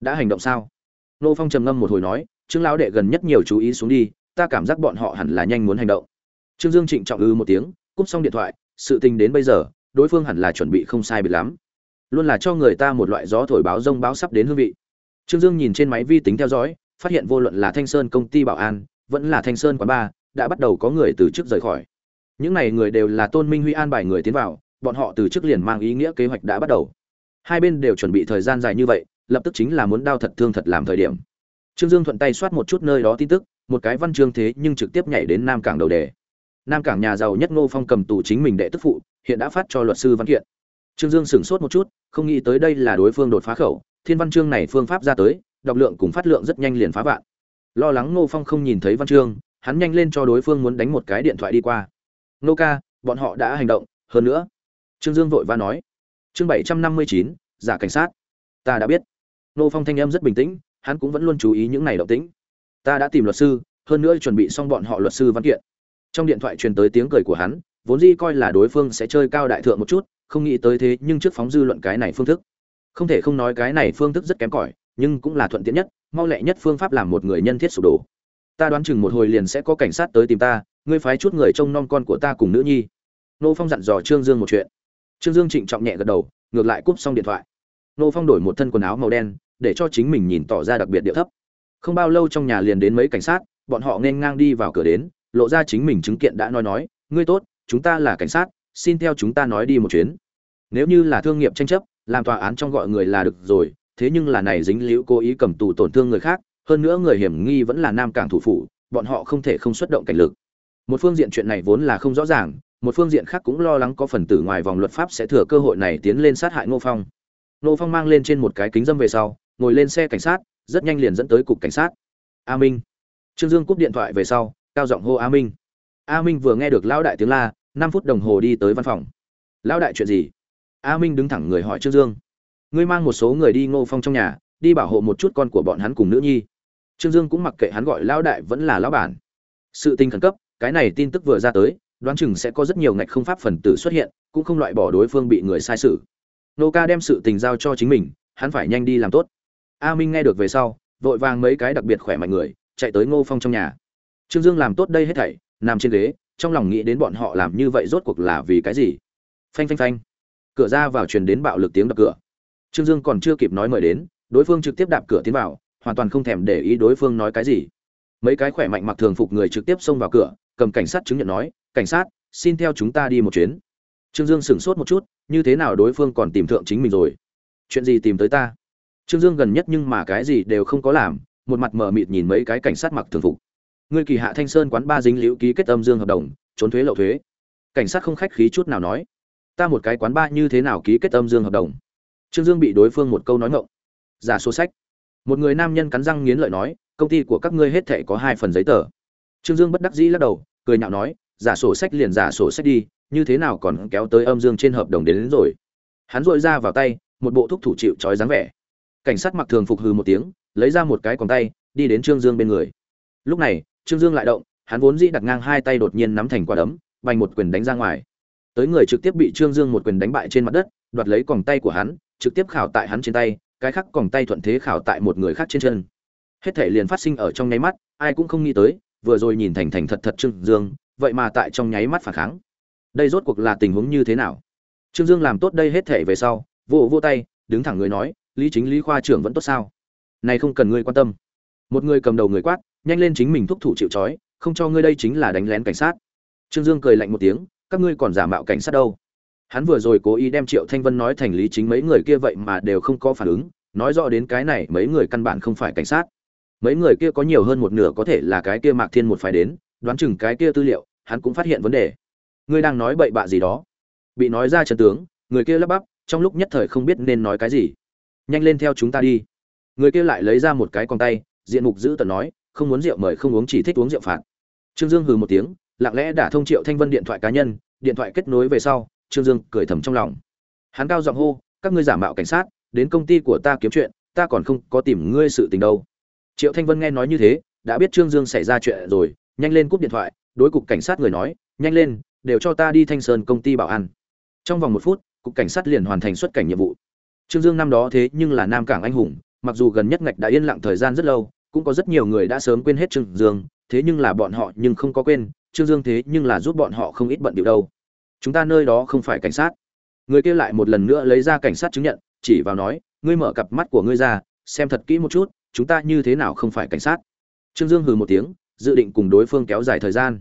đã hành động sao? Nô phong trầm ngâm một hồi nói, trương lão đệ gần nhất nhiều chú ý xuống đi, ta cảm giác bọn họ hẳn là nhanh muốn hành động. Trương dương trịnh trọng ư một tiếng, cúp xong điện thoại, sự tình đến bây giờ, đối phương hẳn là chuẩn bị không sai biệt lắm. Luôn là cho người ta một loại gió thổi báo rông báo sắp đến hương vị. Trương dương nhìn trên máy vi tính theo dõi, phát hiện vô luận là thanh sơn công ty bảo an, vẫn là thanh sơn quán ba đã bắt đầu có người từ chức rời khỏi. Những này người đều là tôn minh huy an bài người tiến vào, bọn họ từ chức liền mang ý nghĩa kế hoạch đã bắt đầu. Hai bên đều chuẩn bị thời gian dài như vậy lập tức chính là muốn đao thật thương thật làm thời điểm. Trương dương thuận tay soát một chút nơi đó tin tức, một cái văn chương thế nhưng trực tiếp nhảy đến nam cảng đầu đề. Nam cảng nhà giàu nhất ngô phong cầm tù chính mình đệ tức phụ, hiện đã phát cho luật sư văn kiện. Trương dương sửng sốt một chút, không nghĩ tới đây là đối phương đột phá khẩu, thiên văn chương này phương pháp ra tới, đọc lượng cùng phát lượng rất nhanh liền phá vạn. Lo lắng ngô phong không nhìn thấy văn chương, hắn nhanh lên cho đối phương muốn đánh một cái điện thoại đi qua. Nô ca, bọn họ đã hành động, hơn nữa. Trương dương vội va nói. Chương bảy trăm năm mươi chín, giả cảnh sát. Ta đã biết nô phong thanh âm rất bình tĩnh, hắn cũng vẫn luôn chú ý những này động tĩnh. Ta đã tìm luật sư, hơn nữa chuẩn bị xong bọn họ luật sư văn kiện. Trong điện thoại truyền tới tiếng cười của hắn, vốn dĩ coi là đối phương sẽ chơi cao đại thượng một chút, không nghĩ tới thế nhưng trước phóng dư luận cái này phương thức. Không thể không nói cái này phương thức rất kém cỏi, nhưng cũng là thuận tiện nhất, mau lẹ nhất phương pháp làm một người nhân thiết sụp đổ. Ta đoán chừng một hồi liền sẽ có cảnh sát tới tìm ta, ngươi phái chút người trông nom con của ta cùng nữ nhi. Nô phong dặn dò trương dương một chuyện. Trương dương trịnh trọng nhẹ gật đầu, ngược lại cúp xong điện thoại. Nô phong đổi một thân quần áo màu đen để cho chính mình nhìn tỏ ra đặc biệt địa thấp. Không bao lâu trong nhà liền đến mấy cảnh sát, bọn họ nên ngang đi vào cửa đến, lộ ra chính mình chứng kiện đã nói nói, ngươi tốt, chúng ta là cảnh sát, xin theo chúng ta nói đi một chuyến. Nếu như là thương nghiệp tranh chấp, làm tòa án trong gọi người là được rồi, thế nhưng là này dính liễu cố ý cầm tù tổn thương người khác, hơn nữa người hiểm nghi vẫn là nam cảng thủ phủ, bọn họ không thể không xuất động cảnh lực. Một phương diện chuyện này vốn là không rõ ràng, một phương diện khác cũng lo lắng có phần tử ngoài vòng luật pháp sẽ thừa cơ hội này tiến lên sát hại ngô phong. Ngô phong mang lên trên một cái kính dâm về sau ngồi lên xe cảnh sát, rất nhanh liền dẫn tới cục cảnh sát. A minh. Trương dương cúp điện thoại về sau, cao giọng hô a minh. A minh vừa nghe được lão đại tiếng la, năm phút đồng hồ đi tới văn phòng. Lão đại chuyện gì? A minh đứng thẳng người hỏi trương dương. Ngươi mang một số người đi ngô phong trong nhà, đi bảo hộ một chút con của bọn hắn cùng nữ nhi. Trương dương cũng mặc kệ hắn gọi lão đại vẫn là lão bản. Sự tình khẩn cấp, cái này tin tức vừa ra tới, đoán chừng sẽ có rất nhiều ngạch không pháp phần tử xuất hiện, cũng không loại bỏ đối phương bị người sai sự nô ca đem sự tình giao cho chính mình, hắn phải nhanh đi làm tốt a minh nghe được về sau, vội vàng mấy cái đặc biệt khỏe mạnh người, chạy tới ngô phong trong nhà. Trương dương làm tốt đây hết thảy, nằm trên ghế, trong lòng nghĩ đến bọn họ làm như vậy rốt cuộc là vì cái gì? Phanh phanh phanh. Cửa ra vào truyền đến bạo lực tiếng đập cửa. Trương dương còn chưa kịp nói mời đến, đối phương trực tiếp đạp cửa tiến vào, hoàn toàn không thèm để ý đối phương nói cái gì. Mấy cái khỏe mạnh mặc thường phục người trực tiếp xông vào cửa, cầm cảnh sát chứng nhận nói, cảnh sát, xin theo chúng ta đi một chuyến. Trương dương sửng sốt một chút, như thế nào đối phương còn tìm thượng chính mình rồi? Chuyện gì tìm tới ta? Trương dương gần nhất nhưng mà cái gì đều không có làm một mặt mờ mịt nhìn mấy cái cảnh sát mặc thường phục. Người kỳ hạ thanh sơn quán ba dính liễu ký kết âm dương hợp đồng trốn thuế lậu thuế. Cảnh sát không khách khí chút nào nói ta một cái quán ba như thế nào ký kết âm dương hợp đồng? Trương dương bị đối phương một câu nói ngộng giả số sách. Một người nam nhân cắn răng nghiến lợi nói công ty của các ngươi hết thảy có hai phần giấy tờ. Trương dương bất đắc dĩ lắc đầu cười nhạo nói giả sổ sách liền giả sổ sách đi như thế nào còn kéo tới âm dương trên hợp đồng đến, đến rồi. Hắn dội ra vào tay một bộ thúc thủ chịu trói dáng vẻ cảnh sát mặc thường phục hừ một tiếng, lấy ra một cái còng tay, đi đến trương dương bên người. Lúc này, trương dương lại động, hắn vốn dĩ đặt ngang hai tay đột nhiên nắm thành quả đấm, bành một quyền đánh ra ngoài. Tới người trực tiếp bị trương dương một quyền đánh bại trên mặt đất, đoạt lấy còng tay của hắn, trực tiếp khảo tại hắn trên tay, cái khác còng tay thuận thế khảo tại một người khác trên chân. Hết thể liền phát sinh ở trong nháy mắt, ai cũng không nghĩ tới, vừa rồi nhìn thành thành thật thật trương dương, vậy mà tại trong nháy mắt phản kháng. Đây rốt cuộc là tình huống như thế nào? Trương dương làm tốt đây hết thể về sau vô vô tay, đứng thẳng người nói lý chính lý khoa trưởng vẫn tốt sao? Này không cần ngươi quan tâm. Một người cầm đầu người quát, nhanh lên chính mình thúc thủ chịu trói, không cho ngươi đây chính là đánh lén cảnh sát. Trương dương cười lạnh một tiếng, các ngươi còn giả mạo cảnh sát đâu? Hắn vừa rồi cố ý đem triệu thanh vân nói thành lý chính mấy người kia vậy mà đều không có phản ứng, nói rõ đến cái này mấy người căn bản không phải cảnh sát. Mấy người kia có nhiều hơn một nửa có thể là cái kia mạc thiên một phải đến, đoán chừng cái kia tư liệu, hắn cũng phát hiện vấn đề. Ngươi đang nói bậy bạ gì đó? Bị nói ra trận tướng, người kia lắp bắp, trong lúc nhất thời không biết nên nói cái gì nhanh lên theo chúng ta đi. Người kia lại lấy ra một cái con tay, diện mục giữ tận nói, không muốn rượu mời không uống chỉ thích uống rượu phạt. Trương dương hừ một tiếng, lặng lẽ đả thông triệu thanh vân điện thoại cá nhân, điện thoại kết nối về sau, trương dương cười thầm trong lòng. Hắn cao giọng hô, các ngươi giả mạo cảnh sát, đến công ty của ta kiếm chuyện, ta còn không có tìm ngươi sự tình đâu. Triệu thanh vân nghe nói như thế, đã biết trương dương xảy ra chuyện rồi, nhanh lên cúp điện thoại, đối cục cảnh sát người nói, nhanh lên, đều cho ta đi thanh sơn công ty bảo an. Trong vòng một phút, cục cảnh sát liền hoàn thành xuất cảnh nhiệm vụ trương dương năm đó thế nhưng là nam cảng anh hùng, mặc dù gần nhất ngạch đã yên lặng thời gian rất lâu, cũng có rất nhiều người đã sớm quên hết trương dương, thế nhưng là bọn họ nhưng không có quên, trương dương thế nhưng là giúp bọn họ không ít bận điều đâu. Chúng ta nơi đó không phải cảnh sát. Người kia lại một lần nữa lấy ra cảnh sát chứng nhận, chỉ vào nói, ngươi mở cặp mắt của ngươi ra, xem thật kỹ một chút, chúng ta như thế nào không phải cảnh sát? Trương dương hừ một tiếng, dự định cùng đối phương kéo dài thời gian.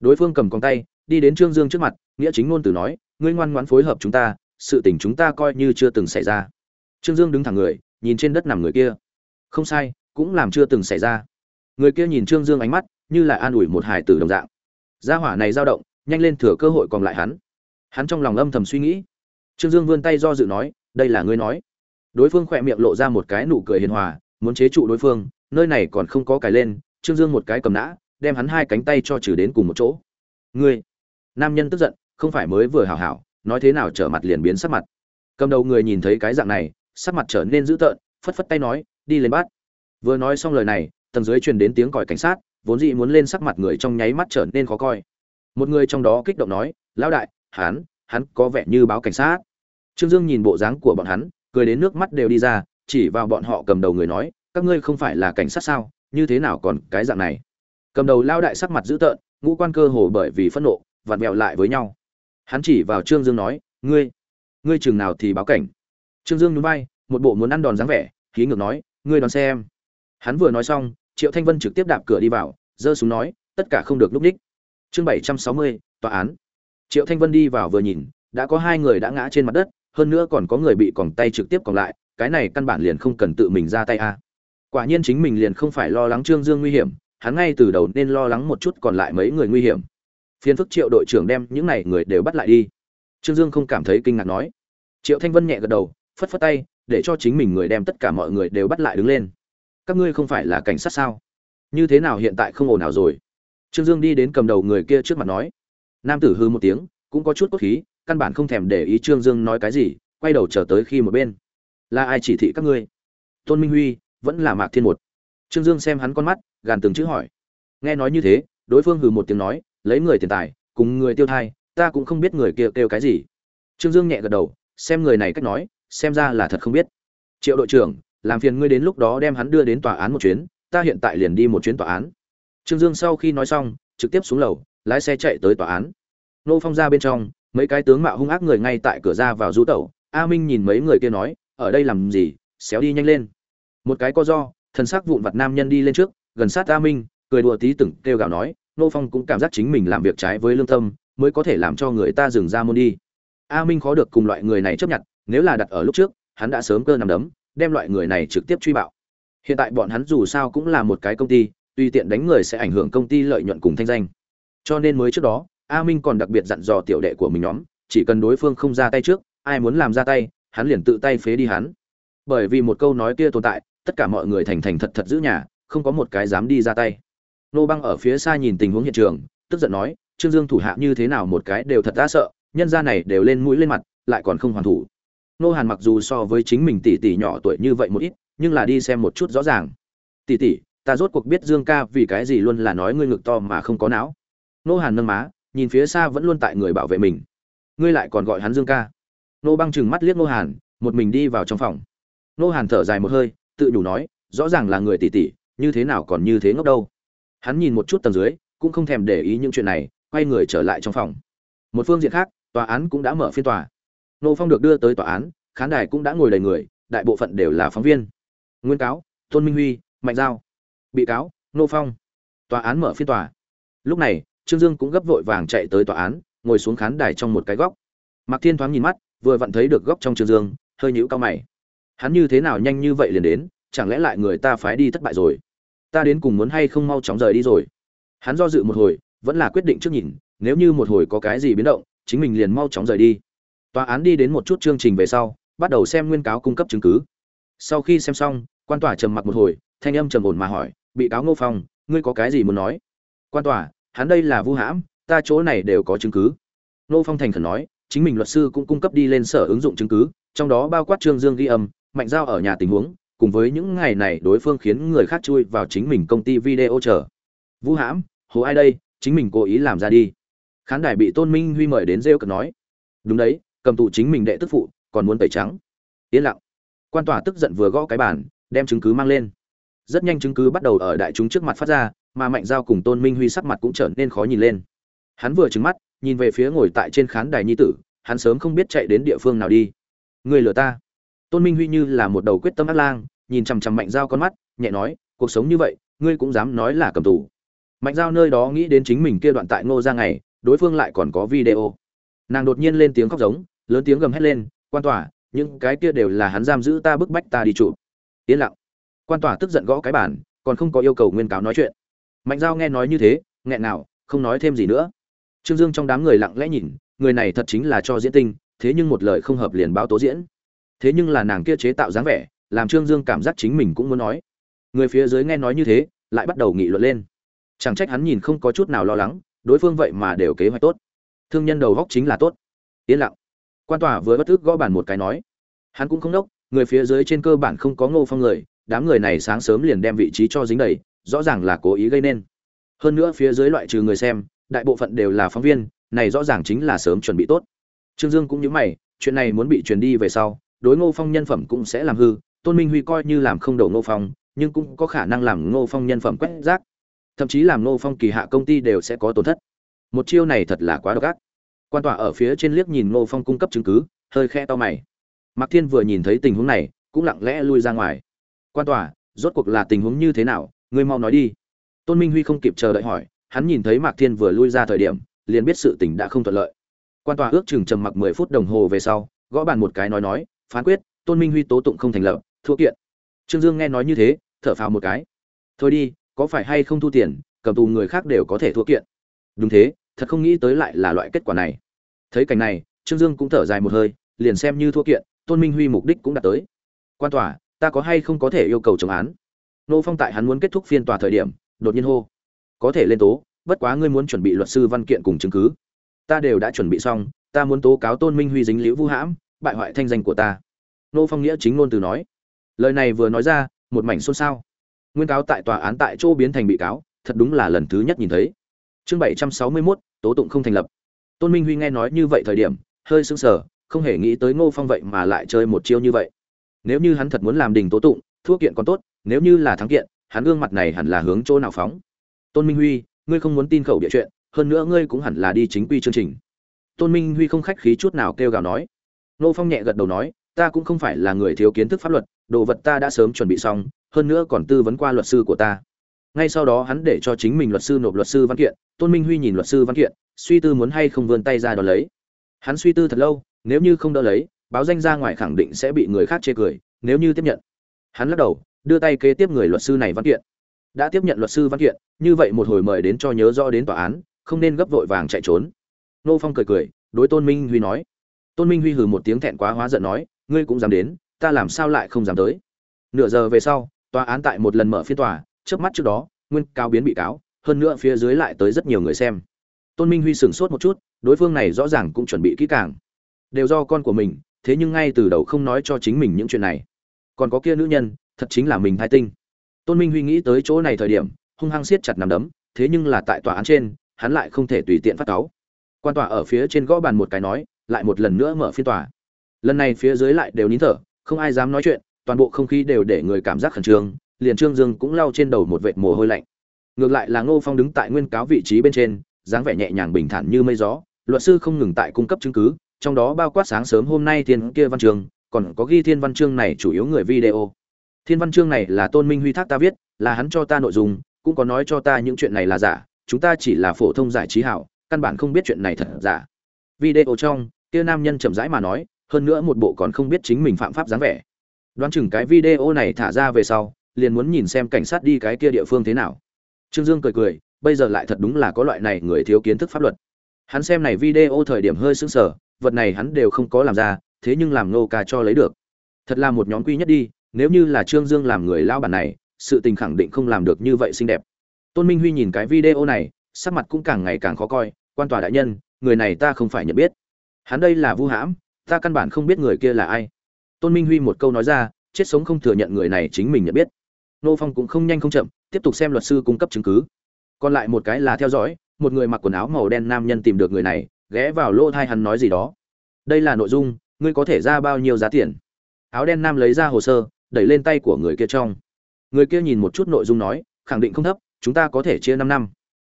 Đối phương cầm con tay, đi đến trương dương trước mặt, nghĩa chính ngôn từ nói, ngươi ngoan ngoãn phối hợp chúng ta sự tình chúng ta coi như chưa từng xảy ra. Trương dương đứng thẳng người, nhìn trên đất nằm người kia. Không sai, cũng làm chưa từng xảy ra. Người kia nhìn trương dương ánh mắt, như là an ủi một hài tử đồng dạng. Gia hỏa này dao động, nhanh lên thừa cơ hội còn lại hắn. Hắn trong lòng âm thầm suy nghĩ. Trương dương vươn tay do dự nói, đây là ngươi nói. Đối phương khỏe miệng lộ ra một cái nụ cười hiền hòa, muốn chế trụ đối phương, nơi này còn không có cái lên, trương dương một cái cầm nã, đem hắn hai cánh tay cho trừ đến cùng một chỗ. Ngươi? Nam nhân tức giận, không phải mới vừa hảo hảo nói thế nào trở mặt liền biến sắc mặt. Cầm đầu người nhìn thấy cái dạng này, sắc mặt trở nên dữ tợn, phất phất tay nói, đi lên bắt vừa nói xong lời này, tầng dưới truyền đến tiếng còi cảnh sát, vốn dĩ muốn lên sắc mặt người trong nháy mắt trở nên khó coi. Một người trong đó kích động nói, lão đại, hắn hắn có vẻ như báo cảnh sát. Trương dương nhìn bộ dáng của bọn hắn, cười đến nước mắt đều đi ra, chỉ vào bọn họ cầm đầu người nói, các ngươi không phải là cảnh sát sao? Như thế nào còn cái dạng này? Cầm đầu lao đại sắc mặt dữ tợn, ngũ quan cơ hồ bởi vì phẫn nộ, vặn vẹo lại với nhau hắn chỉ vào trương dương nói, ngươi ngươi chừng nào thì báo cảnh? Trương dương nhún vai, một bộ muốn ăn đòn dáng vẻ khí ngược nói, ngươi đón em. hắn vừa nói xong, triệu thanh vân trực tiếp đạp cửa đi vào, giơ súng nói, tất cả không được lúc ních chương bảy trăm sáu mươi, tòa án. Triệu thanh vân đi vào vừa nhìn, đã có hai người đã ngã trên mặt đất, hơn nữa còn có người bị còng tay trực tiếp còn lại, cái này căn bản liền không cần tự mình ra tay a. Quả nhiên chính mình liền không phải lo lắng trương dương nguy hiểm, hắn ngay từ đầu nên lo lắng một chút còn lại mấy người nguy hiểm phiền phức triệu đội trưởng đem những này người đều bắt lại đi. Trương dương không cảm thấy kinh ngạc nói. Triệu thanh vân nhẹ gật đầu, phất phất tay, để cho chính mình người đem tất cả mọi người đều bắt lại đứng lên. Các ngươi không phải là cảnh sát sao? Như thế nào hiện tại không ồn nào rồi? Trương dương đi đến cầm đầu người kia trước mặt nói. Nam tử hư một tiếng, cũng có chút cốt khí, căn bản không thèm để ý trương dương nói cái gì, quay đầu chờ tới khi một bên. Là ai chỉ thị các ngươi? Tôn minh huy, vẫn là mạc thiên một. Trương dương xem hắn con mắt, gàn từng chữ hỏi. Nghe nói như thế, đối phương hừ một tiếng nói lấy người tiền tài cùng người tiêu thai ta cũng không biết người kia kêu, kêu cái gì. Trương dương nhẹ gật đầu xem người này cách nói xem ra là thật không biết. Triệu đội trưởng làm phiền ngươi đến lúc đó đem hắn đưa đến tòa án một chuyến ta hiện tại liền đi một chuyến tòa án. Trương dương sau khi nói xong trực tiếp xuống lầu lái xe chạy tới tòa án. Nô phong ra bên trong mấy cái tướng mạo hung ác người ngay tại cửa ra vào rú tẩu a minh nhìn mấy người kia nói ở đây làm gì? Xéo đi nhanh lên. Một cái co do thần sắc vụn vặt nam nhân đi lên trước gần sát a minh cười đùa tí từng kêu gào nói nô phong cũng cảm giác chính mình làm việc trái với lương tâm, mới có thể làm cho người ta dừng ra môn đi. A minh khó được cùng loại người này chấp nhận, nếu là đặt ở lúc trước, hắn đã sớm cơ nằm đấm, đem loại người này trực tiếp truy bạo. Hiện tại bọn hắn dù sao cũng là một cái công ty, tùy tiện đánh người sẽ ảnh hưởng công ty lợi nhuận cùng thanh danh. Cho nên mới trước đó, a minh còn đặc biệt dặn dò tiểu đệ của mình nhóm, chỉ cần đối phương không ra tay trước, ai muốn làm ra tay, hắn liền tự tay phế đi hắn. Bởi vì một câu nói kia tồn tại, tất cả mọi người thành thành thật thật giữ nhà, không có một cái dám đi ra tay nô băng ở phía xa nhìn tình huống hiện trường, tức giận nói, trương dương thủ hạ như thế nào một cái đều thật đã sợ, nhân gia này đều lên mũi lên mặt, lại còn không hoàn thủ. Nô hàn mặc dù so với chính mình tỷ tỷ nhỏ tuổi như vậy một ít, nhưng là đi xem một chút rõ ràng. Tỷ tỷ, ta rốt cuộc biết dương ca vì cái gì luôn là nói ngươi ngực to mà không có não. Nô hàn nâng má, nhìn phía xa vẫn luôn tại người bảo vệ mình. Ngươi lại còn gọi hắn dương ca? Nô băng chừng mắt liếc nô hàn, một mình đi vào trong phòng. Nô hàn thở dài một hơi, tự nhủ nói, rõ ràng là người tỷ tỷ, như thế nào còn như thế ngốc đâu? Hắn nhìn một chút tầng dưới, cũng không thèm để ý những chuyện này, quay người trở lại trong phòng. Một phương diện khác, tòa án cũng đã mở phiên tòa. Nô phong được đưa tới tòa án, khán đài cũng đã ngồi đầy người, đại bộ phận đều là phóng viên. Nguyên cáo, tôn minh huy, mạnh giao. Bị cáo, nô phong. Tòa án mở phiên tòa. Lúc này, trương dương cũng gấp vội vàng chạy tới tòa án, ngồi xuống khán đài trong một cái góc. Mạc thiên thoáng nhìn mắt, vừa vặn thấy được góc trong trương dương, hơi nhũ cao mày. Hắn như thế nào nhanh như vậy liền đến, chẳng lẽ lại người ta phái đi thất bại rồi? Ta đến cùng muốn hay không mau chóng rời đi rồi. Hắn do dự một hồi, vẫn là quyết định trước nhìn, nếu như một hồi có cái gì biến động, chính mình liền mau chóng rời đi. Tòa án đi đến một chút chương trình về sau, bắt đầu xem nguyên cáo cung cấp chứng cứ. Sau khi xem xong, quan tòa trầm mặc một hồi, thanh âm trầm ổn mà hỏi, bị cáo ngô phong, ngươi có cái gì muốn nói? Quan tòa, hắn đây là vu hãm, ta chỗ này đều có chứng cứ. Ngô phong thành khẩn nói, chính mình luật sư cũng cung cấp đi lên sở ứng dụng chứng cứ, trong đó bao quát trương dương ghi âm, mạnh giao ở nhà tình huống cùng với những ngày này đối phương khiến người khác chui vào chính mình công ty video chờ. Vũ hãm, hồ ai đây? Chính mình cố ý làm ra đi. Khán đài bị tôn minh huy mời đến rêu cực nói. Đúng đấy, cầm tù chính mình đệ tức phụ, còn muốn tẩy trắng. Yên lặng. Quan tòa tức giận vừa gõ cái bàn, đem chứng cứ mang lên. Rất nhanh chứng cứ bắt đầu ở đại chúng trước mặt phát ra, mà mạnh giao cùng tôn minh huy sắc mặt cũng trở nên khó nhìn lên. Hắn vừa trứng mắt, nhìn về phía ngồi tại trên khán đài nhi tử, hắn sớm không biết chạy đến địa phương nào đi. Người lừa ta tôn minh huy như là một đầu quyết tâm ác lang, nhìn chằm chằm mạnh giao con mắt, nhẹ nói, cuộc sống như vậy, ngươi cũng dám nói là cầm tù. Mạnh giao nơi đó nghĩ đến chính mình kia đoạn tại ngô ra ngày, đối phương lại còn có video. Nàng đột nhiên lên tiếng khóc giống, lớn tiếng gầm hét lên, quan tòa, những cái kia đều là hắn giam giữ ta bức bách ta đi trụ. Yên lặng. Quan tòa tức giận gõ cái bản còn không có yêu cầu nguyên cáo nói chuyện. Mạnh giao nghe nói như thế, nghẹn nào không nói thêm gì nữa. Trương dương trong đám người lặng lẽ nhìn, người này thật chính là cho diễn tinh, thế nhưng một lời không hợp liền báo tố diễn thế nhưng là nàng kia chế tạo dáng vẻ, làm trương dương cảm giác chính mình cũng muốn nói. Người phía dưới nghe nói như thế, lại bắt đầu nghị luận lên. Chẳng trách hắn nhìn không có chút nào lo lắng, đối phương vậy mà đều kế hoạch tốt. Thương nhân đầu góc chính là tốt. Yên lặng. Quan tòa vừa bất thức gõ bàn một cái nói. Hắn cũng không đốc, người phía dưới trên cơ bản không có ngô phong người, đám người này sáng sớm liền đem vị trí cho dính đầy, rõ ràng là cố ý gây nên. Hơn nữa phía dưới loại trừ người xem, đại bộ phận đều là phóng viên, này rõ ràng chính là sớm chuẩn bị tốt. Trương dương cũng như mày, chuyện này muốn bị truyền đi về sau đối ngô phong nhân phẩm cũng sẽ làm hư, tôn minh huy coi như làm không đổ ngô phong, nhưng cũng có khả năng làm ngô phong nhân phẩm quét rác. Thậm chí làm ngô phong kỳ hạ công ty đều sẽ có tổn thất. Một chiêu này thật là quá độc ác. Quan tòa ở phía trên liếc nhìn ngô phong cung cấp chứng cứ, hơi khe to mày. Mạc thiên vừa nhìn thấy tình huống này, cũng lặng lẽ lui ra ngoài. Quan tòa, rốt cuộc là tình huống như thế nào? Ngươi mau nói đi. Tôn minh huy không kịp chờ đợi hỏi, hắn nhìn thấy mạc thiên vừa lui ra thời điểm, liền biết sự tình đã không thuận lợi. Quan tòa ước chừng trầm mặc mười phút đồng hồ về sau, gõ bàn một cái nói nói phán quyết, tôn minh huy tố tụng không thành lập, thua kiện. Trương dương nghe nói như thế, thở phào một cái. Thôi đi, có phải hay không thu tiền, cầm tù người khác đều có thể thua kiện. Đúng thế, thật không nghĩ tới lại là loại kết quả này. Thấy cảnh này, trương dương cũng thở dài một hơi, liền xem như thua kiện, tôn minh huy mục đích cũng đạt tới. Quan tòa, ta có hay không có thể yêu cầu chống án? Nô phong tại hắn muốn kết thúc phiên tòa thời điểm, đột nhiên hô. Có thể lên tố, bất quá ngươi muốn chuẩn bị luật sư văn kiện cùng chứng cứ. Ta đều đã chuẩn bị xong, ta muốn tố cáo tôn minh huy dính liễu vu hãm bại hoại thanh danh của ta. Nô phong nghĩa chính ngôn từ nói. Lời này vừa nói ra, một mảnh xôn xao. Nguyên cáo tại tòa án tại chỗ biến thành bị cáo, thật đúng là lần thứ nhất nhìn thấy. Chương bảy trăm sáu mươi mốt, tố tụng không thành lập. Tôn minh huy nghe nói như vậy thời điểm, hơi sững sờ, không hề nghĩ tới ngô phong vậy mà lại chơi một chiêu như vậy. Nếu như hắn thật muốn làm đình tố tụng, thua kiện còn tốt, nếu như là thắng kiện, hắn gương mặt này hẳn là hướng chỗ nào phóng. Tôn minh huy, ngươi không muốn tin khẩu địa chuyện, hơn nữa ngươi cũng hẳn là đi chính quy chương trình. Tôn minh huy không khách khí chút nào kêu gào nói nô phong nhẹ gật đầu nói, ta cũng không phải là người thiếu kiến thức pháp luật, đồ vật ta đã sớm chuẩn bị xong, hơn nữa còn tư vấn qua luật sư của ta. Ngay sau đó hắn để cho chính mình luật sư nộp luật sư văn kiện, tôn minh huy nhìn luật sư văn kiện, suy tư muốn hay không vươn tay ra đ ó lấy. Hắn suy tư thật lâu, nếu như không đỡ lấy, báo danh ra ngoài khẳng định sẽ bị người khác chê cười, nếu như tiếp nhận. Hắn lắc đầu, đưa tay kế tiếp người luật sư này văn kiện. Đã tiếp nhận luật sư văn kiện, như vậy một hồi mời đến cho nhớ rõ đến tòa án, không nên gấp vội vàng chạy trốn. Nô phong cười cười, đối tôn minh huy nói tôn minh huy hừ một tiếng thẹn quá hóa giận nói, ngươi cũng dám đến, ta làm sao lại không dám tới? Nửa giờ về sau, tòa án tại một lần mở phiên tòa trước mắt trước đó, nguyên cáo biến bị cáo, hơn nữa phía dưới lại tới rất nhiều người xem. Tôn minh huy sửng sốt một chút, đối phương này rõ ràng cũng chuẩn bị kỹ càng. Đều do con của mình, thế nhưng ngay từ đầu không nói cho chính mình những chuyện này. Còn có kia nữ nhân, thật chính là mình thai tinh. Tôn minh huy nghĩ tới chỗ này thời điểm, hung hăng siết chặt nằm đấm, thế nhưng là tại tòa án trên, hắn lại không thể tùy tiện phát cáo quan tòa ở phía trên gõ bàn một cái nói lại một lần nữa mở phiên tòa. Lần này phía dưới lại đều nín thở, không ai dám nói chuyện, toàn bộ không khí đều để người cảm giác khẩn trương, liền trương dương cũng lau trên đầu một vệt mồ hôi lạnh. Ngược lại là ngô phong đứng tại nguyên cáo vị trí bên trên, dáng vẻ nhẹ nhàng bình thản như mây gió, luật sư không ngừng tại cung cấp chứng cứ, trong đó bao quát sáng sớm hôm nay thiên kia văn chương, còn có ghi thiên văn chương này chủ yếu người video. Thiên văn chương này là tôn minh huy thác ta viết, là hắn cho ta nội dung, cũng có nói cho ta những chuyện này là giả, chúng ta chỉ là phổ thông giải trí hảo, căn bản không biết chuyện này thật giả. Video trong kia nam nhân chậm rãi mà nói, hơn nữa một bộ còn không biết chính mình phạm pháp dáng vẻ. Đoán chừng cái video này thả ra về sau, liền muốn nhìn xem cảnh sát đi cái kia địa phương thế nào. Trương dương cười cười, bây giờ lại thật đúng là có loại này người thiếu kiến thức pháp luật. Hắn xem này video thời điểm hơi sững sờ, vật này hắn đều không có làm ra, thế nhưng làm nô ca cho lấy được. Thật là một nhóm quy nhất đi, nếu như là trương dương làm người lao bản này, sự tình khẳng định không làm được như vậy xinh đẹp. Tôn minh huy nhìn cái video này, sắc mặt cũng càng ngày càng khó coi, quan tòa đại nhân, người này ta không phải nhận biết hắn đây là vu hãm, ta căn bản không biết người kia là ai. Tôn minh huy một câu nói ra, chết sống không thừa nhận người này chính mình nhận biết. Nô phong cũng không nhanh không chậm, tiếp tục xem luật sư cung cấp chứng cứ. Còn lại một cái là theo dõi, một người mặc quần áo màu đen nam nhân tìm được người này, ghé vào lỗ thai hắn nói gì đó. Đây là nội dung, ngươi có thể ra bao nhiêu giá tiền? Áo đen nam lấy ra hồ sơ, đẩy lên tay của người kia trong. Người kia nhìn một chút nội dung nói, khẳng định không thấp, chúng ta có thể chia năm năm.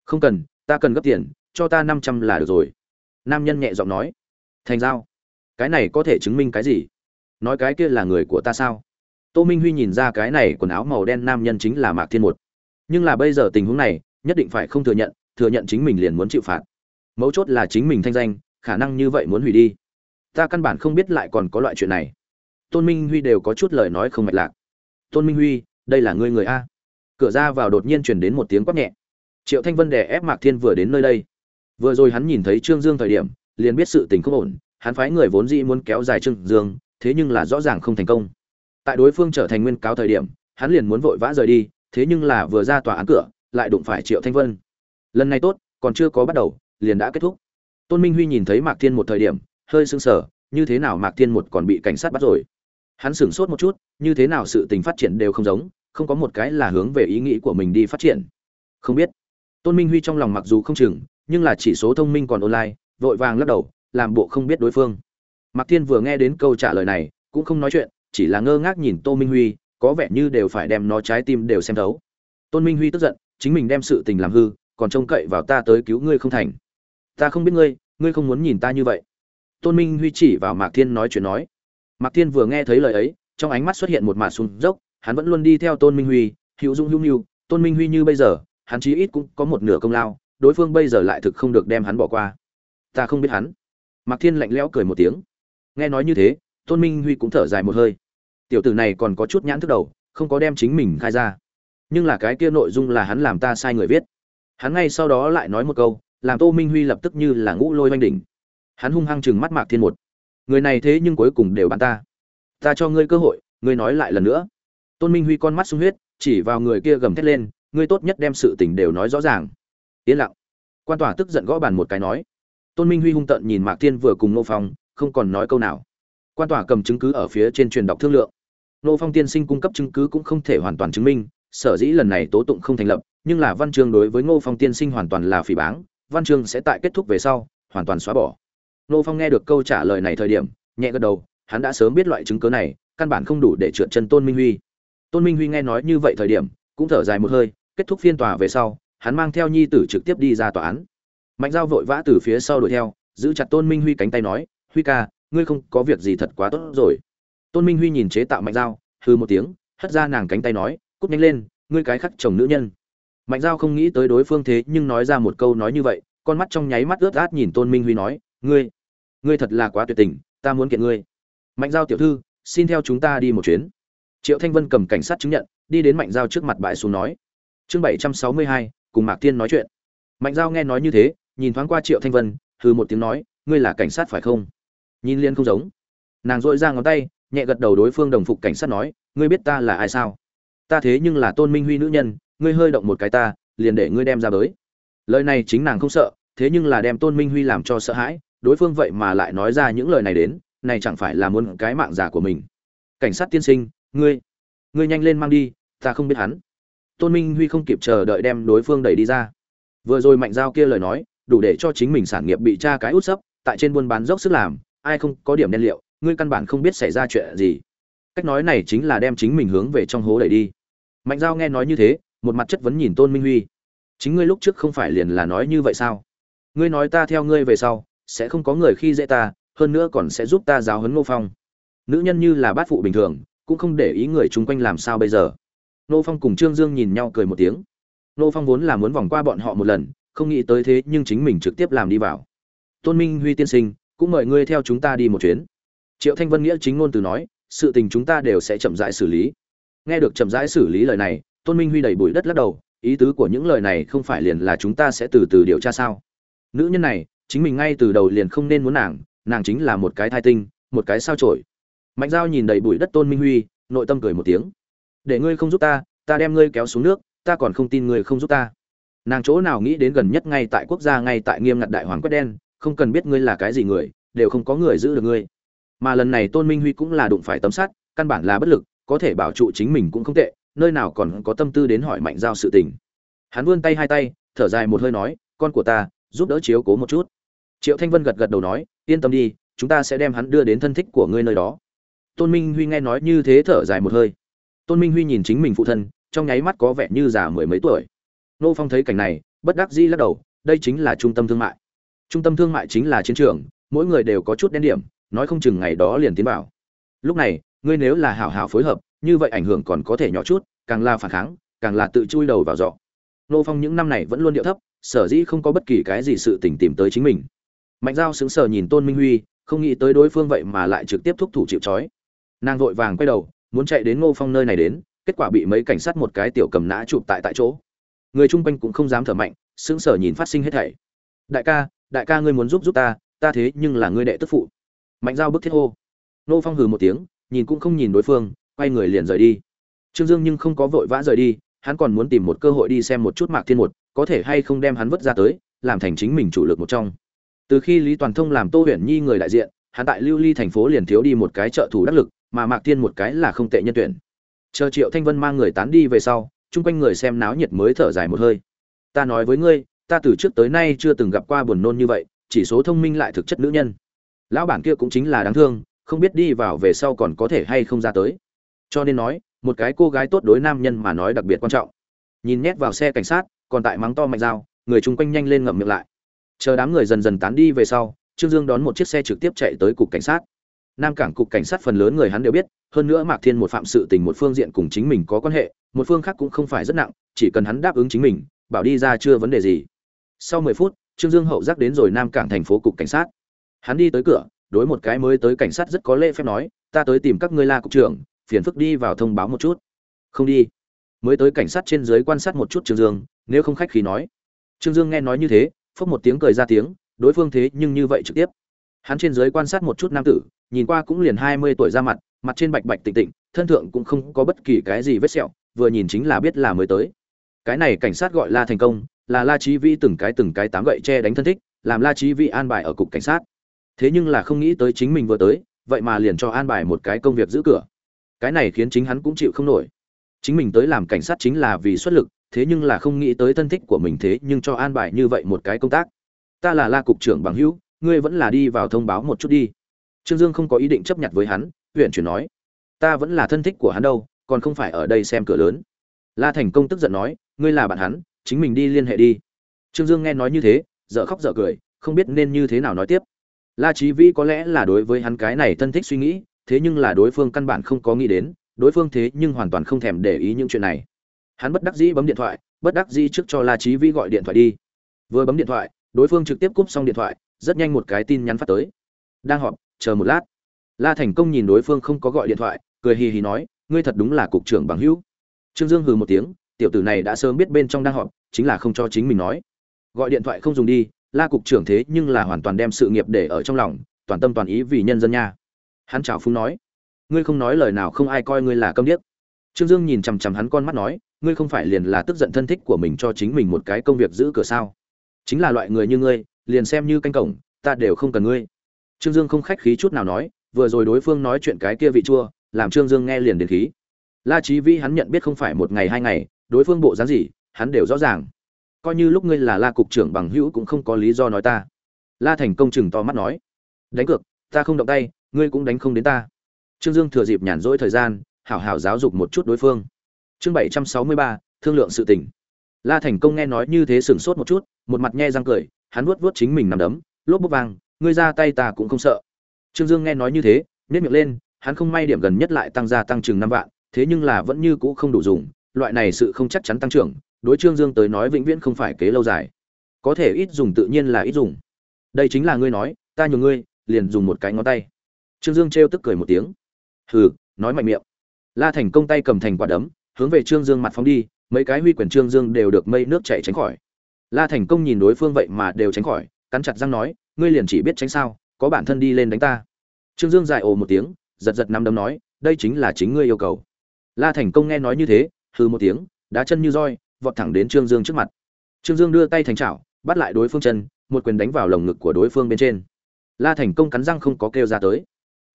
Không cần, ta cần gấp tiền, cho ta năm trăm là được rồi. Nam nhân nhẹ giọng nói thành giao. Cái này có thể chứng minh cái gì? Nói cái kia là người của ta sao? Tô minh huy nhìn ra cái này quần áo màu đen nam nhân chính là mạc thiên một. Nhưng là bây giờ tình huống này, nhất định phải không thừa nhận thừa nhận chính mình liền muốn chịu phạt. Mấu chốt là chính mình thanh danh, khả năng như vậy muốn hủy đi. Ta căn bản không biết lại còn có loại chuyện này. Tôn minh huy đều có chút lời nói không mạch lạc. Tôn minh huy, đây là ngươi người a. Cửa ra vào đột nhiên chuyển đến một tiếng quát nhẹ. Triệu thanh vân đè ép mạc thiên vừa đến nơi đây. Vừa rồi hắn nhìn thấy trương dương thời điểm liền biết sự tình không ổn, hắn phái người vốn dĩ muốn kéo dài trương dương, thế nhưng là rõ ràng không thành công. Tại đối phương trở thành nguyên cáo thời điểm, hắn liền muốn vội vã rời đi, thế nhưng là vừa ra tòa án cửa, lại đụng phải triệu thanh vân. Lần này tốt, còn chưa có bắt đầu, liền đã kết thúc. Tôn minh huy nhìn thấy mạc thiên một thời điểm, hơi sưng sờ, như thế nào mạc thiên một còn bị cảnh sát bắt rồi? Hắn sửng sốt một chút, như thế nào sự tình phát triển đều không giống, không có một cái là hướng về ý nghĩ của mình đi phát triển. Không biết. Tôn minh huy trong lòng mặc dù không chừng, nhưng là chỉ số thông minh còn online vội vàng lắc đầu, làm bộ không biết đối phương. Mạc thiên vừa nghe đến câu trả lời này, cũng không nói chuyện, chỉ là ngơ ngác nhìn tô minh huy, có vẻ như đều phải đem nó trái tim đều xem thấu. Tôn minh huy tức giận, chính mình đem sự tình làm hư, còn trông cậy vào ta tới cứu ngươi không thành. Ta không biết ngươi ngươi không muốn nhìn ta như vậy. Tôn minh huy chỉ vào mạc thiên nói chuyện nói. Mạc thiên vừa nghe thấy lời ấy, trong ánh mắt xuất hiện một mạt sùng dốc, hắn vẫn luôn đi theo tôn minh huy, hữu dung hữu nhu. Tôn minh huy như bây giờ, hắn chí ít cũng có một nửa công lao, đối phương bây giờ lại thực không được đem hắn bỏ qua ta không biết hắn. Mạc thiên lạnh lẽo cười một tiếng. Nghe nói như thế, tôn minh huy cũng thở dài một hơi. Tiểu tử này còn có chút nhãn thức đầu, không có đem chính mình khai ra. Nhưng là cái kia nội dung là hắn làm ta sai người viết. Hắn ngay sau đó lại nói một câu, làm tô minh huy lập tức như là ngũ lôi oanh đỉnh. Hắn hung hăng chừng mắt mạc thiên một. Người này thế nhưng cuối cùng đều bắn ta. Ta cho ngươi cơ hội, ngươi nói lại lần nữa. Tôn minh huy con mắt sung huyết, chỉ vào người kia gầm thét lên, ngươi tốt nhất đem sự tình đều nói rõ ràng. Yên lặng. Quan tòa tức giận gõ bàn một cái nói tôn minh huy hung tợn nhìn mạc thiên vừa cùng nô phong, không còn nói câu nào. Quan tòa cầm chứng cứ ở phía trên truyền đọc thương lượng. Nô phong tiên sinh cung cấp chứng cứ cũng không thể hoàn toàn chứng minh, sở dĩ lần này tố tụng không thành lập, nhưng là văn chương đối với ngô phong tiên sinh hoàn toàn là phỉ báng, văn chương sẽ tại kết thúc về sau, hoàn toàn xóa bỏ. Ngô phong nghe được câu trả lời này thời điểm, nhẹ gật đầu, hắn đã sớm biết loại chứng cứ này, căn bản không đủ để trượt chân tôn minh huy. Tôn minh huy nghe nói như vậy thời điểm, cũng thở dài một hơi, kết thúc phiên tòa về sau, hắn mang theo nhi tử trực tiếp đi ra tòa án mạnh giao vội vã từ phía sau đuổi theo, giữ chặt tôn minh huy cánh tay nói, huy ca, ngươi không có việc gì thật quá tốt rồi. Tôn minh huy nhìn chế tạo mạnh giao hư một tiếng, hất ra nàng cánh tay nói, cút nhanh lên, ngươi cái khắc chồng nữ nhân. Mạnh giao không nghĩ tới đối phương thế nhưng nói ra một câu nói như vậy, con mắt trong nháy mắt ướt át nhìn tôn minh huy nói, ngươi ngươi thật là quá tuyệt tình, ta muốn kiện ngươi. Mạnh giao tiểu thư, xin theo chúng ta đi một chuyến. Triệu thanh vân cầm cảnh sát chứng nhận, đi đến mạnh giao trước mặt bãi xuống nói. Chương bảy trăm sáu mươi hai, cùng mạc tiên nói chuyện. Mạnh giao nghe nói như thế nhìn thoáng qua triệu thanh vân, hừ một tiếng nói, ngươi là cảnh sát phải không? Nhìn liên không giống. Nàng dội ra ngón tay, nhẹ gật đầu đối phương đồng phục cảnh sát nói, ngươi biết ta là ai sao? Ta thế nhưng là tôn minh huy nữ nhân, ngươi hơi động một cái ta, liền để ngươi đem ra tới. Lời này chính nàng không sợ, thế nhưng là đem tôn minh huy làm cho sợ hãi, đối phương vậy mà lại nói ra những lời này đến, này chẳng phải là muốn cái mạng giả của mình. Cảnh sát tiên sinh, ngươi ngươi nhanh lên mang đi, ta không biết hắn. Tôn minh huy không kịp chờ đợi đem đối phương đẩy đi ra. Vừa rồi mạnh giao kia lời nói đủ để cho chính mình sản nghiệp bị tra cái út sấp, tại trên buôn bán dốc sức làm, ai không có điểm đen liệu, ngươi căn bản không biết xảy ra chuyện gì. Cách nói này chính là đem chính mình hướng về trong hố đẩy đi. Mạnh giao nghe nói như thế, một mặt chất vấn nhìn tôn minh huy. Chính ngươi lúc trước không phải liền là nói như vậy sao? Ngươi nói ta theo ngươi về sau, sẽ không có người khi dễ ta, hơn nữa còn sẽ giúp ta giáo huấn ngô phong. Nữ nhân như là bát phụ bình thường, cũng không để ý người chung quanh làm sao bây giờ. Ngô phong cùng trương dương nhìn nhau cười một tiếng. Ngô phong vốn là muốn vòng qua bọn họ một lần không nghĩ tới thế nhưng chính mình trực tiếp làm đi vào. Tôn minh huy tiên sinh, cũng mời ngươi theo chúng ta đi một chuyến. Triệu thanh vân nghĩa chính ngôn từ nói, sự tình chúng ta đều sẽ chậm rãi xử lý. Nghe được chậm rãi xử lý lời này, tôn minh huy đẩy bụi đất lắc đầu, ý tứ của những lời này không phải liền là chúng ta sẽ từ từ điều tra sao? Nữ nhân này, chính mình ngay từ đầu liền không nên muốn nàng nàng chính là một cái thai tinh, một cái sao trổi mạnh giao nhìn đầy bụi đất tôn minh huy, nội tâm cười một tiếng. Để ngươi không giúp ta ta đem ngươi kéo xuống nước, ta còn không tin ngươi không giúp ta nàng chỗ nào nghĩ đến gần nhất ngay tại quốc gia ngay tại nghiêm ngặt đại hoàng quét đen, không cần biết ngươi là cái gì người, đều không có người giữ được ngươi. Mà lần này tôn minh huy cũng là đụng phải tấm sắt, căn bản là bất lực, có thể bảo trụ chính mình cũng không tệ, nơi nào còn có tâm tư đến hỏi mạnh giao sự tình. Hắn vươn tay hai tay, thở dài một hơi nói, con của ta, giúp đỡ chiếu cố một chút. Triệu thanh vân gật gật đầu nói, yên tâm đi, chúng ta sẽ đem hắn đưa đến thân thích của ngươi nơi đó. Tôn minh huy nghe nói như thế thở dài một hơi. Tôn minh huy nhìn chính mình phụ thân, trong nháy mắt có vẻ như già mười mấy tuổi nô phong thấy cảnh này, bất đắc dĩ lắc đầu, đây chính là trung tâm thương mại. Trung tâm thương mại chính là chiến trường, mỗi người đều có chút đen điểm, nói không chừng ngày đó liền tiến vào. Lúc này, ngươi nếu là hảo hảo phối hợp, như vậy ảnh hưởng còn có thể nhỏ chút, càng là phản kháng, càng là tự chui đầu vào giọ nô phong những năm này vẫn luôn điệu thấp, sở dĩ không có bất kỳ cái gì sự tình tìm tới chính mình. Mạnh giao sững sờ nhìn tôn minh huy, không nghĩ tới đối phương vậy mà lại trực tiếp thúc thủ chịu trói. Nàng vội vàng quay đầu, muốn chạy đến ngô phong nơi này đến, kết quả bị mấy cảnh sát một cái tiểu cầm nã chụp tại tại chỗ người chung quanh cũng không dám thở mạnh, sững sờ nhìn phát sinh hết thảy. Đại ca đại ca ngươi muốn giúp giúp ta ta thế nhưng là ngươi đệ tức phụ. Mạnh giao bức thiết hô. Nô phong hừ một tiếng, nhìn cũng không nhìn đối phương, quay người liền rời đi. Trương dương nhưng không có vội vã rời đi, hắn còn muốn tìm một cơ hội đi xem một chút mạc thiên một, có thể hay không đem hắn vứt ra tới, làm thành chính mình chủ lực một trong. Từ khi lý toàn thông làm tô huyền nhi người đại diện, hắn tại lưu ly thành phố liền thiếu đi một cái trợ thủ đắc lực, mà mạc thiên một cái là không tệ nhân tuyển. Chờ triệu thanh vân mang người tán đi về sau chung quanh người xem náo nhiệt mới thở dài một hơi. Ta nói với ngươi, ta từ trước tới nay chưa từng gặp qua buồn nôn như vậy, chỉ số thông minh lại thực chất nữ nhân. Lão bản kia cũng chính là đáng thương, không biết đi vào về sau còn có thể hay không ra tới. Cho nên nói, một cái cô gái tốt đối nam nhân mà nói đặc biệt quan trọng. Nhìn nhét vào xe cảnh sát, còn tại mắng to mạnh dao, người chung quanh nhanh lên ngậm miệng lại. Chờ đám người dần dần tán đi về sau, trương dương đón một chiếc xe trực tiếp chạy tới cục cảnh sát nam cảng cục cảnh sát phần lớn người hắn đều biết, hơn nữa mạc thiên một phạm sự tình một phương diện cùng chính mình có quan hệ, một phương khác cũng không phải rất nặng, chỉ cần hắn đáp ứng chính mình, bảo đi ra chưa vấn đề gì. Sau mười phút, trương dương hậu giác đến rồi nam cảng thành phố cục cảnh sát. Hắn đi tới cửa, đối một cái mới tới cảnh sát rất có lễ phép nói, ta tới tìm các ngươi la cục trưởng, phiền phức đi vào thông báo một chút. Không đi. Mới tới cảnh sát trên dưới quan sát một chút trương dương, nếu không khách khí nói. Trương dương nghe nói như thế, phốc một tiếng cười ra tiếng, đối phương thế nhưng như vậy trực tiếp hắn trên dưới quan sát một chút nam tử, nhìn qua cũng liền hai mươi tuổi ra mặt mặt trên bạch bạch tịnh tịnh, thân thượng cũng không có bất kỳ cái gì vết sẹo, vừa nhìn chính là biết là mới tới. Cái này cảnh sát gọi la thành công, là la trí vi từng cái từng cái tám gậy che đánh thân thích, làm la trí vi an bài ở cục cảnh sát. Thế nhưng là không nghĩ tới chính mình vừa tới, vậy mà liền cho an bài một cái công việc giữ cửa. Cái này khiến chính hắn cũng chịu không nổi. Chính mình tới làm cảnh sát chính là vì xuất lực, thế nhưng là không nghĩ tới thân thích của mình thế nhưng cho an bài như vậy một cái công tác. Ta là la cục trưởng bằng hữu ngươi vẫn là đi vào thông báo một chút đi. Trương dương không có ý định chấp nhận với hắn, huyện chuyển nói, ta vẫn là thân thích của hắn đâu, còn không phải ở đây xem cửa lớn. La thành công tức giận nói, ngươi là bạn hắn, chính mình đi liên hệ đi. Trương dương nghe nói như thế dợ khóc dợ cười, không biết nên như thế nào nói tiếp. La trí vĩ có lẽ là đối với hắn cái này thân thích suy nghĩ, thế nhưng là đối phương căn bản không có nghĩ đến, đối phương thế nhưng hoàn toàn không thèm để ý những chuyện này. Hắn bất đắc dĩ bấm điện thoại, bất đắc dĩ trước cho la trí vĩ gọi điện thoại đi. Vừa bấm điện thoại, đối phương trực tiếp cúp xong điện thoại rất nhanh một cái tin nhắn phát tới. Đang họp, chờ một lát. La thành công nhìn đối phương không có gọi điện thoại, cười hì hì nói, ngươi thật đúng là cục trưởng bằng hữu. Trương dương hừ một tiếng, tiểu tử này đã sớm biết bên trong đang họp, chính là không cho chính mình nói. Gọi điện thoại không dùng đi, la cục trưởng thế nhưng là hoàn toàn đem sự nghiệp để ở trong lòng, toàn tâm toàn ý vì nhân dân nha. Hắn chào phúng nói, ngươi không nói lời nào không ai coi ngươi là câm điếc. Trương dương nhìn chằm chằm hắn con mắt nói, ngươi không phải liền là tức giận thân thích của mình cho chính mình một cái công việc giữ cửa sao? Chính là loại người như ngươi liền xem như canh cổng, ta đều không cần ngươi. Trương dương không khách khí chút nào nói, vừa rồi đối phương nói chuyện cái kia vị chua, làm trương dương nghe liền đến khí. La trí vĩ hắn nhận biết không phải một ngày hai ngày, đối phương bộ dáng gì, hắn đều rõ ràng. Coi như lúc ngươi là la cục trưởng bằng hữu cũng không có lý do nói ta. La thành công chừng to mắt nói, đánh cược, ta không động tay, ngươi cũng đánh không đến ta. Trương dương thừa dịp nhàn rỗi thời gian, hảo hảo giáo dục một chút đối phương. Chương bảy trăm sáu mươi ba, thương lượng sự tình. La thành công nghe nói như thế sửng sốt một chút, một mặt nhe răng cười hắn vuốt vuốt chính mình nằm đấm, lốp bút vang, ngươi ra tay ta cũng không sợ. Trương dương nghe nói như thế nếp miệng lên, hắn không may điểm gần nhất lại tăng ra tăng chừng năm vạn, thế nhưng là vẫn như cũ không đủ dùng, loại này sự không chắc chắn tăng trưởng, đối trương dương tới nói vĩnh viễn không phải kế lâu dài. Có thể ít dùng tự nhiên là ít dùng. Đây chính là ngươi nói, ta nhường ngươi, liền dùng một cái ngón tay. Trương dương trêu tức cười một tiếng. Hừ, nói mạnh miệng. La thành công tay cầm thành quả đấm, hướng về trương dương mặt phóng đi, mấy cái huy quyền trương dương đều được mây nước chảy tránh khỏi la thành công nhìn đối phương vậy mà đều tránh khỏi, cắn chặt răng nói, ngươi liền chỉ biết tránh sao, có bản thân đi lên đánh ta. Trương dương dài ồ một tiếng, giật giật nắm đấm nói, đây chính là chính ngươi yêu cầu. La thành công nghe nói như thế, hừ một tiếng, đá chân như roi, vọt thẳng đến trương dương trước mặt. Trương dương đưa tay thành chảo, bắt lại đối phương chân, một quyền đánh vào lồng ngực của đối phương bên trên. La thành công cắn răng không có kêu ra tới.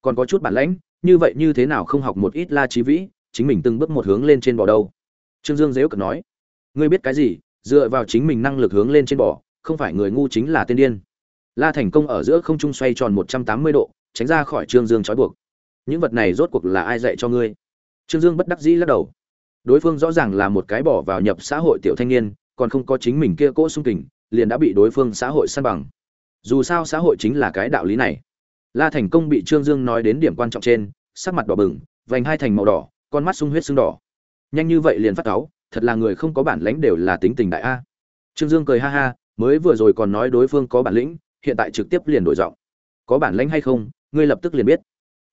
Còn có chút bản lãnh, như vậy như thế nào không học một ít la trí vĩ, chính mình từng bước một hướng lên trên bò đâu? Trương dương dếu cực nói, ngươi biết cái gì dựa vào chính mình năng lực hướng lên trên bò, không phải người ngu chính là tên điên. La thành công ở giữa không trung xoay tròn một trăm tám mươi độ, tránh ra khỏi trương dương trói buộc. Những vật này rốt cuộc là ai dạy cho ngươi? Trương dương bất đắc dĩ lắc đầu. Đối phương rõ ràng là một cái bỏ vào nhập xã hội tiểu thanh niên, còn không có chính mình kia cỗ sung kình, liền đã bị đối phương xã hội săn bằng. Dù sao xã hội chính là cái đạo lý này. La thành công bị trương dương nói đến điểm quan trọng trên, sắc mặt đỏ bừng, vành hai thành màu đỏ, con mắt sung huyết sưng đỏ. Nhanh như vậy liền phát cáu thật là người không có bản lãnh đều là tính tình đại a. Trương dương cười ha ha, mới vừa rồi còn nói đối phương có bản lĩnh, hiện tại trực tiếp liền đổi giọng. Có bản lãnh hay không, ngươi lập tức liền biết.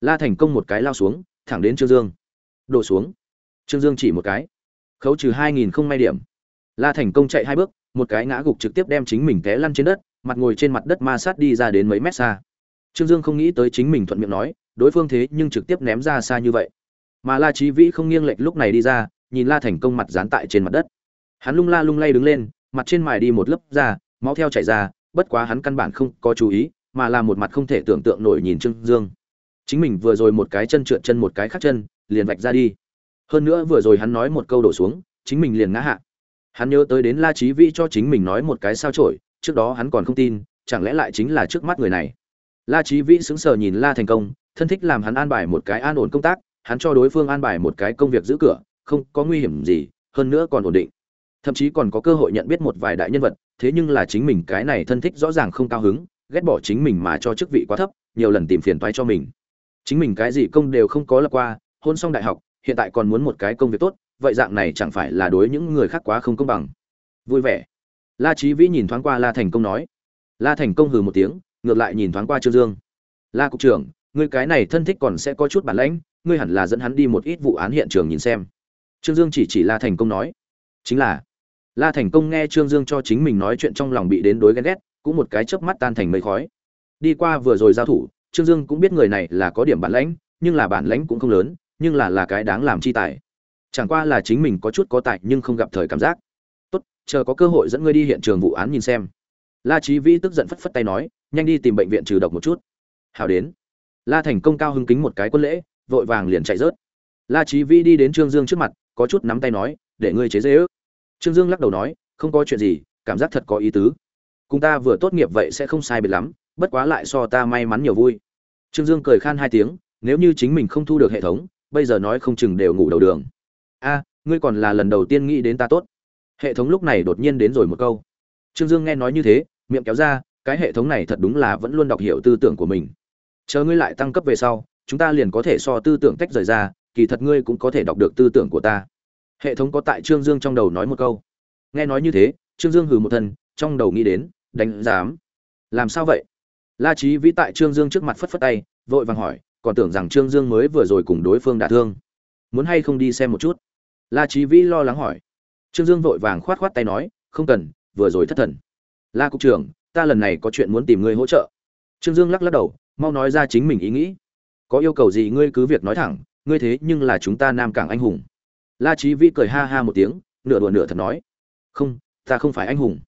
La thành công một cái lao xuống, thẳng đến trương dương. Đổ xuống. Trương dương chỉ một cái. Khấu trừ hai nghìn không may điểm. La thành công chạy hai bước, một cái ngã gục trực tiếp đem chính mình té lăn trên đất, mặt ngồi trên mặt đất ma sát đi ra đến mấy mét xa. Trương dương không nghĩ tới chính mình thuận miệng nói, đối phương thế nhưng trực tiếp ném ra xa như vậy. Mà la trí vĩ không nghiêng lệch lúc này đi ra nhìn la thành công mặt dán tại trên mặt đất. Hắn lung la lung lay đứng lên, mặt trên mài đi một lớp da, máu theo chảy ra, bất quá hắn căn bản không có chú ý, mà là một mặt không thể tưởng tượng nổi nhìn trương dương. Chính mình vừa rồi một cái chân trượt chân một cái khác chân, liền vạch ra đi. Hơn nữa vừa rồi hắn nói một câu đổ xuống, chính mình liền ngã hạ. Hắn nhớ tới đến la trí vĩ cho chính mình nói một cái sao trổi trước đó hắn còn không tin, chẳng lẽ lại chính là trước mắt người này? La trí vĩ sững sờ nhìn la thành công, thân thích làm hắn an bài một cái an ổn công tác, hắn cho đối phương an bài một cái công việc giữ cửa không có nguy hiểm gì, hơn nữa còn ổn định. Thậm chí còn có cơ hội nhận biết một vài đại nhân vật, thế nhưng là chính mình cái này thân thích rõ ràng không cao hứng, ghét bỏ chính mình mà cho chức vị quá thấp, nhiều lần tìm phiền toái cho mình. Chính mình cái gì công đều không có lập qua, hôn xong đại học, hiện tại còn muốn một cái công việc tốt, vậy dạng này chẳng phải là đối những người khác quá không công bằng. Vui vẻ. La trí vĩ nhìn thoáng qua la thành công nói. La thành công hừ một tiếng, ngược lại nhìn thoáng qua trương dương. La cục trưởng người cái này thân thích còn sẽ có chút bản lãnh, ngươi hẳn là dẫn hắn đi một ít vụ án hiện trường nhìn xem trương dương chỉ chỉ la thành công nói, chính là, la thành công nghe trương dương cho chính mình nói chuyện trong lòng bị đến đối ghen ghét, cũng một cái chớp mắt tan thành mây khói. Đi qua vừa rồi giao thủ, trương dương cũng biết người này là có điểm bản lãnh, nhưng là bản lãnh cũng không lớn, nhưng là là cái đáng làm chi tài. Chẳng qua là chính mình có chút có tài nhưng không gặp thời cảm giác. Tốt, chờ có cơ hội dẫn ngươi đi hiện trường vụ án nhìn xem. La trí vĩ tức giận phất phất tay nói, nhanh đi tìm bệnh viện trừ độc một chút. Hào đến. La thành công cao hứng kính một cái quân lễ, vội vàng liền chạy rớt. La trí vĩ đi đến trương dương trước mặt có chút nắm tay nói, để ngươi chế dễ ước. Trương dương lắc đầu nói, không có chuyện gì, cảm giác thật có ý tứ. Cùng ta vừa tốt nghiệp vậy sẽ không sai biệt lắm, bất quá lại so ta may mắn nhiều vui. Trương dương cười khan hai tiếng, nếu như chính mình không thu được hệ thống, bây giờ nói không chừng đều ngủ đầu đường. A, ngươi còn là lần đầu tiên nghĩ đến ta tốt. Hệ thống lúc này đột nhiên đến rồi một câu. Trương dương nghe nói như thế, miệng kéo ra, cái hệ thống này thật đúng là vẫn luôn đọc hiểu tư tưởng của mình. Chờ ngươi lại tăng cấp về sau, chúng ta liền có thể so tư tưởng tách rời ra kỳ thật ngươi cũng có thể đọc được tư tưởng của ta. Hệ thống có tại trương dương trong đầu nói một câu. Nghe nói như thế, trương dương hừ một thân trong đầu nghĩ đến, đánh giám. Làm sao vậy? La trí vĩ tại trương dương trước mặt phất phất tay, vội vàng hỏi, còn tưởng rằng trương dương mới vừa rồi cùng đối phương đả thương. Muốn hay không đi xem một chút? La trí vĩ lo lắng hỏi. Trương dương vội vàng khoát khoát tay nói, không cần, vừa rồi thất thần. La cục trưởng, ta lần này có chuyện muốn tìm ngươi hỗ trợ. Trương dương lắc lắc đầu, mau nói ra chính mình ý nghĩ. Có yêu cầu gì ngươi cứ việc nói thẳng ngươi thế nhưng là chúng ta nam cảng anh hùng. La trí vĩ cười ha ha một tiếng, nửa đùa nửa thật nói. Không, ta không phải anh hùng.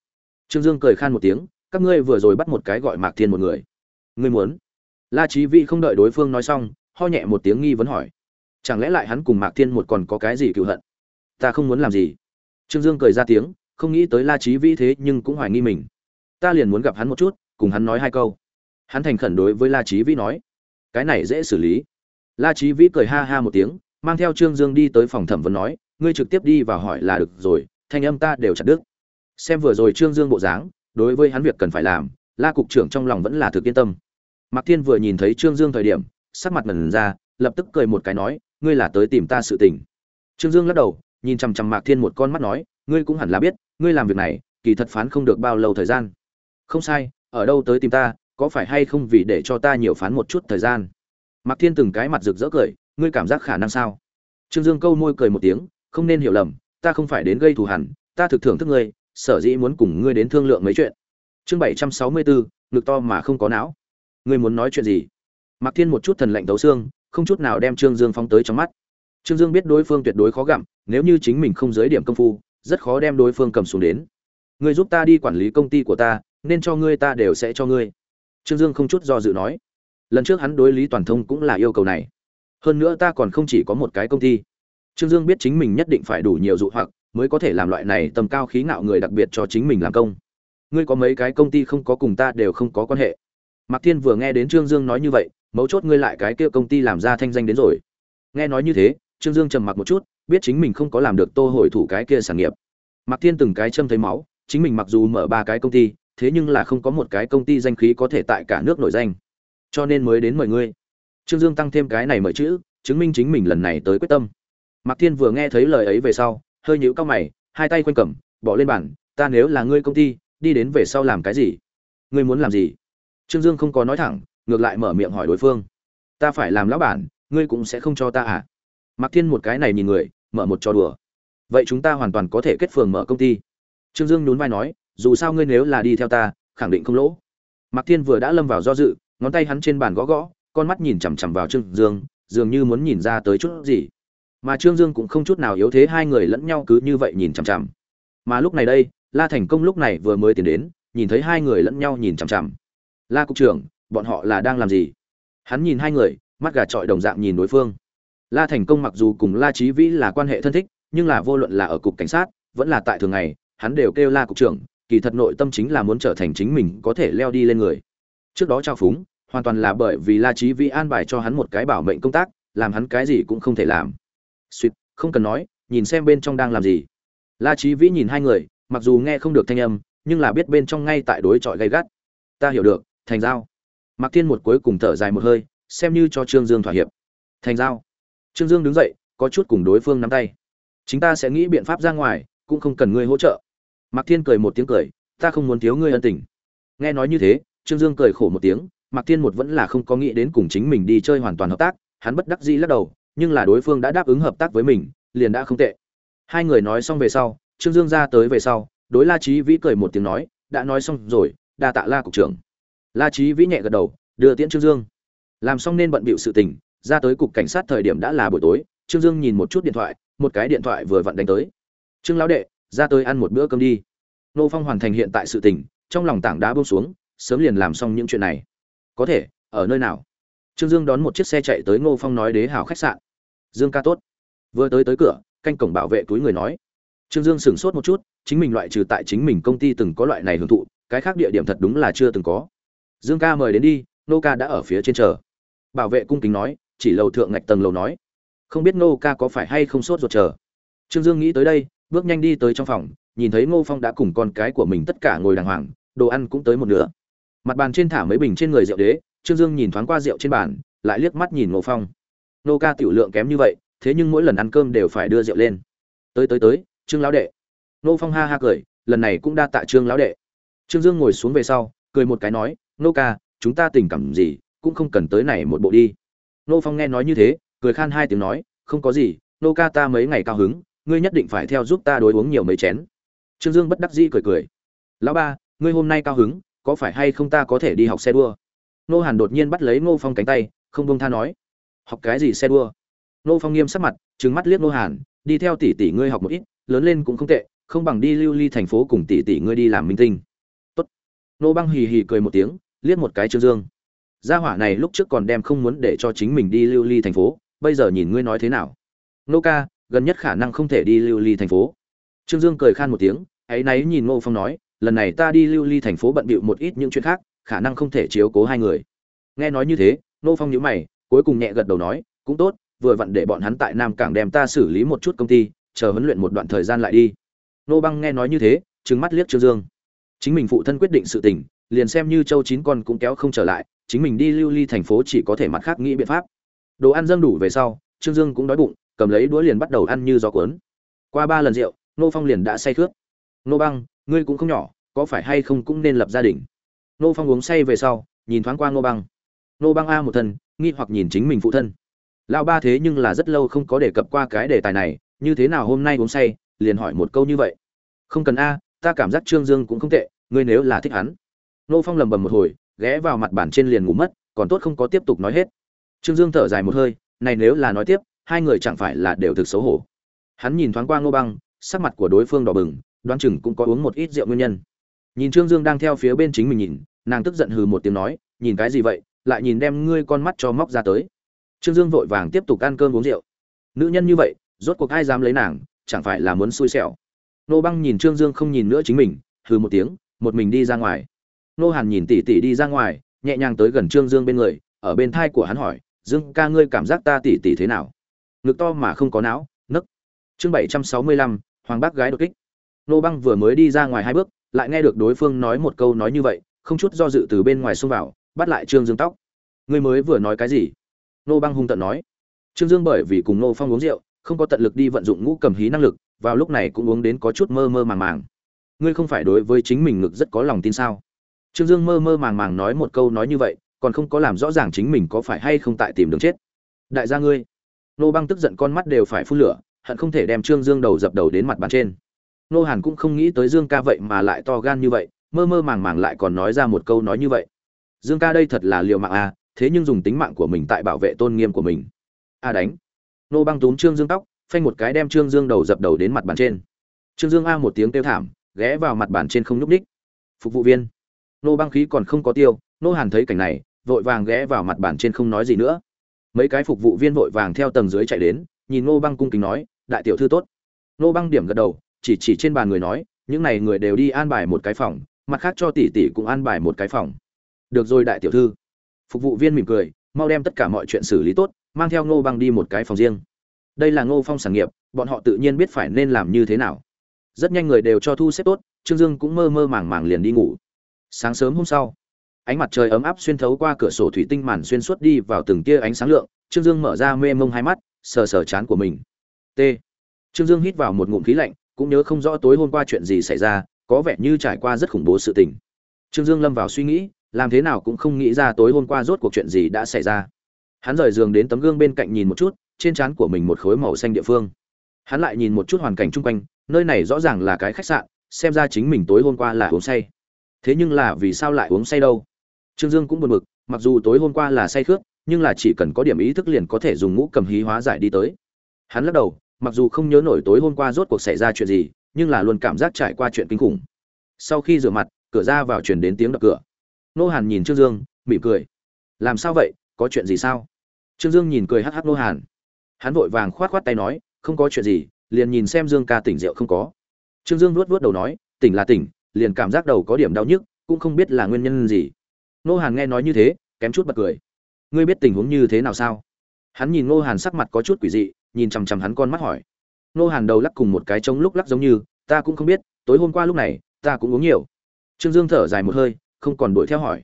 Trương dương cười khan một tiếng, các ngươi vừa rồi bắt một cái gọi mạc thiên một người. Ngươi muốn? La trí vĩ không đợi đối phương nói xong, ho nhẹ một tiếng nghi vấn hỏi. Chẳng lẽ lại hắn cùng mạc thiên một còn có cái gì cựu hận? Ta không muốn làm gì. Trương dương cười ra tiếng, không nghĩ tới la trí vĩ thế nhưng cũng hoài nghi mình. Ta liền muốn gặp hắn một chút, cùng hắn nói hai câu. Hắn thành khẩn đối với la trí vĩ nói. Cái này dễ xử lý la Chí vĩ cười ha ha một tiếng, mang theo trương dương đi tới phòng thẩm vấn nói, ngươi trực tiếp đi vào hỏi là được rồi, thanh âm ta đều chặt đứt. Xem vừa rồi trương dương bộ dáng, đối với hắn việc cần phải làm, la cục trưởng trong lòng vẫn là thực yên tâm. Mạc thiên vừa nhìn thấy trương dương thời điểm, sắc mặt mẩn ra, lập tức cười một cái nói, ngươi là tới tìm ta sự tình. Trương dương lắc đầu, nhìn chằm chằm mạc thiên một con mắt nói, ngươi cũng hẳn là biết, ngươi làm việc này, kỳ thật phán không được bao lâu thời gian. Không sai, ở đâu tới tìm ta, có phải hay không vì để cho ta nhiều phán một chút thời gian? Mạc thiên từng cái mặt rực rỡ cười, ngươi cảm giác khả năng sao? Trương dương câu môi cười một tiếng, không nên hiểu lầm, ta không phải đến gây thù hằn ta thực thưởng thức ngươi, sở dĩ muốn cùng ngươi đến thương lượng mấy chuyện. Chương bảy trăm sáu mươi bốn ngực to mà không có não. Ngươi muốn nói chuyện gì? Mạc thiên một chút thần lạnh tấu xương, không chút nào đem trương dương phóng tới trong mắt. Trương dương biết đối phương tuyệt đối khó gặm, nếu như chính mình không giới điểm công phu, rất khó đem đối phương cầm xuống đến. Ngươi giúp ta đi quản lý công ty của ta, nên cho ngươi ta đều sẽ cho ngươi. Trương dương không chút do dự nói lần trước hắn đối lý toàn thông cũng là yêu cầu này. Hơn nữa ta còn không chỉ có một cái công ty. Trương dương biết chính mình nhất định phải đủ nhiều dụ hoặc mới có thể làm loại này tầm cao khí ngạo người đặc biệt cho chính mình làm công. Ngươi có mấy cái công ty không có cùng ta đều không có quan hệ. Mạc thiên vừa nghe đến trương dương nói như vậy mấu chốt ngươi lại cái kia công ty làm ra thanh danh đến rồi. Nghe nói như thế trương dương trầm mặc một chút biết chính mình không có làm được tô hồi thủ cái kia sản nghiệp. Mạc Thiên từng cái châm thấy máu, chính mình mặc dù mở ba cái công ty, thế nhưng là không có một cái công ty danh khí có thể tại cả nước nổi danh. Cho nên mới đến mời ngươi. Trương Dương tăng thêm cái này mời chữ, chứng minh chính mình lần này tới quyết tâm. Mạc Thiên vừa nghe thấy lời ấy về sau, hơi nhũ cao mày, hai tay quanh cầm, bỏ lên bàn, ta nếu là ngươi công ty, đi đến về sau làm cái gì? Ngươi muốn làm gì? Trương Dương không có nói thẳng, ngược lại mở miệng hỏi đối phương. Ta phải làm lão bản, ngươi cũng sẽ không cho ta à? Mạc Thiên một cái này nhìn người, mở một trò đùa vậy chúng ta hoàn toàn có thể kết phường mở công ty trương dương nhún vai nói dù sao ngươi nếu là đi theo ta khẳng định không lỗ mạc thiên vừa đã lâm vào do dự ngón tay hắn trên bàn gõ gõ, con mắt nhìn chằm chằm vào trương dương, dường như muốn nhìn ra tới chút gì. Mà trương dương cũng không chút nào yếu thế, hai người lẫn nhau cứ như vậy nhìn chằm chằm. Mà lúc này đây, la thành công lúc này vừa mới tiến đến, nhìn thấy hai người lẫn nhau nhìn chằm chằm. La cục trưởng, bọn họ là đang làm gì? Hắn nhìn hai người, mắt gà trọi đồng dạng nhìn đối phương. La thành công mặc dù cùng la trí vĩ là quan hệ thân thích, nhưng là vô luận là ở cục cảnh sát, vẫn là tại thường ngày, hắn đều kêu la cục trưởng, kỳ thật nội tâm chính là muốn trở thành chính mình có thể leo đi lên người trước đó trao phúng, hoàn toàn là bởi vì la trí vĩ an bài cho hắn một cái bảo mệnh công tác, làm hắn cái gì cũng không thể làm. Suýt không cần nói, nhìn xem bên trong đang làm gì. La trí vĩ nhìn hai người, mặc dù nghe không được thanh âm, nhưng là biết bên trong ngay tại đối trọi gay gắt. Ta hiểu được, thành giao. Mạc thiên một cuối cùng thở dài một hơi, xem như cho trương dương thỏa hiệp. Thành giao. Trương dương đứng dậy, có chút cùng đối phương nắm tay. Chúng ta sẽ nghĩ biện pháp ra ngoài, cũng không cần ngươi hỗ trợ. Mạc thiên cười một tiếng cười, ta không muốn thiếu ngươi ân tình. Nghe nói như thế trương dương cười khổ một tiếng, mạc thiên một vẫn là không có nghĩ đến cùng chính mình đi chơi hoàn toàn hợp tác, hắn bất đắc dĩ lắc đầu, nhưng là đối phương đã đáp ứng hợp tác với mình, liền đã không tệ. Hai người nói xong về sau, trương dương ra tới về sau, đối la Chí vĩ cười một tiếng nói, đã nói xong rồi, đa tạ la cục trưởng. La Chí vĩ nhẹ gật đầu, đưa tiễn trương dương. Làm xong nên bận bịu sự tình, ra tới cục cảnh sát thời điểm đã là buổi tối, trương dương nhìn một chút điện thoại, một cái điện thoại vừa vặn đánh tới. Trương lão đệ, ra tới ăn một bữa cơm đi. Nô phong hoàn thành hiện tại sự tình, trong lòng tảng đá buông xuống sớm liền làm xong những chuyện này. Có thể, ở nơi nào? Trương dương đón một chiếc xe chạy tới ngô phong nói đế hào khách sạn. Dương ca tốt. Vừa tới tới cửa, canh cổng bảo vệ túi người nói. Trương dương sửng sốt một chút, chính mình loại trừ tại chính mình công ty từng có loại này hưởng thụ, cái khác địa điểm thật đúng là chưa từng có. Dương ca mời đến đi nô ca đã ở phía trên chờ. Bảo vệ cung kính nói, chỉ lầu thượng ngạch tầng lầu nói. Không biết nô ca có phải hay không sốt ruột chờ. Trương dương nghĩ tới đây, bước nhanh đi tới trong phòng, nhìn thấy ngô phong đã cùng con cái của mình tất cả ngồi đàng hoàng, đồ ăn cũng tới một nửa mặt bàn trên thả mấy bình trên người rượu đế, trương dương nhìn thoáng qua rượu trên bàn, lại liếc mắt nhìn ngộ phong. Nô ca tiểu lượng kém như vậy, thế nhưng mỗi lần ăn cơm đều phải đưa rượu lên. Tới tới tới, trương lão đệ. Nô phong ha ha cười, lần này cũng đa tạ trương lão đệ. Trương dương ngồi xuống về sau, cười một cái nói, nô ca, chúng ta tình cảm gì, cũng không cần tới này một bộ đi. Nô phong nghe nói như thế, cười khan hai tiếng nói, không có gì, nô ca ta mấy ngày cao hứng, ngươi nhất định phải theo giúp ta đối uống nhiều mấy chén. Trương dương bất đắc dĩ cười cười. Lão ba, ngươi hôm nay cao hứng có phải hay không ta có thể đi học xe đua? Nô hàn đột nhiên bắt lấy ngô phong cánh tay, không bông tha nói. Học cái gì xe đua? Nô phong nghiêm sắc mặt, trừng mắt liếc nô hàn, đi theo tỷ tỷ ngươi học một ít, lớn lên cũng không tệ, không bằng đi lưu ly thành phố cùng tỷ tỷ ngươi đi làm minh tinh. Tốt. Nô băng hì hì cười một tiếng, liếc một cái trương dương. Gia hỏa này lúc trước còn đem không muốn để cho chính mình đi lưu ly thành phố, bây giờ nhìn ngươi nói thế nào? Nô ca, gần nhất khả năng không thể đi lưu ly thành phố. Trương dương cười khan một tiếng, ấy náy nhìn ngô phong nói lần này ta đi lưu ly thành phố bận bịu một ít những chuyện khác, khả năng không thể chiếu cố hai người. Nghe nói như thế, nô phong nhíu mày, cuối cùng nhẹ gật đầu nói, cũng tốt, vừa vặn để bọn hắn tại nam cảng đem ta xử lý một chút công ty, chờ huấn luyện một đoạn thời gian lại đi. Nô băng nghe nói như thế, trừng mắt liếc trương dương. Chính mình phụ thân quyết định sự tình, liền xem như châu chín con cũng kéo không trở lại, chính mình đi lưu ly thành phố chỉ có thể mặt khác nghĩ biện pháp. Đồ ăn dâng đủ về sau, trương dương cũng đói bụng, cầm lấy đũa liền bắt đầu ăn như gió cuốn. Qua ba lần rượu, nô phong liền đã say khướt. Nô băng ngươi cũng không nhỏ, có phải hay không cũng nên lập gia đình. Nô phong uống say về sau, nhìn thoáng qua nô băng. Nô băng a một thân, nghi hoặc nhìn chính mình phụ thân. Lão ba thế nhưng là rất lâu không có đề cập qua cái đề tài này, như thế nào hôm nay uống say, liền hỏi một câu như vậy. Không cần a, ta cảm giác trương dương cũng không tệ, ngươi nếu là thích hắn. Nô phong lầm bầm một hồi, ghé vào mặt bàn trên liền ngủ mất, còn tốt không có tiếp tục nói hết. Trương dương thở dài một hơi, này nếu là nói tiếp, hai người chẳng phải là đều thực xấu hổ. Hắn nhìn thoáng qua ngô băng, sắc mặt của đối phương đỏ bừng đoán chừng cũng có uống một ít rượu nguyên nhân. Nhìn trương dương đang theo phía bên chính mình nhìn, nàng tức giận hừ một tiếng nói, nhìn cái gì vậy, lại nhìn đem ngươi con mắt cho móc ra tới. Trương dương vội vàng tiếp tục ăn cơm uống rượu. Nữ nhân như vậy, rốt cuộc ai dám lấy nàng, chẳng phải là muốn xui xẻo. Nô băng nhìn trương dương không nhìn nữa chính mình, hừ một tiếng, một mình đi ra ngoài. Nô hàn nhìn tỷ tỷ đi ra ngoài, nhẹ nhàng tới gần trương dương bên người, ở bên thai của hắn hỏi, dương ca ngươi cảm giác ta tỷ tỷ thế nào? Ngực to mà không có não, nấc. Chương bảy trăm sáu mươi lăm, hoàng bác gái đột kích nô băng vừa mới đi ra ngoài hai bước, lại nghe được đối phương nói một câu nói như vậy, không chút do dự từ bên ngoài xông vào, bắt lại trương dương tóc. Ngươi mới vừa nói cái gì? Nô băng hung tận nói. Trương dương bởi vì cùng nô phong uống rượu, không có tận lực đi vận dụng ngũ cầm hí năng lực, vào lúc này cũng uống đến có chút mơ mơ màng màng. Ngươi không phải đối với chính mình ngực rất có lòng tin sao? Trương dương mơ mơ màng màng nói một câu nói như vậy, còn không có làm rõ ràng chính mình có phải hay không tại tìm đường chết. Đại gia ngươi. Nô băng tức giận con mắt đều phải phun lửa, hận không thể đem trương dương đầu dập đầu đến mặt bàn trên nô hàn cũng không nghĩ tới dương ca vậy mà lại to gan như vậy, mơ mơ màng màng lại còn nói ra một câu nói như vậy. Dương ca đây thật là liều mạng à thế nhưng dùng tính mạng của mình tại bảo vệ tôn nghiêm của mình. A đánh. Nô băng túm trương dương tóc, phanh một cái đem trương dương đầu dập đầu đến mặt bàn trên. Trương dương a một tiếng kêu thảm, ghé vào mặt bàn trên không nhúc ních phục vụ viên. Nô băng khí còn không có tiêu, nô hàn thấy cảnh này, vội vàng ghé vào mặt bàn trên không nói gì nữa. Mấy cái phục vụ viên vội vàng theo tầng dưới chạy đến, nhìn nô băng cung kính nói, đại tiểu thư tốt. Nô băng điểm gật đầu chỉ chỉ trên bàn người nói, những này người đều đi an bài một cái phòng, mặt khác cho tỷ tỷ cũng an bài một cái phòng. Được rồi đại tiểu thư. Phục vụ viên mỉm cười, mau đem tất cả mọi chuyện xử lý tốt, mang theo ngô băng đi một cái phòng riêng. Đây là ngô phong sản nghiệp, bọn họ tự nhiên biết phải nên làm như thế nào. Rất nhanh người đều cho thu xếp tốt, trương dương cũng mơ mơ màng màng liền đi ngủ. Sáng sớm hôm sau, ánh mặt trời ấm áp xuyên thấu qua cửa sổ thủy tinh màn xuyên suốt đi vào từng tia ánh sáng lượng, trương dương mở ra mê mông hai mắt, sờ sờ chán của mình. T. Trương dương hít vào một ngụm khí lạnh cũng nhớ không rõ tối hôm qua chuyện gì xảy ra, có vẻ như trải qua rất khủng bố sự tình. Trương dương lâm vào suy nghĩ, làm thế nào cũng không nghĩ ra tối hôm qua rốt cuộc chuyện gì đã xảy ra. Hắn rời giường đến tấm gương bên cạnh nhìn một chút, trên trán của mình một khối màu xanh địa phương. Hắn lại nhìn một chút hoàn cảnh chung quanh, nơi này rõ ràng là cái khách sạn, xem ra chính mình tối hôm qua là uống say. Thế nhưng là vì sao lại uống say đâu? Trương dương cũng buồn bực, mặc dù tối hôm qua là say khướt, nhưng là chỉ cần có điểm ý thức liền có thể dùng ngũ cầm hí hóa giải đi tới. Hắn lắc đầu mặc dù không nhớ nổi tối hôm qua rốt cuộc xảy ra chuyện gì, nhưng là luôn cảm giác trải qua chuyện kinh khủng. Sau khi rửa mặt, cửa ra vào chuyển đến tiếng đập cửa. Nô hàn nhìn trương dương, mỉm cười. Làm sao vậy? Có chuyện gì sao? Trương dương nhìn cười hắc hắc nô hàn. Hắn vội vàng khoát khoát tay nói, không có chuyện gì, liền nhìn xem dương ca tỉnh rượu không có. Trương dương luốt luốt đầu nói, tỉnh là tỉnh, liền cảm giác đầu có điểm đau nhức, cũng không biết là nguyên nhân gì. Nô hàn nghe nói như thế, kém chút bật cười. Ngươi biết tình huống như thế nào sao? Hắn nhìn nô hàn sắc mặt có chút quỷ dị nhìn chằm chằm hắn con mắt hỏi. Nô hàn đầu lắc cùng một cái trống lúc lắc giống như, ta cũng không biết, tối hôm qua lúc này, ta cũng uống nhiều. Trương dương thở dài một hơi, không còn đuổi theo hỏi.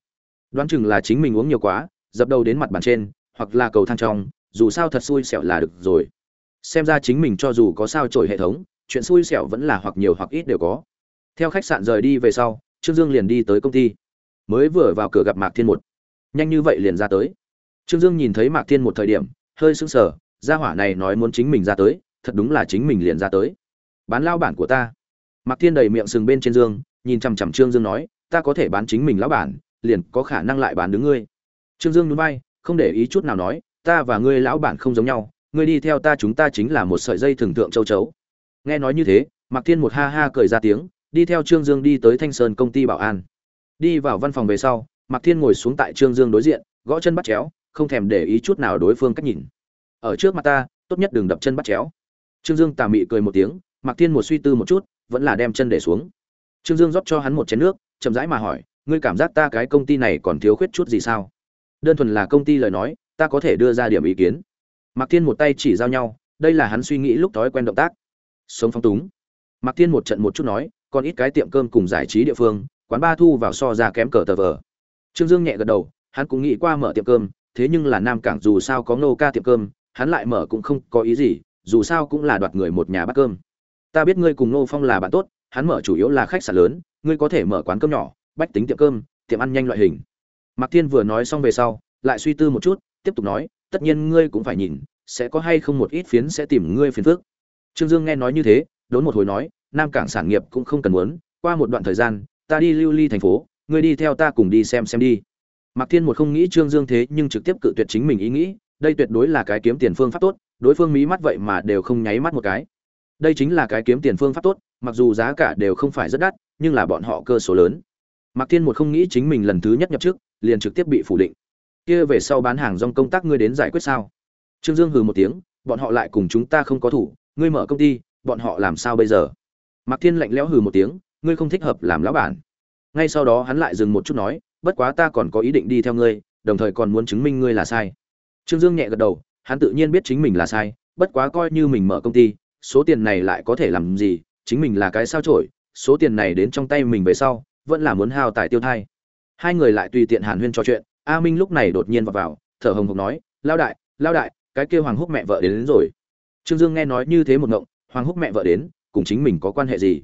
Đoán chừng là chính mình uống nhiều quá, dập đầu đến mặt bàn trên, hoặc là cầu thang trong, dù sao thật xui xẻo là được rồi. Xem ra chính mình cho dù có sao trổi hệ thống, chuyện xui xẻo vẫn là hoặc nhiều hoặc ít đều có. Theo khách sạn rời đi về sau, trương dương liền đi tới công ty. Mới vừa vào cửa gặp mạc thiên một. Nhanh như vậy liền ra tới. Trương dương nhìn thấy mạc thiên một thời điểm, hơi sững sờ gia hỏa này nói muốn chính mình ra tới thật đúng là chính mình liền ra tới. Bán lao bản của ta. Mạc thiên đầy miệng sừng bên trên dương nhìn chằm chằm trương dương nói ta có thể bán chính mình lão bản liền có khả năng lại bán đứng ngươi. Trương dương núi bay, không để ý chút nào nói ta và ngươi lão bản không giống nhau ngươi đi theo ta chúng ta chính là một sợi dây thường tượng châu chấu. Nghe nói như thế mạc thiên một ha ha cười ra tiếng đi theo trương dương đi tới thanh sơn công ty bảo an. Đi vào văn phòng về sau mạc thiên ngồi xuống tại trương dương đối diện gõ chân bắt chéo không thèm để ý chút nào đối phương cách nhìn ở trước mặt ta, tốt nhất đừng đập chân bắt chéo. Trương dương tà mị cười một tiếng, mạc thiên một suy tư một chút, vẫn là đem chân để xuống. Trương dương rót cho hắn một chén nước, chậm rãi mà hỏi, ngươi cảm giác ta cái công ty này còn thiếu khuyết chút gì sao? Đơn thuần là công ty lời nói, ta có thể đưa ra điểm ý kiến. Mạc thiên một tay chỉ giao nhau, đây là hắn suy nghĩ lúc thói quen động tác. Sống phong túng. Mạc thiên một trận một chút nói, còn ít cái tiệm cơm cùng giải trí địa phương, quán ba thu vào so ra kém cờ tờ vờ. Trương dương nhẹ gật đầu, hắn cũng nghĩ qua mở tiệm cơm, thế nhưng là nam cảng dù sao có nô ca tiệm cơm hắn lại mở cũng không có ý gì, dù sao cũng là đoạt người một nhà bắt cơm. Ta biết ngươi cùng nô phong là bạn tốt, hắn mở chủ yếu là khách sạn lớn, ngươi có thể mở quán cơm nhỏ, bách tính tiệm cơm, tiệm ăn nhanh loại hình. Mạc thiên vừa nói xong về sau, lại suy tư một chút, tiếp tục nói, tất nhiên ngươi cũng phải nhìn, sẽ có hay không một ít phiến sẽ tìm ngươi phiền phước trương dương nghe nói như thế, đốn một hồi nói, nam cảng sản nghiệp cũng không cần muốn, qua một đoạn thời gian, ta đi lưu ly thành phố, ngươi đi theo ta cùng đi xem xem đi. Mạc thiên một không nghĩ trương dương thế nhưng trực tiếp cự tuyệt chính mình ý nghĩ đây tuyệt đối là cái kiếm tiền phương pháp tốt, đối phương mí mắt vậy mà đều không nháy mắt một cái. Đây chính là cái kiếm tiền phương pháp tốt, mặc dù giá cả đều không phải rất đắt, nhưng là bọn họ cơ số lớn. Mạc thiên một không nghĩ chính mình lần thứ nhất nhập trước liền trực tiếp bị phủ định. Kia về sau bán hàng dòng công tác ngươi đến giải quyết sao? Trương dương hừ một tiếng, bọn họ lại cùng chúng ta không có thủ, ngươi mở công ty, bọn họ làm sao bây giờ? Mạc thiên lạnh lẽo hừ một tiếng, ngươi không thích hợp làm lão bản. Ngay sau đó hắn lại dừng một chút nói, bất quá ta còn có ý định đi theo ngươi, đồng thời còn muốn chứng minh ngươi là sai trương dương nhẹ gật đầu hắn tự nhiên biết chính mình là sai bất quá coi như mình mở công ty số tiền này lại có thể làm gì chính mình là cái sao chổi. số tiền này đến trong tay mình về sau vẫn là muốn hao tài tiêu thai. Hai người lại tùy tiện hàn huyên trò chuyện a minh lúc này đột nhiên vào, vào thở hồng hộc nói lao đại lao đại cái kêu hoàng húc mẹ vợ đến, đến rồi. Trương dương nghe nói như thế một ngộng hoàng húc mẹ vợ đến cùng chính mình có quan hệ gì?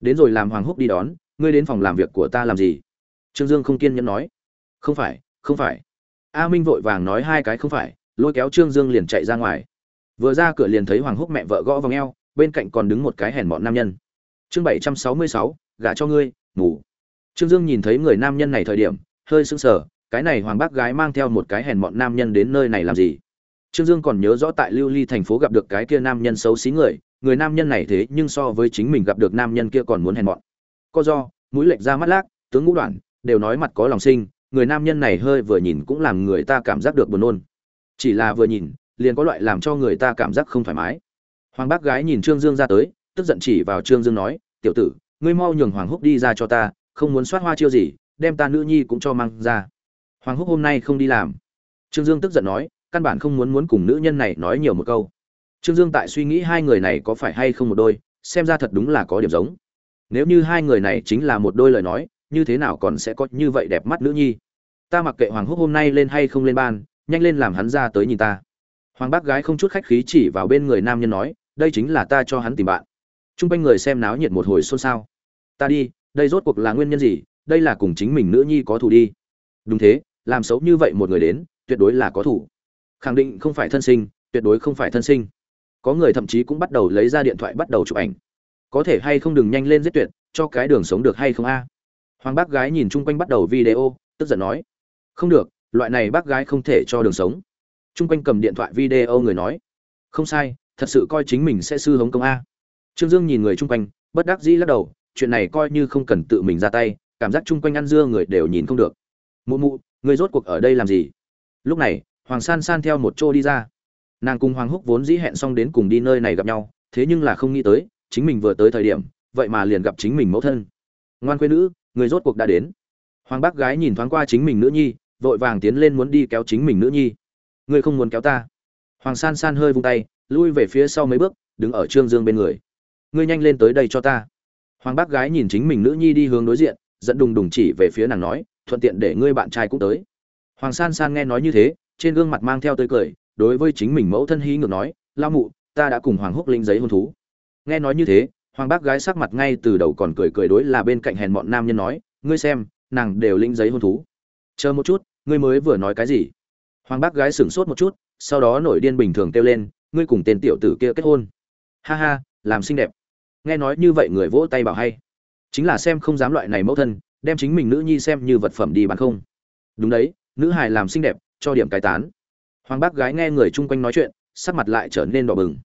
Đến rồi làm hoàng húc đi đón ngươi đến phòng làm việc của ta làm gì? Trương dương không kiên nhẫn nói không phải không phải a minh vội vàng nói hai cái không phải, lôi kéo trương dương liền chạy ra ngoài. Vừa ra cửa liền thấy hoàng húc mẹ vợ gõ vào ngheo bên cạnh còn đứng một cái hèn mọn nam nhân. Chương bảy trăm sáu mươi sáu, gả cho ngươi, ngủ. Trương dương nhìn thấy người nam nhân này thời điểm, hơi sững sờ, cái này hoàng bác gái mang theo một cái hèn mọn nam nhân đến nơi này làm gì? Trương dương còn nhớ rõ tại lưu ly thành phố gặp được cái kia nam nhân xấu xí người người nam nhân này thế nhưng so với chính mình gặp được nam nhân kia còn muốn hèn mọn. Co do, mũi lệch ra mắt lác, tướng ngũ đoạn, đều nói mặt có lòng sinh người nam nhân này hơi vừa nhìn cũng làm người ta cảm giác được buồn nôn. Chỉ là vừa nhìn, liền có loại làm cho người ta cảm giác không thoải mái. Hoàng bác gái nhìn trương dương ra tới, tức giận chỉ vào trương dương nói, tiểu tử, ngươi mau nhường hoàng húc đi ra cho ta, không muốn soát hoa chiêu gì, đem ta nữ nhi cũng cho mang ra. Hoàng húc hôm nay không đi làm. Trương dương tức giận nói, căn bản không muốn muốn cùng nữ nhân này nói nhiều một câu. Trương dương tại suy nghĩ hai người này có phải hay không một đôi, xem ra thật đúng là có điểm giống. Nếu như hai người này chính là một đôi lời nói như thế nào còn sẽ có như vậy đẹp mắt nữ nhi? Ta mặc kệ hoàng húc hôm nay lên hay không lên ban, nhanh lên làm hắn ra tới nhìn ta. Hoàng bác gái không chút khách khí chỉ vào bên người nam nhân nói, đây chính là ta cho hắn tìm bạn. T r u n g quanh người xem náo nhiệt một hồi xôn xao. Ta đi, đây rốt cuộc là nguyên nhân gì? Đây là cùng chính mình nữ nhi có thù đi. Đúng thế, làm xấu như vậy một người đến, tuyệt đối là có thủ khẳng định không phải thân sinh, tuyệt đối không phải thân sinh. Có người thậm chí cũng bắt đầu lấy ra điện thoại bắt đầu chụp ảnh. Có thể hay không đừng nhanh lên giết tuyệt, cho cái đường sống được hay không a? Hoàng bác gái nhìn chung quanh bắt đầu video, tức giận nói, không được, loại này bác gái không thể cho đường sống. Chung quanh cầm điện thoại video người nói, không sai, thật sự coi chính mình sẽ sư hống công a. Trương dương nhìn người chung quanh, bất đắc dĩ lắc đầu, chuyện này coi như không cần tự mình ra tay, cảm giác chung quanh ăn dưa người đều nhìn không được. Mụ mụ, người rốt cuộc ở đây làm gì? Lúc này, hoàng san san theo một chỗ đi ra. Nàng cùng hoàng húc vốn dĩ hẹn xong đến cùng đi nơi này gặp nhau, thế nhưng là không nghĩ tới, chính mình vừa tới thời điểm, vậy mà liền gặp chính mình mẫu thân. Ngoan quê nữ người rốt cuộc đã đến. Hoàng bác gái nhìn thoáng qua chính mình nữ nhi, vội vàng tiến lên muốn đi kéo chính mình nữ nhi. Ngươi không muốn kéo ta. Hoàng san san hơi vung tay, lui về phía sau mấy bước, đứng ở trương dương bên người. Ngươi nhanh lên tới đây cho ta. Hoàng bác gái nhìn chính mình nữ nhi đi hướng đối diện dẫn đùng đùng chỉ về phía nàng nói, thuận tiện để ngươi bạn trai cũng tới. Hoàng san san nghe nói như thế, trên gương mặt mang theo tươi cười, đối với chính mình mẫu thân hí ngược nói lao mụ, ta đã cùng hoàng húc linh giấy hôn thú. Nghe nói như thế hoàng bác gái sắc mặt ngay từ đầu còn cười cười đối là bên cạnh hèn bọn nam nhân nói, ngươi xem, nàng đều linh giấy hôn thú. Chờ một chút, ngươi mới vừa nói cái gì? Hoàng bác gái sửng sốt một chút, sau đó nổi điên bình thường kêu lên, ngươi cùng tên tiểu tử kia kết hôn. Ha ha, làm xinh đẹp. Nghe nói như vậy người vỗ tay bảo hay. Chính là xem không dám loại này mẫu thân, đem chính mình nữ nhi xem như vật phẩm đi bán không. Đúng đấy, nữ hài làm xinh đẹp, cho điểm cái tán. Hoàng bác gái nghe người chung quanh nói chuyện, sắc mặt lại trở nên đỏ bừng.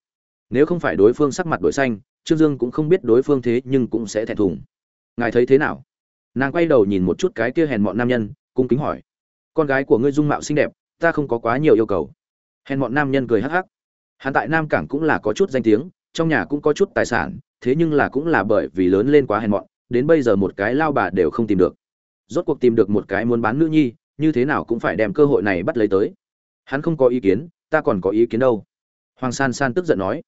Nếu không phải đối phương sắc mặt đổi xanh trương dương cũng không biết đối phương thế nhưng cũng sẽ thẹn thùng. Ngài thấy thế nào? Nàng quay đầu nhìn một chút cái kia hèn mọn nam nhân, cung kính hỏi. Con gái của ngươi dung mạo xinh đẹp, ta không có quá nhiều yêu cầu. Hèn mọn nam nhân cười hắc hắc. Hắn tại nam cảng cũng là có chút danh tiếng, trong nhà cũng có chút tài sản, thế nhưng là cũng là bởi vì lớn lên quá hèn mọn, đến bây giờ một cái lao bà đều không tìm được. Rốt cuộc tìm được một cái muốn bán nữ nhi, như thế nào cũng phải đem cơ hội này bắt lấy tới. Hắn không có ý kiến, ta còn có ý kiến đâu. Hoàng san san tức giận nói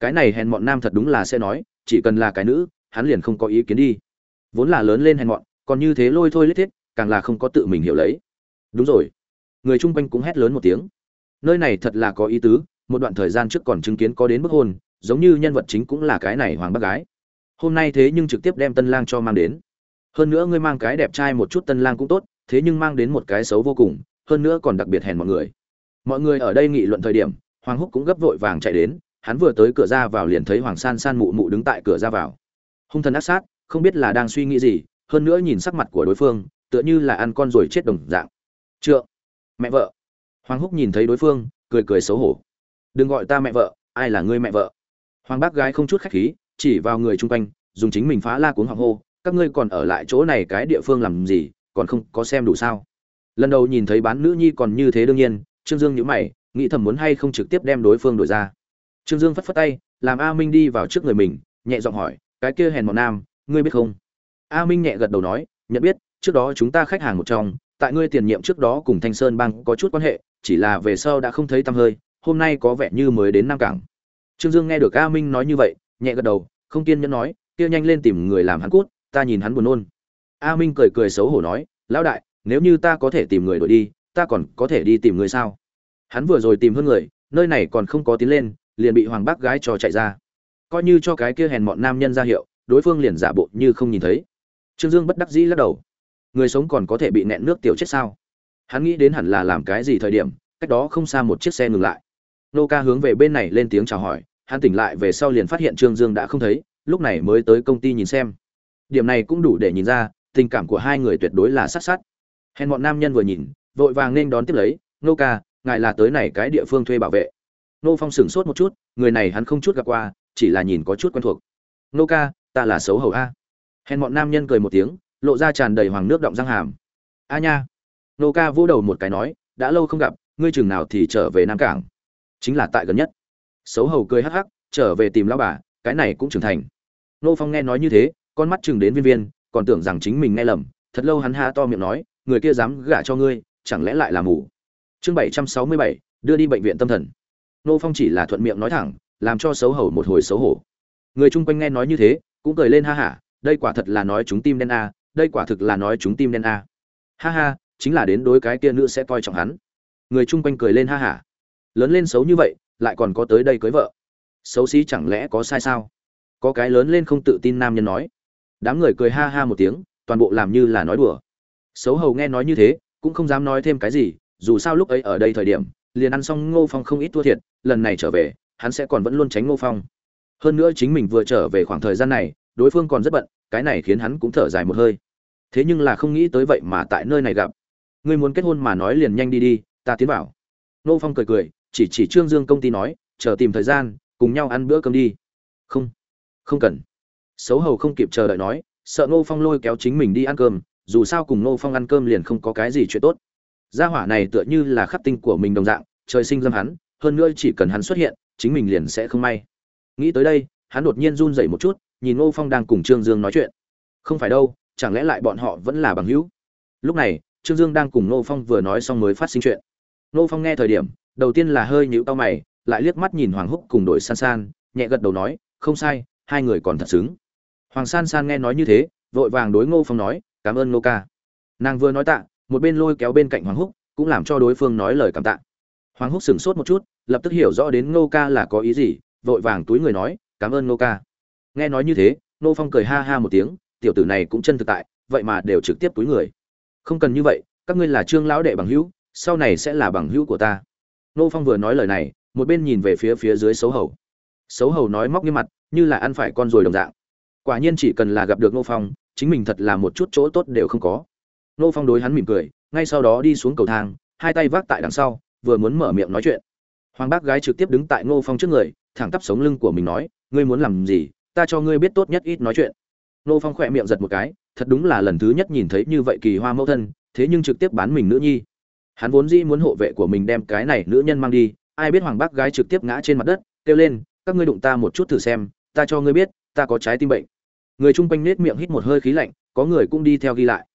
cái này hèn mọn nam thật đúng là sẽ nói, chỉ cần là cái nữ, hắn liền không có ý kiến đi. Vốn là lớn lên hèn mọn, còn như thế lôi thôi lết thiết, càng là không có tự mình hiểu lấy. Đúng rồi. Người chung quanh cũng hét lớn một tiếng. Nơi này thật là có ý tứ, một đoạn thời gian trước còn chứng kiến có đến bức hôn, giống như nhân vật chính cũng là cái này hoàng bác gái. Hôm nay thế nhưng trực tiếp đem tân lang cho mang đến. Hơn nữa ngươi mang cái đẹp trai một chút tân lang cũng tốt, thế nhưng mang đến một cái xấu vô cùng, hơn nữa còn đặc biệt hèn mọi người. Mọi người ở đây nghị luận thời điểm, hoàng húc cũng gấp vội vàng chạy đến hắn vừa tới cửa ra vào liền thấy hoàng san san mụ mụ đứng tại cửa ra vào. Hung thần ác sát, không biết là đang suy nghĩ gì, hơn nữa nhìn sắc mặt của đối phương, tựa như là ăn con rồi chết đồng dạng. Trượng, mẹ vợ. Hoàng húc nhìn thấy đối phương, cười cười xấu hổ. Đừng gọi ta mẹ vợ, ai là ngươi mẹ vợ? Hoàng bác gái không chút khách khí, chỉ vào người chung quanh, dùng chính mình phá la cuống hoàng hô, các ngươi còn ở lại chỗ này cái địa phương làm gì, còn không có xem đủ sao? Lần đầu nhìn thấy bán nữ nhi còn như thế đương nhiên, trương dương nhữ mày, nghĩ thầm muốn hay không trực tiếp đem đối phương đổi ra trương dương phất phất tay, làm a minh đi vào trước người mình, nhẹ giọng hỏi, cái kia hèn mọn nam, ngươi biết không? A minh nhẹ gật đầu nói, nhận biết, trước đó chúng ta khách hàng một trong, tại ngươi tiền nhiệm trước đó cùng thanh sơn bang có chút quan hệ, chỉ là về sau đã không thấy tăm hơi, hôm nay có vẻ như mới đến nam cảng. Trương dương nghe được a minh nói như vậy, nhẹ gật đầu, không kiên nhẫn nói, kia nhanh lên tìm người làm hắn cút, ta nhìn hắn buồn nôn. A minh cười cười xấu hổ nói, lão đại, nếu như ta có thể tìm người đổi đi, ta còn có thể đi tìm người sao? Hắn vừa rồi tìm hơn người, nơi này còn không có tiến lên liền bị hoàng bác gái cho chạy ra. Coi như cho cái kia hèn mọn nam nhân ra hiệu, đối phương liền giả bộ như không nhìn thấy. Trương dương bất đắc dĩ lắc đầu. Người sống còn có thể bị nẹn nước tiểu chết sao? Hắn nghĩ đến hẳn là làm cái gì thời điểm, cách đó không xa một chiếc xe ngừng lại. Nô ca hướng về bên này lên tiếng chào hỏi, hắn tỉnh lại về sau liền phát hiện trương dương đã không thấy, lúc này mới tới công ty nhìn xem. Điểm này cũng đủ để nhìn ra, tình cảm của hai người tuyệt đối là sát sát. Hèn bọn nam nhân vừa nhìn, vội vàng nên đón tiếp lấy, nô ca, ngài là tới này cái địa phương thuê bảo vệ nô phong sửng sốt một chút, người này hắn không chút gặp qua, chỉ là nhìn có chút quen thuộc. Nô ca, ta là xấu hầu a. Hèn bọn nam nhân cười một tiếng, lộ ra tràn đầy hoàng nước động răng hàm. A nha. Nô ca vỗ đầu một cái nói, đã lâu không gặp, ngươi chừng nào thì trở về nam cảng. Chính là tại gần nhất. Xấu hầu cười hắc hắc, trở về tìm lão bà, cái này cũng trưởng thành. Nô phong nghe nói như thế, con mắt chừng đến viên viên, còn tưởng rằng chính mình nghe lầm, thật lâu hắn ha to miệng nói, người kia dám gả cho ngươi, chẳng lẽ lại là mù? Chương bảy trăm sáu mươi bảy, đưa đi bệnh viện tâm thần nô phong chỉ là thuận miệng nói thẳng, làm cho xấu hổ một hồi xấu hổ. Người chung quanh nghe nói như thế, cũng cười lên ha hả, đây quả thật là nói chúng tim đen a, đây quả thực là nói chúng tim đen a. Ha ha, chính là đến đối cái kia nữ sẽ coi trọng hắn. Người chung quanh cười lên ha hả. Lớn lên xấu như vậy, lại còn có tới đây cưới vợ. Xấu xí chẳng lẽ có sai sao? Có cái lớn lên không tự tin nam nhân nói. Đám người cười ha ha một tiếng, toàn bộ làm như là nói đùa. Xấu hầu nghe nói như thế, cũng không dám nói thêm cái gì, dù sao lúc ấy ở đây thời điểm liền ăn xong ngô phong không ít thua thiệt, lần này trở về, hắn sẽ còn vẫn luôn tránh ngô phong. Hơn nữa chính mình vừa trở về khoảng thời gian này, đối phương còn rất bận, cái này khiến hắn cũng thở dài một hơi. Thế nhưng là không nghĩ tới vậy mà tại nơi này gặp. Ngươi muốn kết hôn mà nói liền nhanh đi đi, ta tiến vào. Ngô phong cười cười, chỉ chỉ trương dương công ty nói, chờ tìm thời gian, cùng nhau ăn bữa cơm đi. Không không cần. Xấu hầu không kịp chờ đợi nói, sợ ngô phong lôi kéo chính mình đi ăn cơm, dù sao cùng ngô phong ăn cơm liền không có cái gì chuyện tốt. Gia hỏa này tựa như là khắc tinh của mình đồng dạng trời sinh dâm hắn, hơn nữa chỉ cần hắn xuất hiện, chính mình liền sẽ không may. Nghĩ tới đây, hắn đột nhiên run rẩy một chút, nhìn ngô phong đang cùng trương dương nói chuyện. Không phải đâu, chẳng lẽ lại bọn họ vẫn là bằng hữu? Lúc này, trương dương đang cùng ngô phong vừa nói xong mới phát sinh chuyện. Ngô phong nghe thời điểm, đầu tiên là hơi nhíu tao mày, lại liếc mắt nhìn hoàng húc cùng đội san san, nhẹ gật đầu nói, không sai, hai người còn thật xứng. Hoàng san san nghe nói như thế, vội vàng đối ngô phong nói, cảm ơn ngô ca. Nàng vừa nói tạ, một bên lôi kéo bên cạnh hoàng húc, cũng làm cho đối phương nói lời cảm tạ hoàng húc sửng sốt một chút, lập tức hiểu rõ đến ngô ca là có ý gì, vội vàng túi người nói, cảm ơn ngô ca. Nghe nói như thế, ngô phong cười ha ha một tiếng, tiểu tử này cũng chân thực tại, vậy mà đều trực tiếp túi người. Không cần như vậy, các ngươi là trương lão đệ bằng hữu, sau này sẽ là bằng hữu của ta. Ngô phong vừa nói lời này, một bên nhìn về phía phía dưới xấu hầu. Xấu hầu nói móc như mặt, như là ăn phải con rồi đồng dạng. Quả nhiên chỉ cần là gặp được ngô phong, chính mình thật là một chút chỗ tốt đều không có. Ngô phong đối hắn mỉm cười, ngay sau đó đi xuống cầu thang, hai tay vác tại đằng sau vừa muốn mở miệng nói chuyện. Hoàng bác gái trực tiếp đứng tại ngô phong trước người, thẳng tắp sống lưng của mình nói, ngươi muốn làm gì? Ta cho ngươi biết tốt nhất ít nói chuyện. Ngô phong khỏe miệng giật một cái, thật đúng là lần thứ nhất nhìn thấy như vậy kỳ hoa mẫu thân, thế nhưng trực tiếp bán mình nữ nhi. Hắn vốn dĩ muốn hộ vệ của mình đem cái này nữ nhân mang đi, ai biết hoàng bác gái trực tiếp ngã trên mặt đất, kêu lên, các ngươi đụng ta một chút thử xem, ta cho ngươi biết, ta có trái tim bệnh. Người chung quanh nết miệng hít một hơi khí lạnh, có người cũng đi theo ghi lại.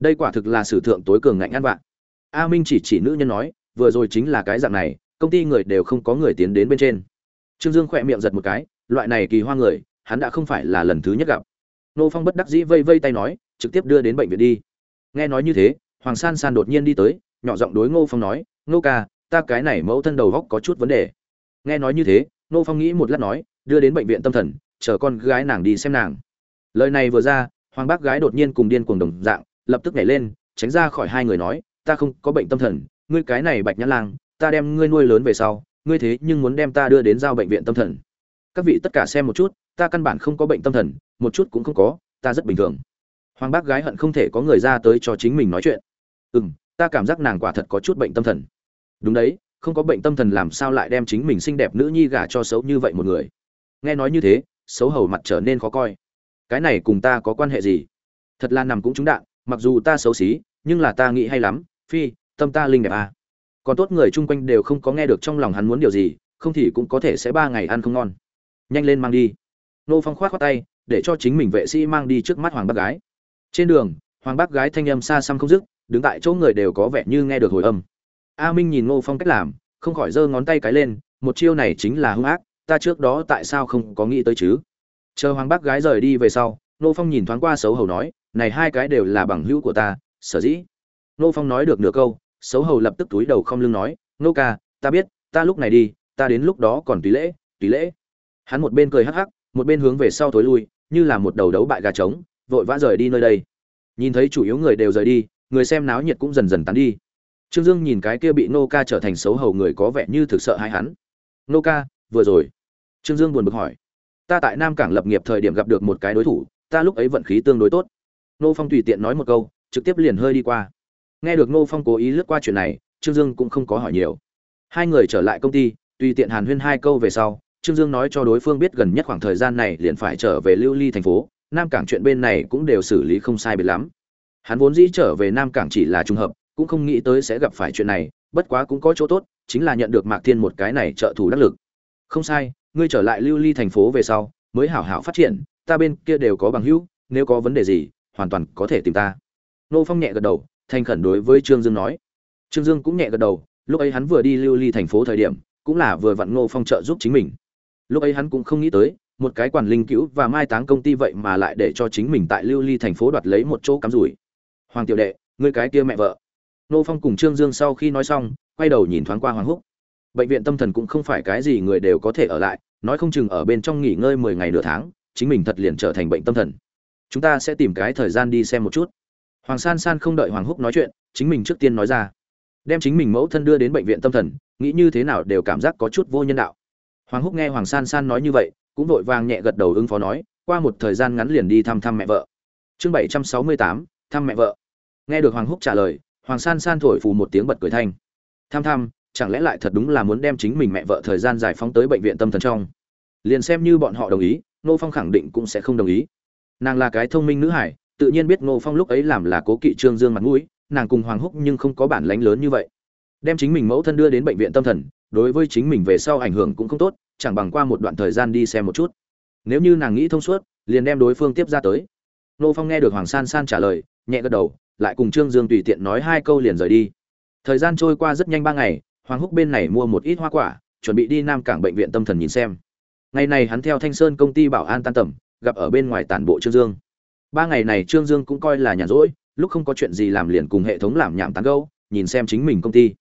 Đây quả thực là sử thượng tối cường ngạnh ăn vạn a minh chỉ chỉ nữ nhân nói vừa rồi chính là cái dạng này, công ty người đều không có người tiến đến bên trên. Trương dương khỏe miệng giật một cái, loại này kỳ hoa người, hắn đã không phải là lần thứ nhất gặp. Nô phong bất đắc dĩ vây vây tay nói, trực tiếp đưa đến bệnh viện đi. Nghe nói như thế, hoàng san san đột nhiên đi tới, nhỏ giọng đối ngô phong nói, ngô ca, ta cái này mẫu thân đầu góc có chút vấn đề. Nghe nói như thế, ngô phong nghĩ một lát nói, đưa đến bệnh viện tâm thần, chờ con gái nàng đi xem nàng. Lời này vừa ra, hoàng bác gái đột nhiên cùng điên cuồng đồng dạng, lập tức nhảy lên, tránh ra khỏi hai người nói, ta không có bệnh tâm thần ngươi cái này bạch nhã lang, ta đem ngươi nuôi lớn về sau, ngươi thế nhưng muốn đem ta đưa đến giao bệnh viện tâm thần. Các vị tất cả xem một chút, ta căn bản không có bệnh tâm thần, một chút cũng không có, ta rất bình thường. Hoàng bác gái hận không thể có người ra tới cho chính mình nói chuyện. Ừ m ta cảm giác nàng quả thật có chút bệnh tâm thần. Đúng đấy, không có bệnh tâm thần làm sao lại đem chính mình xinh đẹp nữ nhi gả cho xấu như vậy một người? Nghe nói như thế, xấu hầu mặt trở nên khó coi. Cái này cùng ta có quan hệ gì? Thật là nằm cũng trúng đạn, mặc dù ta xấu xí, nhưng là ta nghĩ hay lắm, phi tâm ta linh đẹp à. còn tốt người chung quanh đều không có nghe được trong lòng hắn muốn điều gì, không thì cũng có thể sẽ ba ngày ăn không ngon. Nhanh lên mang đi. Nô phong khoát khoát tay, để cho chính mình vệ sĩ mang đi trước mắt hoàng bác gái. Trên đường, hoàng bác gái thanh âm xa xăm không dứt, đứng tại chỗ người đều có vẻ như nghe được hồi âm. A minh nhìn ngô phong cách làm, không khỏi giơ ngón tay cái lên, một chiêu này chính là hung ác, ta trước đó tại sao không có nghĩ tới chứ? Chờ hoàng bác gái rời đi về sau, nô phong nhìn thoáng qua xấu hầu nói, này hai cái đều là bằng hữu của ta, sở dĩ. Nô phong nói được nửa câu xấu hầu lập tức túi đầu không lưng nói nô ca, ta biết, ta lúc này đi, ta đến lúc đó còn tùy lễ tùy lễ. Hắn một bên cười hắc hắc, một bên hướng về sau thối lui, như là một đầu đấu bại gà trống, vội vã rời đi nơi đây. Nhìn thấy chủ yếu người đều rời đi, người xem náo nhiệt cũng dần dần tán đi. Trương dương nhìn cái kia bị nô ca trở thành xấu hầu người có vẻ như thực sợ hãi hắn. Nô ca, vừa rồi? Trương dương buồn bực hỏi. Ta tại nam cảng lập nghiệp thời điểm gặp được một cái đối thủ, ta lúc ấy vận khí tương đối tốt. Nô phong tùy tiện nói một câu, trực tiếp liền hơi đi qua nghe được Ngô phong cố ý lướt qua chuyện này, trương dương cũng không có hỏi nhiều. Hai người trở lại công ty, tùy tiện hàn huyên hai câu về sau, trương dương nói cho đối phương biết gần nhất khoảng thời gian này liền phải trở về lưu ly thành phố, nam cảng chuyện bên này cũng đều xử lý không sai biệt lắm. Hắn vốn dĩ trở về nam cảng chỉ là trùng hợp, cũng không nghĩ tới sẽ gặp phải chuyện này, bất quá cũng có chỗ tốt, chính là nhận được mạc thiên một cái này trợ thủ đắc lực. Không sai, ngươi trở lại lưu ly thành phố về sau, mới hảo hảo phát triển, ta bên kia đều có bằng hữu, nếu có vấn đề gì, hoàn toàn có thể tìm ta. Nô phong nhẹ gật đầu thành khẩn đối với trương dương nói. Trương dương cũng nhẹ gật đầu, lúc ấy hắn vừa đi lưu ly thành phố thời điểm, cũng là vừa vặn ngô phong trợ giúp chính mình. Lúc ấy hắn cũng không nghĩ tới, một cái quản linh cứu và mai táng công ty vậy mà lại để cho chính mình tại lưu ly thành phố đoạt lấy một chỗ cắm rủi. Hoàng tiểu đệ người cái kia mẹ vợ. Ngô phong cùng trương dương sau khi nói xong, quay đầu nhìn thoáng qua hoàng húc. Bệnh viện tâm thần cũng không phải cái gì người đều có thể ở lại, nói không chừng ở bên trong nghỉ ngơi mười ngày nửa tháng, chính mình thật liền trở thành bệnh tâm thần. Chúng ta sẽ tìm cái thời gian đi xem một chút hoàng san san không đợi hoàng húc nói chuyện, chính mình trước tiên nói ra. Đem chính mình mẫu thân đưa đến bệnh viện tâm thần, nghĩ như thế nào đều cảm giác có chút vô nhân đạo. Hoàng húc nghe hoàng san san nói như vậy, cũng vội vàng nhẹ gật đầu ứng phó nói, qua một thời gian ngắn liền đi thăm thăm mẹ vợ. Chương bảy trăm sáu mươi tám, thăm mẹ vợ. Nghe được hoàng húc trả lời, hoàng san san thổi phù một tiếng bật cười thanh. Thăm thăm, chẳng lẽ lại thật đúng là muốn đem chính mình mẹ vợ thời gian giải phóng tới bệnh viện tâm thần trong? Liền xem như bọn họ đồng ý, nô phong khẳng định cũng sẽ không đồng ý. Nàng là cái thông minh nữ hải tự nhiên biết Ngô phong lúc ấy làm là cố kỵ trương dương mặt mũi, nàng cùng hoàng húc nhưng không có bản lãnh lớn như vậy. Đem chính mình mẫu thân đưa đến bệnh viện tâm thần, đối với chính mình về sau ảnh hưởng cũng không tốt, chẳng bằng qua một đoạn thời gian đi xem một chút. Nếu như nàng nghĩ thông suốt, liền đem đối phương tiếp ra tới. Ngô phong nghe được hoàng san san trả lời, nhẹ gật đầu, lại cùng trương dương tùy tiện nói hai câu liền rời đi. Thời gian trôi qua rất nhanh ba ngày, hoàng húc bên này mua một ít hoa quả, chuẩn bị đi nam cảng bệnh viện tâm thần nhìn xem. Ngày này hắn theo thanh sơn công ty bảo an tan tầm, gặp ở bên ngoài tản bộ trương dương ba ngày này trương dương cũng coi là nhàn rỗi, lúc không có chuyện gì làm liền cùng hệ thống làm nhảm tán gâu nhìn xem chính mình công ty.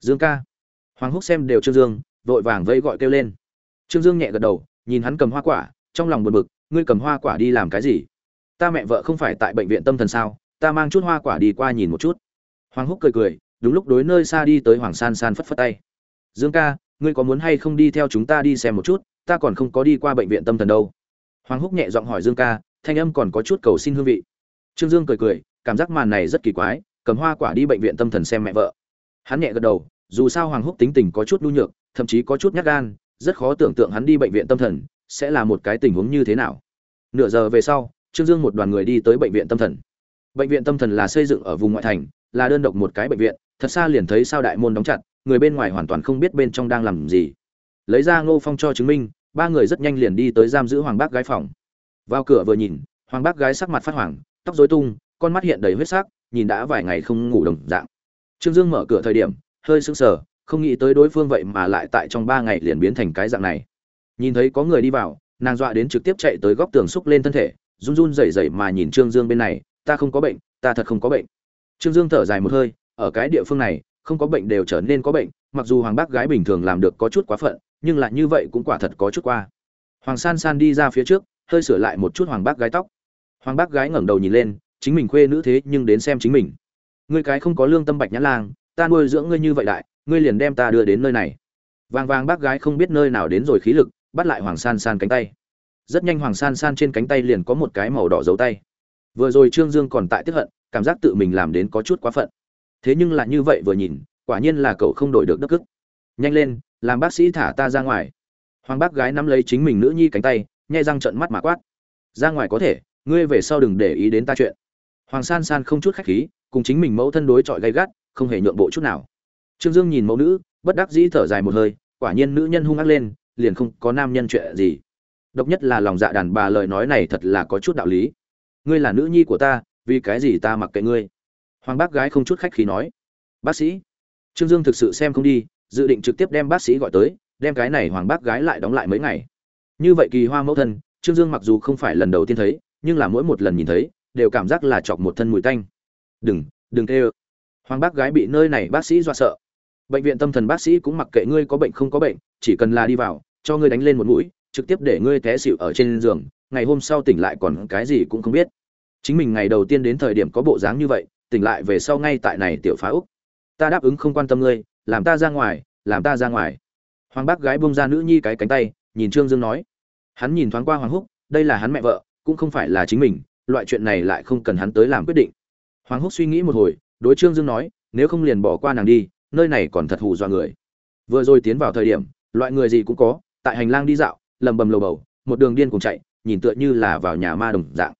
Dương ca. Hoàng húc xem đều trương dương, vội vàng vẫy gọi kêu lên. Trương dương nhẹ gật đầu, nhìn hắn cầm hoa quả, trong lòng buồn bực, ngươi cầm hoa quả đi làm cái gì? Ta mẹ vợ không phải tại bệnh viện tâm thần sao? Ta mang chút hoa quả đi qua nhìn một chút. Hoàng húc cười cười, đúng lúc đối nơi xa đi tới hoàng san san phất phất tay. Dương ca, ngươi có muốn hay không đi theo chúng ta đi xem một chút? Ta còn không có đi qua bệnh viện tâm thần đâu. Hoàng húc nhẹ giọng hỏi dương ca thanh âm còn có chút cầu xin hương vị. Trương dương cười cười, cảm giác màn này rất kỳ quái, cầm hoa quả đi bệnh viện tâm thần xem mẹ vợ. Hắn nhẹ gật đầu, dù sao hoàng húc tính tình có chút nhu nhược, thậm chí có chút nhát gan, rất khó tưởng tượng hắn đi bệnh viện tâm thần sẽ là một cái tình huống như thế nào. Nửa giờ về sau, trương dương một đoàn người đi tới bệnh viện tâm thần. Bệnh viện tâm thần là xây dựng ở vùng ngoại thành, là đơn độc một cái bệnh viện, thật xa liền thấy sao đại môn đóng chặt, người bên ngoài hoàn toàn không biết bên trong đang làm gì. Lấy ra ngô phong cho chứng minh, ba người rất nhanh liền đi tới giam giữ hoàng bác gái phòng vào cửa vừa nhìn, hoàng bác gái sắc mặt phát hoàng tóc dối tung, con mắt hiện đầy huyết sắc, nhìn đã vài ngày không ngủ đồng dạng. Trương dương mở cửa thời điểm, hơi sững sờ, không nghĩ tới đối phương vậy mà lại tại trong ba ngày liền biến thành cái dạng này. Nhìn thấy có người đi vào, nàng dọa đến trực tiếp chạy tới góc tường xúc lên thân thể, run run rẩy rẩy mà nhìn trương dương bên này, ta không có bệnh, ta thật không có bệnh. Trương dương thở dài một hơi, ở cái địa phương này, không có bệnh đều trở nên có bệnh, mặc dù hoàng bác gái bình thường làm được có chút quá phận, nhưng lại như vậy cũng quả thật có chút qua. Hoàng san san đi ra phía trước hơi sửa lại một chút hoàng bác gái tóc. Hoàng bác gái ngẩng đầu nhìn lên, chính mình khuê nữ thế nhưng đến xem chính mình. Ngươi cái không có lương tâm bạch nhã lang, ta nuôi dưỡng ngươi như vậy đại, ngươi liền đem ta đưa đến nơi này. Vàng vàng bác gái không biết nơi nào đến rồi khí lực, bắt lại hoàng san san cánh tay. Rất nhanh hoàng san san trên cánh tay liền có một cái màu đỏ dấu tay. Vừa rồi trương dương còn tại tiếp hận, cảm giác tự mình làm đến có chút quá phận. Thế nhưng là như vậy vừa nhìn, quả nhiên là cậu không đổi được đất cức nhanh lên, làm bác sĩ thả ta ra ngoài. Hoàng bác gái nắm lấy chính mình nữ nhi cánh tay nhai răng trợn mắt mà quát. Ra ngoài có thể, ngươi về sau đừng để ý đến ta chuyện. Hoàng san san không chút khách khí, cùng chính mình mẫu thân đối chọi gay gắt, không hề nhượng bộ chút nào. Trương dương nhìn mẫu nữ, bất đắc dĩ thở dài một hơi, quả nhiên nữ nhân hung ác lên, liền không có nam nhân chuyện gì. Độc nhất là lòng dạ đàn bà lời nói này thật là có chút đạo lý. Ngươi là nữ nhi của ta, vì cái gì ta mặc kệ ngươi? Hoàng bác gái không chút khách khí nói. Bác sĩ. Trương dương thực sự xem không đi, dự định trực tiếp đem bác sĩ gọi tới, đem cái này hoàng bác gái lại đóng lại mấy ngày như vậy kỳ hoa mẫu thân, trương dương mặc dù không phải lần đầu tiên thấy, nhưng là mỗi một lần nhìn thấy, đều cảm giác là chọc một thân mùi tanh. Đừng đừng tê ơ hoàng bác gái bị nơi này bác sĩ do sợ. Bệnh viện tâm thần bác sĩ cũng mặc kệ ngươi có bệnh không có bệnh, chỉ cần là đi vào, cho ngươi đánh lên một mũi, trực tiếp để ngươi té xịu ở trên giường, ngày hôm sau tỉnh lại còn cái gì cũng không biết. Chính mình ngày đầu tiên đến thời điểm có bộ dáng như vậy, tỉnh lại về sau ngay tại này tiểu phá úc. Ta đáp ứng không quan tâm ngươi, làm ta ra ngoài, làm ta ra ngoài. Hoàng bác gái bông ra nữ nhi cái cánh tay nhìn trương dương nói. Hắn nhìn thoáng qua hoàng húc, đây là hắn mẹ vợ, cũng không phải là chính mình, loại chuyện này lại không cần hắn tới làm quyết định. Hoàng húc suy nghĩ một hồi, đối trương dương nói, nếu không liền bỏ qua nàng đi, nơi này còn thật hù dọa người. Vừa rồi tiến vào thời điểm, loại người gì cũng có, tại hành lang đi dạo, lầm bầm lầu bầu, một đường điên cùng chạy, nhìn tựa như là vào nhà ma đồng dạng.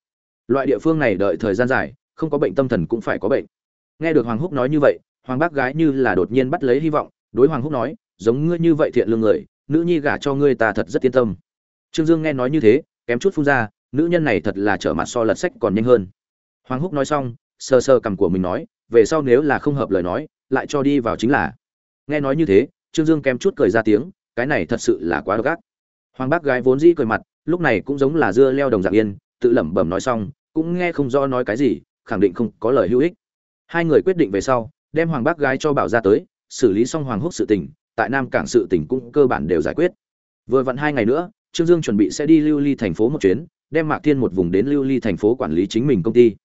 Loại địa phương này đợi thời gian dài, không có bệnh tâm thần cũng phải có bệnh. Nghe được hoàng húc nói như vậy, hoàng bác gái như là đột nhiên bắt lấy hy vọng, đối hoàng húc nói, giống ngươi như vậy thiện lương người nữ nhi gả cho ngươi ta thật rất yên tâm. Trương dương nghe nói như thế, kém chút phun ra, nữ nhân này thật là trở mặt so lật sách còn nhanh hơn. Hoàng húc nói xong, sờ sờ cằm của mình nói, về sau nếu là không hợp lời nói, lại cho đi vào chính là. Nghe nói như thế, trương dương kém chút cười ra tiếng, cái này thật sự là quá độc ác. Hoàng bác gái vốn dĩ cười mặt, lúc này cũng giống là dưa leo đồng dạng yên, tự lẩm bẩm nói xong, cũng nghe không rõ nói cái gì, khẳng định không có lời hữu ích. Hai người quyết định về sau, đem hoàng bác gái cho bảo ra tới, xử lý xong hoàng húc sự tình tại nam cảng sự tình cũng cơ bản đều giải quyết. Vừa vặn hai ngày nữa, trương dương chuẩn bị sẽ đi lưu ly thành phố một chuyến, đem mạc thiên một vùng đến lưu ly thành phố quản lý chính mình công ty.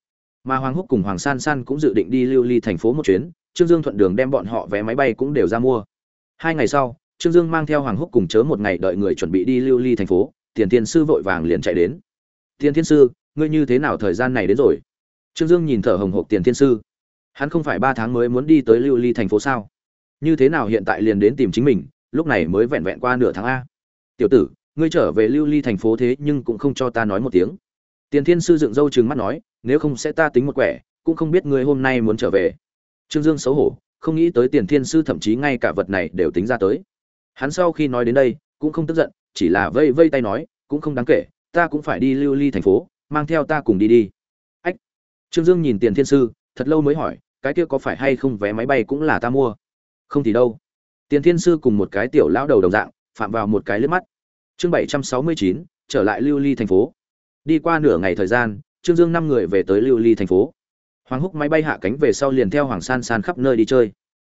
Mà hoàng húc cùng hoàng san san cũng dự định đi lưu ly thành phố một chuyến, trương dương thuận đường đem bọn họ vé máy bay cũng đều ra mua. Hai ngày sau, trương dương mang theo hoàng húc cùng chớ một ngày đợi người chuẩn bị đi lưu ly thành phố, tiền thiên sư vội vàng liền chạy đến. Tiền thiên sư, ngươi như thế nào thời gian này đến rồi? Trương dương nhìn thở hồng hộc tiền thiên sư. Hắn không phải ba tháng mới muốn đi tới lưu ly thành phố sao? Như thế nào hiện tại liền đến tìm chính mình, lúc này mới vẹn vẹn qua nửa tháng a. Tiểu tử, ngươi trở về lưu ly thành phố thế nhưng cũng không cho ta nói một tiếng. Tiền thiên sư dựng râu trừng mắt nói, nếu không sẽ ta tính một quẻ, cũng không biết ngươi hôm nay muốn trở về. Trương dương xấu hổ, không nghĩ tới tiền thiên sư thậm chí ngay cả vật này đều tính ra tới. Hắn sau khi nói đến đây, cũng không tức giận, chỉ là vây vây tay nói, cũng không đáng kể, ta cũng phải đi lưu ly thành phố, mang theo ta cùng đi đi. Ách. Trương dương nhìn tiền thiên sư, thật lâu mới hỏi, cái kia có phải hay không vé máy bay cũng là ta mua? Không thì đâu. Tiền thiên sư cùng một cái tiểu lão đầu đồng dạng, phạm vào một cái lướt mắt. Chương bảy trăm sáu mươi chín, trở lại lưu ly thành phố. Đi qua nửa ngày thời gian, trương dương năm người về tới lưu ly thành phố. Hoàng húc máy bay hạ cánh về sau liền theo hoàng san san khắp nơi đi chơi.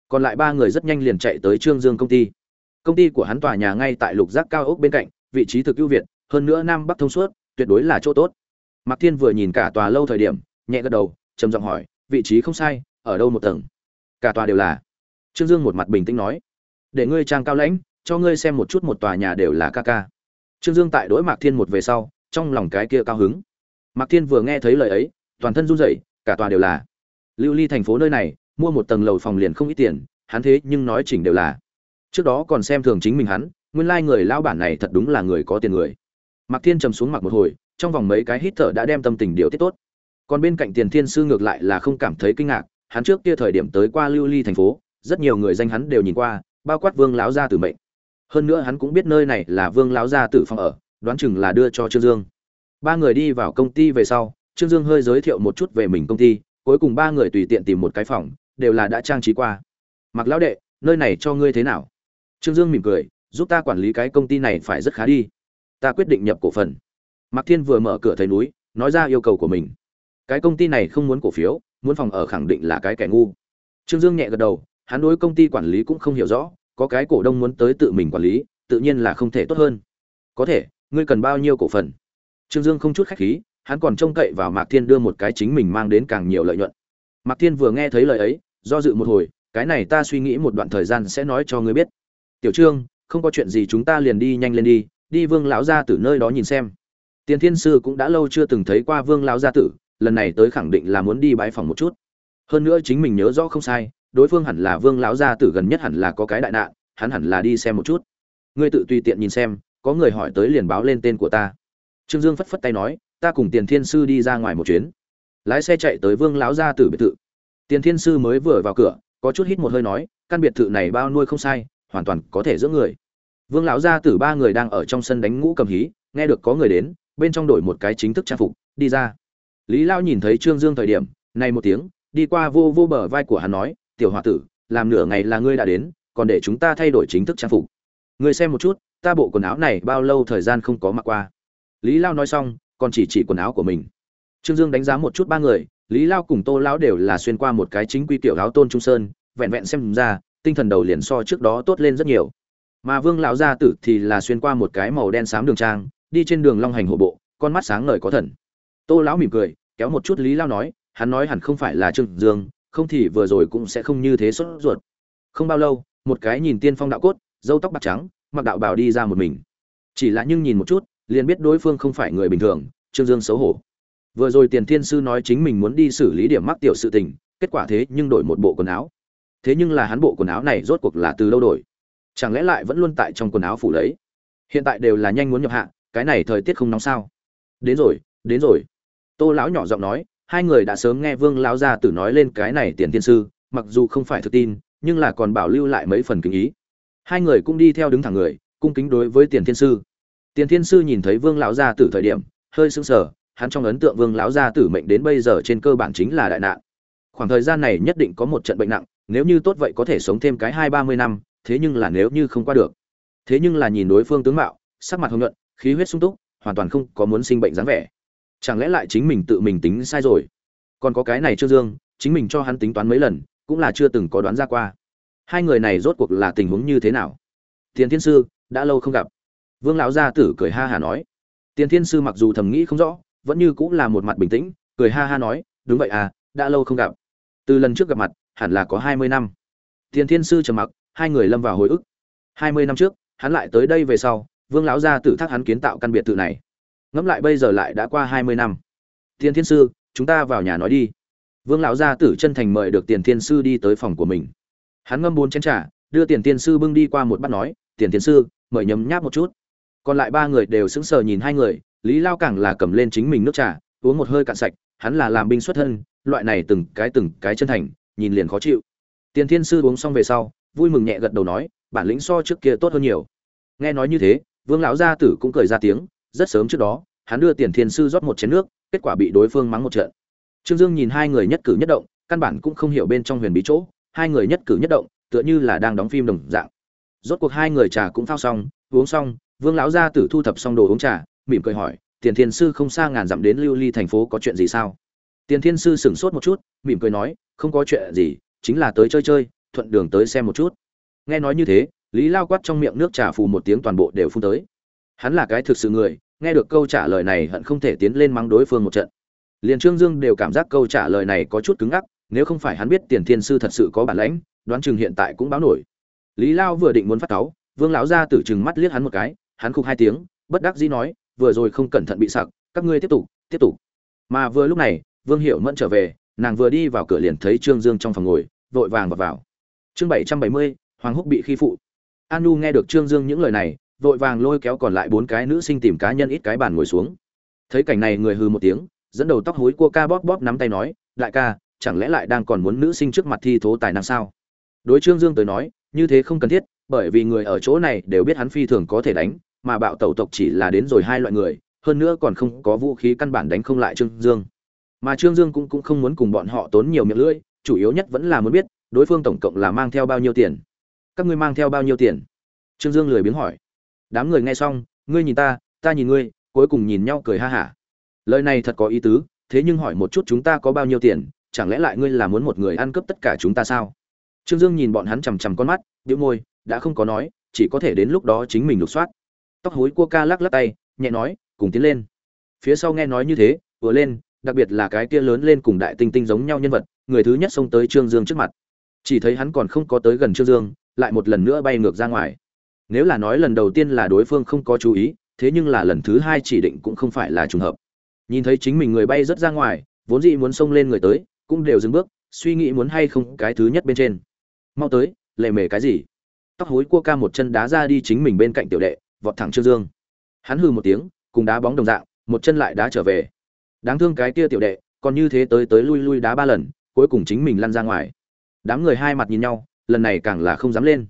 Còn lại ba người rất nhanh liền chạy tới trương dương công ty. Công ty của hắn tòa nhà ngay tại lục giác cao ốc bên cạnh, vị trí thực ưu việt, hơn nữa nam bắc thông suốt, tuyệt đối là chỗ tốt. Mạc thiên vừa nhìn cả tòa lâu thời điểm, nhẹ gật đầu, trầm giọng hỏi, vị trí không sai, ở đâu một tầng? Cả tòa đều là trương dương một mặt bình tĩnh nói, để ngươi trang cao lãnh, cho ngươi xem một chút một tòa nhà đều là ca ca. Trương dương tại đối mạc thiên một về sau, trong lòng cái kia cao hứng. Mạc thiên vừa nghe thấy lời ấy, toàn thân run rẩy, cả tòa đều là. Lưu ly thành phố nơi này, mua một tầng lầu phòng liền không ít tiền, hắn thế nhưng nói chỉnh đều là. Trước đó còn xem thường chính mình hắn, nguyên lai người lao bản này thật đúng là người có tiền người. Mạc thiên trầm xuống mặc một hồi, trong vòng mấy cái hít thở đã đem tâm tình điều tiết tốt. Còn bên cạnh tiền thiên sư ngược lại là không cảm thấy kinh ngạc, hắn trước kia thời điểm tới qua lưu ly thành phố rất nhiều người danh hắn đều nhìn qua, bao quát vương lão gia tử mệnh. Hơn nữa hắn cũng biết nơi này là vương lão gia tử phòng ở, đoán chừng là đưa cho trương dương. Ba người đi vào công ty về sau, trương dương hơi giới thiệu một chút về mình công ty, cuối cùng ba người tùy tiện tìm một cái phòng, đều là đã trang trí qua. Mặc lão đệ, nơi này cho ngươi thế nào? Trương dương mỉm cười, giúp ta quản lý cái công ty này phải rất khá đi. Ta quyết định nhập cổ phần. Mạc thiên vừa mở cửa thấy núi, nói ra yêu cầu của mình. Cái công ty này không muốn cổ phiếu, muốn phòng ở khẳng định là cái kẻ ngu. Trương dương nhẹ gật đầu hắn đối công ty quản lý cũng không hiểu rõ, có cái cổ đông muốn tới tự mình quản lý, tự nhiên là không thể tốt hơn. Có thể, ngươi cần bao nhiêu cổ phần? Trương dương không chút khách khí, hắn còn trông cậy vào mạc thiên đưa một cái chính mình mang đến càng nhiều lợi nhuận. Mạc thiên vừa nghe thấy lời ấy, do dự một hồi, cái này ta suy nghĩ một đoạn thời gian sẽ nói cho ngươi biết. Tiểu trương, không có chuyện gì chúng ta liền đi nhanh lên đi đi vương lão gia tử nơi đó nhìn xem. Tiền thiên sư cũng đã lâu chưa từng thấy qua vương lão gia tử, lần này tới khẳng định là muốn đi bái phòng một chút. Hơn nữa chính mình nhớ rõ không sai đối phương hẳn là vương lão gia tử gần nhất hẳn là có cái đại nạn, hắn hẳn là đi xem một chút. Ngươi tự tùy tiện nhìn xem, có người hỏi tới liền báo lên tên của ta. Trương dương phất phất tay nói, ta cùng tiền thiên sư đi ra ngoài một chuyến. Lái xe chạy tới vương lão gia tử biệt thự. Tiền thiên sư mới vừa vào cửa, có chút hít một hơi nói, căn biệt thự này bao nuôi không sai, hoàn toàn có thể giữ người. Vương lão gia tử ba người đang ở trong sân đánh ngũ cầm hí, nghe được có người đến, bên trong đổi một cái chính thức trang phục, đi ra. Lý lao nhìn thấy trương dương thời điểm, này một tiếng, đi qua vô vô bờ vai của hắn nói tiểu hòa tử, làm nửa ngày là ngươi đã đến, còn để chúng ta thay đổi chính thức trang phục. Ngươi xem một chút, ta bộ quần áo này bao lâu thời gian không có mặc qua. Lý lao nói xong, còn chỉ chỉ quần áo của mình. Trương dương đánh giá một chút ba người, lý lao cùng tô lão đều là xuyên qua một cái chính quy tiểu áo tôn trung sơn, vẹn vẹn xem ra, tinh thần đầu liền so trước đó tốt lên rất nhiều. Mà vương lão gia tử thì là xuyên qua một cái màu đen xám đường trang, đi trên đường long hành hộ bộ, con mắt sáng ngời có thần. Tô lão mỉm cười, kéo một chút lý lao nói, hắn nói hẳn không phải là trương dương không thì vừa rồi cũng sẽ không như thế sốt ruột. Không bao lâu, một cái nhìn tiên phong đạo cốt, râu tóc bạc trắng, mặc đạo bào đi ra một mình. Chỉ là nhưng nhìn một chút, liền biết đối phương không phải người bình thường, trương dương xấu hổ. Vừa rồi tiền thiên sư nói chính mình muốn đi xử lý điểm mắc tiểu sự tình, kết quả thế nhưng đổi một bộ quần áo. Thế nhưng là hắn bộ quần áo này rốt cuộc là từ lâu đổi? Chẳng lẽ lại vẫn luôn tại trong quần áo phủ lấy? Hiện tại đều là nhanh muốn nhập hạ, cái này thời tiết không nóng sao? Đến rồi đến rồi. Tô lão nhỏ giọng nói hai người đã sớm nghe vương lão gia tử nói lên cái này tiền tiên sư, mặc dù không phải thực tin, nhưng là còn bảo lưu lại mấy phần kính ý. Hai người cũng đi theo đứng thẳng người, cung kính đối với tiền thiên sư. Tiền thiên sư nhìn thấy vương lão gia tử thời điểm, hơi sững sờ, hắn trong ấn tượng vương lão gia tử mệnh đến bây giờ trên cơ bản chính là đại nạn. Khoảng thời gian này nhất định có một trận bệnh nặng, nếu như tốt vậy có thể sống thêm cái hai ba mươi năm, thế nhưng là nếu như không qua được. Thế nhưng là nhìn đối phương tướng mạo, sắc mặt hồng nhuận, khí huyết sung túc, hoàn toàn không có muốn sinh bệnh dáng vẻ chẳng lẽ lại chính mình tự mình tính sai rồi? Còn có cái này trương dương, chính mình cho hắn tính toán mấy lần, cũng là chưa từng có đoán ra qua. Hai người này rốt cuộc là tình huống như thế nào? Tiền thiên sư, đã lâu không gặp. Vương lão gia tử cười ha hà nói. Tiền thiên sư mặc dù thầm nghĩ không rõ, vẫn như cũng là một mặt bình tĩnh, cười ha ha nói, đúng vậy à đã lâu không gặp. Từ lần trước gặp mặt, hẳn là có hai mươi năm. Tiền thiên sư trầm mặc, hai người lâm vào hồi ức. Hai mươi năm trước, hắn lại tới đây về sau, vương lão gia tử thác hắn kiến tạo căn biệt thự này ngẫm lại bây giờ lại đã qua hai mươi năm. Tiền thiên sư, chúng ta vào nhà nói đi. Vương lão gia tử chân thành mời được tiền thiên sư đi tới phòng của mình. Hắn ngâm bốn chén trà, đưa tiền thiên sư bưng đi qua một bát nói, tiền thiên sư, mời nhấm nháp một chút. Còn lại ba người đều sững sờ nhìn hai người, lý lao càng là cầm lên chính mình nước trà, uống một hơi cạn sạch, hắn là làm binh xuất thân, loại này từng cái từng cái chân thành, nhìn liền khó chịu. Tiền thiên sư uống xong về sau, vui mừng nhẹ gật đầu nói, bản lĩnh so trước kia tốt hơn nhiều. Nghe nói như thế, vương lão gia tử cũng cười ra tiếng rất sớm trước đó, hắn đưa tiền thiên sư rót một chén nước, kết quả bị đối phương mắng một trận. Trương dương nhìn hai người nhất cử nhất động, căn bản cũng không hiểu bên trong huyền bí chỗ, hai người nhất cử nhất động, tựa như là đang đóng phim đồng dạng. Rốt cuộc hai người trà cũng phao xong, uống xong, vương lão gia tử thu thập xong đồ uống trà, mỉm cười hỏi, tiền thiên sư không xa ngàn dặm đến lưu ly thành phố có chuyện gì sao? Tiền thiên sư sửng sốt một chút, mỉm cười nói, không có chuyện gì, chính là tới chơi chơi, thuận đường tới xem một chút. Nghe nói như thế, lý lao quát trong miệng nước trà phù một tiếng toàn bộ đều phun tới hắn là cái thực sự người, nghe được câu trả lời này hận không thể tiến lên mắng đối phương một trận. Liền trương dương đều cảm giác câu trả lời này có chút cứng ngắc, nếu không phải hắn biết tiền thiên sư thật sự có bản lãnh, đoán chừng hiện tại cũng báo nổi. Lý lao vừa định muốn phát cáu, vương lão ra tử chừng mắt liếc hắn một cái, hắn khục hai tiếng, bất đắc dĩ nói, vừa rồi không cẩn thận bị sặc, các ngươi tiếp tục tiếp tục. Mà vừa lúc này, vương hiệu mẫn trở về, nàng vừa đi vào cửa liền thấy trương dương trong phòng ngồi, vội vàng vào vào. Chương bảy trăm bảy mươi, hoàng húc bị khi phụ. An nu nghe được trương dương những lời này vội vàng lôi kéo còn lại bốn cái nữ sinh tìm cá nhân ít cái bàn ngồi xuống. Thấy cảnh này người hư một tiếng dẫn đầu tóc hối cua ca bóp bóp nắm tay nói đại ca chẳng lẽ lại đang còn muốn nữ sinh trước mặt thi thố tài năng sao? Đối trương dương tới nói như thế không cần thiết bởi vì người ở chỗ này đều biết hắn phi thường có thể đánh mà bạo tẩu tộc chỉ là đến rồi hai loại người hơn nữa còn không có vũ khí căn bản đánh không lại trương dương. Mà trương dương cũng, cũng không muốn cùng bọn họ tốn nhiều miệng lưỡi chủ yếu nhất vẫn là muốn biết đối phương tổng cộng là mang theo bao nhiêu tiền. Các ngươi mang theo bao nhiêu tiền? Trương dương lười biếng hỏi đám người nghe xong, ngươi nhìn ta ta nhìn ngươi, cuối cùng nhìn nhau cười ha hả. Lời này thật có ý tứ, thế nhưng hỏi một chút chúng ta có bao nhiêu tiền, chẳng lẽ lại ngươi là muốn một người ăn cướp tất cả chúng ta sao? Trương dương nhìn bọn hắn chằm chằm con mắt đĩu môi, đã không có nói, chỉ có thể đến lúc đó chính mình lục soát. Tóc hối cua ca lắc lắc tay, nhẹ nói, cùng tiến lên. Phía sau nghe nói như thế, vừa lên, đặc biệt là cái kia lớn lên cùng đại tinh tinh giống nhau nhân vật, người thứ nhất xông tới trương dương trước mặt. Chỉ thấy hắn còn không có tới gần trương dương, lại một lần nữa bay ngược ra ngoài nếu là nói lần đầu tiên là đối phương không có chú ý, thế nhưng là lần thứ hai chỉ định cũng không phải là trùng hợp. Nhìn thấy chính mình người bay rất ra ngoài, vốn dĩ muốn xông lên người tới, cũng đều dừng bước, suy nghĩ muốn hay không cái thứ nhất bên trên. Mau tới, lệ mề cái gì? Tóc hối cua ca một chân đá ra đi chính mình bên cạnh tiểu đệ, vọt thẳng trương dương. Hắn hừ một tiếng, cùng đá bóng đồng dạng, một chân lại đá trở về. Đáng thương cái kia tiểu đệ, còn như thế tới tới lui lui đá ba lần, cuối cùng chính mình lăn ra ngoài. Đám người hai mặt nhìn nhau, lần này càng là không dám lên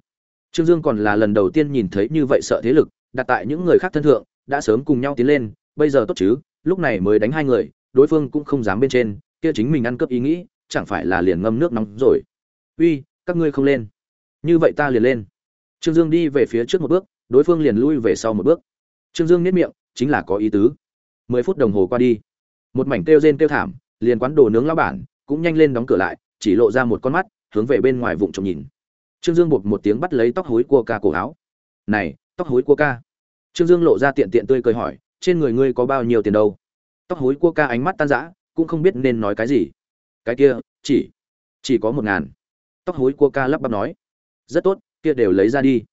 trương dương còn là lần đầu tiên nhìn thấy như vậy sợ thế lực, đặt tại những người khác thân thượng, đã sớm cùng nhau tiến lên, bây giờ tốt chứ, lúc này mới đánh hai người, đối phương cũng không dám bên trên, kia chính mình ăn cướp ý nghĩ, chẳng phải là liền ngâm nước nóng rồi. Uy, các ngươi không lên. Như vậy ta liền lên. Trương dương đi về phía trước một bước, đối phương liền lui về sau một bước. Trương dương niết miệng, chính là có ý tứ. Mười phút đồng hồ qua đi, một mảnh kêu rên kêu thảm, liền quán đồ nướng lão bản cũng nhanh lên đóng cửa lại, chỉ lộ ra một con mắt, hướng về bên ngoài vụng trộm nhìn trương dương bột một tiếng bắt lấy tóc hối cua ca cổ áo. Này, tóc hối cua ca. Trương dương lộ ra tiện tiện tươi cười hỏi, trên người ngươi có bao nhiêu tiền đâu? Tóc hối cua ca ánh mắt tan rã, cũng không biết nên nói cái gì. Cái kia, chỉ chỉ có một ngàn. Tóc hối cua ca lắp bắp nói. Rất tốt, kia đều lấy ra đi.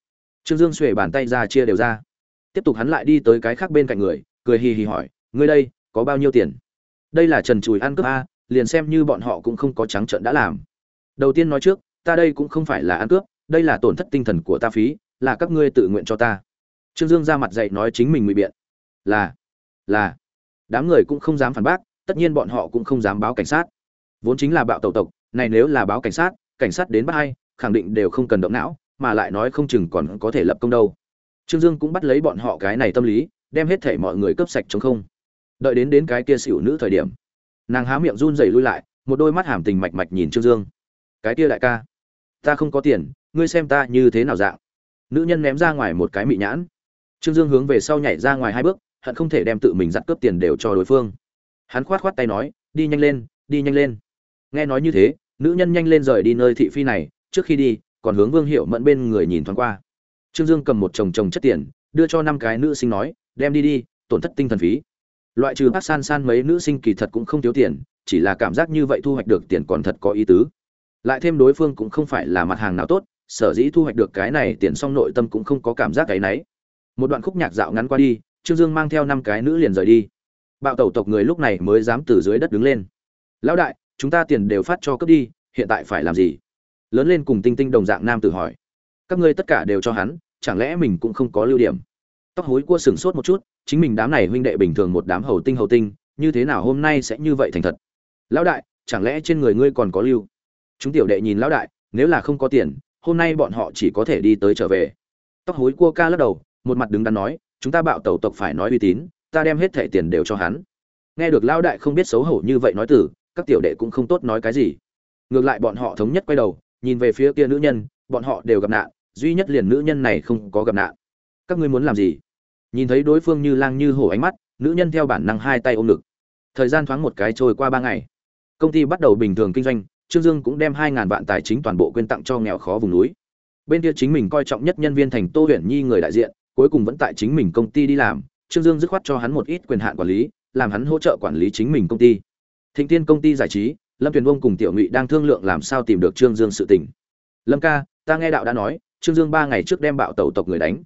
Trương dương xuề bàn tay ra chia đều ra. Tiếp tục hắn lại đi tới cái khác bên cạnh người, cười hì hì hỏi, ngươi đây, có bao nhiêu tiền? Đây là trần chùi ăn cướp a, liền xem như bọn họ cũng không có trắng trợn đã làm. Đầu tiên nói trước ta đây cũng không phải là ăn cướp, đây là tổn thất tinh thần của ta phí, là các ngươi tự nguyện cho ta. Trương dương ra mặt dạy nói chính mình ngụy biện. Là là. Đám người cũng không dám phản bác, tất nhiên bọn họ cũng không dám báo cảnh sát. Vốn chính là bạo tẩu tộc, này nếu là báo cảnh sát cảnh sát đến bắt hay khẳng định đều không cần động não, mà lại nói không chừng còn có thể lập công đâu. Trương dương cũng bắt lấy bọn họ cái này tâm lý, đem hết thể mọi người cướp sạch chống không. Đợi đến đến cái kia xỉu nữ thời điểm, nàng há miệng run rẩy lui lại, một đôi mắt hàm tình mạch mạch nhìn trương dương cái kia đại ca. Ta không có tiền, ngươi xem ta như thế nào dạng. Nữ nhân ném ra ngoài một cái mị nhãn. Trương dương hướng về sau nhảy ra ngoài hai bước, hận không thể đem tự mình dặn cướp tiền đều cho đối phương. Hắn khoát khoát tay nói, đi nhanh lên, đi nhanh lên. Nghe nói như thế, nữ nhân nhanh lên rời đi nơi thị phi này, trước khi đi, còn hướng vương hiệu mẫn bên người nhìn thoáng qua. Trương dương cầm một chồng chồng chất tiền, đưa cho năm cái nữ sinh nói, đem đi đi, tổn thất tinh thần phí. Loại trừ bác san san mấy nữ sinh kỳ thật cũng không thiếu tiền, chỉ là cảm giác như vậy thu hoạch được tiền còn thật có ý tứ lại thêm đối phương cũng không phải là mặt hàng nào tốt, sở dĩ thu hoạch được cái này tiền xong nội tâm cũng không có cảm giác cái náy một đoạn khúc nhạc dạo ngắn qua đi, trương dương mang theo năm cái nữ liền rời đi. Bạo tẩu tộc người lúc này mới dám từ dưới đất đứng lên. Lão đại, chúng ta tiền đều phát cho cướp đi, hiện tại phải làm gì? Lớn lên cùng tinh tinh đồng dạng nam tử hỏi. Các ngươi tất cả đều cho hắn, chẳng lẽ mình cũng không có lưu điểm? Tóc hối cua sừng sốt một chút, chính mình đám này huynh đệ bình thường một đám hầu tinh hầu tinh, như thế nào hôm nay sẽ như vậy thành thật? Lão đại, chẳng lẽ trên người ngươi còn có lưu? Chúng tiểu đệ nhìn lão đại, nếu là không có tiền, hôm nay bọn họ chỉ có thể đi tới trở về. Tóc hối cua ca lắc đầu, một mặt đứng đắn nói, chúng ta bạo tẩu tộc phải nói uy tín, ta đem hết thẻ tiền đều cho hắn. Nghe được lão đại không biết xấu hổ như vậy nói từ, các tiểu đệ cũng không tốt nói cái gì. Ngược lại bọn họ thống nhất quay đầu, nhìn về phía kia nữ nhân, bọn họ đều gặp nạn, duy nhất liền nữ nhân này không có gặp nạn. Các ngươi muốn làm gì? Nhìn thấy đối phương như lang như hổ ánh mắt, nữ nhân theo bản năng hai tay ôm ngực. Thời gian thoáng một cái trôi qua ba ngày. Công ty bắt đầu bình thường kinh doanh trương dương cũng đem hai ngàn vạn tài chính toàn bộ quyên tặng cho nghèo khó vùng núi. Bên kia chính mình coi trọng nhất nhân viên thành tô huyền nhi người đại diện cuối cùng vẫn tại chính mình công ty đi làm. Trương dương dứt khoát cho hắn một ít quyền hạn quản lý làm hắn hỗ trợ quản lý chính mình công ty. Thịnh tiên công ty giải trí lâm tuyền vông cùng tiểu ngụy đang thương lượng làm sao tìm được trương dương sự tình. Lâm ca ta nghe đạo đã nói trương dương ba ngày trước đem bạo tẩu tộc người đánh.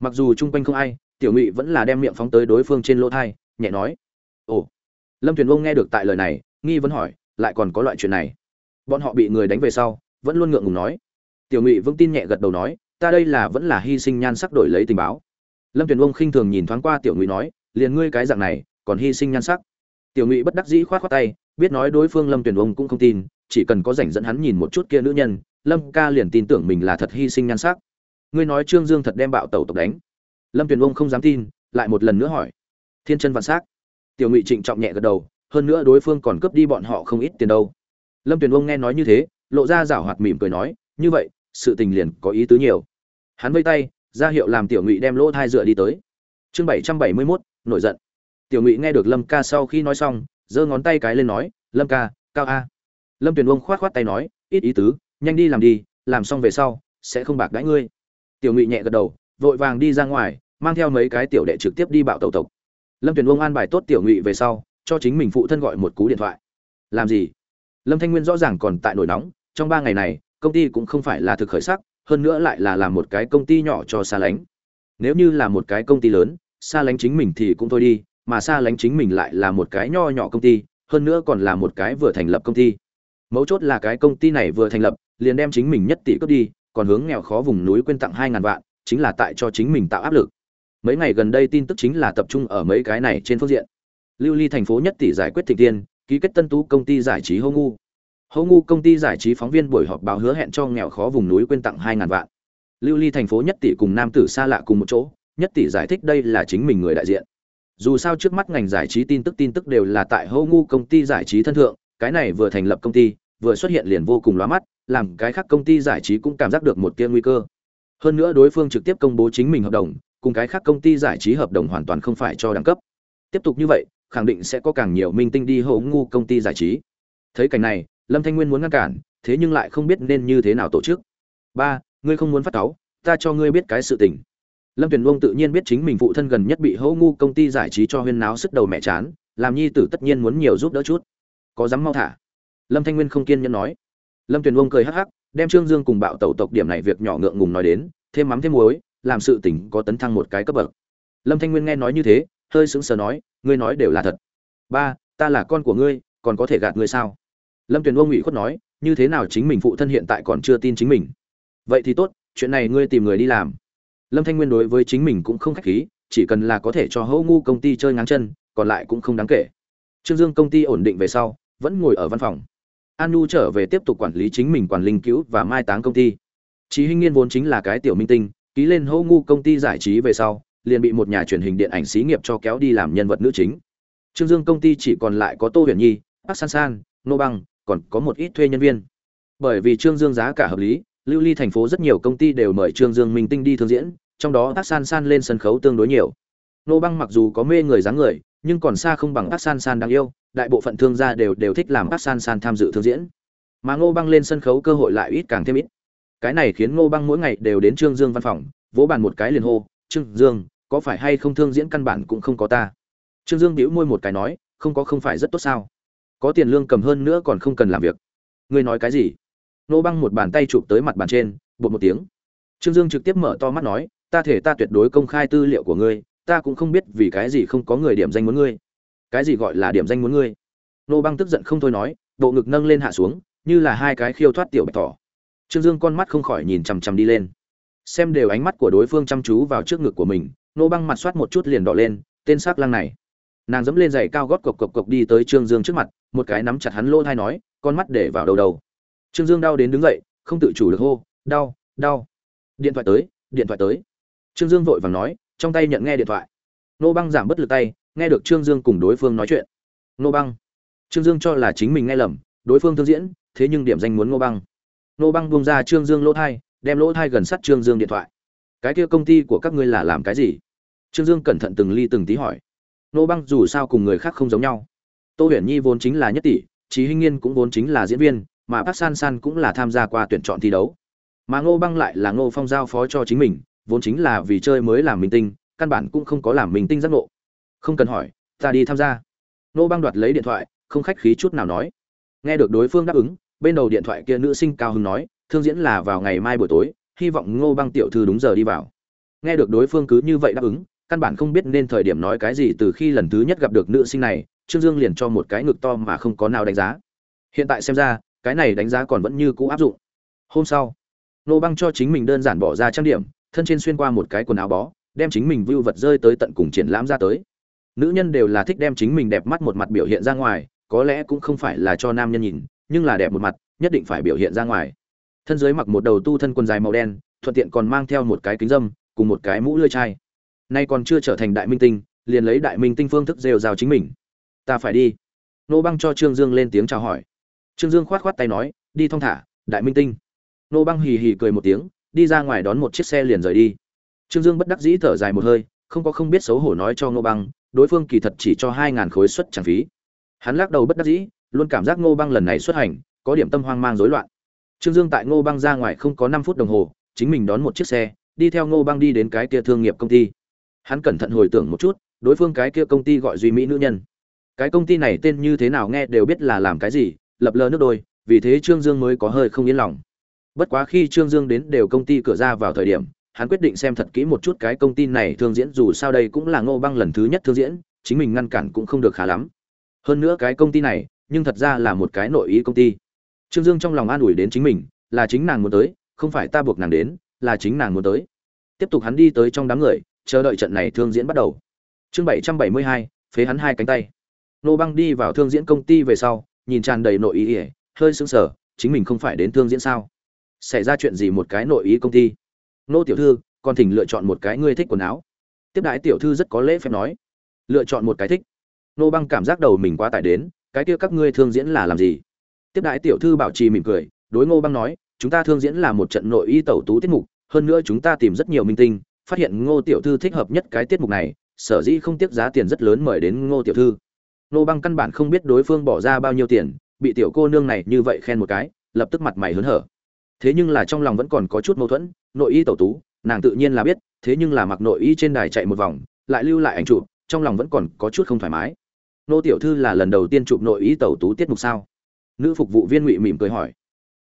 Mặc dù chung quanh không ai tiểu ngụy vẫn là đem miệng phóng tới đối phương trên lỗ tai, nhẹ nói ồ. Lâm tuyền vông nghe được tại lời này nghi vấn hỏi lại còn có loại chuyện này? Bọn họ bị người đánh về sau, vẫn luôn ngượng ngùng nói. Tiểu ngụy vững tin nhẹ gật đầu nói, ta đây là vẫn là hy sinh nhan sắc đổi lấy tình báo. Lâm tuyền vông khinh thường nhìn thoáng qua tiểu ngụy nói, liền ngươi cái dạng này, còn hy sinh nhan sắc? Tiểu ngụy bất đắc dĩ khoát khoát tay, biết nói đối phương lâm tuyền vông cũng không tin, chỉ cần có rảnh dẫn hắn nhìn một chút kia nữ nhân, lâm ca liền tin tưởng mình là thật hy sinh nhan sắc. Ngươi nói trương dương thật đem bạo tẩu tộc đánh? Lâm tuyền vông không dám tin, lại một lần nữa hỏi. Thiên chân vạn s á c tiểu ngụy trịnh trọng nhẹ gật đầu, hơn nữa đối phương còn cướp đi bọn họ không ít tiền đâu lâm tuyền vông nghe nói như thế, lộ ra rảo hoạt mỉm cười nói, như vậy, sự tình liền có ý tứ nhiều. Hắn vây tay, ra hiệu làm tiểu ngụy đem lỗ thai dựa đi tới. Chương bảy trăm bảy mươi mốt, nổi giận. Tiểu ngụy nghe được lâm ca sau khi nói xong, giơ ngón tay cái lên nói, lâm ca, cao a. Lâm tuyền vông khoát khoát tay nói, ít ý tứ, nhanh đi làm đi, làm xong về sau, sẽ không bạc đãi ngươi. Tiểu ngụy nhẹ gật đầu, vội vàng đi ra ngoài, mang theo mấy cái tiểu đệ trực tiếp đi bạo tàu tộc. Lâm tuyền vông an bài tốt tiểu ngụy về sau, cho chính mình phụ thân gọi một cú điện thoại. Làm gì? Lâm thanh nguyên rõ ràng còn tại nổi nóng, trong ba ngày này, công ty cũng không phải là thực khởi sắc, hơn nữa lại là làm một cái công ty nhỏ cho xa lánh. Nếu như là một cái công ty lớn xa lánh chính mình thì cũng thôi đi, mà xa lánh chính mình lại là một cái nho nhỏ công ty, hơn nữa còn là một cái vừa thành lập công ty. Mấu chốt là cái công ty này vừa thành lập, liền đem chính mình nhất tỷ cướp đi, còn hướng nghèo khó vùng núi quên tặng hai ngàn vạn, chính là tại cho chính mình tạo áp lực. Mấy ngày gần đây tin tức chính là tập trung ở mấy cái này trên phương diện. Lưu ly thành phố nhất tỷ giải quyết thịnh tiên ký kết tân tú công ty giải trí hô ngu. Hô ngu công ty giải trí phóng viên buổi họp báo hứa hẹn cho nghèo khó vùng núi quên tặng hai ngàn vạn. Lưu ly thành phố nhất tỷ cùng nam tử xa lạ cùng một chỗ, nhất tỷ giải thích đây là chính mình người đại diện. Dù sao trước mắt ngành giải trí tin tức tin tức đều là tại hô ngu công ty giải trí thân thượng, cái này vừa thành lập công ty, vừa xuất hiện liền vô cùng lóa mắt, làm cái khác công ty giải trí cũng cảm giác được một tia nguy cơ. Hơn nữa đối phương trực tiếp công bố chính mình hợp đồng, cùng cái khác công ty giải trí hợp đồng hoàn toàn không phải cho đẳng cấp. Tiếp tục như vậy khẳng định sẽ có càng nhiều minh tinh đi hố ngu công ty giải trí. Thấy cảnh này, lâm thanh nguyên muốn ngăn cản, thế nhưng lại không biết nên như thế nào tổ chức. Ba, ngươi không muốn phát táo ta cho ngươi biết cái sự tình. Lâm tuyền Vương tự nhiên biết chính mình phụ thân gần nhất bị hố ngu công ty giải trí cho huyên náo sức đầu mẹ chán, làm nhi tử tất nhiên muốn nhiều giúp đỡ chút. Có dám mau thả? Lâm thanh nguyên không kiên nhẫn nói. Lâm tuyền Vương cười hắc hắc, đem trương dương cùng bạo tẩu tộc điểm này việc nhỏ ngượng ngùng nói đến, thêm mắm thêm muối, làm sự tình có tấn thăng một cái cấp bậc. Lâm thanh nguyên nghe nói như thế hơi sững sờ nói ngươi nói đều là thật. Ba ta là con của ngươi còn có thể gạt ngươi sao? Lâm tuyền Luông ủy khuất nói như thế nào chính mình phụ thân hiện tại còn chưa tin chính mình? Vậy thì tốt chuyện này ngươi tìm người đi làm. Lâm thanh nguyên đối với chính mình cũng không khách khí chỉ cần là có thể cho hỗ ngu công ty chơi ngáng chân còn lại cũng không đáng kể. Trương dương công ty ổn định về sau vẫn ngồi ở văn phòng. An nu trở về tiếp tục quản lý chính mình quản linh cứu và mai táng công ty. Chí Hinh Nghiên vốn chính là cái tiểu minh tinh, ký lên hỗ ngu công ty giải trí về sau, liền bị một nhà truyền hình điện ảnh xí nghiệp cho kéo đi làm nhân vật nữ chính. Trương Dương công ty chỉ còn lại có Tô Huyền Nhi, Park San San, Nô Băng, còn có một ít thuê nhân viên. Bởi vì Trương Dương giá cả hợp lý, lưu ly thành phố rất nhiều công ty đều mời Trương Dương minh tinh đi thương diễn, trong đó Park San San lên sân khấu tương đối nhiều. Nô Băng mặc dù có mê người dáng người, nhưng còn xa không bằng Park San San đáng yêu, đại bộ phận thương gia đều đều thích làm Park San San tham dự thương diễn. Mà Ngô Băng lên sân khấu cơ hội lại ít càng thêm ít cái này khiến ngô băng mỗi ngày đều đến trương dương văn phòng vỗ bàn một cái liền hô trương dương, có phải hay không thương diễn căn bản cũng không có ta? Trương dương bĩu môi một cái nói, không có không phải rất tốt sao? Có tiền lương cầm hơn nữa còn không cần làm việc. Ngươi nói cái gì? Nô băng một bàn tay chụp tới mặt bàn trên, bột một tiếng. Trương dương trực tiếp mở to mắt nói, ta thể ta tuyệt đối công khai tư liệu của ngươi, ta cũng không biết vì cái gì không có người điểm danh muốn ngươi. Cái gì gọi là điểm danh muốn ngươi? Nô băng tức giận không thôi nói, bộ ngực nâng lên hạ xuống, như là hai cái khiêu thoát tiểu bạch thỏ. Trương Dương con mắt không khỏi nhìn chằm chằm đi lên. Xem đều ánh mắt của đối phương chăm chú vào trước ngực của mình, nô băng mặt soát một chút liền đỏ lên, tên sắc lang này. Nàng dẫm lên giày cao gót cộc cộc cộc đi tới Trương Dương trước mặt, một cái nắm chặt hắn lỗ thai nói, con mắt để vào đầu đầu. Trương Dương đau đến đứng dậy, không tự chủ được hô, đau, đau. Điện thoại tới, điện thoại tới. Trương Dương vội vàng nói, trong tay nhận nghe điện thoại. Nô băng giảm bất lực tay, nghe được Trương Dương cùng đối phương nói chuyện. Nô băng. Trương Dương cho là chính mình nghe lầm, đối phương thương diễn, thế nhưng điểm danh muốn Ngô băng nô băng buông ra trương dương lỗ thai đem lỗ thai gần sát trương dương điện thoại. Cái kia công ty của các ngươi là làm cái gì? Trương dương cẩn thận từng ly từng tí hỏi. Nô băng dù sao cùng người khác không giống nhau. Tô huyền nhi vốn chính là nhất tỷ trí hinh nghiên cũng vốn chính là diễn viên, mà bác san san cũng là tham gia qua tuyển chọn thi đấu. Mà ngô băng lại là ngô phong giao phó cho chính mình, vốn chính là vì chơi mới làm minh tinh, căn bản cũng không có làm minh tinh giác ngộ. Không cần hỏi, ta đi tham gia. Ngô băng đoạt lấy điện thoại, không khách khí chút nào nói. Nghe được đối phương đáp ứng, bên đầu điện thoại kia nữ sinh cao hưng nói thương diễn là vào ngày mai buổi tối, hy vọng ngô băng tiểu thư đúng giờ đi vào. Nghe được đối phương cứ như vậy đáp ứng, căn bản không biết nên thời điểm nói cái gì từ khi lần thứ nhất gặp được nữ sinh này, trương dương liền cho một cái ngực to mà không có nào đánh giá. Hiện tại xem ra, cái này đánh giá còn vẫn như cũ áp dụng. Hôm sau, ngô băng cho chính mình đơn giản bỏ ra trang điểm, thân trên xuyên qua một cái quần áo bó, đem chính mình vưu vật rơi tới tận cùng triển lãm ra tới. Nữ nhân đều là thích đem chính mình đẹp mắt một mặt biểu hiện ra ngoài, có lẽ cũng không phải là cho nam nhân nhìn, nhưng là đẹp một mặt, nhất định phải biểu hiện ra ngoài thân dưới mặc một đầu tu thân quần dài màu đen thuận tiện còn mang theo một cái kính dâm cùng một cái mũ lưỡi chai. Nay còn chưa trở thành đại minh tinh liền lấy đại minh tinh phương thức rêu rào chính mình. Ta phải đi. Nô băng cho trương dương lên tiếng chào hỏi. Trương dương khoát khoát tay nói đi thong thả đại minh tinh. Nô băng hì hì cười một tiếng đi ra ngoài đón một chiếc xe liền rời đi. Trương dương bất đắc dĩ thở dài một hơi không có không biết xấu hổ nói cho nô băng đối phương kỳ thật chỉ cho hai ngàn khối suất tràng phí. Hắn lắc đầu bất đắc dĩ luôn cảm giác Ngô Băng lần này xuất hành, có điểm tâm hoang mang rối loạn. Trương Dương tại Ngô Băng ra ngoài không có năm phút đồng hồ, chính mình đón một chiếc xe, đi theo Ngô Băng đi đến cái kia thương nghiệp công ty. Hắn cẩn thận hồi tưởng một chút, đối phương cái kia công ty gọi Duy Mỹ nữ nhân. Cái công ty này tên như thế nào nghe đều biết là làm cái gì, lập lờ nước đôi, vì thế Trương Dương mới có hơi không yên lòng. Bất quá khi Trương Dương đến đều công ty cửa ra vào thời điểm, hắn quyết định xem thật kỹ một chút cái công ty này thương diễn dù sao đây cũng là Ngô Băng lần thứ nhất thương diễn, chính mình ngăn cản cũng không được khá lắm. Hơn nữa cái công ty này, nhưng thật ra là một cái nội ý công ty trương dương trong lòng an ủi đến chính mình, là chính nàng muốn tới, không phải ta buộc nàng đến, là chính nàng muốn tới. Tiếp tục hắn đi tới trong đám người, chờ đợi trận này thương diễn bắt đầu. Chương bảy trăm bảy mươi hai, phế hắn hai cánh tay. Nô băng đi vào thương diễn công ty về sau, nhìn tràn đầy nội ý ỉa, hơi sững sờ, chính mình không phải đến thương diễn sao? Xảy ra chuyện gì một cái nội ý công ty? Nô tiểu thư, còn thỉnh lựa chọn một cái ngươi thích quần áo. Tiếp đãi tiểu thư rất có lễ phép nói. Lựa chọn một cái thích. Nô băng cảm giác đầu mình quá tải đến, cái kia các ngươi thương diễn là làm gì? Tiếp đại tiểu thư bảo trì mỉm cười, đối ngô băng nói, chúng ta thương diễn là một trận nội y tẩu tú tiết mục, hơn nữa chúng ta tìm rất nhiều minh tinh, phát hiện ngô tiểu thư thích hợp nhất cái tiết mục này, sở dĩ không tiếc giá tiền rất lớn mời đến ngô tiểu thư. Ngô băng căn bản không biết đối phương bỏ ra bao nhiêu tiền, bị tiểu cô nương này như vậy khen một cái, lập tức mặt mày hớn hở. Thế nhưng là trong lòng vẫn còn có chút mâu thuẫn, nội y tẩu tú, nàng tự nhiên là biết, thế nhưng là mặc nội y trên đài chạy một vòng, lại lưu lại ảnh chụp, trong lòng vẫn còn có chút không thoải mái. Nô tiểu thư là lần đầu tiên chụp nội y tẩu tú tiết mục sao? Nữ phục vụ viên ngụy mỉm cười hỏi.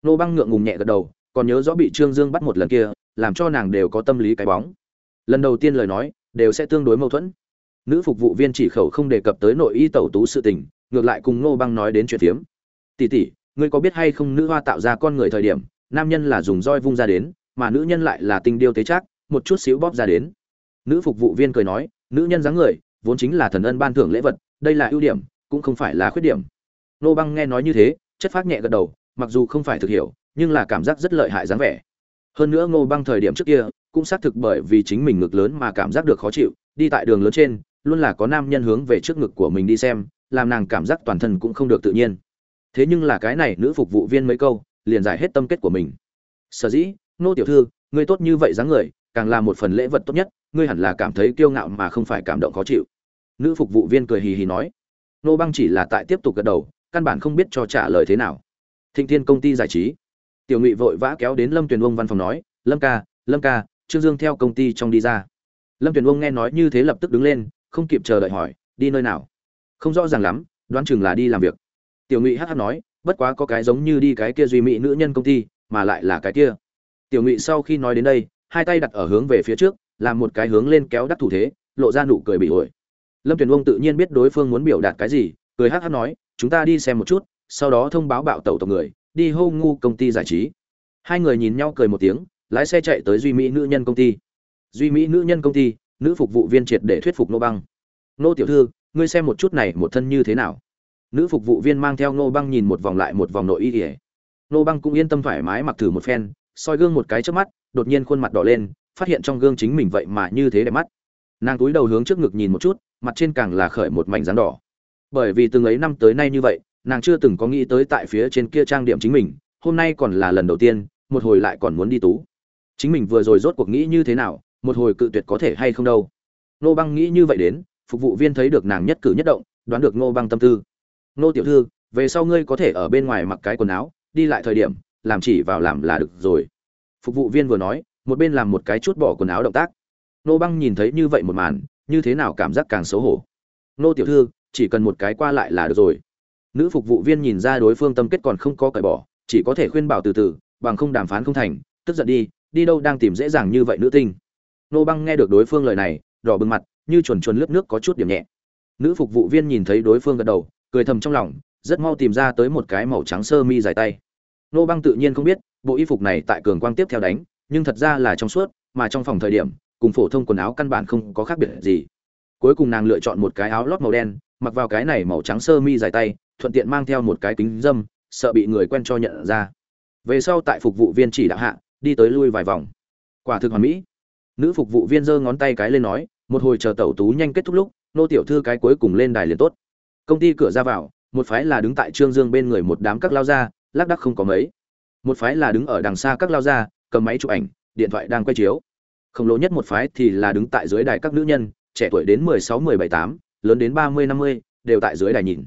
Nô băng ngượng ngùng nhẹ gật đầu, còn nhớ rõ bị trương dương bắt một lần kia, làm cho nàng đều có tâm lý cái bóng. Lần đầu tiên lời nói, đều sẽ tương đối mâu thuẫn. Nữ phục vụ viên chỉ khẩu không đề cập tới nội y tẩu tú sự tình, ngược lại cùng nô băng nói đến chuyện phiếm. Tỷ tỷ, ngươi có biết hay không nữ hoa tạo ra con người thời điểm, nam nhân là dùng roi vung ra đến, mà nữ nhân lại là tình điêu tế chắc một chút xíu bóp ra đến? Nữ phục vụ viên cười nói, nữ nhân dáng người, vốn chính là thần ân ban thưởng lễ vật, đây là ưu điểm, cũng không phải là khuyết điểm. Nô băng nghe nói như thế chất phát nhẹ gật đầu, mặc dù không phải thực hiểu, nhưng là cảm giác rất lợi hại dáng vẻ. Hơn nữa ngô băng thời điểm trước kia, cũng xác thực bởi vì chính mình ngực lớn mà cảm giác được khó chịu, đi tại đường lớn trên, luôn là có nam nhân hướng về trước ngực của mình đi xem, làm nàng cảm giác toàn thân cũng không được tự nhiên. Thế nhưng là cái này nữ phục vụ viên mấy câu, liền giải hết tâm kết của mình. Sở dĩ nô tiểu thư, ngươi tốt như vậy dáng người, càng là một phần lễ vật tốt nhất, ngươi hẳn là cảm thấy kiêu ngạo mà không phải cảm động khó chịu. Nữ phục vụ viên cười hì hì nói. Nô băng chỉ là tại tiếp tục gật đầu căn bản không biết cho trả lời thế nào. Thịnh thiên công ty giải trí. Tiểu ngụy vội vã kéo đến lâm tuyền ông văn phòng nói, lâm ca lâm ca, trương dương theo công ty trong đi ra. Lâm tuyền ông nghe nói như thế lập tức đứng lên, không kịp chờ đợi hỏi, đi nơi nào? Không rõ ràng lắm, đoán chừng là đi làm việc. Tiểu ngụy hh nói, bất quá có cái giống như đi cái kia duy mỹ nữ nhân công ty, mà lại là cái kia. Tiểu ngụy sau khi nói đến đây, hai tay đặt ở hướng về phía trước, làm một cái hướng lên kéo đắc thủ thế, lộ ra nụ cười bị ổi lâm tuyền ông tự nhiên biết đối phương muốn biểu đạt cái gì, cười hh nói chúng ta đi xem một chút, sau đó thông báo bạo tẩu tộc người, đi hô ngu công ty giải trí. Hai người nhìn nhau cười một tiếng, lái xe chạy tới duy mỹ nữ nhân công ty. Duy mỹ nữ nhân công ty, nữ phục vụ viên triệt để thuyết phục nô băng. Nô tiểu thư, ngươi xem một chút này một thân như thế nào? Nữ phục vụ viên mang theo nô băng nhìn một vòng lại một vòng nội y ỉa nô băng cũng yên tâm thoải mái mặc thử một phen, soi gương một cái trước mắt, đột nhiên khuôn mặt đỏ lên, phát hiện trong gương chính mình vậy mà như thế đẹp mắt. Nàng túi đầu hướng trước ngực nhìn một chút, mặt trên càng là khởi một mảnh dáng đỏ bởi vì từng ấy năm tới nay như vậy, nàng chưa từng có nghĩ tới tại phía trên kia trang điểm chính mình, hôm nay còn là lần đầu tiên, một hồi lại còn muốn đi tú. Chính mình vừa rồi rốt cuộc nghĩ như thế nào, một hồi cự tuyệt có thể hay không đâu. Nô băng nghĩ như vậy đến, phục vụ viên thấy được nàng nhất cử nhất động, đoán được nô băng tâm tư. Nô tiểu thư, về sau ngươi có thể ở bên ngoài mặc cái quần áo, đi lại thời điểm, làm chỉ vào làm là được rồi. Phục vụ viên vừa nói, một bên làm một cái chút bỏ quần áo động tác. Nô băng nhìn thấy như vậy một màn, như thế nào cảm giác càng xấu hổ. Nô tiểu thư chỉ cần một cái qua lại là được rồi. Nữ phục vụ viên nhìn ra đối phương tâm kết còn không có cởi bỏ, chỉ có thể khuyên bảo từ từ, bằng không đàm phán không thành, tức giận đi đi đâu đang tìm dễ dàng như vậy nữ tinh. Nô băng nghe được đối phương lời này, đỏ bừng mặt, như chuồn chuồn lướt nước có chút điểm nhẹ. Nữ phục vụ viên nhìn thấy đối phương gật đầu, cười thầm trong lòng, rất mau tìm ra tới một cái màu trắng sơ mi dài tay. Nô băng tự nhiên không biết, bộ y phục này tại cường quang tiếp theo đánh, nhưng thật ra là trong suốt, mà trong phòng thời điểm, cùng phổ thông quần áo căn bản không có khác biệt gì. Cuối cùng nàng lựa chọn một cái áo lót màu đen mặc vào cái này màu trắng sơ mi dài tay thuận tiện mang theo một cái kính dâm sợ bị người quen cho nhận ra. Về sau tại phục vụ viên chỉ đạo hạ đi tới lui vài vòng. Quả thực hoàn mỹ. Nữ phục vụ viên giơ ngón tay cái lên nói một hồi chờ tẩu tú nhanh kết thúc lúc nô tiểu thư cái cuối cùng lên đài liền tốt. Công ty cửa ra vào một phái là đứng tại trương dương bên người một đám các lao gia, lác đắc không có mấy. Một phái là đứng ở đằng xa các lao gia, cầm máy chụp ảnh điện thoại đang quay chiếu. Khổng lồ nhất một phái thì là đứng tại dưới đài các nữ nhân trẻ tuổi đến mười sáu mười bảy tám lớn đến ba mươi, năm mươi, đều tại dưới đài nhìn.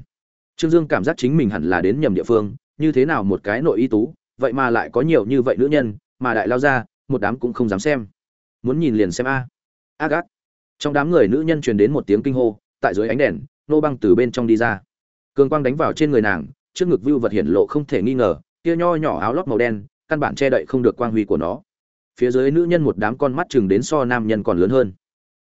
Trương dương cảm giác chính mình hẳn là đến nhầm địa phương, như thế nào một cái nội y tú, vậy mà lại có nhiều như vậy nữ nhân, mà đại lao ra, một đám cũng không dám xem. Muốn nhìn liền xem a. A gác trong đám người nữ nhân truyền đến một tiếng kinh hô, tại dưới ánh đèn, nô băng từ bên trong đi ra. Cường quang đánh vào trên người nàng, trước ngực vưu vật hiển lộ không thể nghi ngờ kia nho nhỏ áo lót màu đen, căn bản che đậy không được quang huy của nó. Phía dưới nữ nhân một đám con mắt chừng đến so nam nhân còn lớn hơn.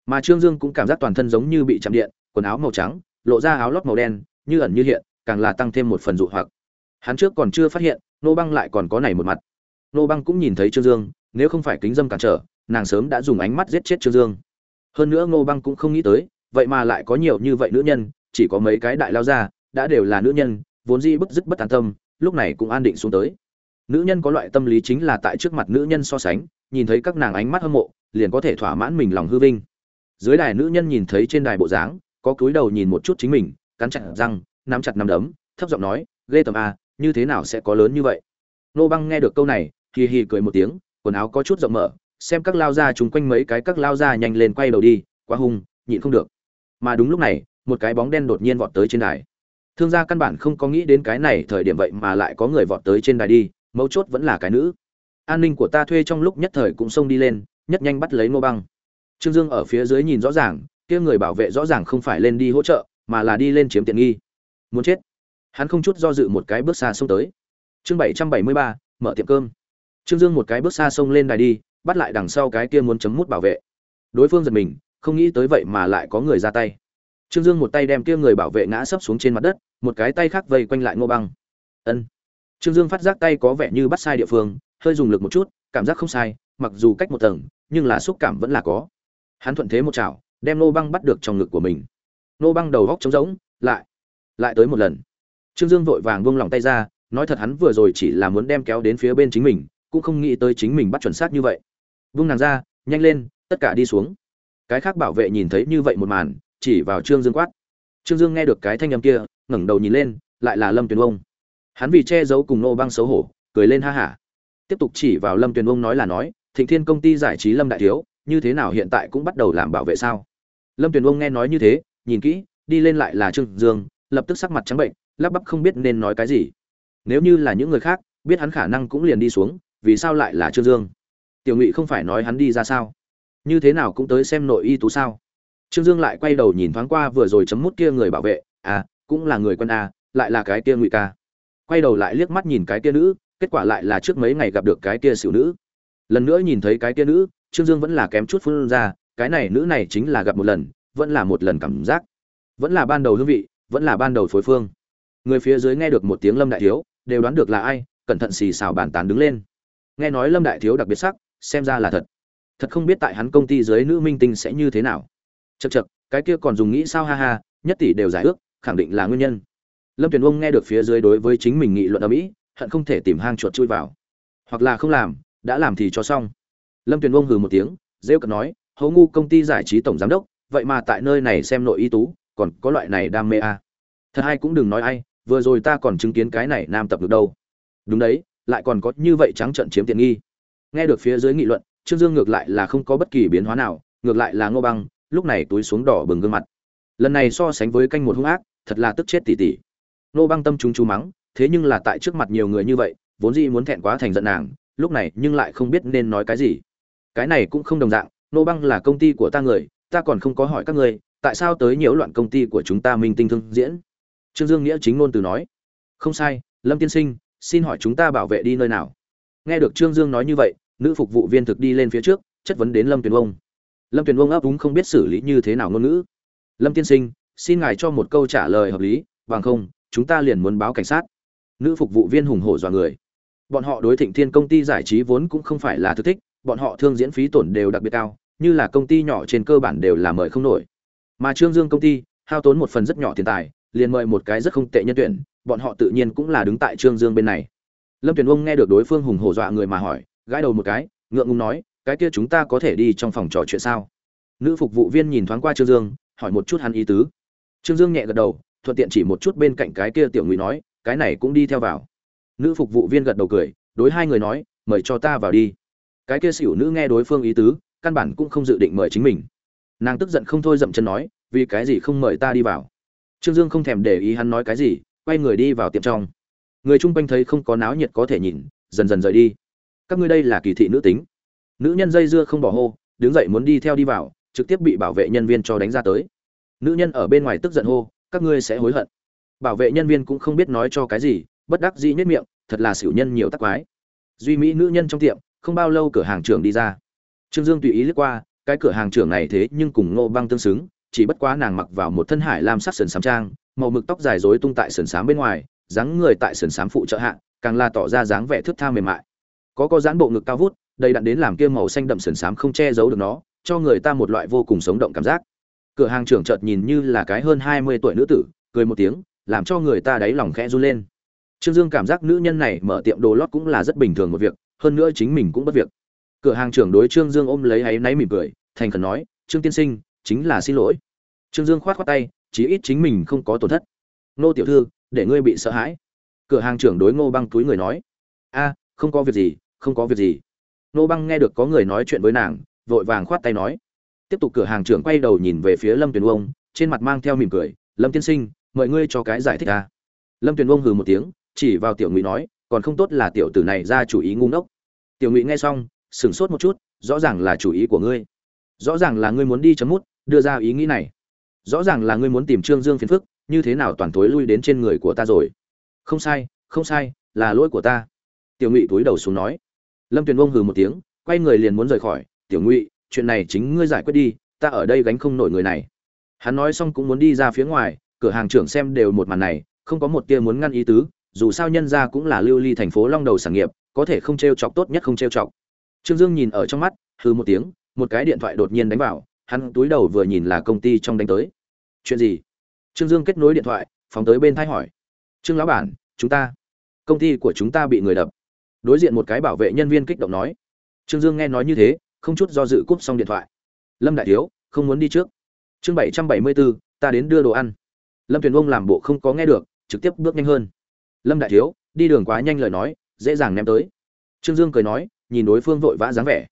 Mà trương dương cũng cảm giác toàn thân giống như bị chạm điện quần áo màu trắng, lộ ra áo lót màu đen, như ẩn như hiện, càng là tăng thêm một phần dụ hoặc. Hắn trước còn chưa phát hiện, nô băng lại còn có này một mặt. Nô băng cũng nhìn thấy trương dương, nếu không phải kính dâm cản trở, nàng sớm đã dùng ánh mắt giết chết trương dương. Hơn nữa nô băng cũng không nghĩ tới, vậy mà lại có nhiều như vậy nữ nhân, chỉ có mấy cái đại lao ra đã đều là nữ nhân, vốn di bức dứt bất an tâm, lúc này cũng an định xuống tới. Nữ nhân có loại tâm lý chính là tại trước mặt nữ nhân so sánh, nhìn thấy các nàng ánh mắt hâm mộ, liền có thể thỏa mãn mình lòng hư vinh. Dưới đài nữ nhân nhìn thấy trên đài bộ dáng có cúi đầu nhìn một chút chính mình, cắn chặt răng, nắm chặt nắm đấm, thấp giọng nói, ghê tầm a à, như thế nào sẽ có lớn như vậy? Nô băng nghe được câu này, hì hì cười một tiếng, quần áo có chút rộng mở, xem các lao ra chung quanh mấy cái các lao ra nhanh lên quay đầu đi, quá hung, nhịn không được. Mà đúng lúc này, một cái bóng đen đột nhiên vọt tới trên đài. Thương gia căn bản không có nghĩ đến cái này thời điểm vậy mà lại có người vọt tới trên đài đi, mấu chốt vẫn là cái nữ. An ninh của ta thuê trong lúc nhất thời cũng xông đi lên, nhất nhanh bắt lấy nô băng. Trương dương ở phía dưới nhìn rõ ràng kia người bảo vệ rõ ràng không phải lên đi hỗ trợ, mà là đi lên chiếm tiện nghi. Muốn chết. Hắn không chút do dự một cái bước xa xông tới. Chương bảy trăm bảy mươi ba, mở tiệm cơm. Trương dương một cái bước xa xông lên đài đi, bắt lại đằng sau cái kia muốn chấm mút bảo vệ. Đối phương giật mình, không nghĩ tới vậy mà lại có người ra tay. Trương dương một tay đem kia người bảo vệ ngã sấp xuống trên mặt đất, một cái tay khác vây quanh lại ngô băng. Ân. Trương dương phát giác tay có vẻ như bắt sai địa phương, hơi dùng lực một chút, cảm giác không sai, mặc dù cách một tầng, nhưng là xúc cảm vẫn là có. Hắn thuận thế một chảo đem nô băng bắt được trong ngực của mình. Nô băng đầu góc trống rỗng, lại lại tới một lần. Trương dương vội vàng buông lòng tay ra, nói thật hắn vừa rồi chỉ là muốn đem kéo đến phía bên chính mình, cũng không nghĩ tới chính mình bắt chuẩn xác như vậy. Vung nàng ra, nhanh lên, tất cả đi xuống. Cái khác bảo vệ nhìn thấy như vậy một màn, chỉ vào trương dương quát. Trương dương nghe được cái thanh âm kia, ngẩng đầu nhìn lên, lại là lâm tuyền ông hắn vì che giấu cùng nô băng xấu hổ, cười lên ha hả. Tiếp tục chỉ vào lâm tuyền ông nói là nói, thịnh thiên công ty giải trí lâm đại thiếu, như thế nào hiện tại cũng bắt đầu làm bảo vệ sao? Lâm tuyền ông nghe nói như thế nhìn kỹ đi lên lại là trương dương lập tức sắc mặt trắng bệnh lắp bắp không biết nên nói cái gì. Nếu như là những người khác biết hắn khả năng cũng liền đi xuống vì sao lại là trương dương? Tiểu ngụy không phải nói hắn đi ra sao? Như thế nào cũng tới xem nội y tú sao? Trương dương lại quay đầu nhìn thoáng qua vừa rồi chấm mút kia người bảo vệ à cũng là người quân a à, lại là cái kia ngụy ca. Quay đầu lại liếc mắt nhìn cái kia nữ kết quả lại là trước mấy ngày gặp được cái kia xỉu nữ. Lần nữa nhìn thấy cái kia nữ trương dương vẫn là kém chút phun ra cái này nữ này chính là gặp một lần, vẫn là một lần cảm giác. Vẫn là ban đầu hương vị, vẫn là ban đầu phối phương. Người phía dưới nghe được một tiếng lâm đại thiếu, đều đoán được là ai, cẩn thận xì xào bàn tán đứng lên. Nghe nói lâm đại thiếu đặc biệt sắc, xem ra là thật. Thật không biết tại hắn công ty dưới nữ minh tinh sẽ như thế nào. Chật chật cái kia còn dùng nghĩ sao ha ha, nhất tỷ đều giải ước, khẳng định là nguyên nhân. Lâm tuyền ông nghe được phía dưới đối với chính mình nghị luận ở mỹ, hận không thể tìm hang chuột chui vào. Hoặc là không làm, đã làm thì cho xong. Lâm tuyền ông hừ một tiếng, rêu cận nói hố ngu công ty giải trí tổng giám đốc, vậy mà tại nơi này xem nội y tú, còn có loại này đam mê à. thật hay cũng đừng nói ai, vừa rồi ta còn chứng kiến cái này nam tập được đâu. Đúng đấy, lại còn có như vậy trắng trận chiếm tiện nghi. Nghe được phía dưới nghị luận, trương dương ngược lại là không có bất kỳ biến hóa nào, ngược lại là ngô băng, lúc này túi xuống đỏ bừng gương mặt. Lần này so sánh với canh một hung ác, thật là tức chết tỉ tỉ. Ngô băng tâm chúng chú mắng, thế nhưng là tại trước mặt nhiều người như vậy, vốn dĩ muốn thẹn quá thành giận nàng, lúc này nhưng lại không biết nên nói cái gì. Cái này cũng không đồng dạng Nô băng là công ty của ta người, ta còn không có hỏi các người, tại sao tới nhiễu loạn công ty của chúng ta minh tinh thương diễn? Trương dương nghĩa chính ngôn từ nói. Không sai, lâm tiên sinh, xin hỏi chúng ta bảo vệ đi nơi nào? Nghe được trương dương nói như vậy, nữ phục vụ viên thực đi lên phía trước, chất vấn đến lâm tuyền ông lâm tuyền ông ấp úng không biết xử lý như thế nào ngôn ngữ. Lâm tiên sinh, xin ngài cho một câu trả lời hợp lý, bằng không, chúng ta liền muốn báo cảnh sát. Nữ phục vụ viên hùng hổ dọa người. Bọn họ đối thịnh thiên công ty giải trí vốn cũng không phải là thứ thích, bọn họ thương diễn phí tổn đều đặc biệt cao như là công ty nhỏ trên cơ bản đều là mời không nổi. Mà trương dương công ty, hao tốn một phần rất nhỏ tiền tài, liền mời một cái rất không tệ nhân tuyển, bọn họ tự nhiên cũng là đứng tại trương dương bên này. Lâm Truyền Ung nghe được đối phương hùng hổ dọa người mà hỏi, gãi đầu một cái, ngượng ngùng nói, cái kia chúng ta có thể đi trong phòng trò chuyện sao? Nữ phục vụ viên nhìn thoáng qua trương dương, hỏi một chút hắn ý tứ. Trương dương nhẹ gật đầu, thuận tiện chỉ một chút bên cạnh cái kia tiểu ngụy nói, cái này cũng đi theo vào. Nữ phục vụ viên gật đầu cười, đối hai người nói, mời cho ta vào đi. Cái kia xỉu nữ nghe đối phương ý tứ căn bản cũng không dự định mời chính mình. Nàng tức giận không thôi dậm chân nói, vì cái gì không mời ta đi vào? Trương dương không thèm để ý hắn nói cái gì, quay người đi vào tiệm trong. Người chung quanh thấy không có náo nhiệt có thể nhìn, dần dần rời đi. Các ngươi đây là kỳ thị nữ tính. Nữ nhân dây dưa không bỏ hô, đứng dậy muốn đi theo đi vào, trực tiếp bị bảo vệ nhân viên cho đánh ra tới. Nữ nhân ở bên ngoài tức giận hô, các ngươi sẽ hối hận. Bảo vệ nhân viên cũng không biết nói cho cái gì, bất đắc dĩ nhất miệng, thật là xỉu nhân nhiều tắc quái. Duy mỹ nữ nhân trong tiệm, không bao lâu cửa hàng trưởng đi ra trương dương tùy ý lướt qua, cái cửa hàng trưởng này thế nhưng cùng ngô băng tương xứng, chỉ bất quá nàng mặc vào một thân hải lam sắc sườn sám trang, màu mực tóc dài rối tung tại sườn sám bên ngoài, dáng người tại sườn sám phụ trợ hạ, càng là tỏ ra dáng vẻ thước tha mềm mại. Có có dáng bộ ngực cao vút, đầy đặn đến làm kia màu xanh đậm sườn sám không che giấu được nó, cho người ta một loại vô cùng sống động cảm giác. Cửa hàng trưởng chợt nhìn như là cái hơn hai mươi tuổi nữ tử, cười một tiếng, làm cho người ta đáy lòng khẽ run lên. Trương dương cảm giác nữ nhân này mở tiệm đồ lót cũng là rất bình thường một việc, hơn nữa chính mình cũng bất việc cửa hàng trưởng đối trương dương ôm lấy áy náy mỉm cười, thành khẩn nói, trương tiên sinh, chính là xin lỗi. Trương dương khoát khoát tay, chí ít chính mình không có tổn thất. Nô tiểu thư, để ngươi bị sợ hãi. Cửa hàng trưởng đối ngô băng túi người nói, a, không có việc gì, không có việc gì. Nô băng nghe được có người nói chuyện với nàng, vội vàng khoát tay nói. Tiếp tục cửa hàng trưởng quay đầu nhìn về phía lâm tuyền ông trên mặt mang theo mỉm cười, lâm tiên sinh, mời ngươi cho cái giải thích ta. lâm tuyền ông hừ một tiếng, chỉ vào tiểu ngụy nói, còn không tốt là tiểu tử này ra chủ ý ngu ngốc. Tiểu ngụy nghe xong sửng sốt một chút, rõ ràng là chủ ý của ngươi. Rõ ràng là ngươi muốn đi chấm mút, đưa ra ý nghĩ này. Rõ ràng là ngươi muốn tìm trương dương phiền phức, như thế nào toàn thối lui đến trên người của ta rồi? Không sai không sai, là lỗi của ta. Tiểu ngụy túi đầu xuống nói. Lâm tuyền vông hừ một tiếng, quay người liền muốn rời khỏi. Tiểu ngụy, chuyện này chính ngươi giải quyết đi, ta ở đây gánh không nổi người này. Hắn nói xong cũng muốn đi ra phía ngoài, cửa hàng trưởng xem đều một màn này, không có một tia muốn ngăn ý tứ, dù sao nhân ra cũng là lưu ly thành phố long đầu sản nghiệp, có thể không t r e o chọc tốt nhất không t r e o chọc trương dương nhìn ở trong mắt, hừ một tiếng, một cái điện thoại đột nhiên đánh vào, hắn túi đầu vừa nhìn là công ty trong đánh tới. Chuyện gì? Trương dương kết nối điện thoại, phóng tới bên thái hỏi. Trương lão bản, chúng ta, công ty của chúng ta bị người đập. Đối diện một cái bảo vệ nhân viên kích động nói. Trương dương nghe nói như thế, không chút do dự cúp xong điện thoại. Lâm đại thiếu, không muốn đi trước. Chương bảy trăm bảy mươi bốn ta đến đưa đồ ăn. Lâm tuyền ông làm bộ không có nghe được, trực tiếp bước nhanh hơn. Lâm đại thiếu, đi đường quá nhanh lời nói, dễ dàng ném tới. Trương dương cười nói nhìn đối phương vội vã dáng vẻ.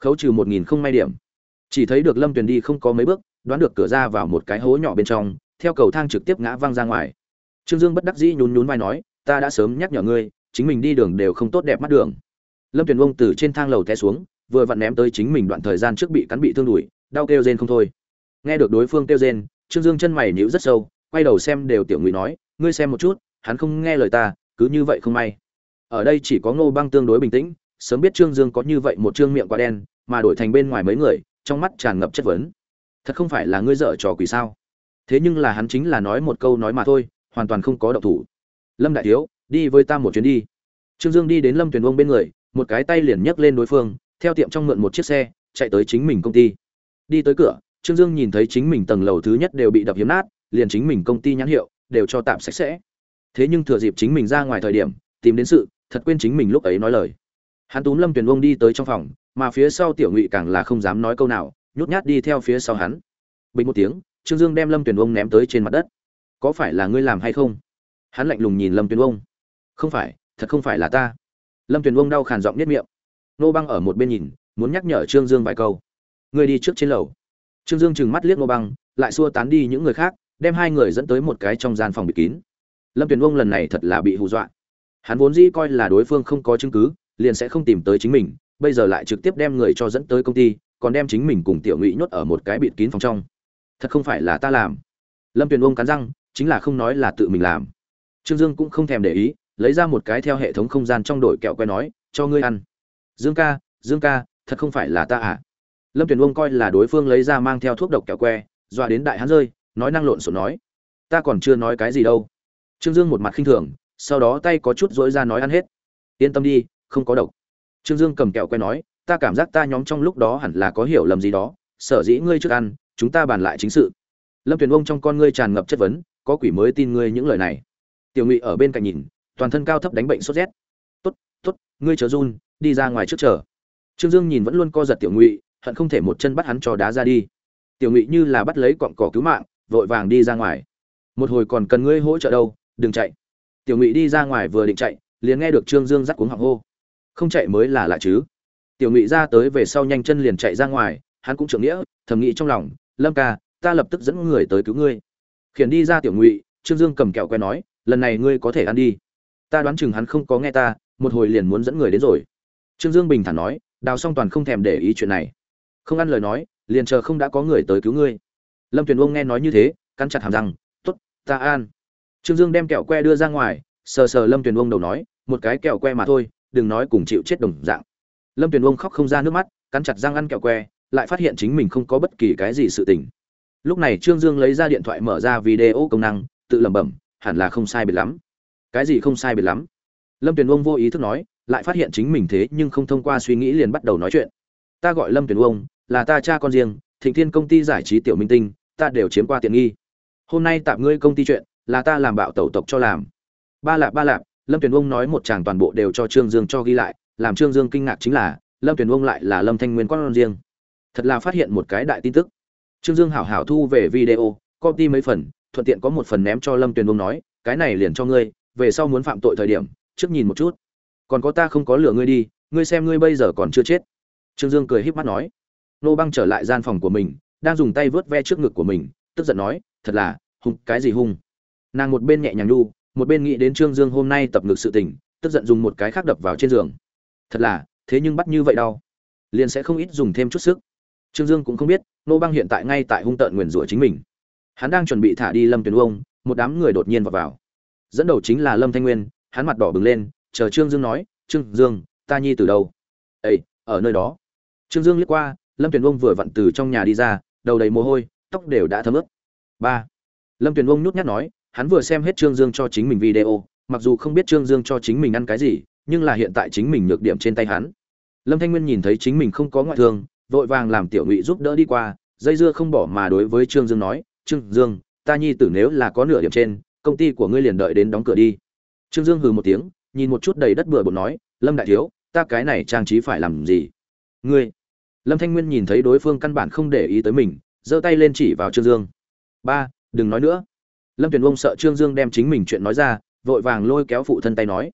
Khấu trừ một nghìn không may điểm. Chỉ thấy được lâm tuyền đi không có mấy bước, đoán được cửa ra vào một cái hố nhỏ bên trong, theo cầu thang trực tiếp ngã văng ra ngoài. Trương dương bất đắc dĩ nhún nhún vai nói, ta đã sớm nhắc nhở ngươi, chính mình đi đường đều không tốt đẹp mắt đường. Lâm tuyền ông từ trên thang lầu té xuống, vừa vặn ném tới chính mình đoạn thời gian trước bị cắn bị thương đùi, đau kêu rên không thôi. Nghe được đối phương kêu rên, trương dương chân mày nhíu rất sâu, quay đầu xem đều tiểu ngụy nói, ngươi xem một chút, hắn không nghe lời ta, cứ như vậy không may. Ở đây chỉ có ngô băng tương đối bình tĩnh sớm biết trương dương có như vậy một trương miệng quá đen, mà đổi thành bên ngoài mấy người, trong mắt tràn ngập chất vấn. Thật không phải là ngươi dở trò quỷ sao? Thế nhưng là hắn chính là nói một câu nói mà thôi, hoàn toàn không có động thủ. Lâm đại thiếu, đi với ta một chuyến đi. Trương dương đi đến lâm tuyền Ung bên người, một cái tay liền nhấc lên đối phương, theo tiệm trong mượn một chiếc xe, chạy tới chính mình công ty. Đi tới cửa, trương dương nhìn thấy chính mình tầng lầu thứ nhất đều bị đập hiếm nát, liền chính mình công ty nhãn hiệu đều cho tạm sạch sẽ. Thế nhưng thừa dịp chính mình ra ngoài thời điểm, tìm đến sự, thật quên chính mình lúc ấy nói lời hắn túm lâm tuyền vông đi tới trong phòng, mà phía sau tiểu ngụy càng là không dám nói câu nào, nhút nhát đi theo phía sau hắn. Bình một tiếng, trương dương đem lâm tuyền vông ném tới trên mặt đất. Có phải là ngươi làm hay không? Hắn lạnh lùng nhìn lâm tuyền vông không phải, thật không phải là ta. Lâm tuyền vông đau khàn giọng nhất miệng. Nô băng ở một bên nhìn, muốn nhắc nhở trương dương vài câu. Ngươi đi trước trên lầu. Trương dương trừng mắt liếc nô băng, lại xua tán đi những người khác, đem hai người dẫn tới một cái trong gian phòng bị kín. Lâm tuyền vông lần này thật là bị hù dọa. Hắn vốn dĩ coi là đối phương không có chứng cứ liền sẽ không tìm tới chính mình, bây giờ lại trực tiếp đem người cho dẫn tới công ty, còn đem chính mình cùng tiểu ngụy nhốt ở một cái bịt kín phòng trong. Thật không phải là ta làm. Lâm tuyền ông cắn răng, chính là không nói là tự mình làm. Trương dương cũng không thèm để ý, lấy ra một cái theo hệ thống không gian trong đội kẹo que nói, cho ngươi ăn. Dương ca dương ca, thật không phải là ta à? Lâm tuyền ông coi là đối phương lấy ra mang theo thuốc độc kẹo que, dọa đến đại hắn rơi, nói năng lộn xộn nói, ta còn chưa nói cái gì đâu. Trương dương một mặt khinh thường, sau đó tay có chút dỗi ra nói ăn hết. Yên tâm đi không có độc. Trương dương cầm kẹo que nói, ta cảm giác ta nhóm trong lúc đó hẳn là có hiểu lầm gì đó, sở dĩ ngươi trước ăn, chúng ta bàn lại chính sự. Lâm tuyền ông trong con ngươi tràn ngập chất vấn, có quỷ mới tin ngươi những lời này. Tiểu ngụy ở bên cạnh nhìn, toàn thân cao thấp đánh bệnh sốt rét. Tốt tốt, ngươi chờ run, đi ra ngoài trước chờ. Trương dương nhìn vẫn luôn co giật tiểu ngụy, hận không thể một chân bắt hắn cho đá ra đi. Tiểu ngụy như là bắt lấy cọn cỏ cứu mạng, vội vàng đi ra ngoài. Một hồi còn cần ngươi hỗ trợ đâu, đừng chạy. Tiểu ngụy đi ra ngoài vừa định chạy, liền nghe được trương dương dắt cuống họng hô không chạy mới là lạ chứ. Tiểu ngụy ra tới về sau nhanh chân liền chạy ra ngoài, hắn cũng trưởng nghĩa, thầm nghĩ trong lòng, lâm ca, ta lập tức dẫn người tới cứu ngươi. Khiển đi ra tiểu ngụy, trương dương cầm kẹo que nói, lần này ngươi có thể ăn đi. Ta đoán chừng hắn không có nghe ta, một hồi liền muốn dẫn người đến rồi. Trương dương bình thản nói, đào song toàn không thèm để ý chuyện này. Không ăn lời nói, liền chờ không đã có người tới cứu ngươi. Lâm tuyền ông nghe nói như thế, cắn chặt hàm răng t ố t ta an trương dương đem kẹo que đưa ra ngoài, sờ sờ lâm tuyền ông đầu nói, một cái kẹo que mà thôi đừng nói cùng chịu chết đồng dạng. Lâm tuyền ông khóc không ra nước mắt, cắn chặt răng ăn kẹo que, lại phát hiện chính mình không có bất kỳ cái gì sự tình. Lúc này trương dương lấy ra điện thoại mở ra video công năng, tự lẩm bẩm, hẳn là không sai biệt lắm. Cái gì không sai biệt lắm? Lâm tuyền ông vô ý thức nói, lại phát hiện chính mình thế nhưng không thông qua suy nghĩ liền bắt đầu nói chuyện. Ta gọi lâm tuyền ông là ta cha con riêng, thịnh thiên công ty giải trí tiểu minh tinh, ta đều chiếm qua tiện nghi. Hôm nay tạm ngươi công ty chuyện, là ta làm bạo tẩu tộc cho làm. Ba lạp ba lạp lâm tuyền ông nói một chàng toàn bộ đều cho trương dương cho ghi lại, làm trương dương kinh ngạc chính là, lâm tuyền ông lại là lâm thanh nguyên con riêng. Thật là phát hiện một cái đại tin tức. Trương dương hảo hảo thu về video, copy mấy phần, thuận tiện có một phần ném cho lâm tuyền ông nói, cái này liền cho ngươi, về sau muốn phạm tội thời điểm, trước nhìn một chút. Còn có ta không có lừa ngươi đi, ngươi xem ngươi bây giờ còn chưa chết. Trương dương cười híp mắt nói. Nô băng trở lại gian phòng của mình, đang dùng tay vớt ve trước ngực của mình, tức giận nói, thật là, hung, cái gì hung? Nàng một bên nhẹ nhàng đu một bên nghĩ đến trương dương hôm nay tập ngược sự tình, tức giận dùng một cái khác đập vào trên giường. Thật là, thế nhưng bắt như vậy đau. Liền sẽ không ít dùng thêm chút sức. Trương dương cũng không biết, nô băng hiện tại ngay tại hung tợn nguyền rủa chính mình. Hắn đang chuẩn bị thả đi lâm tuyền ông một đám người đột nhiên vào vào. Dẫn đầu chính là lâm thanh nguyên, hắn mặt đỏ bừng lên, chờ trương dương nói, trương dương, ta nhi từ đâu? Ây ở nơi đó. Trương dương liếc qua, lâm tuyền ông vừa vặn từ trong nhà đi ra, đầu đầy mồ hôi, tóc đều đã thấm ướt. Ba. Lâm tuyền ông nhút nhát nói hắn vừa xem hết trương dương cho chính mình video, mặc dù không biết trương dương cho chính mình ăn cái gì, nhưng là hiện tại chính mình nhược điểm trên tay hắn. Lâm thanh nguyên nhìn thấy chính mình không có ngoại thương, vội vàng làm tiểu ngụy giúp đỡ đi qua, dây dưa không bỏ mà đối với trương dương nói, trương dương, ta nhi tử nếu là có nửa điểm trên, công ty của ngươi liền đợi đến đóng cửa đi. Trương dương hừ một tiếng, nhìn một chút đầy đất bừa bộn nói, lâm đại thiếu, ta cái này trang trí phải làm gì? Ngươi? Lâm thanh nguyên nhìn thấy đối phương căn bản không để ý tới mình, giơ tay lên chỉ vào trương dương. Ba, đừng nói nữa lâm tuyền ông sợ trương dương đem chính mình chuyện nói ra, vội vàng lôi kéo phụ thân tay nói,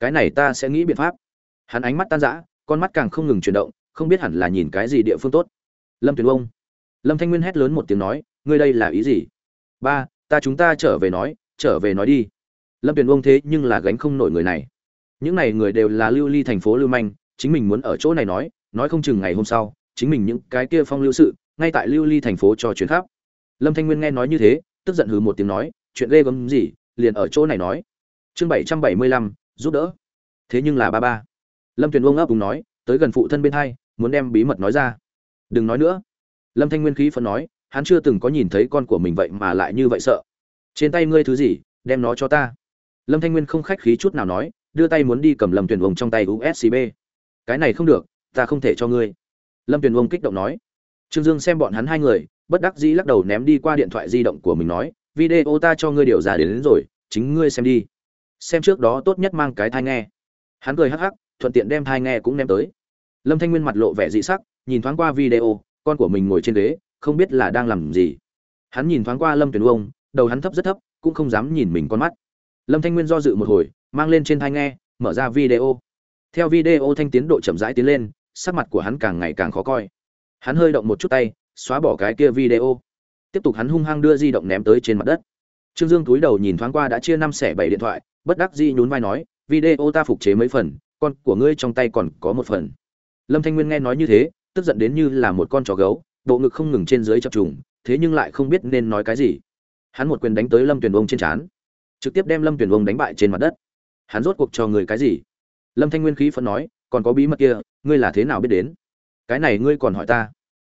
cái này ta sẽ nghĩ biện pháp. Hắn ánh mắt tan rã, con mắt càng không ngừng chuyển động, không biết hẳn là nhìn cái gì địa phương tốt. Lâm tuyền ông lâm thanh nguyên hét lớn một tiếng nói, ngươi đây là ý gì? Ba, ta chúng ta trở về nói, trở về nói đi. Lâm tuyền ông thế nhưng là gánh không nổi người này. Những này người đều là lưu ly thành phố lưu manh, chính mình muốn ở chỗ này nói nói không chừng ngày hôm sau, chính mình những cái kia phong lưu sự, ngay tại lưu ly thành phố cho chuyến khắp lâm thanh nguyên nghe nói như thế tức giận hừ một tiếng nói, chuyện ghê gớm gì, liền ở chỗ này nói. Chương bảy trăm bảy mươi lăm, giúp đỡ. Thế nhưng là ba ba. Lâm tuyền uông ấp cùng nói, tới gần phụ thân bên hai, muốn đem bí mật nói ra. Đừng nói nữa. Lâm thanh nguyên khí phân nói, hắn chưa từng có nhìn thấy con của mình vậy mà lại như vậy sợ. Trên tay ngươi thứ gì, đem nó cho ta. Lâm thanh nguyên không khách khí chút nào nói, đưa tay muốn đi cầm lâm truyền vương trong tay uscb cái này không được, ta không thể cho ngươi. Lâm truyền vương kích động nói. Trương dương xem bọn hắn hai người bất đắc dĩ lắc đầu ném đi qua điện thoại di động của mình nói video ta cho ngươi điều ra đến, đến rồi chính ngươi xem đi. Xem trước đó tốt nhất mang cái thai nghe. Hắn cười hắc hắc thuận tiện đem thai nghe cũng ném tới. Lâm thanh nguyên mặt lộ vẻ dị sắc nhìn thoáng qua video con của mình ngồi trên ghế không biết là đang làm gì. Hắn nhìn thoáng qua lâm tuyền ông đầu hắn thấp rất thấp cũng không dám nhìn mình con mắt. Lâm thanh nguyên do dự một hồi mang lên trên thai nghe mở ra video. Theo video thanh tiến độ chậm rãi tiến lên sắc mặt của hắn càng ngày càng khó coi. Hắn hơi động một chút tay xóa bỏ cái kia video. Tiếp tục hắn hung hăng đưa di động ném tới trên mặt đất. Trương dương túi đầu nhìn thoáng qua đã chia năm xẻ bảy điện thoại, bất đắc dĩ nhún vai nói, video ta phục chế mấy phần, con của ngươi trong tay còn có một phần. Lâm thanh nguyên nghe nói như thế, tức giận đến như là một con chó gấu, bộ ngực không ngừng trên dưới chập trùng, thế nhưng lại không biết nên nói cái gì. Hắn một quyền đánh tới lâm tuyển vông trên trán, trực tiếp đem lâm tuyển vông đánh bại trên mặt đất. Hắn rốt cuộc cho người cái gì? Lâm thanh nguyên khí phẫn nói, còn có bí mật kia, ngươi là thế nào biết đến? Cái này ngươi còn hỏi ta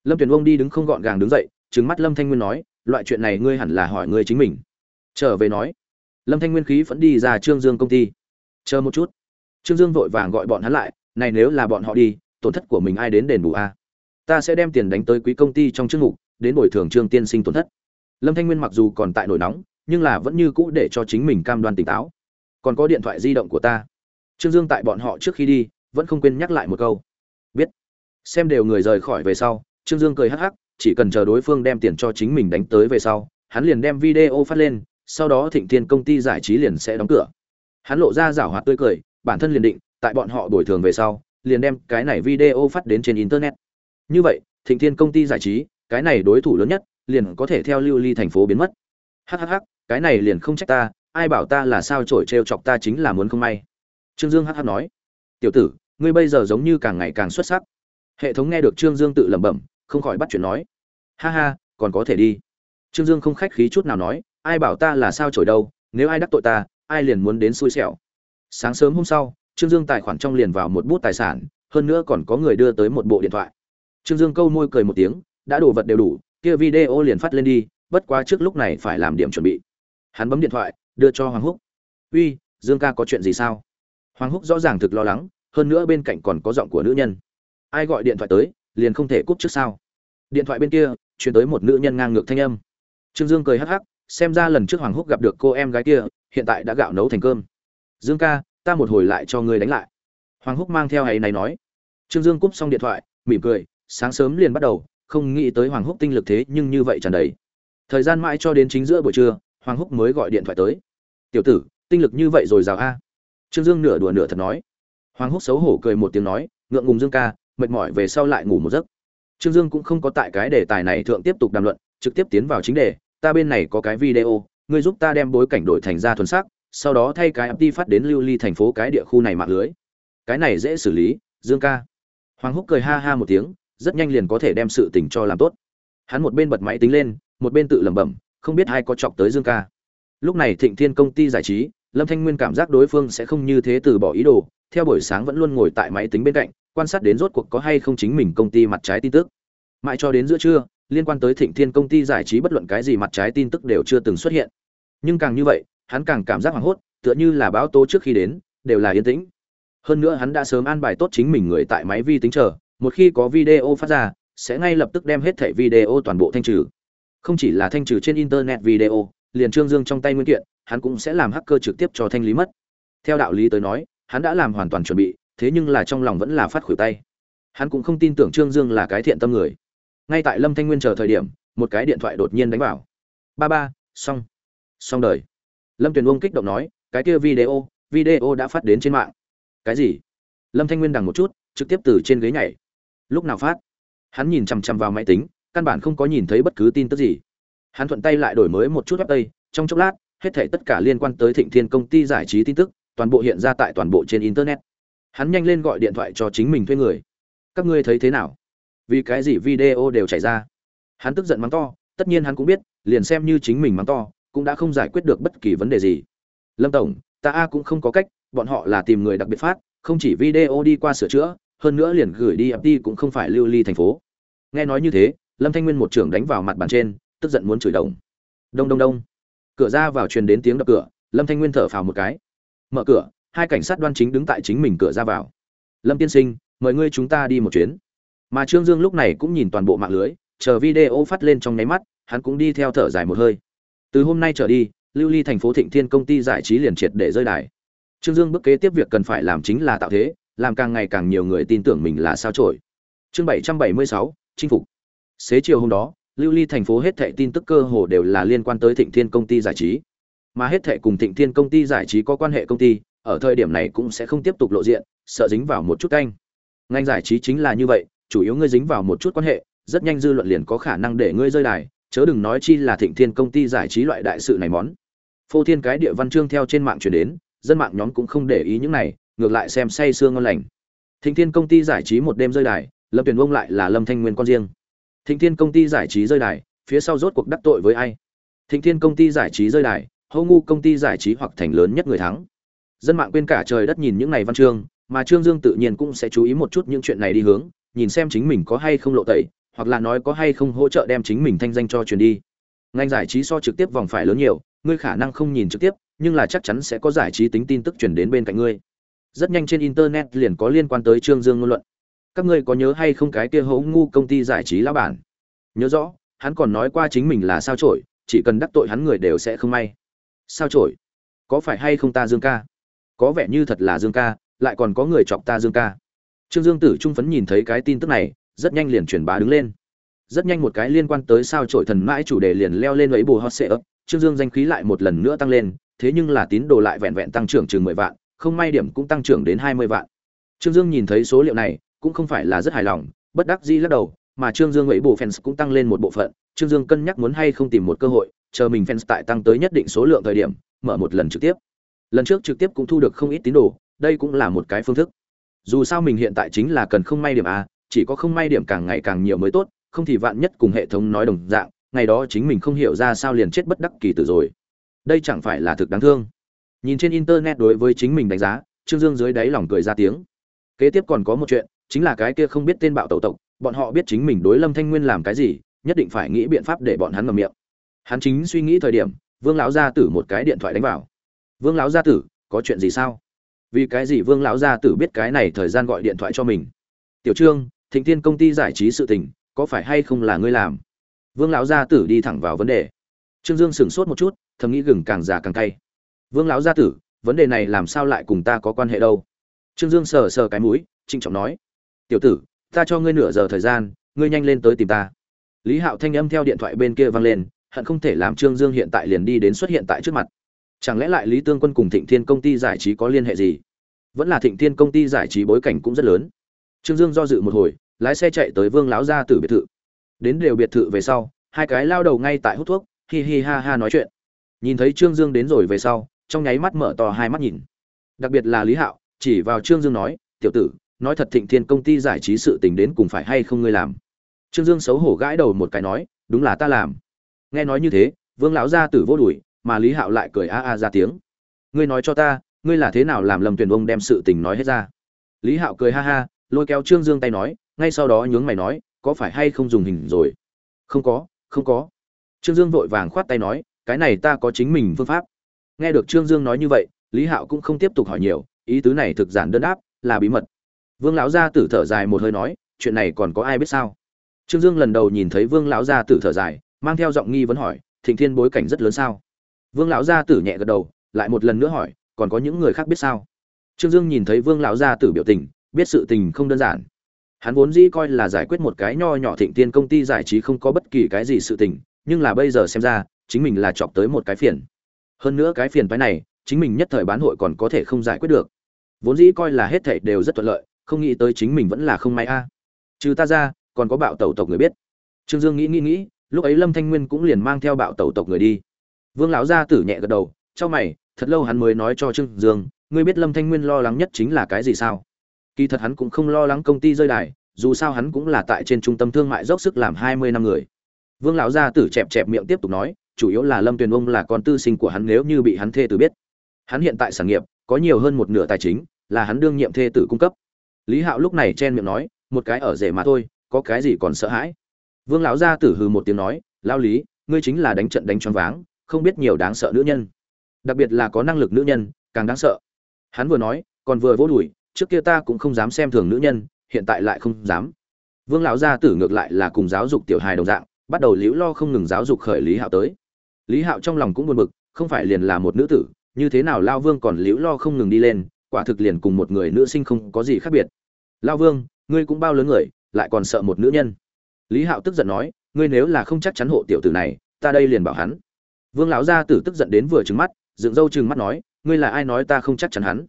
lâm tuyền vông đi đứng không gọn gàng đứng dậy, trừng mắt lâm thanh nguyên nói, loại chuyện này ngươi hẳn là hỏi ngươi chính mình. Trở về nói, lâm thanh nguyên khí vẫn đi ra trương dương công ty. Chờ một chút. Trương dương vội vàng gọi bọn hắn lại, này nếu là bọn họ đi, tổn thất của mình ai đến đền bù a? Ta sẽ đem tiền đánh tới quý công ty trong chức mục, đến bồi thường trương tiên sinh tổn thất. Lâm thanh nguyên mặc dù còn tại nổi nóng, nhưng là vẫn như cũ để cho chính mình cam đoan tỉnh táo. Còn có điện thoại di động của ta. Trương dương tại bọn họ trước khi đi, vẫn không quên nhắc lại một câu. Biết. Xem đều người rời khỏi về sau trương dương cười hắc hắc, chỉ cần chờ đối phương đem tiền cho chính mình đánh tới về sau, hắn liền đem video phát lên, sau đó thịnh thiên công ty giải trí liền sẽ đóng cửa. Hắn lộ ra giảo hoạt tươi cười, bản thân liền định, tại bọn họ đổi thường về sau, liền đem cái này video phát đến trên internet. Như vậy, thịnh thiên công ty giải trí, cái này đối thủ lớn nhất, liền có thể theo lưu ly thành phố biến mất. Hắc hắc cái này liền không trách ta, ai bảo ta là sao trổi trêu chọc ta chính là muốn không may. Trương dương hắc hắc nói. Tiểu tử, ngươi bây giờ giống như càng ngày càng xuất sắc. Hệ thống nghe được trương dương tự lẩm bẩm không khỏi bắt chuyện nói. Ha ha, còn có thể đi. Trương dương không khách khí chút nào nói, ai bảo ta là sao trổi đâu, nếu ai đắc tội ta, ai liền muốn đến xui xẻo. Sáng sớm hôm sau, trương dương tài khoản trong liền vào một bút tài sản, hơn nữa còn có người đưa tới một bộ điện thoại. Trương dương câu môi cười một tiếng, đã đủ vật đều đủ, kia video liền phát lên đi, bất quá trước lúc này phải làm điểm chuẩn bị. Hắn bấm điện thoại, đưa cho hoàng húc. Uy, dương ca có chuyện gì sao? Hoàng húc rõ ràng thực lo lắng, hơn nữa bên cạnh còn có giọng của nữ nhân. Ai gọi điện thoại tới liền không thể cúp trước sao? Điện thoại bên kia chuyển tới một nữ nhân ngang ngược thanh âm. Trương dương cười hắc hắc, xem ra lần trước hoàng húc gặp được cô em gái kia, hiện tại đã gạo nấu thành cơm. Dương ca, ta một hồi lại cho ngươi đánh lại. Hoàng húc mang theo hay này nói. Trương dương cúp xong điện thoại, mỉm cười, sáng sớm liền bắt đầu, không nghĩ tới hoàng húc tinh lực thế nhưng như vậy tràn đầy. Thời gian mãi cho đến chính giữa buổi trưa, hoàng húc mới gọi điện thoại tới. Tiểu tử, tinh lực như vậy rồi rào a? Trương dương nửa đùa nửa thật nói. Hoàng húc xấu hổ cười một tiếng nói, ngượng ngùng dương ca mệt mỏi về sau lại ngủ một giấc. Trương dương cũng không có tại cái đề tài này thượng tiếp tục đàm luận, trực tiếp tiến vào chính đề, ta bên này có cái video, ngươi giúp ta đem bối cảnh đổi thành ra thuần sắc, sau đó thay cái đi phát đến lưu ly thành phố cái địa khu này mạng lưới. Cái này dễ xử lý, dương ca. Hoàng húc cười ha ha một tiếng, rất nhanh liền có thể đem sự tình cho làm tốt. Hắn một bên bật máy tính lên, một bên tự lẩm bẩm, không biết ai có chọc tới dương ca. Lúc này thịnh thiên công ty giải trí, lâm thanh nguyên cảm giác đối phương sẽ không như thế từ bỏ ý đồ, theo buổi sáng vẫn luôn ngồi tại máy tính bên cạnh quan sát đến rốt cuộc có hay không chính mình công ty mặt trái tin tức. Mãi cho đến giữa trưa, liên quan tới thịnh thiên công ty giải trí bất luận cái gì mặt trái tin tức đều chưa từng xuất hiện. Nhưng càng như vậy, hắn càng cảm giác hoảng hốt, tựa như là báo tố trước khi đến, đều là yên tĩnh. Hơn nữa hắn đã sớm an bài tốt chính mình người tại máy vi tính chờ, một khi có video phát ra, sẽ ngay lập tức đem hết thảy video toàn bộ thanh trừ. Không chỉ là thanh trừ trên internet video, liền trương dương trong tay nguyên kiện, hắn cũng sẽ làm hacker trực tiếp cho thanh lý mất. Theo đạo lý tới nói, hắn đã làm hoàn toàn chuẩn bị thế nhưng là trong lòng vẫn là phát khuỷu tay. Hắn cũng không tin tưởng trương dương là cái thiện tâm người. Ngay tại lâm thanh nguyên chờ thời điểm, một cái điện thoại đột nhiên đánh vào. Ba ba, xong. Xong đời. Lâm tuyền ông kích động nói, cái kia video video đã phát đến trên mạng. Cái gì? Lâm thanh nguyên đằng một chút, trực tiếp từ trên ghế nhảy. Lúc nào phát? Hắn nhìn chằm chằm vào máy tính, căn bản không có nhìn thấy bất cứ tin tức gì. Hắn thuận tay lại đổi mới một chút web tây trong chốc lát, hết thảy tất cả liên quan tới thịnh thiên công ty giải trí tin tức, toàn bộ hiện ra tại toàn bộ trên internet hắn nhanh lên gọi điện thoại cho chính mình thuê người. Các ngươi thấy thế nào? Vì cái gì video đều chảy ra? Hắn tức giận mắng to, tất nhiên hắn cũng biết, liền xem như chính mình mắng to, cũng đã không giải quyết được bất kỳ vấn đề gì. Lâm tổng, ta a cũng không có cách, bọn họ là tìm người đặc biệt phát, không chỉ video đi qua sửa chữa, hơn nữa liền gửi đi FT cũng không phải lưu ly thành phố. Nghe nói như thế, lâm thanh nguyên một trưởng đánh vào mặt bàn trên, tức giận muốn chửi đồng. Đông đông đông. Cửa ra vào truyền đến tiếng đập cửa, lâm thanh nguyên thở phào một cái. Mở cửa hai cảnh sát đoan chính đứng tại chính mình cửa ra vào. Lâm tiên sinh, mời ngươi chúng ta đi một chuyến. Mà trương dương lúc này cũng nhìn toàn bộ mạng lưới, chờ video phát lên trong nháy mắt, hắn cũng đi theo thở dài một hơi. Từ hôm nay trở đi, lưu ly thành phố thịnh thiên công ty giải trí liền triệt để rơi đài. Trương dương bước kế tiếp việc cần phải làm chính là tạo thế, làm càng ngày càng nhiều người tin tưởng mình là sao trổi chương bảy trăm bảy mươi sáu, chinh phục. Xế chiều hôm đó, lưu ly thành phố hết thệ tin tức cơ hồ đều là liên quan tới thịnh thiên công ty giải trí. Mà hết thệ cùng thịnh thiên công ty giải trí có quan hệ công ty ở thời điểm này cũng sẽ không tiếp tục lộ diện, sợ dính vào một chút canh. Ngành giải trí chính là như vậy, chủ yếu ngươi dính vào một chút quan hệ, rất nhanh dư luận liền có khả năng để ngươi rơi đài, chớ đừng nói chi là thịnh thiên công ty giải trí loại đại sự này món. Phô thiên cái địa văn chương theo trên mạng truyền đến, dân mạng nhóm cũng không để ý những này, ngược lại xem say xương ngon lành. Thịnh thiên công ty giải trí một đêm rơi đài, lâm tuyển vông lại là lâm thanh nguyên con riêng. Thịnh thiên công ty giải trí rơi đài, phía sau rốt cuộc đắc tội với ai? Thịnh thiên công ty giải trí rơi đài, hô ngu công ty giải trí hoặc thành lớn nhất người thắng dân mạng quên cả trời đất nhìn những này văn chương, mà trương dương tự nhiên cũng sẽ chú ý một chút những chuyện này đi hướng, nhìn xem chính mình có hay không lộ tẩy, hoặc là nói có hay không hỗ trợ đem chính mình thanh danh cho truyền đi. Ngành giải trí so trực tiếp vòng phải lớn nhiều, ngươi khả năng không nhìn trực tiếp, nhưng là chắc chắn sẽ có giải trí tính tin tức truyền đến bên cạnh ngươi. Rất nhanh trên internet liền có liên quan tới trương dương ngôn luận. Các ngươi có nhớ hay không cái kia hấu ngu công ty giải trí lão bản? Nhớ rõ, hắn còn nói qua chính mình là sao trổi chỉ cần đắc tội hắn người đều sẽ không may. Sao trổi có phải hay không ta dương ca? Có vẻ như thật là dương ca, lại còn có người chọc ta dương ca. Trương dương tử trung phấn nhìn thấy cái tin tức này, rất nhanh liền truyền bá đứng lên. Rất nhanh một cái liên quan tới sao trổi thần mãi chủ đề liền leo lên ấy bù hot sệ ấp trương dương danh khí lại một lần nữa tăng lên, thế nhưng là tín đồ lại vẹn vẹn tăng trưởng chừng mười vạn, không may điểm cũng tăng trưởng đến hai mươi vạn. Trương dương nhìn thấy số liệu này, cũng không phải là rất hài lòng, bất đắc dĩ lắc đầu, mà trương dương ấy bù fans cũng tăng lên một bộ phận. Trương dương cân nhắc muốn hay không tìm một cơ hội, chờ mình fans tại tăng tới nhất định số lượng thời điểm, mở một lần trực tiếp lần trước trực tiếp cũng thu được không ít tín đồ, đây cũng là một cái phương thức. Dù sao mình hiện tại chính là cần không may điểm a, chỉ có không may điểm càng ngày càng nhiều mới tốt, không thì vạn nhất cùng hệ thống nói đồng dạng, ngày đó chính mình không hiểu ra sao liền chết bất đắc kỳ tử rồi. Đây chẳng phải là thực đáng thương. Nhìn trên internet đối với chính mình đánh giá, trương dương dưới đáy lòng cười ra tiếng. Kế tiếp còn có một chuyện, chính là cái kia không biết tên bạo tẩu tộc, bọn họ biết chính mình đối lâm thanh nguyên làm cái gì, nhất định phải nghĩ biện pháp để bọn hắn ngầm miệng. Hắn chính suy nghĩ thời điểm, vương lão gia tử một cái điện thoại đánh vào vương lão gia tử, có chuyện gì sao? Vì cái gì vương lão gia tử biết cái này thời gian gọi điện thoại cho mình? Tiểu trương, thịnh Thiên công ty giải trí sự tình, có phải hay không là ngươi làm? Vương lão gia tử đi thẳng vào vấn đề. Trương dương sửng sốt một chút, thầm nghĩ gừng càng già càng cay. Vương lão gia tử, vấn đề này làm sao lại cùng ta có quan hệ đâu? Trương dương sờ sờ cái mũi, trịnh trọng nói. Tiểu tử, ta cho ngươi nửa giờ thời gian, ngươi nhanh lên tới tìm ta. Lý hạo thanh âm theo điện thoại bên kia vang lên, hận không thể làm trương dương hiện tại liền đi đến xuất hiện tại trước mặt chẳng lẽ lại lý tương quân cùng thịnh thiên công ty giải trí có liên hệ gì? Vẫn là thịnh thiên công ty giải trí bối cảnh cũng rất lớn. Trương dương do dự một hồi, lái xe chạy tới vương lão gia tử biệt thự. Đến đều biệt thự về sau, hai cái lao đầu ngay tại hút thuốc, hi hi ha ha nói chuyện. Nhìn thấy trương dương đến rồi về sau, trong nháy mắt mở to hai mắt nhìn. Đặc biệt là lý hạo, chỉ vào trương dương nói, tiểu tử, nói thật thịnh thiên công ty giải trí sự tình đến cùng phải hay không ngươi làm? Trương dương xấu hổ gãi đầu một cái nói, đúng là ta làm. Nghe nói như thế, vương lão gia tử vô đùi mà lý hạo lại cười a a ra tiếng. Ngươi nói cho ta, ngươi là thế nào làm lâm Tuyền ông đem sự tình nói hết ra? Lý hạo cười ha ha, lôi kéo trương dương tay nói, ngay sau đó nhướng mày nói, có phải hay không dùng hình rồi? Không có không có. Trương dương vội vàng khoát tay nói, cái này ta có chính mình phương pháp. Nghe được trương dương nói như vậy, lý hạo cũng không tiếp tục hỏi nhiều, ý tứ này thực giản đơn đáp, là bí mật. Vương lão gia tử thở dài một hơi nói, chuyện này còn có ai biết sao? Trương dương lần đầu nhìn thấy vương lão gia tử thở dài, mang theo giọng nghi vấn hỏi, thịnh thiên bối cảnh rất lớn sao? Vương lão gia tử nhẹ gật đầu, lại một lần nữa hỏi, còn có những người khác biết sao? Trương dương nhìn thấy vương lão gia tử biểu tình, biết sự tình không đơn giản. Hắn vốn dĩ coi là giải quyết một cái nho nhỏ thịnh tiên công ty giải trí không có bất kỳ cái gì sự tình, nhưng là bây giờ xem ra, chính mình là chọc tới một cái phiền. Hơn nữa cái phiền phái này, chính mình nhất thời bán hội còn có thể không giải quyết được. Vốn dĩ coi là hết thảy đều rất thuận lợi, không nghĩ tới chính mình vẫn là không may a. Trừ ta ra, còn có bạo tẩu tộc người biết. Trương dương nghĩ nghĩ nghĩ, lúc ấy lâm thanh nguyên cũng liền mang theo bạo tẩu tộc người đi vương lão gia tử nhẹ gật đầu trong mày, thật lâu hắn mới nói cho trương dương, ngươi biết lâm thanh nguyên lo lắng nhất chính là cái gì sao? Kỳ thật hắn cũng không lo lắng công ty rơi đài, dù sao hắn cũng là tại trên trung tâm thương mại dốc sức làm hai mươi năm người. Vương lão gia tử chẹp chẹp miệng tiếp tục nói, chủ yếu là lâm tuyền ông là con tư sinh của hắn nếu như bị hắn thê tử biết. Hắn hiện tại sản nghiệp, có nhiều hơn một nửa tài chính, là hắn đương nhiệm thê tử cung cấp. Lý hạo lúc này chen miệng nói, một cái ở rể mà thôi, có cái gì còn sợ hãi? Vương lão gia tử hừ một tiếng nói lao lý, ngươi chính là đánh trận đánh choáng váng không biết nhiều đáng sợ nữ nhân. Đặc biệt là có năng lực nữ nhân, càng đáng sợ. Hắn vừa nói, còn vừa vỗ đùi, trước kia ta cũng không dám xem thường nữ nhân, hiện tại lại không dám. Vương lão gia tử ngược lại là cùng giáo dục tiểu hài đồng dạng, bắt đầu liễu lo không ngừng giáo dục khởi lý hạo tới. Lý hạo trong lòng cũng buồn bực, không phải liền là một nữ tử, như thế nào lao vương còn liễu lo không ngừng đi lên, quả thực liền cùng một người nữ sinh không có gì khác biệt. Lao vương, ngươi cũng bao lớn người, lại còn sợ một nữ nhân. Lý hạo tức giận nói, ngươi nếu là không chắc chắn hộ tiểu tử này, ta đây liền bảo hắn vương lão gia tử tức giận đến vừa trừng mắt, dựng râu trừng mắt nói, ngươi là ai nói ta không chắc chắn hắn?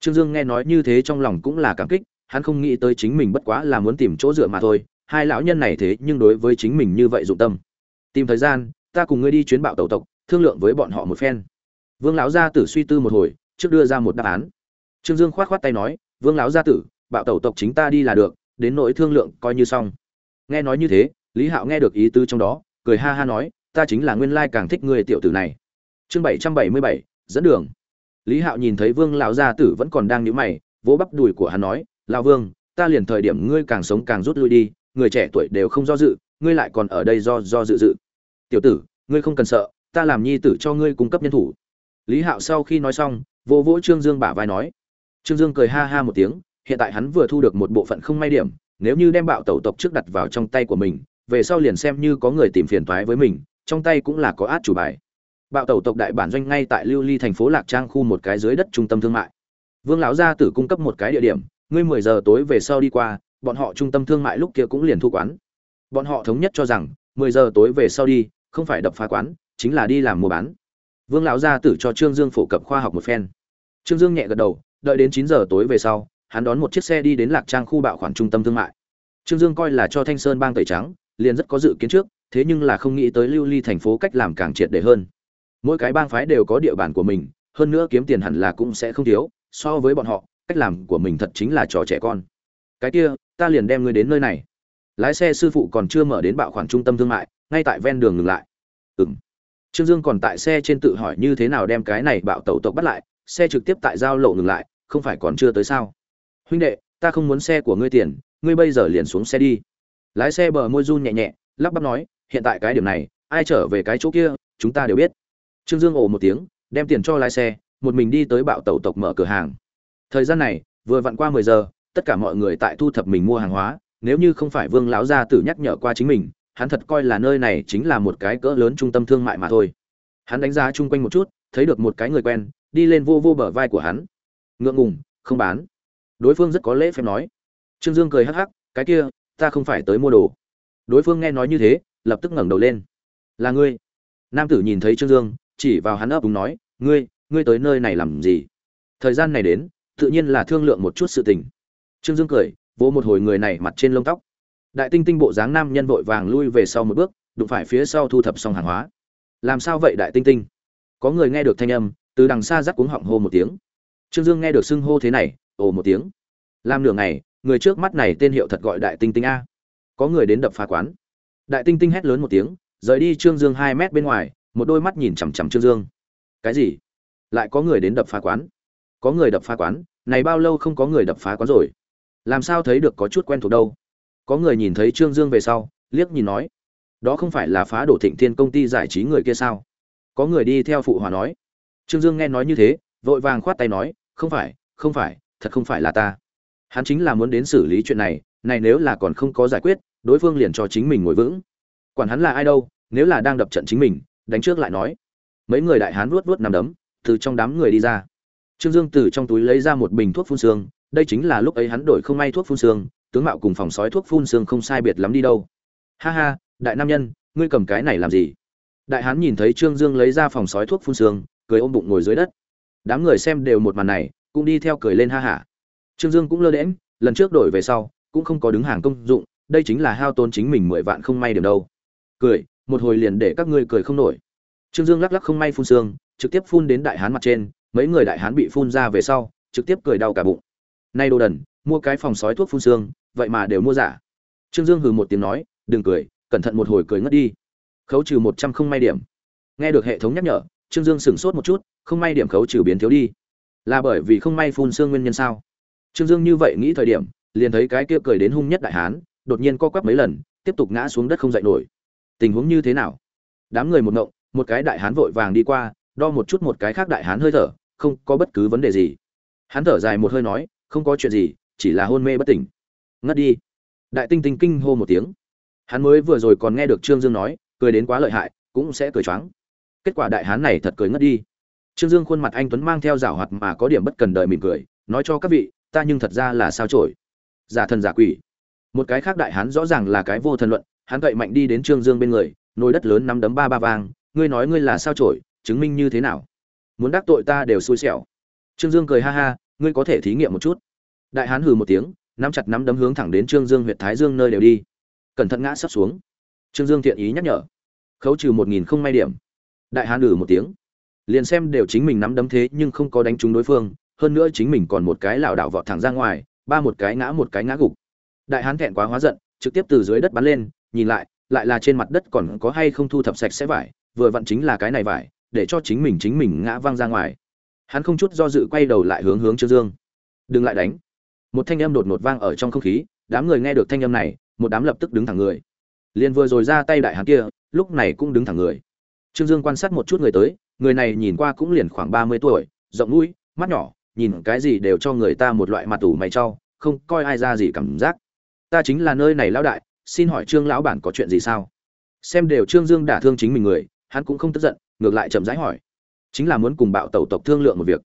Trương dương nghe nói như thế trong lòng cũng là cảm kích, hắn không nghĩ tới chính mình bất quá là muốn tìm chỗ dựa mà thôi, hai lão nhân này thế nhưng đối với chính mình như vậy dụng tâm. Tìm thời gian, ta cùng ngươi đi chuyến bạo tẩu tộc, thương lượng với bọn họ một phen. Vương lão gia tử suy tư một hồi, trước đưa ra một đáp án. Trương dương khoát khoát tay nói, vương lão gia tử, bạo tẩu tộc chính ta đi là được, đến nỗi thương lượng coi như xong. Nghe nói như thế, lý hạo nghe được ý tứ trong đó, cười ha ha nói ta chính là nguyên lai càng thích người tiểu tử này. Chương bảy trăm bảy mươi bảy, dẫn đường. Lý hạo nhìn thấy vương lão gia tử vẫn còn đang nhíu mày, vỗ bắp đùi của hắn nói, lão vương, ta liền thời điểm ngươi càng sống càng rút lui đi, người trẻ tuổi đều không do dự, ngươi lại còn ở đây do do dự dự. Tiểu tử, ngươi không cần sợ, ta làm nhi tử cho ngươi cung cấp nhân thủ. Lý hạo sau khi nói xong vô vỗ trương dương bả vai nói. Trương dương cười ha ha một tiếng, hiện tại hắn vừa thu được một bộ phận không may điểm, nếu như đem bạo tẩu tộc trước đặt vào trong tay của mình, về sau liền xem như có người tìm phiền toái với mình trong tay cũng là có át chủ bài. Bạo tẩu tộc đại bản doanh ngay tại lưu ly thành phố lạc trang khu một cái dưới đất trung tâm thương mại. Vương lão gia tử cung cấp một cái địa điểm, ngươi mười giờ tối về sau đi qua, bọn họ trung tâm thương mại lúc kia cũng liền thu quán. Bọn họ thống nhất cho rằng, mười giờ tối về sau đi, không phải đập phá quán, chính là đi làm mua bán. Vương lão gia tử cho trương dương phổ cập khoa học một phen. Trương dương nhẹ gật đầu, đợi đến chín giờ tối về sau, hắn đón một chiếc xe đi đến lạc trang khu bạo khoản trung tâm thương mại. Trương dương coi là cho thanh sơn bang tẩy trắng, liền rất có dự kiến trước thế nhưng là không nghĩ tới lưu ly thành phố cách làm càng triệt để hơn. Mỗi cái bang phái đều có địa bàn của mình, hơn nữa kiếm tiền hẳn là cũng sẽ không thiếu, so với bọn họ, cách làm của mình thật chính là trò trẻ con. Cái kia, ta liền đem ngươi đến nơi này. Lái xe sư phụ còn chưa mở đến bạo khoản trung tâm thương mại, ngay tại ven đường ngừng lại. Ừ m trương dương còn tại xe trên tự hỏi như thế nào đem cái này bạo tẩu tộc bắt lại, xe trực tiếp tại giao lộ ngừng lại, không phải còn chưa tới sao? Huynh đệ, ta không muốn xe của ngươi tiền, ngươi bây giờ liền xuống xe đi. Lái xe bờ môi run nhẹ nhẹ, lắp bắp nói hiện tại cái điểm này, ai trở về cái chỗ kia, chúng ta đều biết. Trương dương ồ một tiếng, đem tiền cho lái xe, một mình đi tới bạo tẩu tộc mở cửa hàng. Thời gian này, vừa vặn qua mười giờ, tất cả mọi người tại thu thập mình mua hàng hóa, nếu như không phải vương lão gia tử nhắc nhở qua chính mình, hắn thật coi là nơi này chính là một cái cỡ lớn trung tâm thương mại mà thôi. Hắn đánh giá chung quanh một chút, thấy được một cái người quen, đi lên vô vô bờ vai của hắn. Ngượng ngùng, không bán. Đối phương rất có lễ phép nói. Trương dương cười hắc hắc, cái kia, ta không phải tới mua đồ. Đối phương nghe nói như thế lập tức ngẩng đầu lên. Là ngươi. Nam tử nhìn thấy trương dương, chỉ vào hắn ấp đúng nói, ngươi ngươi tới nơi này làm gì? Thời gian này đến, tự nhiên là thương lượng một chút sự tình. Trương dương cười, vỗ một hồi người này mặt trên lông tóc. Đại tinh tinh bộ dáng nam nhân vội vàng lui về sau một bước, đụng phải phía sau thu thập xong hàng hóa. Làm sao vậy, đại tinh tinh? Có người nghe được thanh âm, từ đằng xa rắc cuống họng hô một tiếng. Trương dương nghe được xưng hô thế này, ồ một tiếng. Làm nửa ngày, người trước mắt này tên hiệu thật gọi đại tinh tinh a. Có người đến đập phá quán đại tinh tinh hét lớn một tiếng, rời đi trương dương hai mét bên ngoài, một đôi mắt nhìn chằm chằm trương dương. Cái gì? Lại có người đến đập phá quán. Có người đập phá quán, này bao lâu không có người đập phá quán rồi? Làm sao thấy được có chút quen thuộc đâu? Có người nhìn thấy trương dương về sau, liếc nhìn nói, đó không phải là phá đổ thịnh thiên công ty giải trí người kia sao? Có người đi theo phụ hòa nói. Trương dương nghe nói như thế, vội vàng khoát tay nói, không phải không phải, thật không phải là ta. Hắn chính là muốn đến xử lý chuyện này này nếu là còn không có giải quyết đối phương liền cho chính mình ngồi vững. Quản hắn là ai đâu, nếu là đang đập trận chính mình, đánh trước lại nói. Mấy người đại hán vuốt vuốt nằm đấm, từ trong đám người đi ra. Trương dương từ trong túi lấy ra một bình thuốc phun xương, đây chính là lúc ấy hắn đổi không may thuốc phun xương, tướng mạo cùng phòng sói thuốc phun xương không sai biệt lắm đi đâu. Ha ha, đại nam nhân, ngươi cầm cái này làm gì? Đại hán nhìn thấy trương dương lấy ra phòng sói thuốc phun xương, cười ôm bụng ngồi dưới đất. Đám người xem đều một màn này, cũng đi theo cười lên ha hả. Trương dương cũng lơ đễm lần trước đổi về sau, cũng không có đứng hàng công dụng đây chính là hao tôn chính mình mười vạn không may điểm đâu. Cười, một hồi liền để các ngươi cười không nổi. Trương dương lắc lắc không may phun xương, trực tiếp phun đến đại hán mặt trên, mấy người đại hán bị phun ra về sau, trực tiếp cười đau cả bụng. Nay đồ đần, mua cái phòng sói thuốc phun xương, vậy mà đều mua giả. Trương dương hừ một tiếng nói, đừng cười, cẩn thận một hồi cười ngất đi. Khấu trừ một trăm không may điểm. Nghe được hệ thống nhắc nhở, trương dương sửng sốt một chút, không may điểm khấu trừ biến thiếu đi. Là bởi vì không may phun xương nguyên nhân sao? Trương dương như vậy nghĩ thời điểm, liền thấy cái kia cười đến hung nhất đại hán đột nhiên co quắp mấy lần, tiếp tục ngã xuống đất không dậy nổi. Tình huống như thế nào? Đám người một ngộng, một cái đại hán vội vàng đi qua, đo một chút một cái khác đại hán hơi thở, không có bất cứ vấn đề gì. Hắn thở dài một hơi nói, không có chuyện gì, chỉ là hôn mê bất tỉnh. Ngất đi. Đại tinh tinh kinh hô một tiếng. Hắn mới vừa rồi còn nghe được trương dương nói, cười đến quá lợi hại, cũng sẽ cười choáng. Kết quả đại hán này thật cười ngất đi. Trương dương khuôn mặt anh tuấn mang theo rảo hoạt mà có điểm bất cần đời mỉm cười, nói cho các vị, ta nhưng thật ra là sao trổi. Giả thần giả quỷ một cái khác đại hán rõ ràng là cái vô thần luận, hắn cậy mạnh đi đến trương dương bên người, nồi đất lớn nắm đấm ba ba vang, ngươi nói ngươi là sao trổi, chứng minh như thế nào? Muốn đắc tội ta đều xui xẻo. Trương dương cười ha ha, ngươi có thể thí nghiệm một chút. Đại hán hừ một tiếng, nắm chặt nắm đấm hướng thẳng đến trương dương huyện thái dương nơi đều đi. Cẩn thận ngã sắp xuống. Trương dương thiện ý nhắc nhở. Khấu trừ một nghìn không may điểm. Đại hán hừ một tiếng. Liền xem đều chính mình nắm đấm thế nhưng không có đánh trúng đối phương, hơn nữa chính mình còn một cái lảo đảo vọt thẳng ra ngoài, ba một cái ngã một cái ngã gục đại hán thẹn quá hóa giận, trực tiếp từ dưới đất bắn lên, nhìn lại lại là trên mặt đất còn có hay không thu thập sạch sẽ vải, vừa vặn chính là cái này vải, để cho chính mình chính mình ngã văng ra ngoài. Hắn không chút do dự quay đầu lại hướng hướng trương dương. Đừng lại đánh. Một thanh âm đột ngột vang ở trong không khí, đám người nghe được thanh âm này, một đám lập tức đứng thẳng người. Liền vừa rồi ra tay đại hán kia, lúc này cũng đứng thẳng người. Trương dương quan sát một chút người tới, người này nhìn qua cũng liền khoảng ba mươi tuổi, rộng mũi, mắt nhỏ, nhìn cái gì đều cho người ta một loại mặt tủ mày trau không coi ai ra gì cảm giác ta chính là nơi này lão đại, xin hỏi trương lão bản có chuyện gì sao? Xem đều trương dương đả thương chính mình người, hắn cũng không tức giận, ngược lại chậm rãi hỏi. Chính là muốn cùng bạo tẩu tộc thương lượng một việc.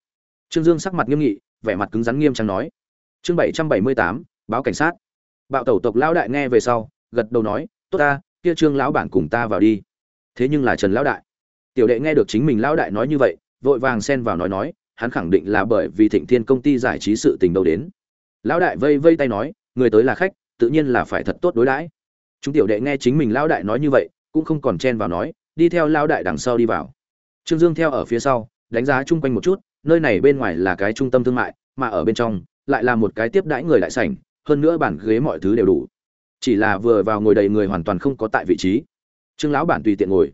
Trương dương sắc mặt nghiêm nghị, vẻ mặt cứng rắn nghiêm trang nói. Chương bảy trăm bảy mươi tám, báo cảnh sát. Bạo tẩu tộc lão đại nghe về sau, gật đầu nói, tốt ta, kia trương lão bản cùng ta vào đi. Thế nhưng là trần lão đại. Tiểu đệ nghe được chính mình lão đại nói như vậy, vội vàng xen vào nói nói, hắn khẳng định là bởi vì thịnh thiên công ty giải trí sự tình đâu đến. Lão đại vây vây tay nói, người tới là khách tự nhiên là phải thật tốt đối đãi. Chúng tiểu đệ nghe chính mình lão đại nói như vậy, cũng không còn chen vào nói, đi theo lão đại đằng sau đi vào. Trương dương theo ở phía sau, đánh giá chung quanh một chút, nơi này bên ngoài là cái trung tâm thương mại, mà ở bên trong, lại là một cái tiếp đãi người đại sảnh, hơn nữa bàn ghế mọi thứ đều đủ. Chỉ là vừa vào ngồi đầy người hoàn toàn không có tại vị trí. Trương lão bản tùy tiện ngồi.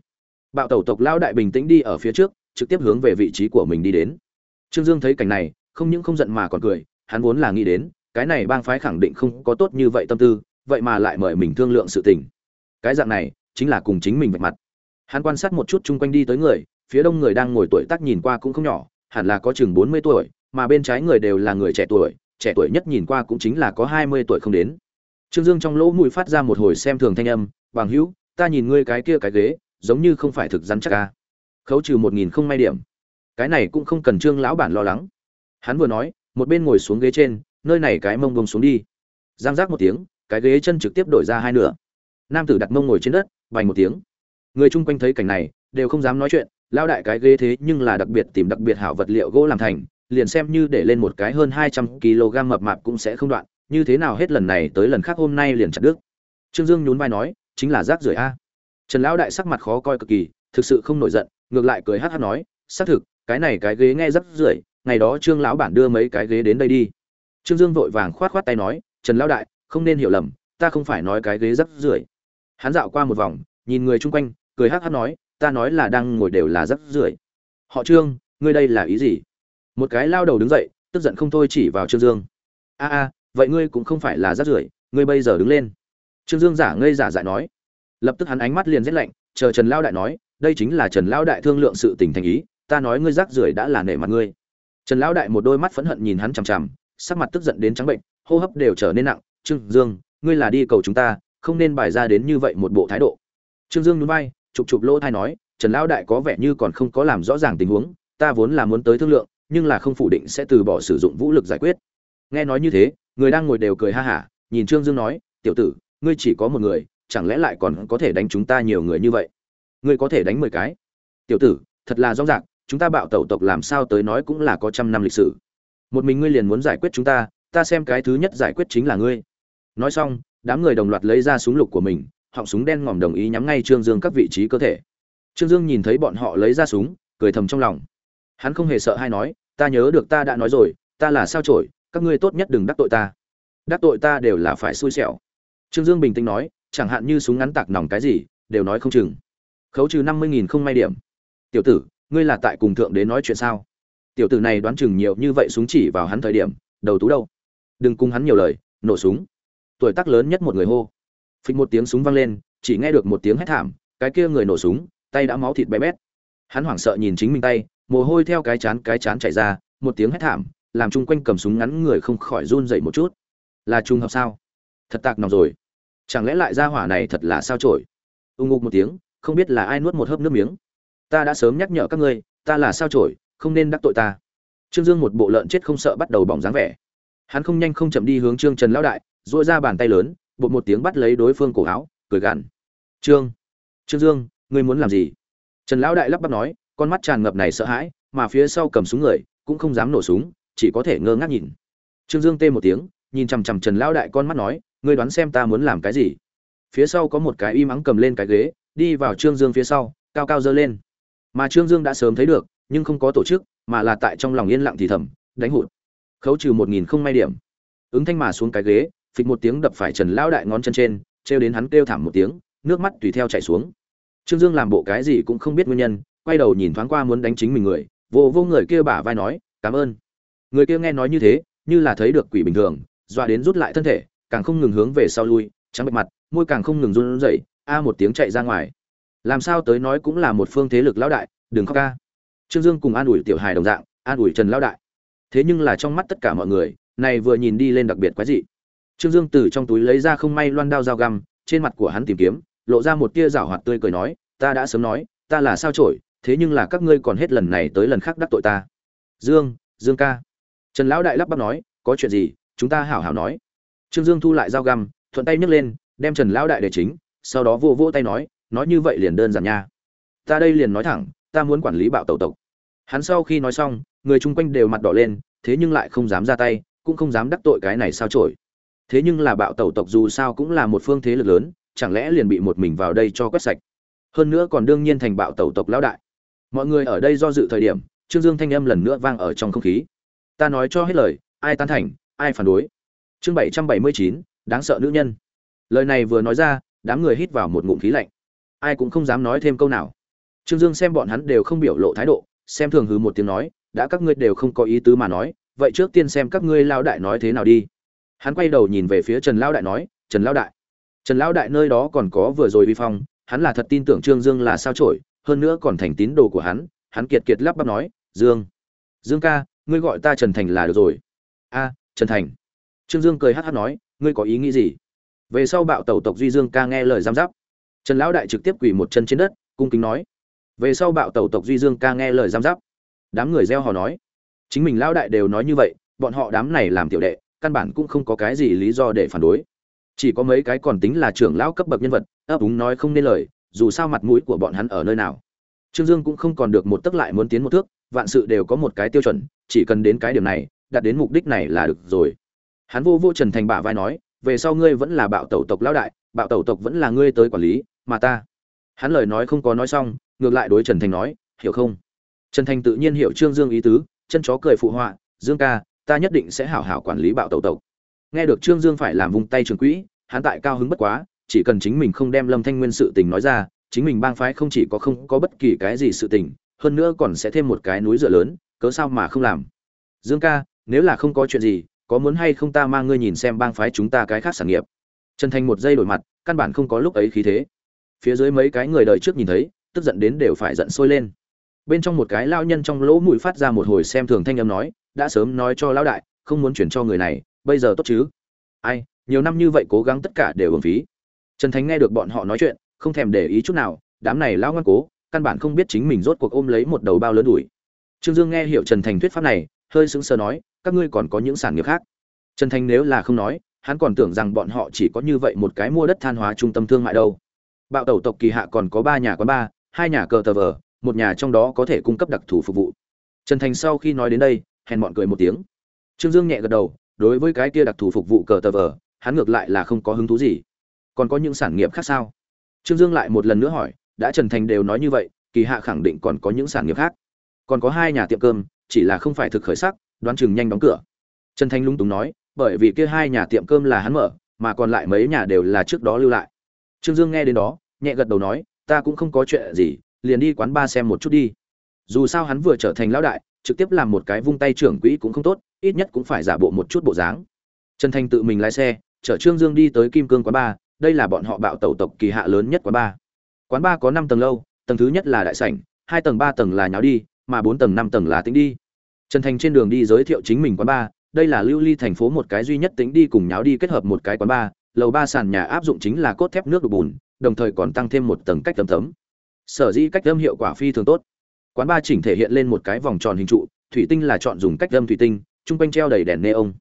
Bạo tẩu tộc lão đại bình tĩnh đi ở phía trước, trực tiếp hướng về vị trí của mình đi đến. Trương dương thấy cảnh này, không những không giận mà còn cười, hắn vốn là nghĩ đến cái này bang phái khẳng định không có tốt như vậy tâm tư, vậy mà lại mời mình thương lượng sự tình. Cái dạng này, chính là cùng chính mình vạch mặt. Hắn quan sát một chút chung quanh đi tới người, phía đông người đang ngồi tuổi tác nhìn qua cũng không nhỏ, hẳn là có chừng bốn mươi tuổi, mà bên trái người đều là người trẻ tuổi trẻ tuổi nhất nhìn qua cũng chính là có hai mươi tuổi không đến. Trương dương trong lỗ mũi phát ra một hồi xem thường thanh âm, bằng hữu, ta nhìn ngươi cái kia cái ghế, giống như không phải thực rắn chắc ca khấu trừ một nghìn không may điểm. Cái này cũng không cần trương lão bản lo lắng. Hắn vừa nói, một bên ngồi xuống ghế trên nơi này cái mông bông xuống đi. Giang giác một tiếng, cái ghế chân trực tiếp đổi ra hai nửa. Nam tử đặt mông ngồi trên đất vành một tiếng. Người chung quanh thấy cảnh này, đều không dám nói chuyện, lao đại cái ghế thế nhưng là đặc biệt tìm đặc biệt hảo vật liệu gỗ làm thành, liền xem như để lên một cái hơn hai trăm kg mập mạp cũng sẽ không đoạn, như thế nào hết lần này tới lần khác hôm nay liền chặt đứt. Trương dương nhún vai nói, chính là rác rưởi a. Trần lão đại sắc mặt khó coi cực kỳ, thực sự không nổi giận, ngược lại cười hát hát nói, xác thực, cái này cái ghế nghe rắc rưởi, ngày đó trương lão bản đưa mấy cái ghế đến đây đi trương dương vội vàng khoát khoát tay nói, trần lão đại, không nên hiểu lầm, ta không phải nói cái ghế rất rưởi. Hắn dạo qua một vòng, nhìn người chung quanh, cười hắc hắc nói, ta nói là đang ngồi đều là rất rưởi. Họ trương, ngươi đây là ý gì? Một cái lao đầu đứng dậy, tức giận không thôi chỉ vào trương dương. A a, vậy ngươi cũng không phải là rất rưởi, ngươi bây giờ đứng lên. Trương dương giả ngây giả dại nói. Lập tức hắn ánh mắt liền rét lạnh, chờ trần Lão đại nói, đây chính là trần Lão đại thương lượng sự tình thành ý, ta nói ngươi rác rưởi đã là nể mặt ngươi. Trần lão đại một đôi mắt phẫn hận nhìn hắn chằm chằm sắc mặt tức giận đến trắng bệnh, hô hấp đều trở nên nặng. Trương dương, ngươi là đi cầu chúng ta, không nên bài ra đến như vậy một bộ thái độ. Trương dương núi bay chụp chụp lỗ thai nói, trần lão đại có vẻ như còn không có làm rõ ràng tình huống, ta vốn là muốn tới thương lượng, nhưng là không phủ định sẽ từ bỏ sử dụng vũ lực giải quyết. Nghe nói như thế, người đang ngồi đều cười ha hả, nhìn trương dương nói, tiểu tử, ngươi chỉ có một người, chẳng lẽ lại còn có thể đánh chúng ta nhiều người như vậy? Ngươi có thể đánh mười cái? Tiểu tử, thật là rõ ràng, chúng ta bạo tẩu tộc làm sao tới nói cũng là có trăm năm lịch sử một mình ngươi liền muốn giải quyết chúng ta ta xem cái thứ nhất giải quyết chính là ngươi. Nói xong, đám người đồng loạt lấy ra súng lục của mình, họng súng đen ngòm đồng ý nhắm ngay trương dương các vị trí cơ thể. Trương dương nhìn thấy bọn họ lấy ra súng, cười thầm trong lòng. Hắn không hề sợ hay nói, ta nhớ được ta đã nói rồi, ta là sao trổi các ngươi tốt nhất đừng đắc tội ta. Đắc tội ta đều là phải xui xẻo. Trương dương bình tĩnh nói, chẳng hạn như súng ngắn tạc nòng cái gì, đều nói không chừng. Khấu trừ năm mươi nghìn không may điểm. Tiểu tử, ngươi là tại cùng thượng đế nói chuyện sao? Tiểu tử này đoán chừng nhiều như vậy súng chỉ vào hắn thời điểm, đầu tú đâu? Đừng cùng hắn nhiều lời, nổ súng. Tuổi tác lớn nhất một người hô. Phịch một tiếng súng vang lên, chỉ nghe được một tiếng hét thảm, cái kia người nổ súng, tay đã máu thịt bé bét. Hắn hoảng sợ nhìn chính mình tay, mồ hôi theo cái chán cái chán chảy ra, một tiếng hét thảm, làm chung quanh cầm súng ngắn người không khỏi run dậy một chút. Là trùng hợp sao? Thật tạc nòng rồi. Chẳng lẽ lại ra hỏa này thật là sao trổi? Ưng ngục một tiếng, không biết là ai nuốt một hớp nước miếng. Ta đã sớm nhắc nhở các ngươi, ta là sao trổi không nên đắc tội ta. Trương dương một bộ lợn chết không sợ bắt đầu bỏng dáng vẻ. Hắn không nhanh không chậm đi hướng trương trần lão đại dội ra bàn tay lớn, bột một tiếng bắt lấy đối phương cổ áo, cười gằn. Trương trương dương, ngươi muốn làm gì? Trần lão đại lắp bắp nói, con mắt tràn ngập này sợ hãi, mà phía sau cầm súng người, cũng không dám nổ súng, chỉ có thể ngơ ngác nhìn. Trương dương tê một tiếng, nhìn chằm chằm trần lão đại con mắt nói, ngươi đoán xem ta muốn làm cái gì? Phía sau có một cái y mắng cầm lên cái ghế, đi vào trương dương phía sau, cao cao giơ lên. Mà trương dương đã sớm thấy được nhưng không có tổ chức, mà là tại trong lòng yên lặng thì thầm, đánh hụt. Khấu trừ một nghìn không may điểm. Ứng thanh mà xuống cái ghế, phịch một tiếng đập phải trần lão đại ngón chân trên, trêu đến hắn kêu thảm một tiếng, nước mắt tùy theo chảy xuống. Trương dương làm bộ cái gì cũng không biết nguyên nhân, quay đầu nhìn thoáng qua muốn đánh chính mình người, vô vô người kia bả vai nói, cảm ơn. Người kia nghe nói như thế, như là thấy được quỷ bình thường, dọa đến rút lại thân thể, càng không ngừng hướng về sau lui, trắng bệch mặt, môi càng không ngừng run rẩy, a một tiếng chạy ra ngoài. Làm sao tới nói cũng là một phương thế lực lão đại, đừng khóc ca trương dương cùng an ủi tiểu hài đồng dạng, an ủi trần lão đại. Thế nhưng là trong mắt tất cả mọi người, này vừa nhìn đi lên đặc biệt quái dị. Trương dương từ trong túi lấy ra không may loan đao dao găm, trên mặt của hắn tìm kiếm, lộ ra một tia rảo hoạt tươi cười nói, ta đã sớm nói, ta là sao trổi thế nhưng là các ngươi còn hết lần này tới lần khác đắc tội ta. Dương dương ca. Trần lão đại lắp bắp nói, có chuyện gì, chúng ta hảo hảo nói. Trương dương thu lại dao găm, thuận tay nhấc lên, đem trần lão đại để chính, sau đó vô vô tay nói nói như vậy liền đơn giản nha. Ta đây liền nói thẳng ta muốn quản lý bạo tẩu tộc. Hắn sau khi nói xong, người chung quanh đều mặt đỏ lên, thế nhưng lại không dám ra tay, cũng không dám đắc tội cái này sao trổi thế nhưng là bạo tẩu tộc dù sao cũng là một phương thế lực lớn, chẳng lẽ liền bị một mình vào đây cho quét sạch? Hơn nữa còn đương nhiên thành bạo tẩu tộc lão đại. Mọi người ở đây do dự thời điểm, trương dương thanh âm lần nữa vang ở trong không khí. Ta nói cho hết lời, ai tán thành, ai phản đối. Chương bảy trăm bảy mươi chín, đáng sợ nữ nhân. Lời này vừa nói ra, đám người hít vào một ngụm khí lạnh. Ai cũng không dám nói thêm câu nào trương dương xem bọn hắn đều không biểu lộ thái độ xem thường hừ một tiếng nói đã các ngươi đều không có ý tứ mà nói vậy trước tiên xem các ngươi lao đại nói thế nào đi. Hắn quay đầu nhìn về phía trần lao đại nói trần lao đại trần lao đại nơi đó còn có vừa rồi vi phong hắn là thật tin tưởng trương dương là sao chổi, hơn nữa còn thành tín đồ của hắn. Hắn kiệt kiệt lắp bắp nói dương dương ca ngươi gọi ta trần thành là được rồi. A trần thành. Trương dương cười hát hát nói ngươi có ý nghĩ gì? Về sau bạo tẩu tộc duy dương ca nghe lời giam giáp. Trần lão đại trực tiếp quỳ một chân trên đất cung kính nói về sau bạo tẩu tộc duy dương ca nghe lời giam giáp. Đám người gieo hò nói, chính mình lão đại đều nói như vậy, bọn họ đám này làm tiểu đệ, căn bản cũng không có cái gì lý do để phản đối. Chỉ có mấy cái còn tính là trưởng lão cấp bậc nhân vật, ấp úng nói không nên lời, dù sao mặt mũi của bọn hắn ở nơi nào. Trương dương cũng không còn được một tấc lại muốn tiến một thước, vạn sự đều có một cái tiêu chuẩn, chỉ cần đến cái điểm này, đạt đến mục đích này là được rồi. Hắn vô vô trần thành bả vai nói, về sau ngươi vẫn là bạo tẩu tộc lão đại, bạo tẩu tộc vẫn là ngươi tới quản lý, mà ta. Hắn lời nói không có nói xong ngược lại đối trần thành nói, hiểu không? Trần thành tự nhiên hiểu trương dương ý tứ, chân chó cười phụ họa, dương ca, ta nhất định sẽ hảo hảo quản lý bạo tẩu tộc nghe được trương dương phải làm vung tay trường quỹ, hắn tại cao hứng bất quá, chỉ cần chính mình không đem lâm thanh nguyên sự tình nói ra, chính mình bang phái không chỉ có không có bất kỳ cái gì sự tình, hơn nữa còn sẽ thêm một cái núi dựa lớn, cớ sao mà không làm? Dương ca, nếu là không có chuyện gì, có muốn hay không ta mang ngươi nhìn xem bang phái chúng ta cái khác sản nghiệp? Trần thành một giây đổi mặt, căn bản không có lúc ấy khí thế. Phía dưới mấy cái người đời trước nhìn thấy tức giận đến đều phải giận sôi lên. Bên trong một cái lao nhân trong lỗ mũi phát ra một hồi xem thường thanh âm nói, đã sớm nói cho lão đại, không muốn chuyển cho người này, bây giờ tốt chứ? Ai, nhiều năm như vậy cố gắng tất cả đều uổng phí. Trần thánh nghe được bọn họ nói chuyện, không thèm để ý chút nào, đám này lão ngoan cố, căn bản không biết chính mình rốt cuộc ôm lấy một đầu bao lớn đuổi. Trương dương nghe hiểu trần thành thuyết pháp này, hơi sững sờ nói, các ngươi còn có những sản nghiệp khác? Trần thành nếu là không nói, hắn còn tưởng rằng bọn họ chỉ có như vậy một cái mua đất than hóa trung tâm thương mại đâu. Bạo tẩu tộc kỳ hạ còn có ba nhà quán ba hai nhà cờ tờ vờ, một nhà trong đó có thể cung cấp đặc thù phục vụ. Trần thành sau khi nói đến đây, hèn mọn cười một tiếng. Trương dương nhẹ gật đầu, đối với cái kia đặc thù phục vụ cờ tờ vờ, hắn ngược lại là không có hứng thú gì. Còn có những sản nghiệp khác sao? Trương dương lại một lần nữa hỏi, đã trần thành đều nói như vậy, kỳ hạ khẳng định còn có những sản nghiệp khác. Còn có hai nhà tiệm cơm, chỉ là không phải thực khởi sắc, đoán chừng nhanh đóng cửa. Trần thành lung túng nói, bởi vì kia hai nhà tiệm cơm là hắn mở, mà còn lại mấy nhà đều là trước đó lưu lại. Trương dương nghe đến đó, nhẹ gật đầu nói ta cũng không có chuyện gì, liền đi quán ba xem một chút đi. Dù sao hắn vừa trở thành lão đại, trực tiếp làm một cái vung tay trưởng quỹ cũng không tốt, ít nhất cũng phải giả bộ một chút bộ dáng. Trần thành tự mình lái xe, chở trương dương đi tới kim cương quán ba đây là bọn họ bạo tẩu tộc kỳ hạ lớn nhất quán ba quán ba có năm tầng lâu, tầng thứ nhất là đại sảnh, hai tầng ba tầng là nháo đi, mà bốn tầng năm tầng là tính đi. Trần thành trên đường đi giới thiệu chính mình quán ba đây là lưu ly thành phố một cái duy nhất tính đi cùng nháo đi kết hợp một cái quán ba lầu ba sàn nhà áp dụng chính là cốt thép nước đục bùn, đồng thời còn tăng thêm một tầng cách tấm tấm sở dĩ cách âm hiệu quả phi thường tốt. Quán ba chỉnh thể hiện lên một cái vòng tròn hình trụ, thủy tinh là chọn dùng cách âm thủy tinh chung quanh treo đầy đèn neon.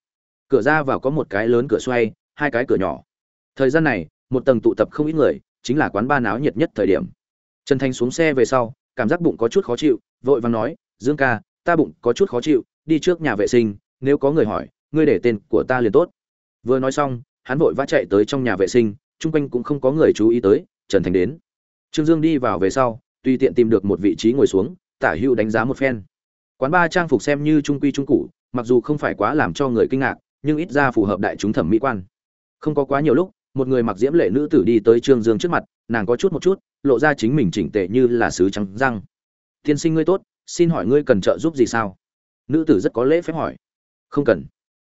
Cửa ra vào có một cái lớn cửa xoay, hai cái cửa nhỏ. Thời gian này, một tầng tụ tập không ít người, chính là quán ba náo nhiệt nhất thời điểm. Trần thanh xuống xe về sau, cảm giác bụng có chút khó chịu, vội vàng nói, dương ca, ta bụng có chút khó chịu, đi trước nhà vệ sinh, nếu có người hỏi, ngươi để tên của ta liền tốt. Vừa nói xong hắn vội vã chạy tới trong nhà vệ sinh, chung quanh cũng không có người chú ý tới, trần thành đến. Trương dương đi vào về sau, tùy tiện tìm được một vị trí ngồi xuống, tả hữu đánh giá một phen. Quán ba trang phục xem như trung quy trung cụ mặc dù không phải quá làm cho người kinh ngạc, nhưng ít ra phù hợp đại chúng thẩm mỹ quan. Không có quá nhiều lúc, một người mặc diễm lệ nữ tử đi tới trương dương trước mặt, nàng có chút một chút, lộ ra chính mình chỉnh tệ như là sứ trắng răng. Tiên sinh ngươi tốt, xin hỏi ngươi cần trợ giúp gì sao? Nữ tử rất có lễ phép hỏi. Không cần.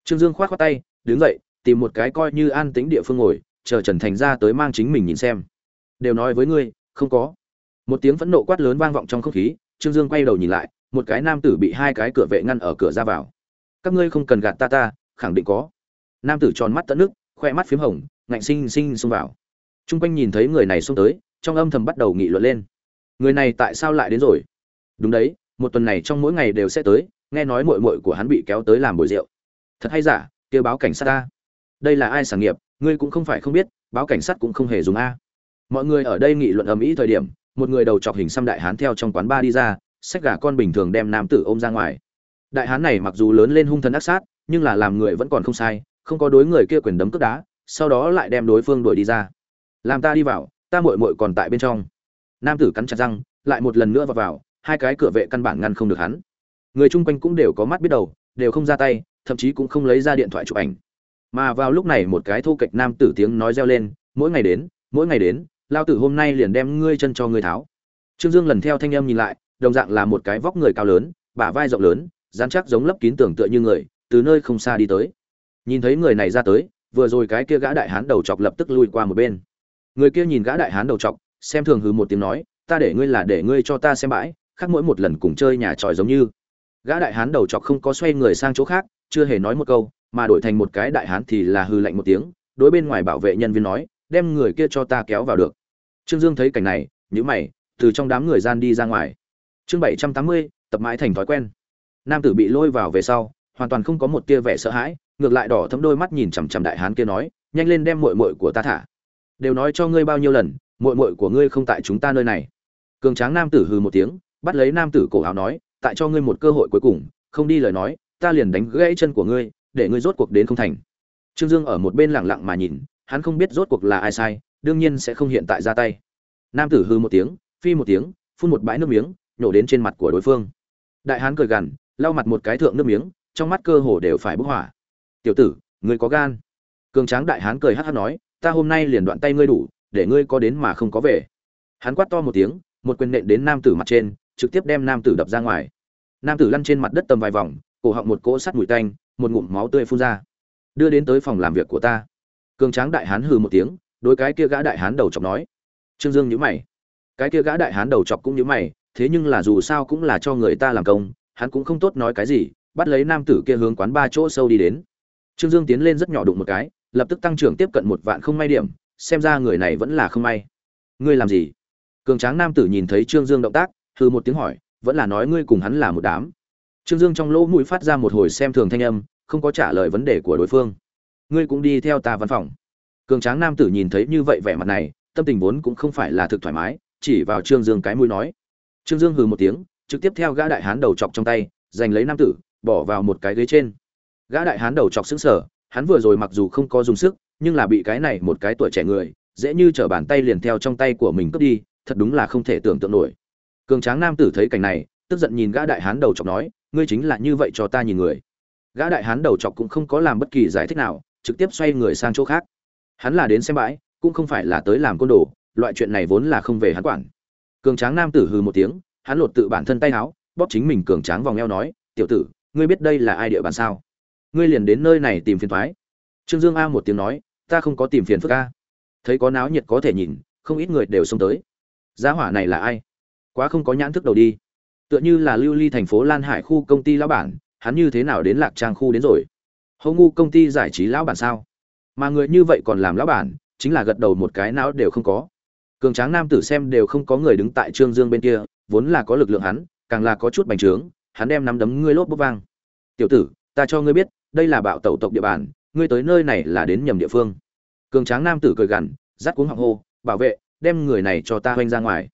Trương dương khoát khoát tay, đứng dậy tìm một cái coi như an tính địa phương ngồi, chờ trần thành ra tới mang chính mình nhìn xem. Đều nói với ngươi, không có. Một tiếng phẫn nộ quát lớn vang vọng trong không khí, trương dương quay đầu nhìn lại, một cái nam tử bị hai cái cửa vệ ngăn ở cửa ra vào. Các ngươi không cần gạt ta ta, khẳng định có. Nam tử tròn mắt tận nước, khoe mắt p h í m hồng, ngạnh sinh sinh xông vào. T r u n g quanh nhìn thấy người này xông tới, trong âm thầm bắt đầu nghị luận lên. Người này tại sao lại đến rồi? Đúng đấy, một tuần này trong mỗi ngày đều sẽ tới, nghe nói mội mội của hắn bị kéo tới làm bồi rượu. Thật hay giả, kêu báo cảnh sát ta đây là ai sản nghiệp, ngươi cũng không phải không biết, báo cảnh sát cũng không hề dùng a. Mọi người ở đây nghị luận ầm ĩ thời điểm, một người đầu chọc hình xăm đại hán theo trong quán bar đi ra sách gà con bình thường đem nam tử ôm ra ngoài. Đại hán này mặc dù lớn lên hung thần ác sát, nhưng là làm người vẫn còn không sai, không có đối người kia quyền đấm cướp đá, sau đó lại đem đối phương đuổi đi ra. Làm ta đi vào, ta muội muội còn tại bên trong. Nam tử cắn chặt răng, lại một lần nữa vào vào, hai cái cửa vệ căn bản ngăn không được hắn. Người chung quanh cũng đều có mắt biết đầu, đều không ra tay, thậm chí cũng không lấy ra điện thoại chụp ảnh mà vào lúc này một cái thô kệch nam tử tiếng nói reo lên, mỗi ngày đến, mỗi ngày đến, lao tử hôm nay liền đem ngươi chân cho ngươi tháo. Trương dương lần theo thanh âm nhìn lại, đồng dạng là một cái vóc người cao lớn, bả vai rộng lớn dán chắc giống lấp kín tưởng tựa như người, từ nơi không xa đi tới. Nhìn thấy người này ra tới, vừa rồi cái kia gã đại hán đầu chọc lập tức lui qua một bên. Người kia nhìn gã đại hán đầu chọc, xem thường hừ một tiếng nói, ta để ngươi là để ngươi cho ta xem bãi, khác mỗi một lần cùng chơi nhà tròi giống như. Gã đại hán đầu chọc không có xoay người sang chỗ khác, chưa hề nói một câu mà đổi thành một cái đại hán thì là hư lạnh một tiếng, đối bên ngoài bảo vệ nhân viên nói, đem người kia cho ta kéo vào được. Trương dương thấy cảnh này nhữ mày, từ trong đám người gian đi ra ngoài. Chương bảy trăm tám mươi, tập mãi thành thói quen. Nam tử bị lôi vào về sau, hoàn toàn không có một tia vẻ sợ hãi, ngược lại đỏ thấm đôi mắt nhìn chằm chằm đại hán kia nói, nhanh lên đem muội muội của ta thả. Đều nói cho ngươi bao nhiêu lần, muội muội của ngươi không tại chúng ta nơi này. Cường tráng nam tử hừ một tiếng, bắt lấy nam tử cổ áo nói, tại cho ngươi một cơ hội cuối cùng, không đi lời nói, ta liền đánh gãy chân của ngươi để ngươi rốt cuộc đến không thành. Trương dương ở một bên lẳng lặng mà nhìn, hắn không biết rốt cuộc là ai sai, đương nhiên sẽ không hiện tại ra tay. Nam tử hư một tiếng, phi một tiếng, phun một bãi nước miếng, nhổ đến trên mặt của đối phương. Đại hán cười gằn, lau mặt một cái thượng nước miếng, trong mắt cơ hồ đều phải bốc hỏa. Tiểu tử, ngươi có gan. Cường tráng đại hán cười hát hát nói, ta hôm nay liền đoạn tay ngươi đủ, để ngươi có đến mà không có về. Hắn quát to một tiếng, một quyền nện đến nam tử mặt trên, trực tiếp đem nam tử đập ra ngoài. Nam tử lăn trên mặt đất tầm vài vòng, cổ họng một cỗ sắt mùi tanh một ngụm máu tươi phun ra. Đưa đến tới phòng làm việc của ta. Cường tráng đại hán hừ một tiếng, đối cái kia gã đại hán đầu chọc nói. Trương dương nhữ mày. Cái kia gã đại hán đầu chọc cũng nhữ mày, thế nhưng là dù sao cũng là cho người ta làm công, hắn cũng không tốt nói cái gì, bắt lấy nam tử kia hướng quán ba chỗ sâu đi đến. Trương dương tiến lên rất nhỏ đụng một cái, lập tức tăng trưởng tiếp cận một vạn không may điểm, xem ra người này vẫn là không may. Ngươi làm gì? Cường tráng nam tử nhìn thấy trương dương động tác, hừ một tiếng hỏi, vẫn là nói ngươi cùng hắn là một đám trương dương trong lỗ mũi phát ra một hồi xem thường thanh âm không có trả lời vấn đề của đối phương. Ngươi cũng đi theo ta văn phòng. Cường tráng nam tử nhìn thấy như vậy vẻ mặt này tâm tình vốn cũng không phải là thực thoải mái chỉ vào trương dương cái mũi nói. Trương dương hừ một tiếng trực tiếp theo gã đại hán đầu chọc trong tay giành lấy nam tử bỏ vào một cái ghế trên. Gã đại hán đầu chọc sững sờ, hắn vừa rồi mặc dù không có dùng sức nhưng là bị cái này một cái tuổi trẻ người dễ như trở bàn tay liền theo trong tay của mình cướp đi thật đúng là không thể tưởng tượng nổi. Cường tráng nam tử thấy cảnh này tức giận nhìn gã đại hán đầu chọc nói ngươi chính là như vậy cho ta nhìn người. Gã đại hán đầu chọc cũng không có làm bất kỳ giải thích nào, trực tiếp xoay người sang chỗ khác. Hắn là đến xem bãi, cũng không phải là tới làm côn đồ, loại chuyện này vốn là không về hắn quản. Cường tráng nam tử hừ một tiếng, hắn lột tự bản thân tay áo, bóp chính mình cường tráng vòng eo nói, tiểu tử, ngươi biết đây là ai địa bàn sao? Ngươi liền đến nơi này tìm phiền thoái. Trương dương a một tiếng nói, ta không có tìm phiền phức a. Thấy có náo nhiệt có thể nhìn, không ít người đều xông tới. Giá hỏa này là ai? Quá không có nhãn thức đầu đi tựa như là lưu ly thành phố lan hải khu công ty lão bản, hắn như thế nào đến lạc trang khu đến rồi? Hầu ngu công ty giải trí lão bản sao? Mà người như vậy còn làm lão bản, chính là gật đầu một cái não đều không có. Cường tráng nam tử xem đều không có người đứng tại trương dương bên kia, vốn là có lực lượng hắn, càng là có chút bành trướng, hắn đem nắm đấm ngươi lốp bốc vang. Tiểu tử, ta cho ngươi biết, đây là bạo tẩu tộc địa bàn, ngươi tới nơi này là đến nhầm địa phương. Cường tráng nam tử cười gằn rát cuống họng hô, bảo vệ, đem người này cho ta hoanh ra ngoài.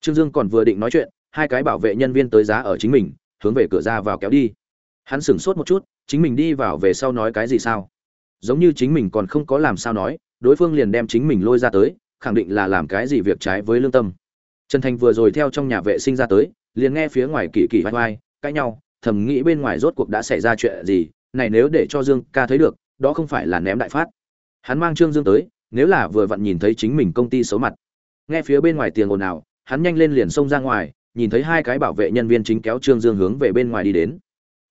Trương dương còn vừa định nói chuyện hai cái bảo vệ nhân viên tới giá ở chính mình, hướng về cửa ra vào kéo đi. Hắn sửng sốt một chút, chính mình đi vào về sau nói cái gì sao? Giống như chính mình còn không có làm sao nói, đối phương liền đem chính mình lôi ra tới, khẳng định là làm cái gì việc trái với lương tâm. Trần thành vừa rồi theo trong nhà vệ sinh ra tới, liền nghe phía ngoài kỳ kỳ vai vai, cãi nhau, thầm nghĩ bên ngoài rốt cuộc đã xảy ra chuyện gì, này nếu để cho dương ca thấy được, đó không phải là ném đại phát. Hắn mang trương dương tới, nếu là vừa vặn nhìn thấy chính mình công ty xấu mặt. Nghe phía bên ngoài tiền ồn ào, hắn nhanh lên liền xông ra ngoài nhìn thấy hai cái bảo vệ nhân viên chính kéo trương dương hướng về bên ngoài đi đến.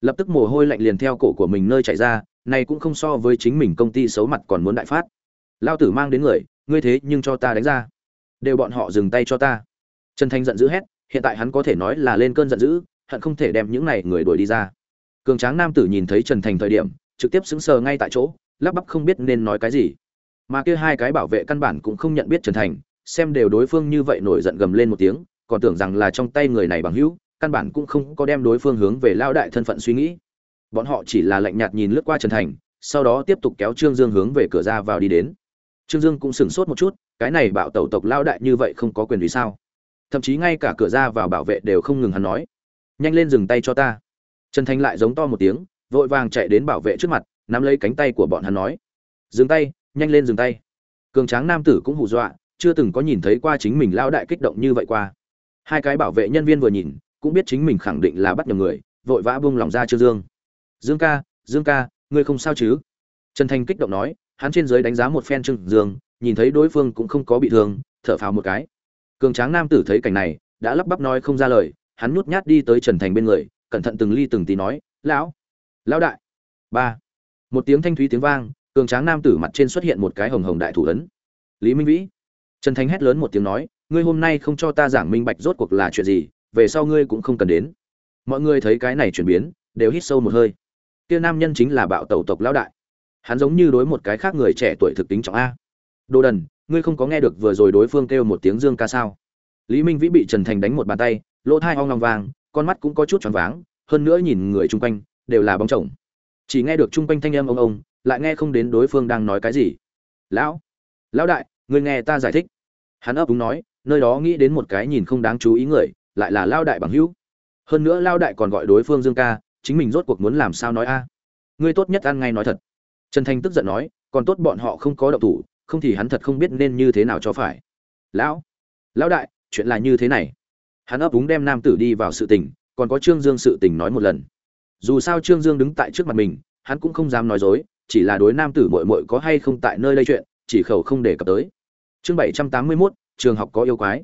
Lập tức mồ hôi lạnh liền theo cổ của mình nơi chạy ra, này cũng không so với chính mình công ty xấu mặt còn muốn đại phát. Lao tử mang đến người, ngươi thế nhưng cho ta đánh ra. Đều bọn họ dừng tay cho ta. Trần thanh giận dữ hét, hiện tại hắn có thể nói là lên cơn giận dữ, hận không thể đem những này người đuổi đi ra. Cường tráng nam tử nhìn thấy trần thành thời điểm, trực tiếp sững sờ ngay tại chỗ, lắp bắp không biết nên nói cái gì. Mà kia hai cái bảo vệ căn bản cũng không nhận biết trần thành, xem đều đối phương như vậy nổi giận gầm lên một tiếng còn tưởng rằng là trong tay người này bằng hữu, căn bản cũng không có đem đối phương hướng về lao đại thân phận suy nghĩ. Bọn họ chỉ là lạnh nhạt nhìn lướt qua trần thành, sau đó tiếp tục kéo trương dương hướng về cửa ra vào đi đến. Trương dương cũng sửng sốt một chút, cái này bạo tẩu tộc lao đại như vậy không có quyền vì sao? Thậm chí ngay cả cửa ra vào bảo vệ đều không ngừng hắn nói, nhanh lên dừng tay cho ta. Trần thành lại giống to một tiếng, vội vàng chạy đến bảo vệ trước mặt, nắm lấy cánh tay của bọn hắn nói, dừng tay, nhanh lên dừng tay. Cường tráng nam tử cũng hù dọa, chưa từng có nhìn thấy qua chính mình lao đại kích động như vậy qua hai cái bảo vệ nhân viên vừa nhìn, cũng biết chính mình khẳng định là bắt nhầm người, vội vã buông lòng ra trương dương. Dương ca dương ca, ngươi không sao chứ? Trần thành kích động nói, hắn trên dưới đánh giá một phen trương dương, nhìn thấy đối phương cũng không có bị thương, thở phào một cái. Cường tráng nam tử thấy cảnh này, đã lắp bắp nói không ra lời, hắn nhút nhát đi tới trần thành bên người, cẩn thận từng ly từng tí nói, lão lão đại. Ba, một tiếng thanh thúy tiếng vang, cường tráng nam tử mặt trên xuất hiện một cái hồng hồng đại thủ ấn. Lý minh vĩ. Trần thành hét lớn một tiếng nói ngươi hôm nay không cho ta giảng minh bạch rốt cuộc là chuyện gì, về sau ngươi cũng không cần đến. Mọi người thấy cái này chuyển biến, đều hít sâu một hơi. Kia nam nhân chính là bạo tẩu tộc lão đại. Hắn giống như đối một cái khác người trẻ tuổi thực tính trọng a. Đồ đần, ngươi không có nghe được vừa rồi đối phương kêu một tiếng dương ca sao? Lý minh vĩ bị trần thành đánh một bàn tay, lỗ thai hoang ong vàng con mắt cũng có chút choáng váng, hơn nữa nhìn người chung quanh, đều là bóng chồng. Chỉ nghe được chung quanh thanh âm ông ông, lại nghe không đến đối phương đang nói cái gì. Lão lão đại, ngươi nghe ta giải thích. Hắn ấp úng nói nơi đó nghĩ đến một cái nhìn không đáng chú ý người, lại là lao đại bằng hữu. Hơn nữa lao đại còn gọi đối phương dương ca, chính mình rốt cuộc muốn làm sao nói a? Ngươi tốt nhất ăn ngay nói thật. Trần thanh tức giận nói, còn tốt bọn họ không có động thủ, không thì hắn thật không biết nên như thế nào cho phải. Lão lão đại, chuyện là như thế này. Hắn ấp úng đem nam tử đi vào sự tình, còn có trương dương sự tình nói một lần. Dù sao trương dương đứng tại trước mặt mình, hắn cũng không dám nói dối, chỉ là đối nam tử mội mội có hay không tại nơi lây chuyện, chỉ khẩu không đề cập tới. Chương bảy trăm tám mươi mốt trường học có yêu quái.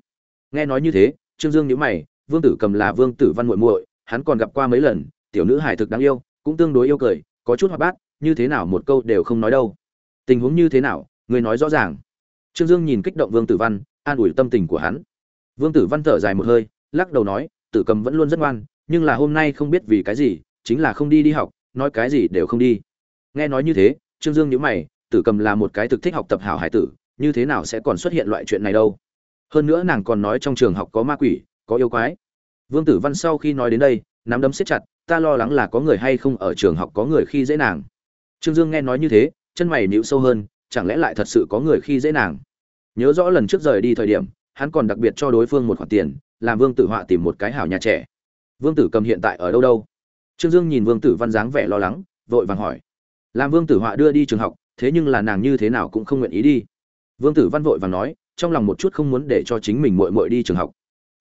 Nghe nói như thế, trương dương nhữ mày, vương tử cầm là vương tử văn muội muội, hắn còn gặp qua mấy lần, tiểu nữ hải thực đáng yêu, cũng tương đối yêu cười, có chút hoạt bát, như thế nào một câu đều không nói đâu. Tình huống như thế nào, người nói rõ ràng. Trương dương nhìn kích động vương tử văn, an ủi tâm tình của hắn. Vương tử văn thở dài một hơi, lắc đầu nói, tử cầm vẫn luôn rất ngoan, nhưng là hôm nay không biết vì cái gì, chính là không đi đi học, nói cái gì đều không đi. Nghe nói như thế, trương dương nhíu mày, tử cầm là một cái thực thích học tập hảo hải tử, như thế nào sẽ còn xuất hiện loại chuyện này đâu? Hơn nữa nàng còn nói trong trường học có ma quỷ, có yêu quái. Vương tử văn sau khi nói đến đây, nắm đấm siết chặt, ta lo lắng là có người hay không ở trường học có người khi dễ nàng. Trương dương nghe nói như thế, chân mày nhíu sâu hơn, chẳng lẽ lại thật sự có người khi dễ nàng? Nhớ rõ lần trước rời đi thời điểm, hắn còn đặc biệt cho đối phương một khoản tiền, làm vương tử họa tìm một cái hảo nhà trẻ. Vương tử cầm hiện tại ở đâu đâu? Trương dương nhìn vương tử văn dáng vẻ lo lắng, vội vàng hỏi. Làm vương tử họa đưa đi trường học, thế nhưng là nàng như thế nào cũng không nguyện ý đi. Vương tử văn vội vàng nói trong lòng một chút không muốn để cho chính mình muội muội đi trường học.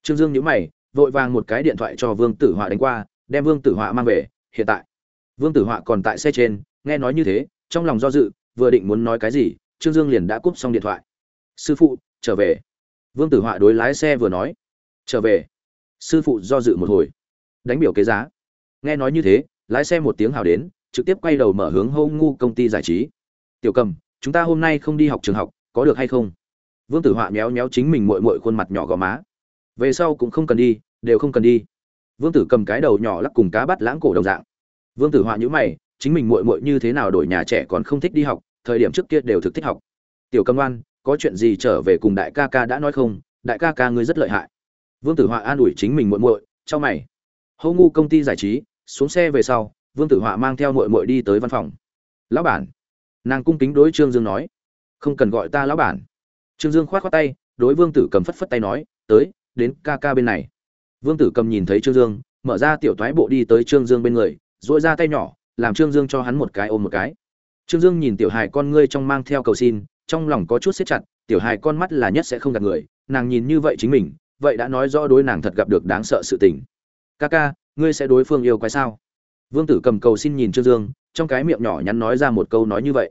Trương dương nhíu mày, vội vàng một cái điện thoại cho vương tử họa đánh qua, đem vương tử họa mang về, hiện tại. Vương tử họa còn tại xe trên, nghe nói như thế, trong lòng do dự, vừa định muốn nói cái gì, trương dương liền đã cúp xong điện thoại. Sư phụ, trở về. Vương tử họa đối lái xe vừa nói. Trở về. Sư phụ do dự một hồi, đánh biểu kế giá. Nghe nói như thế, lái xe một tiếng hào đến, trực tiếp quay đầu mở hướng hô ngu công ty giải trí. Tiểu cầm, chúng ta hôm nay không đi học trường học, có được hay không? Vương tử họa méo méo chính mình mội mội khuôn mặt nhỏ gò má. Về sau cũng không cần đi, đều không cần đi. Vương tử cầm cái đầu nhỏ lắc cùng cá bắt lãng cổ đồng dạng. Vương tử họa nhữ mày, chính mình mội mội như thế nào đổi nhà trẻ còn không thích đi học, thời điểm trước kia đều thực thích học. Tiểu cầm oan, có chuyện gì trở về cùng đại ca ca đã nói không? Đại ca ca ngươi rất lợi hại. Vương tử họa an ủi chính mình muội muội cho mày. Hô ngu công ty giải trí, xuống xe về sau, vương tử họa mang theo muội muội đi tới văn phòng. Lão bản. Nàng cung kính đối trương dương nói. Không cần gọi ta lão bản trương dương khoát khoát tay, đối vương tử cầm phất phất tay nói, tới, đến ca ca bên này. Vương tử cầm nhìn thấy trương dương, mở ra tiểu toái bộ đi tới trương dương bên người, duỗi ra tay nhỏ, làm trương dương cho hắn một cái ôm một cái. Trương dương nhìn tiểu hài con ngươi trong mang theo cầu xin, trong lòng có chút siết chặt, tiểu hài con mắt là nhất sẽ không gạt người, nàng nhìn như vậy chính mình, vậy đã nói rõ đối nàng thật gặp được đáng sợ sự tình. Ca ca, ngươi sẽ đối phương yêu quái sao? Vương tử cầm cầu xin nhìn trương dương, trong cái miệng nhỏ nhắn nói ra một câu nói như vậy.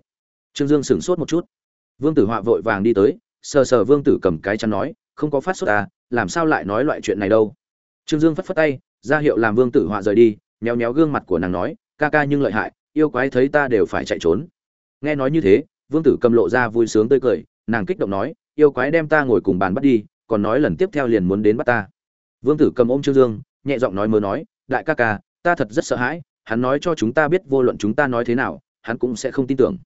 Trương dương sửng sốt một chút. Vương tử họa vội vàng đi tới sờ sờ vương tử cầm cái chắn nói, không có phát sốt à làm sao lại nói loại chuyện này đâu? Trương dương phất phất tay, ra hiệu làm vương tử họa rời đi, méo méo gương mặt của nàng nói, ca ca nhưng lợi hại, yêu quái thấy ta đều phải chạy trốn. Nghe nói như thế, vương tử cầm lộ ra vui sướng tươi cười, nàng kích động nói, yêu quái đem ta ngồi cùng bàn bắt đi, còn nói lần tiếp theo liền muốn đến bắt ta. Vương tử cầm ôm trương dương, nhẹ giọng nói mơ nói, đại ca ca, ta thật rất sợ hãi, hắn nói cho chúng ta biết vô luận chúng ta nói thế nào, hắn cũng sẽ không tin tưởng.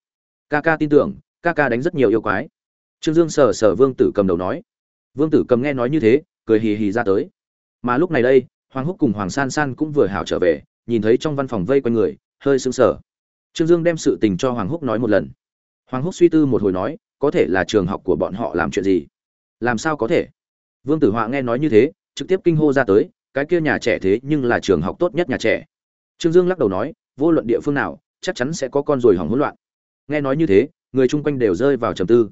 Ca ca tin tưởng, ca ca đánh rất nhiều yêu quái trương dương sờ sờ vương tử cầm đầu nói. Vương tử cầm nghe nói như thế, cười hì hì ra tới. Mà lúc này đây, hoàng húc cùng hoàng san san cũng vừa hảo trở về, nhìn thấy trong văn phòng vây quanh người, hơi sững sờ. Trương dương đem sự tình cho hoàng húc nói một lần. Hoàng húc suy tư một hồi nói, có thể là trường học của bọn họ làm chuyện gì? Làm sao có thể? Vương tử họa nghe nói như thế, trực tiếp kinh hô ra tới, cái kia nhà trẻ thế nhưng là trường học tốt nhất nhà trẻ. Trương dương lắc đầu nói, vô luận địa phương nào, chắc chắn sẽ có con rồi hỏng hỗn loạn. Nghe nói như thế, người chung quanh đều rơi vào trầm tư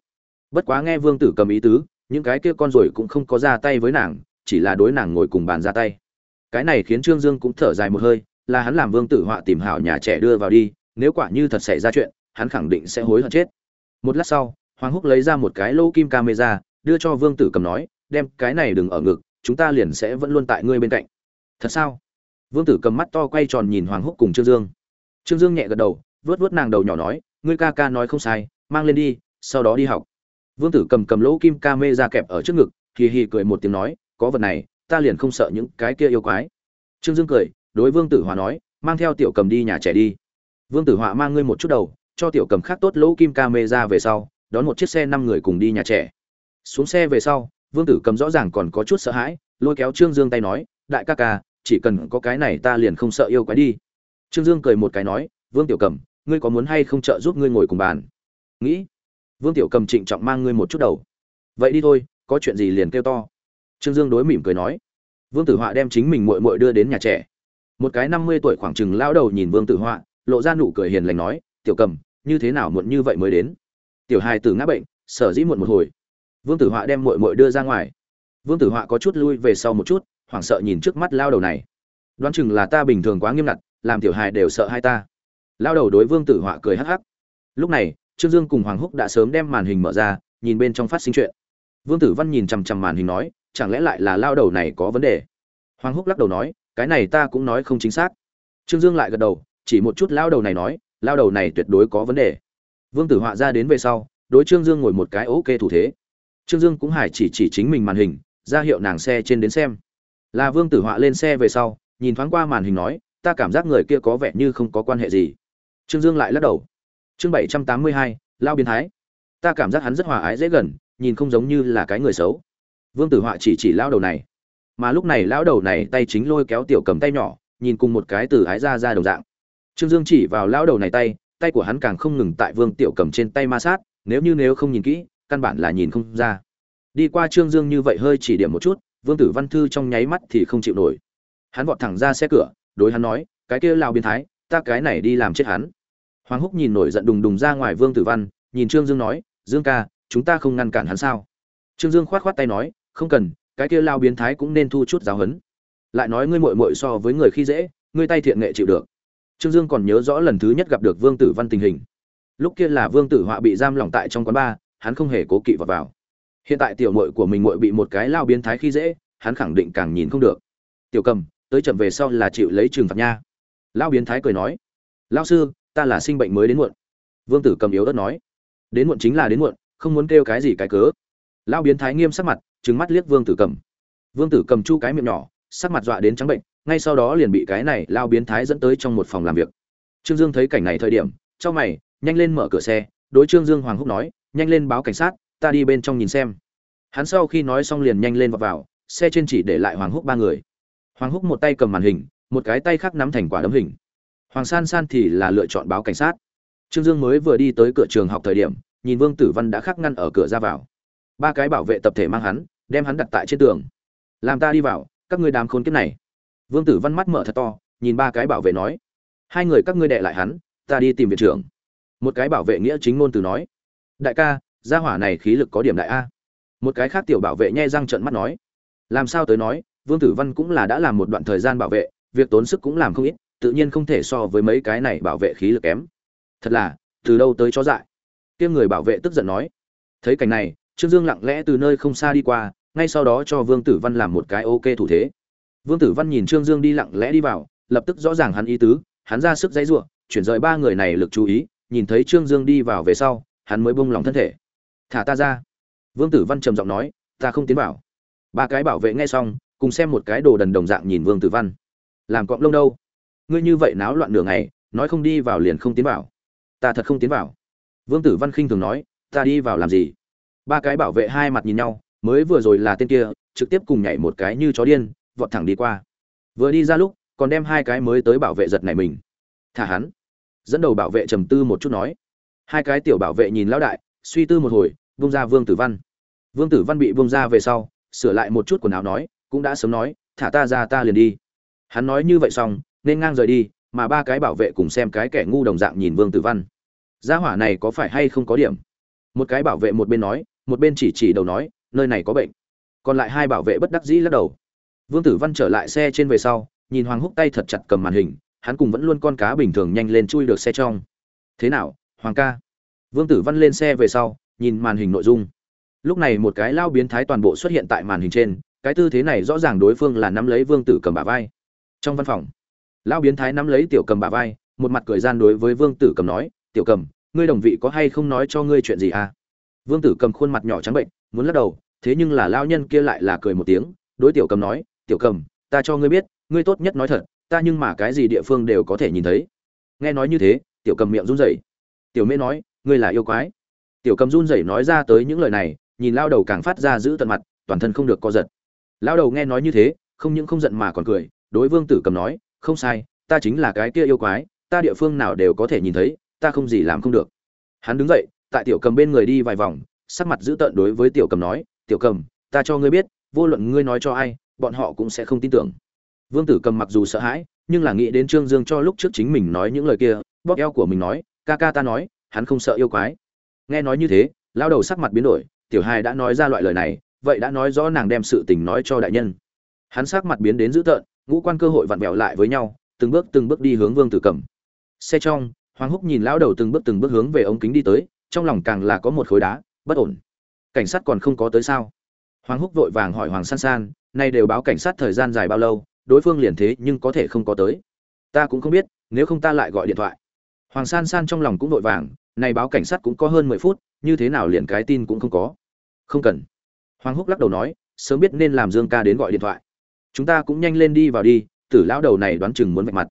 bất quá nghe vương tử cầm ý tứ, những cái kia con rồi cũng không có ra tay với nàng, chỉ là đối nàng ngồi cùng bàn ra tay. Cái này khiến trương dương cũng thở dài một hơi, là hắn làm vương tử họa tìm hảo nhà trẻ đưa vào đi, nếu quả như thật xảy ra chuyện, hắn khẳng định sẽ hối hận chết. Một lát sau, hoàng húc lấy ra một cái lô kim camera, đưa cho vương tử cầm nói, đem cái này đừng ở ngực, chúng ta liền sẽ vẫn luôn tại ngươi bên cạnh. Thật sao? Vương tử cầm mắt to quay tròn nhìn hoàng húc cùng trương dương. Trương dương nhẹ gật đầu vớt vớt nàng đầu nhỏ nói, ngươi ca ca nói không sai, mang lên đi, sau đó đi học vương tử cầm cầm lỗ kim ca mê ra kẹp ở trước ngực, hì hì cười một tiếng nói, có vật này, ta liền không sợ những cái kia yêu quái. Trương dương cười, đối vương tử hòa nói, mang theo tiểu cầm đi nhà trẻ đi. Vương tử hòa mang ngươi một chút đầu, cho tiểu cầm khác tốt lỗ kim ca mê ra về sau, đón một chiếc xe năm người cùng đi nhà trẻ. Xuống xe về sau, vương tử cầm rõ ràng còn có chút sợ hãi, lôi kéo trương dương tay nói, đại ca ca, chỉ cần có cái này ta liền không sợ yêu quái đi. Trương dương cười một cái nói, vương tiểu cầm, ngươi có muốn hay không trợ giúp ngươi ngồi cùng bàn? Nghĩ vương tiểu cầm trịnh trọng mang ngươi một chút đầu. Vậy đi thôi, có chuyện gì liền kêu to. Trương dương đối mỉm cười nói. Vương tử họa đem chính mình muội muội đưa đến nhà trẻ. Một cái năm mươi tuổi khoảng chừng lão đầu nhìn vương tử họa, lộ ra nụ cười hiền lành nói, tiểu cầm, như thế nào muộn như vậy mới đến? Tiểu hài tử ngã bệnh, sở dĩ muộn một hồi. Vương tử họa đem muội muội đưa ra ngoài. Vương tử họa có chút lui về sau một chút, hoảng sợ nhìn trước mắt lao đầu này. Đoán chừng là ta bình thường quá nghiêm ngặt, làm tiểu hài đều sợ hai ta. Lao đầu đối vương tử họa cười hắc hắc. Lúc này trương dương cùng hoàng húc đã sớm đem màn hình mở ra, nhìn bên trong phát sinh chuyện. Vương tử văn nhìn chằm chằm màn hình nói, chẳng lẽ lại là lao đầu này có vấn đề? Hoàng húc lắc đầu nói, cái này ta cũng nói không chính xác. Trương dương lại gật đầu, chỉ một chút lao đầu này nói, lao đầu này tuyệt đối có vấn đề. Vương tử họa ra đến về sau, đối trương dương ngồi một cái ok thủ thế. Trương dương cũng hải chỉ chỉ chính mình màn hình, ra hiệu nàng xe trên đến xem. Là vương tử họa lên xe về sau, nhìn thoáng qua màn hình nói, ta cảm giác người kia có vẻ như không có quan hệ gì. Trương dương lại lắc đầu chương bảy trăm tám mươi hai, lao biến thái. Ta cảm giác hắn rất hòa ái dễ gần, nhìn không giống như là cái người xấu. Vương tử họa chỉ chỉ lao đầu này. Mà lúc này lão đầu này tay chính lôi kéo tiểu cầm tay nhỏ, nhìn cùng một cái từ ái ra ra đồng dạng. Trương dương chỉ vào lão đầu này tay tay của hắn càng không ngừng tại vương tiểu cầm trên tay ma sát, nếu như nếu không nhìn kỹ, căn bản là nhìn không ra. Đi qua trương dương như vậy hơi chỉ điểm một chút, vương tử văn thư trong nháy mắt thì không chịu nổi. Hắn vọt thẳng ra xe cửa, đối hắn nói, cái kia lao biến thái, ta cái này đi làm chết hắn hoàng húc nhìn nổi giận đùng đùng ra ngoài vương tử văn, nhìn trương dương nói, dương ca, chúng ta không ngăn cản hắn sao? Trương dương khoát khoát tay nói, không cần, cái kia lao biến thái cũng nên thu chút giáo hấn. Lại nói ngươi muội muội so với người khi dễ, ngươi tay thiện nghệ chịu được. Trương dương còn nhớ rõ lần thứ nhất gặp được vương tử văn tình hình. Lúc kia là vương tử họa bị giam lỏng tại trong quán bar, hắn không hề cố kỵ vào vào. Hiện tại tiểu muội của mình muội bị một cái lao biến thái khi dễ, hắn khẳng định càng nhìn không được. Tiểu cầm, tới chậm về sau là chịu lấy trừng phạt nha. Lao biến thái cười nói lao sư ta là sinh bệnh mới đến muộn. Vương tử cầm yếu đất nói. Đến muộn chính là đến muộn không muốn kêu cái gì cái cớ. Lao biến thái nghiêm sắc mặt trừng mắt liếc vương tử cầm. Vương tử cầm chu cái miệng nhỏ sắc mặt dọa đến trắng bệnh ngay sau đó liền bị cái này lao biến thái dẫn tới trong một phòng làm việc. Trương dương thấy cảnh này thời điểm cho mày nhanh lên mở cửa xe đối trương dương hoàng húc nói nhanh lên báo cảnh sát ta đi bên trong nhìn xem. Hắn sau khi nói xong liền nhanh lên vào, vào xe trên chỉ để lại hoàng húc ba người. Hoàng húc một tay cầm màn hình một cái tay khác nắm thành quả đấm hình hoàng san san thì là lựa chọn báo cảnh sát. Trương dương mới vừa đi tới cửa trường học thời điểm, nhìn vương tử văn đã khắc ngăn ở cửa ra vào. Ba cái bảo vệ tập thể mang hắn, đem hắn đặt tại trên tường. Làm ta đi vào, các ngươi đám khốn kiếp này. Vương tử văn mắt mở thật to, nhìn ba cái bảo vệ nói. Hai người các ngươi đệ lại hắn, ta đi tìm viện trưởng. Một cái bảo vệ nghĩa chính ngôn từ nói. Đại ca, gia hỏa này khí lực có điểm đại a. Một cái khác tiểu bảo vệ nhai răng trợn mắt nói. Làm sao tới nói, vương tử văn cũng là đã làm một đoạn thời gian bảo vệ, việc tốn sức cũng làm không ít tự nhiên không thể so với mấy cái này bảo vệ khí lực kém. Thật là, từ đâu tới chó dại? Kia người bảo vệ tức giận nói. Thấy cảnh này, trương dương lặng lẽ từ nơi không xa đi qua, ngay sau đó cho vương tử văn làm một cái ok thủ thế. Vương tử văn nhìn trương dương đi lặng lẽ đi vào, lập tức rõ ràng hắn ý tứ, hắn ra sức dãy giụa chuyển rời ba người này lực chú ý, nhìn thấy trương dương đi vào về sau, hắn mới bông lòng thân thể. Thả ta ra. Vương tử văn trầm giọng nói, ta không tiến vào. Ba cái bảo vệ nghe xong, cùng xem một cái đồ đần đồng dạng nhìn vương tử văn. Làm cọp lông đâu? Ngươi như vậy náo loạn nửa ngày, nói không đi vào liền không tiến vào. Ta thật không tiến vào. Vương tử văn khinh thường nói, ta đi vào làm gì? Ba cái bảo vệ hai mặt nhìn nhau, mới vừa rồi là tên kia, trực tiếp cùng nhảy một cái như chó điên, vọt thẳng đi qua. Vừa đi ra lúc, còn đem hai cái mới tới bảo vệ giật này mình. Thả hắn. Dẫn đầu bảo vệ trầm tư một chút nói. Hai cái tiểu bảo vệ nhìn lão đại, suy tư một hồi vung ra vương tử văn. Vương tử văn bị vung ra về sau, sửa lại một chút quần áo nói, cũng đã sớm nói, thả ta ra ta liền đi. Hắn nói như vậy xong nên ngang rời đi, mà ba cái bảo vệ cùng xem cái kẻ ngu đồng dạng nhìn vương tử văn. Gia hỏa này có phải hay không có điểm? Một cái bảo vệ một bên nói, một bên chỉ chỉ đầu nói, nơi này có bệnh. Còn lại hai bảo vệ bất đắc dĩ lắc đầu. Vương tử văn trở lại xe trên về sau, nhìn hoàng húc tay thật chặt cầm màn hình, hắn cùng vẫn luôn con cá bình thường nhanh lên chui được xe trong. Thế nào, hoàng ca? Vương tử văn lên xe về sau, nhìn màn hình nội dung. Lúc này một cái lao biến thái toàn bộ xuất hiện tại màn hình trên, cái tư thế này rõ ràng đối phương là nắm lấy vương tử cầm bả vai. Trong văn phòng lão biến thái nắm lấy tiểu cầm bả vai, một mặt cười gian đối với vương tử cầm nói, tiểu cầm, ngươi đồng vị có hay không nói cho ngươi chuyện gì à? Vương tử cầm khuôn mặt nhỏ trắng bệnh, muốn lắc đầu, thế nhưng là lao nhân kia lại là cười một tiếng, đối tiểu cầm nói, tiểu cầm, ta cho ngươi biết, ngươi tốt nhất nói thật, ta nhưng mà cái gì địa phương đều có thể nhìn thấy. Nghe nói như thế, tiểu cầm miệng run rẩy. Tiểu mễ nói, ngươi là yêu quái. Tiểu cầm run rẩy nói ra tới những lời này, nhìn lao đầu càng phát ra giữ tận mặt, toàn thân không được co giật. Lao đầu nghe nói như thế, không những không giận mà còn cười, đối vương tử cầm nói không sai, ta chính là cái kia yêu quái, ta địa phương nào đều có thể nhìn thấy, ta không gì làm không được. Hắn đứng dậy, tại tiểu cầm bên người đi vài vòng, sắc mặt dữ tợn đối với tiểu cầm nói, tiểu cầm, ta cho ngươi biết, vô luận ngươi nói cho ai, bọn họ cũng sẽ không tin tưởng. Vương tử cầm mặc dù sợ hãi, nhưng là nghĩ đến trương dương cho lúc trước chính mình nói những lời kia, bóp eo của mình nói, ca ca ta nói, hắn không sợ yêu quái. Nghe nói như thế lao đầu sắc mặt biến đổi, tiểu hai đã nói ra loại lời này, vậy đã nói rõ nàng đem sự tình nói cho đại nhân. Hắn sắc mặt biến đến dữ tợn ngũ quan cơ hội vặn vẹo lại với nhau, từng bước từng bước đi hướng vương tử cầm. Xe trong, hoàng húc nhìn lão đầu từng bước từng bước hướng về ống kính đi tới, trong lòng càng là có một khối đá, bất ổn. Cảnh sát còn không có tới sao? Hoàng húc vội vàng hỏi hoàng san san, nay đều báo cảnh sát thời gian dài bao lâu, đối phương liền thế nhưng có thể không có tới? Ta cũng không biết, nếu không ta lại gọi điện thoại. Hoàng san san trong lòng cũng vội vàng này báo cảnh sát cũng có hơn mười phút, như thế nào liền cái tin cũng không có? Không cần. Hoàng húc lắc đầu nói, sớm biết nên làm dương ca đến gọi điện thoại chúng ta cũng nhanh lên đi vào đi, tử lão đầu này đoán chừng muốn vạch mặt.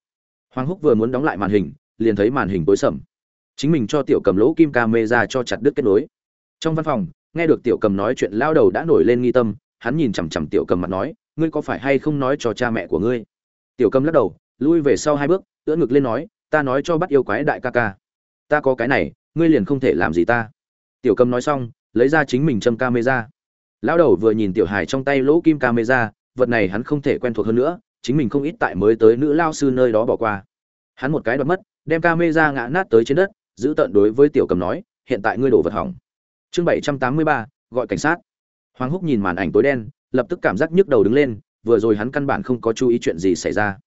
Hoàng húc vừa muốn đóng lại màn hình, liền thấy màn hình tối sầm. Chính mình cho tiểu cầm lỗ kim ca mê ra cho chặt đứt kết nối. Trong văn phòng, nghe được tiểu cầm nói chuyện lao đầu đã nổi lên nghi tâm, hắn nhìn chằm chằm tiểu cầm mặt nói, ngươi có phải hay không nói cho cha mẹ của ngươi? Tiểu cầm lắc đầu, lui về sau hai bước, ưỡn ngực lên nói, ta nói cho bắt yêu quái đại ca ca. Ta có cái này, ngươi liền không thể làm gì ta. Tiểu cầm nói xong, lấy ra chính mình châm camera. Lão đầu vừa nhìn tiểu hài trong tay lỗ kim camera vật này hắn không thể quen thuộc hơn nữa, chính mình không ít tại mới tới nữ lao sư nơi đó bỏ qua. Hắn một cái đoạt mất, đem camera ngã nát tới trên đất, giữ tận đối với tiểu cầm nói, hiện tại ngươi đổ vật hỏng. Chương bảy trăm tám mươi ba, gọi cảnh sát. Hoàng húc nhìn màn ảnh tối đen, lập tức cảm giác nhức đầu đứng lên, vừa rồi hắn căn bản không có chú ý chuyện gì xảy ra.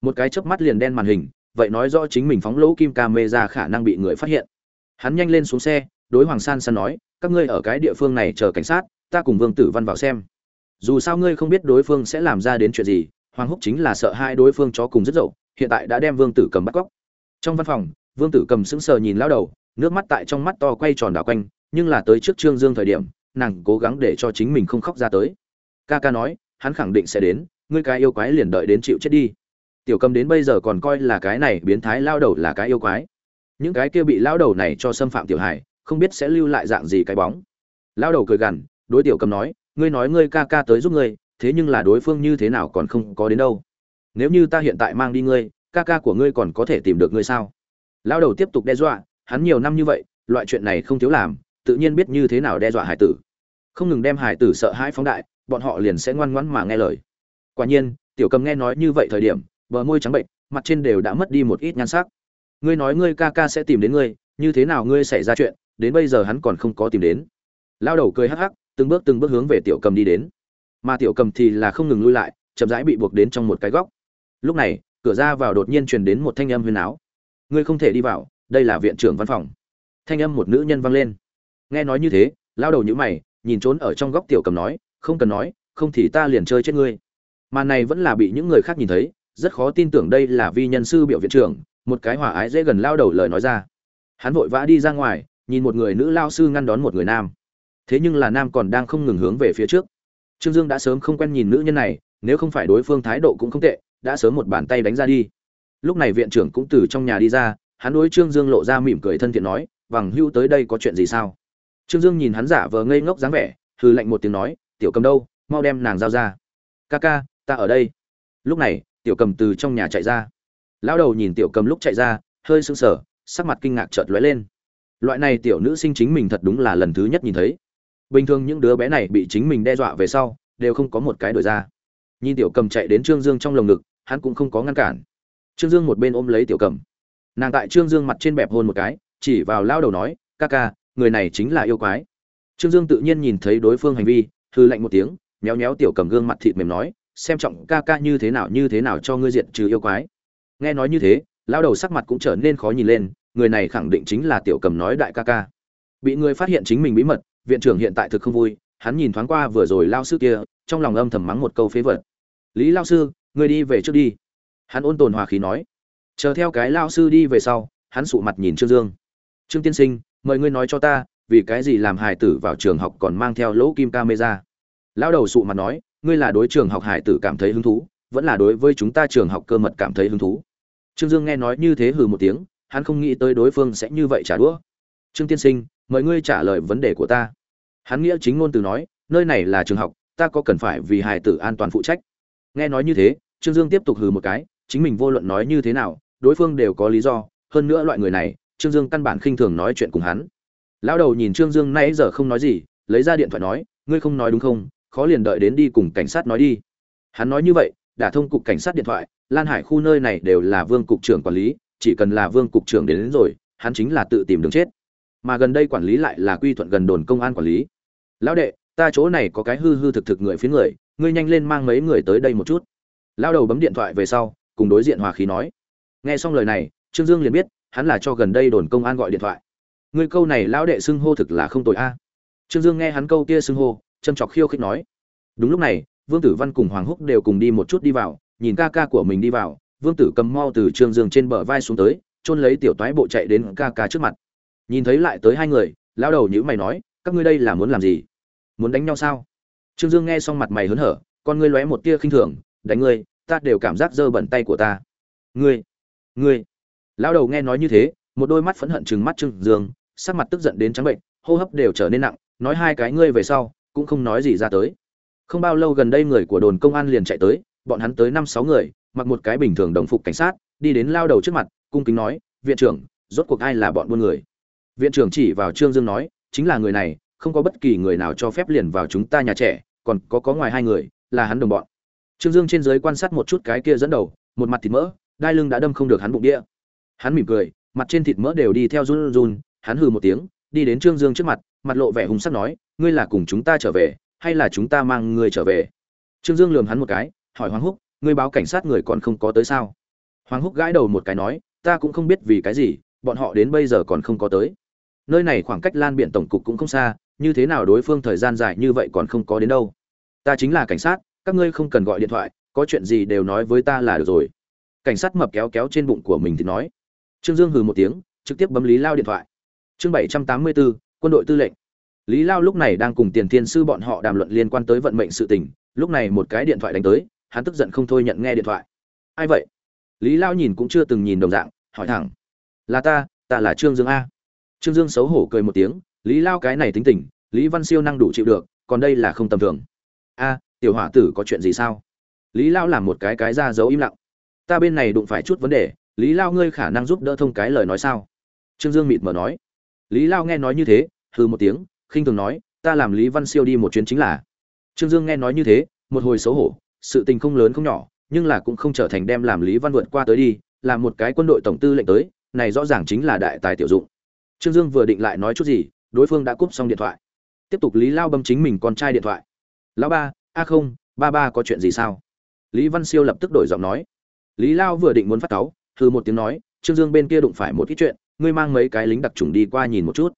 Một cái chớp mắt liền đen màn hình, vậy nói rõ chính mình phóng lỗ kim camera khả năng bị người phát hiện. Hắn nhanh lên xuống xe, đối hoàng san san nói, các ngươi ở cái địa phương này chờ cảnh sát, ta cùng vương tử văn vào xem dù sao ngươi không biết đối phương sẽ làm ra đến chuyện gì, hoàng húc chính là sợ hai đối phương chó cùng rất dậu, hiện tại đã đem vương tử cầm bắt cóc. Trong văn phòng, vương tử cầm sững sờ nhìn lao đầu, nước mắt tại trong mắt to quay tròn đảo quanh, nhưng là tới trước trương dương thời điểm, nàng cố gắng để cho chính mình không khóc ra tới. Ca ca nói, hắn khẳng định sẽ đến, ngươi cái yêu quái liền đợi đến chịu chết đi. Tiểu cầm đến bây giờ còn coi là cái này biến thái lao đầu là cái yêu quái. Những cái kia bị lao đầu này cho xâm phạm tiểu hải không biết sẽ lưu lại dạng gì cái bóng. Lao đầu cười gằn, đối tiểu cầm nói ngươi nói ngươi ca ca tới giúp ngươi, thế nhưng là đối phương như thế nào còn không có đến đâu. Nếu như ta hiện tại mang đi ngươi, ca ca của ngươi còn có thể tìm được ngươi sao? Lao đầu tiếp tục đe dọa, hắn nhiều năm như vậy, loại chuyện này không thiếu làm, tự nhiên biết như thế nào đe dọa hải tử. Không ngừng đem hải tử sợ hãi phóng đại, bọn họ liền sẽ ngoan ngoãn mà nghe lời. Quả nhiên, tiểu cầm nghe nói như vậy thời điểm, bờ môi trắng bệnh, mặt trên đều đã mất đi một ít nhan sắc. Ngươi nói ngươi ca ca sẽ tìm đến ngươi, như thế nào ngươi xảy ra chuyện, đến bây giờ hắn còn không có tìm đến. Lao đầu cười hắc hắc từng bước từng bước hướng về tiểu cầm đi đến. Mà tiểu cầm thì là không ngừng lui lại, chậm rãi bị buộc đến trong một cái góc. Lúc này, cửa ra vào đột nhiên truyền đến một thanh âm huyền áo. Ngươi không thể đi vào, đây là viện trưởng văn phòng. Thanh âm một nữ nhân vang lên. Nghe nói như thế, lao đầu nhữ mày, nhìn trốn ở trong góc tiểu cầm nói, không cần nói, không thì ta liền chơi chết ngươi. Mà này vẫn là bị những người khác nhìn thấy, rất khó tin tưởng đây là vi nhân sư biểu viện trưởng, một cái hòa ái dễ gần lao đầu lời nói ra. Hắn vội vã đi ra ngoài, nhìn một người nữ lao sư ngăn đón một người nam thế nhưng là nam còn đang không ngừng hướng về phía trước. Trương dương đã sớm không quen nhìn nữ nhân này, nếu không phải đối phương thái độ cũng không tệ, đã sớm một bàn tay đánh ra đi. Lúc này viện trưởng cũng từ trong nhà đi ra, hắn đối trương dương lộ ra mỉm cười thân thiện nói, vằng hưu tới đây có chuyện gì sao? Trương dương nhìn hắn giả vờ ngây ngốc dáng vẻ hư lạnh một tiếng nói, tiểu cầm đâu, mau đem nàng giao ra. Ca ca, ta ở đây. Lúc này, tiểu cầm từ trong nhà chạy ra. Lão đầu nhìn tiểu cầm lúc chạy ra, hơi sững sờ, sắc mặt kinh ngạc chợt lóe lên. Loại này tiểu nữ sinh chính mình thật đúng là lần thứ nhất nhìn thấy bình thường những đứa bé này bị chính mình đe dọa về sau, đều không có một cái đổi ra. Nhìn tiểu cầm chạy đến trương dương trong lồng ngực, hắn cũng không có ngăn cản. Trương dương một bên ôm lấy tiểu cầm. Nàng tại trương dương mặt trên bẹp hôn một cái, chỉ vào lao đầu nói, ca ca, người này chính là yêu quái. Trương dương tự nhiên nhìn thấy đối phương hành vi hư lạnh một tiếng, méo méo tiểu cầm gương mặt thịt mềm nói, xem trọng ca ca như thế nào như thế nào cho ngươi diện trừ yêu quái. Nghe nói như thế, lao đầu sắc mặt cũng trở nên khó nhìn lên, người này khẳng định chính là tiểu cầm nói đại ca ca. Bị người phát hiện chính mình bí mật viện trưởng hiện tại thực không vui, hắn nhìn thoáng qua vừa rồi lao sư kia, trong lòng âm thầm mắng một câu phế vật. Lý lao sư người đi về trước đi. Hắn ôn tồn hòa khí nói. Chờ theo cái lao sư đi về sau, hắn sụ mặt nhìn trương dương. Trương tiên sinh, mời ngươi nói cho ta, vì cái gì làm Hải tử vào trường học còn mang theo lỗ kim camera? Lão đầu sụ mặt nói, ngươi là đối trường học Hải tử cảm thấy hứng thú, vẫn là đối với chúng ta trường học cơ mật cảm thấy hứng thú? Trương dương nghe nói như thế hừ một tiếng, hắn không nghĩ tới đối phương sẽ như vậy trả đũa. Trương tiên sinh mời ngươi trả lời vấn đề của ta. Hắn nghĩa chính ngôn từ nói nơi này là trường học ta có cần phải vì hài tử an toàn phụ trách. Nghe nói như thế trương dương tiếp tục hừ một cái chính mình vô luận nói như thế nào đối phương đều có lý do. Hơn nữa loại người này trương dương căn bản khinh thường nói chuyện cùng hắn. Lão đầu nhìn trương dương nãy giờ không nói gì lấy ra điện thoại nói ngươi không nói đúng không? Khó liền đợi đến đi cùng cảnh sát nói đi. Hắn nói như vậy đã thông cục cảnh sát điện thoại lan hải khu nơi này đều là vương cục trưởng quản lý chỉ cần là vương cục trưởng đến, đến rồi hắn chính là tự tìm đường chết mà gần đây quản lý lại là quy thuận gần đồn công an quản lý. Lão đệ, ta chỗ này có cái hư hư thực thực người phía người, ngươi nhanh lên mang mấy người tới đây một chút. Lao đầu bấm điện thoại về sau, cùng đối diện hòa khí nói. Nghe xong lời này, trương dương liền biết, hắn là cho gần đây đồn công an gọi điện thoại. Ngươi câu này lão đệ xưng hô thực là không tội a. Trương dương nghe hắn câu kia xưng hô, châm chọc khiêu khích nói. Đúng lúc này, vương tử văn cùng hoàng húc đều cùng đi một chút đi vào, nhìn ca ca của mình đi vào, vương tử cầm mau từ trương dương trên bờ vai xuống tới, chôn lấy tiểu toái bộ chạy đến ca ca trước mặt nhìn thấy lại tới hai người, lão đầu nhữ mày nói, các ngươi đây là muốn làm gì? Muốn đánh nhau sao? Trương dương nghe xong mặt mày hớn hở, con ngươi lóe một tia khinh thường, đánh ngươi, ta đều cảm giác dơ bẩn tay của ta. Ngươi ngươi. Lão đầu nghe nói như thế, một đôi mắt phẫn hận chừng mắt trương dương, sắc mặt tức giận đến trắng bệnh, hô hấp đều trở nên nặng, nói hai cái ngươi về sau, cũng không nói gì ra tới. Không bao lâu gần đây người của đồn công an liền chạy tới, bọn hắn tới năm sáu người, mặc một cái bình thường đồng phục cảnh sát, đi đến lao đầu trước mặt, cung kính nói, viện trưởng, rốt cuộc ai là bọn buôn người? Viện trưởng chỉ vào trương dương nói, chính là người này, không có bất kỳ người nào cho phép liền vào chúng ta nhà trẻ, còn có có ngoài hai người, là hắn đồng bọn. Trương dương trên giới quan sát một chút cái kia dẫn đầu, một mặt thịt mỡ, đai lưng đã đâm không được hắn bụng đĩa. Hắn mỉm cười, mặt trên thịt mỡ đều đi theo run run, hắn hừ một tiếng, đi đến trương dương trước mặt mặt lộ vẻ hùng sắc nói, ngươi là cùng chúng ta trở về, hay là chúng ta mang ngươi trở về? Trương dương lườm hắn một cái, hỏi hoàng húc, ngươi báo cảnh sát người còn không có tới sao? Hoàng húc gãi đầu một cái nói, ta cũng không biết vì cái gì, bọn họ đến bây giờ còn không có tới nơi này khoảng cách lan biển tổng cục cũng không xa, như thế nào đối phương thời gian dài như vậy còn không có đến đâu. Ta chính là cảnh sát, các ngươi không cần gọi điện thoại, có chuyện gì đều nói với ta là được rồi. Cảnh sát mập kéo kéo trên bụng của mình thì nói. Trương dương hừ một tiếng, trực tiếp bấm lý lao điện thoại. Chương bảy trăm tám mươi bốn quân đội tư lệnh. Lý lao lúc này đang cùng tiền thiên sư bọn họ đàm luận liên quan tới vận mệnh sự tình, lúc này một cái điện thoại đánh tới, hắn tức giận không thôi nhận nghe điện thoại. Ai vậy? Lý lao nhìn cũng chưa từng nhìn đồng dạng, hỏi thẳng. Là ta ta là trương dương a trương dương xấu hổ cười một tiếng, lý lao cái này tính tình, lý văn siêu năng đủ chịu được, còn đây là không tầm thường. A, tiểu hỏa tử có chuyện gì sao? Lý lao làm một cái cái ra giấu im lặng. Ta bên này đụng phải chút vấn đề, lý lao ngươi khả năng giúp đỡ thông cái lời nói sao? Trương dương mịt mờ nói. Lý lao nghe nói như thế, hừ một tiếng, khinh thường nói, ta làm lý văn siêu đi một chuyến chính là. Trương dương nghe nói như thế, một hồi xấu hổ, sự tình không lớn không nhỏ, nhưng là cũng không trở thành đem làm lý văn vượt qua tới đi, làm một cái quân đội tổng tư lệnh tới, này rõ ràng chính là đại tài tiểu dụng trương dương vừa định lại nói chút gì, đối phương đã cúp xong điện thoại. Tiếp tục lý lao bấm chính mình con trai điện thoại. Lão ba, a không, ba ba có chuyện gì sao? Lý văn siêu lập tức đổi giọng nói. Lý lao vừa định muốn phát cáu thư một tiếng nói, trương dương bên kia đụng phải một ít chuyện, ngươi mang mấy cái lính đặc trùng đi qua nhìn một chút.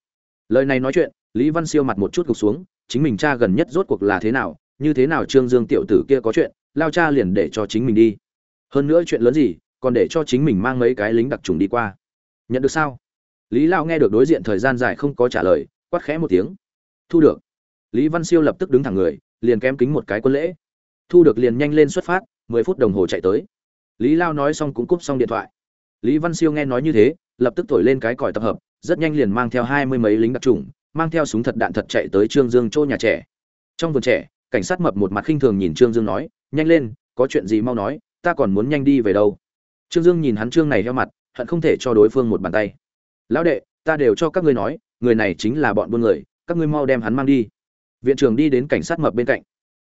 Lời này nói chuyện, lý văn siêu mặt một chút gục xuống, chính mình cha gần nhất rốt cuộc là thế nào, như thế nào trương dương tiểu tử kia có chuyện, lao cha liền để cho chính mình đi. Hơn nữa chuyện lớn gì, còn để cho chính mình mang mấy cái lính đặc trùng đi qua. Nhận được sao? Lý lao nghe được đối diện thời gian dài không có trả lời, quát khẽ một tiếng. Thu được. Lý văn siêu lập tức đứng thẳng người, liền kém kính một cái quân lễ. Thu được liền nhanh lên xuất phát, mười phút đồng hồ chạy tới. Lý lao nói xong cũng cúp xong điện thoại. Lý văn siêu nghe nói như thế, lập tức thổi lên cái còi tập hợp, rất nhanh liền mang theo hai mươi mấy lính đặc trùng, mang theo súng thật đạn thật chạy tới trương dương chỗ nhà trẻ. Trong vườn trẻ, cảnh sát mập một mặt khinh thường nhìn trương dương nói, nhanh lên, có chuyện gì mau nói, ta còn muốn nhanh đi về đâu. Trương dương nhìn hắn trương này theo mặt, hận không thể cho đối phương một bàn tay lão đệ, ta đều cho các ngươi nói, người này chính là bọn buôn người, các ngươi mau đem hắn mang đi. Viện trưởng đi đến cảnh sát mập bên cạnh.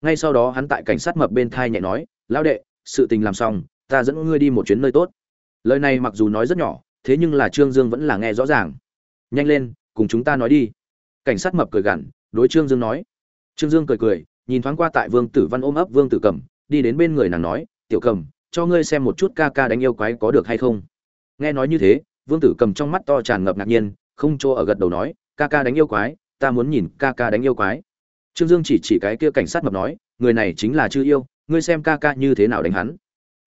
Ngay sau đó hắn tại cảnh sát mập bên thai nhẹ nói, lão đệ, sự tình làm xong, ta dẫn ngươi đi một chuyến nơi tốt. Lời này mặc dù nói rất nhỏ, thế nhưng là trương dương vẫn là nghe rõ ràng. Nhanh lên, cùng chúng ta nói đi. Cảnh sát mập cười gằn, đối trương dương nói. Trương dương cười cười, nhìn thoáng qua tại vương tử văn ôm ấp vương tử cầm, đi đến bên người nàng nói, tiểu cầm, cho ngươi xem một chút ca ca đánh yêu quái có được hay không. Nghe nói như thế vương tử cầm trong mắt to tràn ngập ngạc nhiên, không chỗ ở gật đầu nói, ca ca đánh yêu quái, ta muốn nhìn ca ca đánh yêu quái. Trương dương chỉ chỉ cái kia cảnh sát mập nói, người này chính là chư yêu, ngươi xem ca ca như thế nào đánh hắn.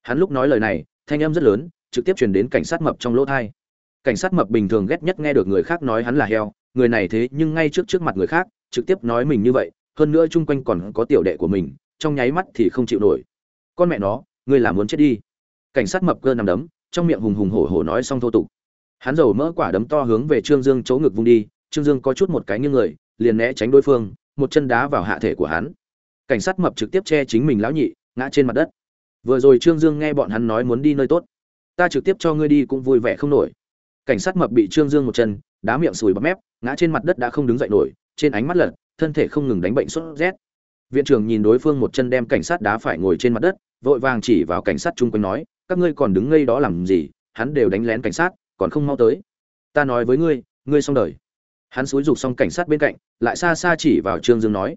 Hắn lúc nói lời này, thanh âm rất lớn, trực tiếp truyền đến cảnh sát mập trong lỗ thai cảnh sát mập bình thường ghét nhất nghe được người khác nói hắn là heo, người này thế nhưng ngay trước trước mặt người khác, trực tiếp nói mình như vậy, hơn nữa chung quanh còn có tiểu đệ của mình, trong nháy mắt thì không chịu nổi. Con mẹ nó, ngươi là muốn chết đi. Cảnh sát mập cơ nằm đấm, trong miệng hùng hùng hổ hổ nói xong thô tục hắn dầu mỡ quả đấm to hướng về trương dương chỗ ngực vung đi, trương dương có chút một cái như người, liền né tránh đối phương, một chân đá vào hạ thể của hắn. Cảnh sát mập trực tiếp che chính mình lão nhị, ngã trên mặt đất. Vừa rồi trương dương nghe bọn hắn nói muốn đi nơi tốt. Ta trực tiếp cho ngươi đi cũng vui vẻ không nổi. Cảnh sát mập bị trương dương một chân đá miệng sùi bắp mép, ngã trên mặt đất đã không đứng dậy nổi, trên ánh mắt lật, thân thể không ngừng đánh bệnh sốt rét. Viện trưởng nhìn đối phương một chân đem cảnh sát đá phải ngồi trên mặt đất, vội vàng chỉ vào cảnh sát chung quanh nói, các ngươi còn đứng ngây đó làm gì? Hắn đều đánh lén cảnh sát còn không mau tới. Ta nói với ngươi ngươi xong đời. Hắn xúi rục xong cảnh sát bên cạnh, lại xa xa chỉ vào trương dương nói.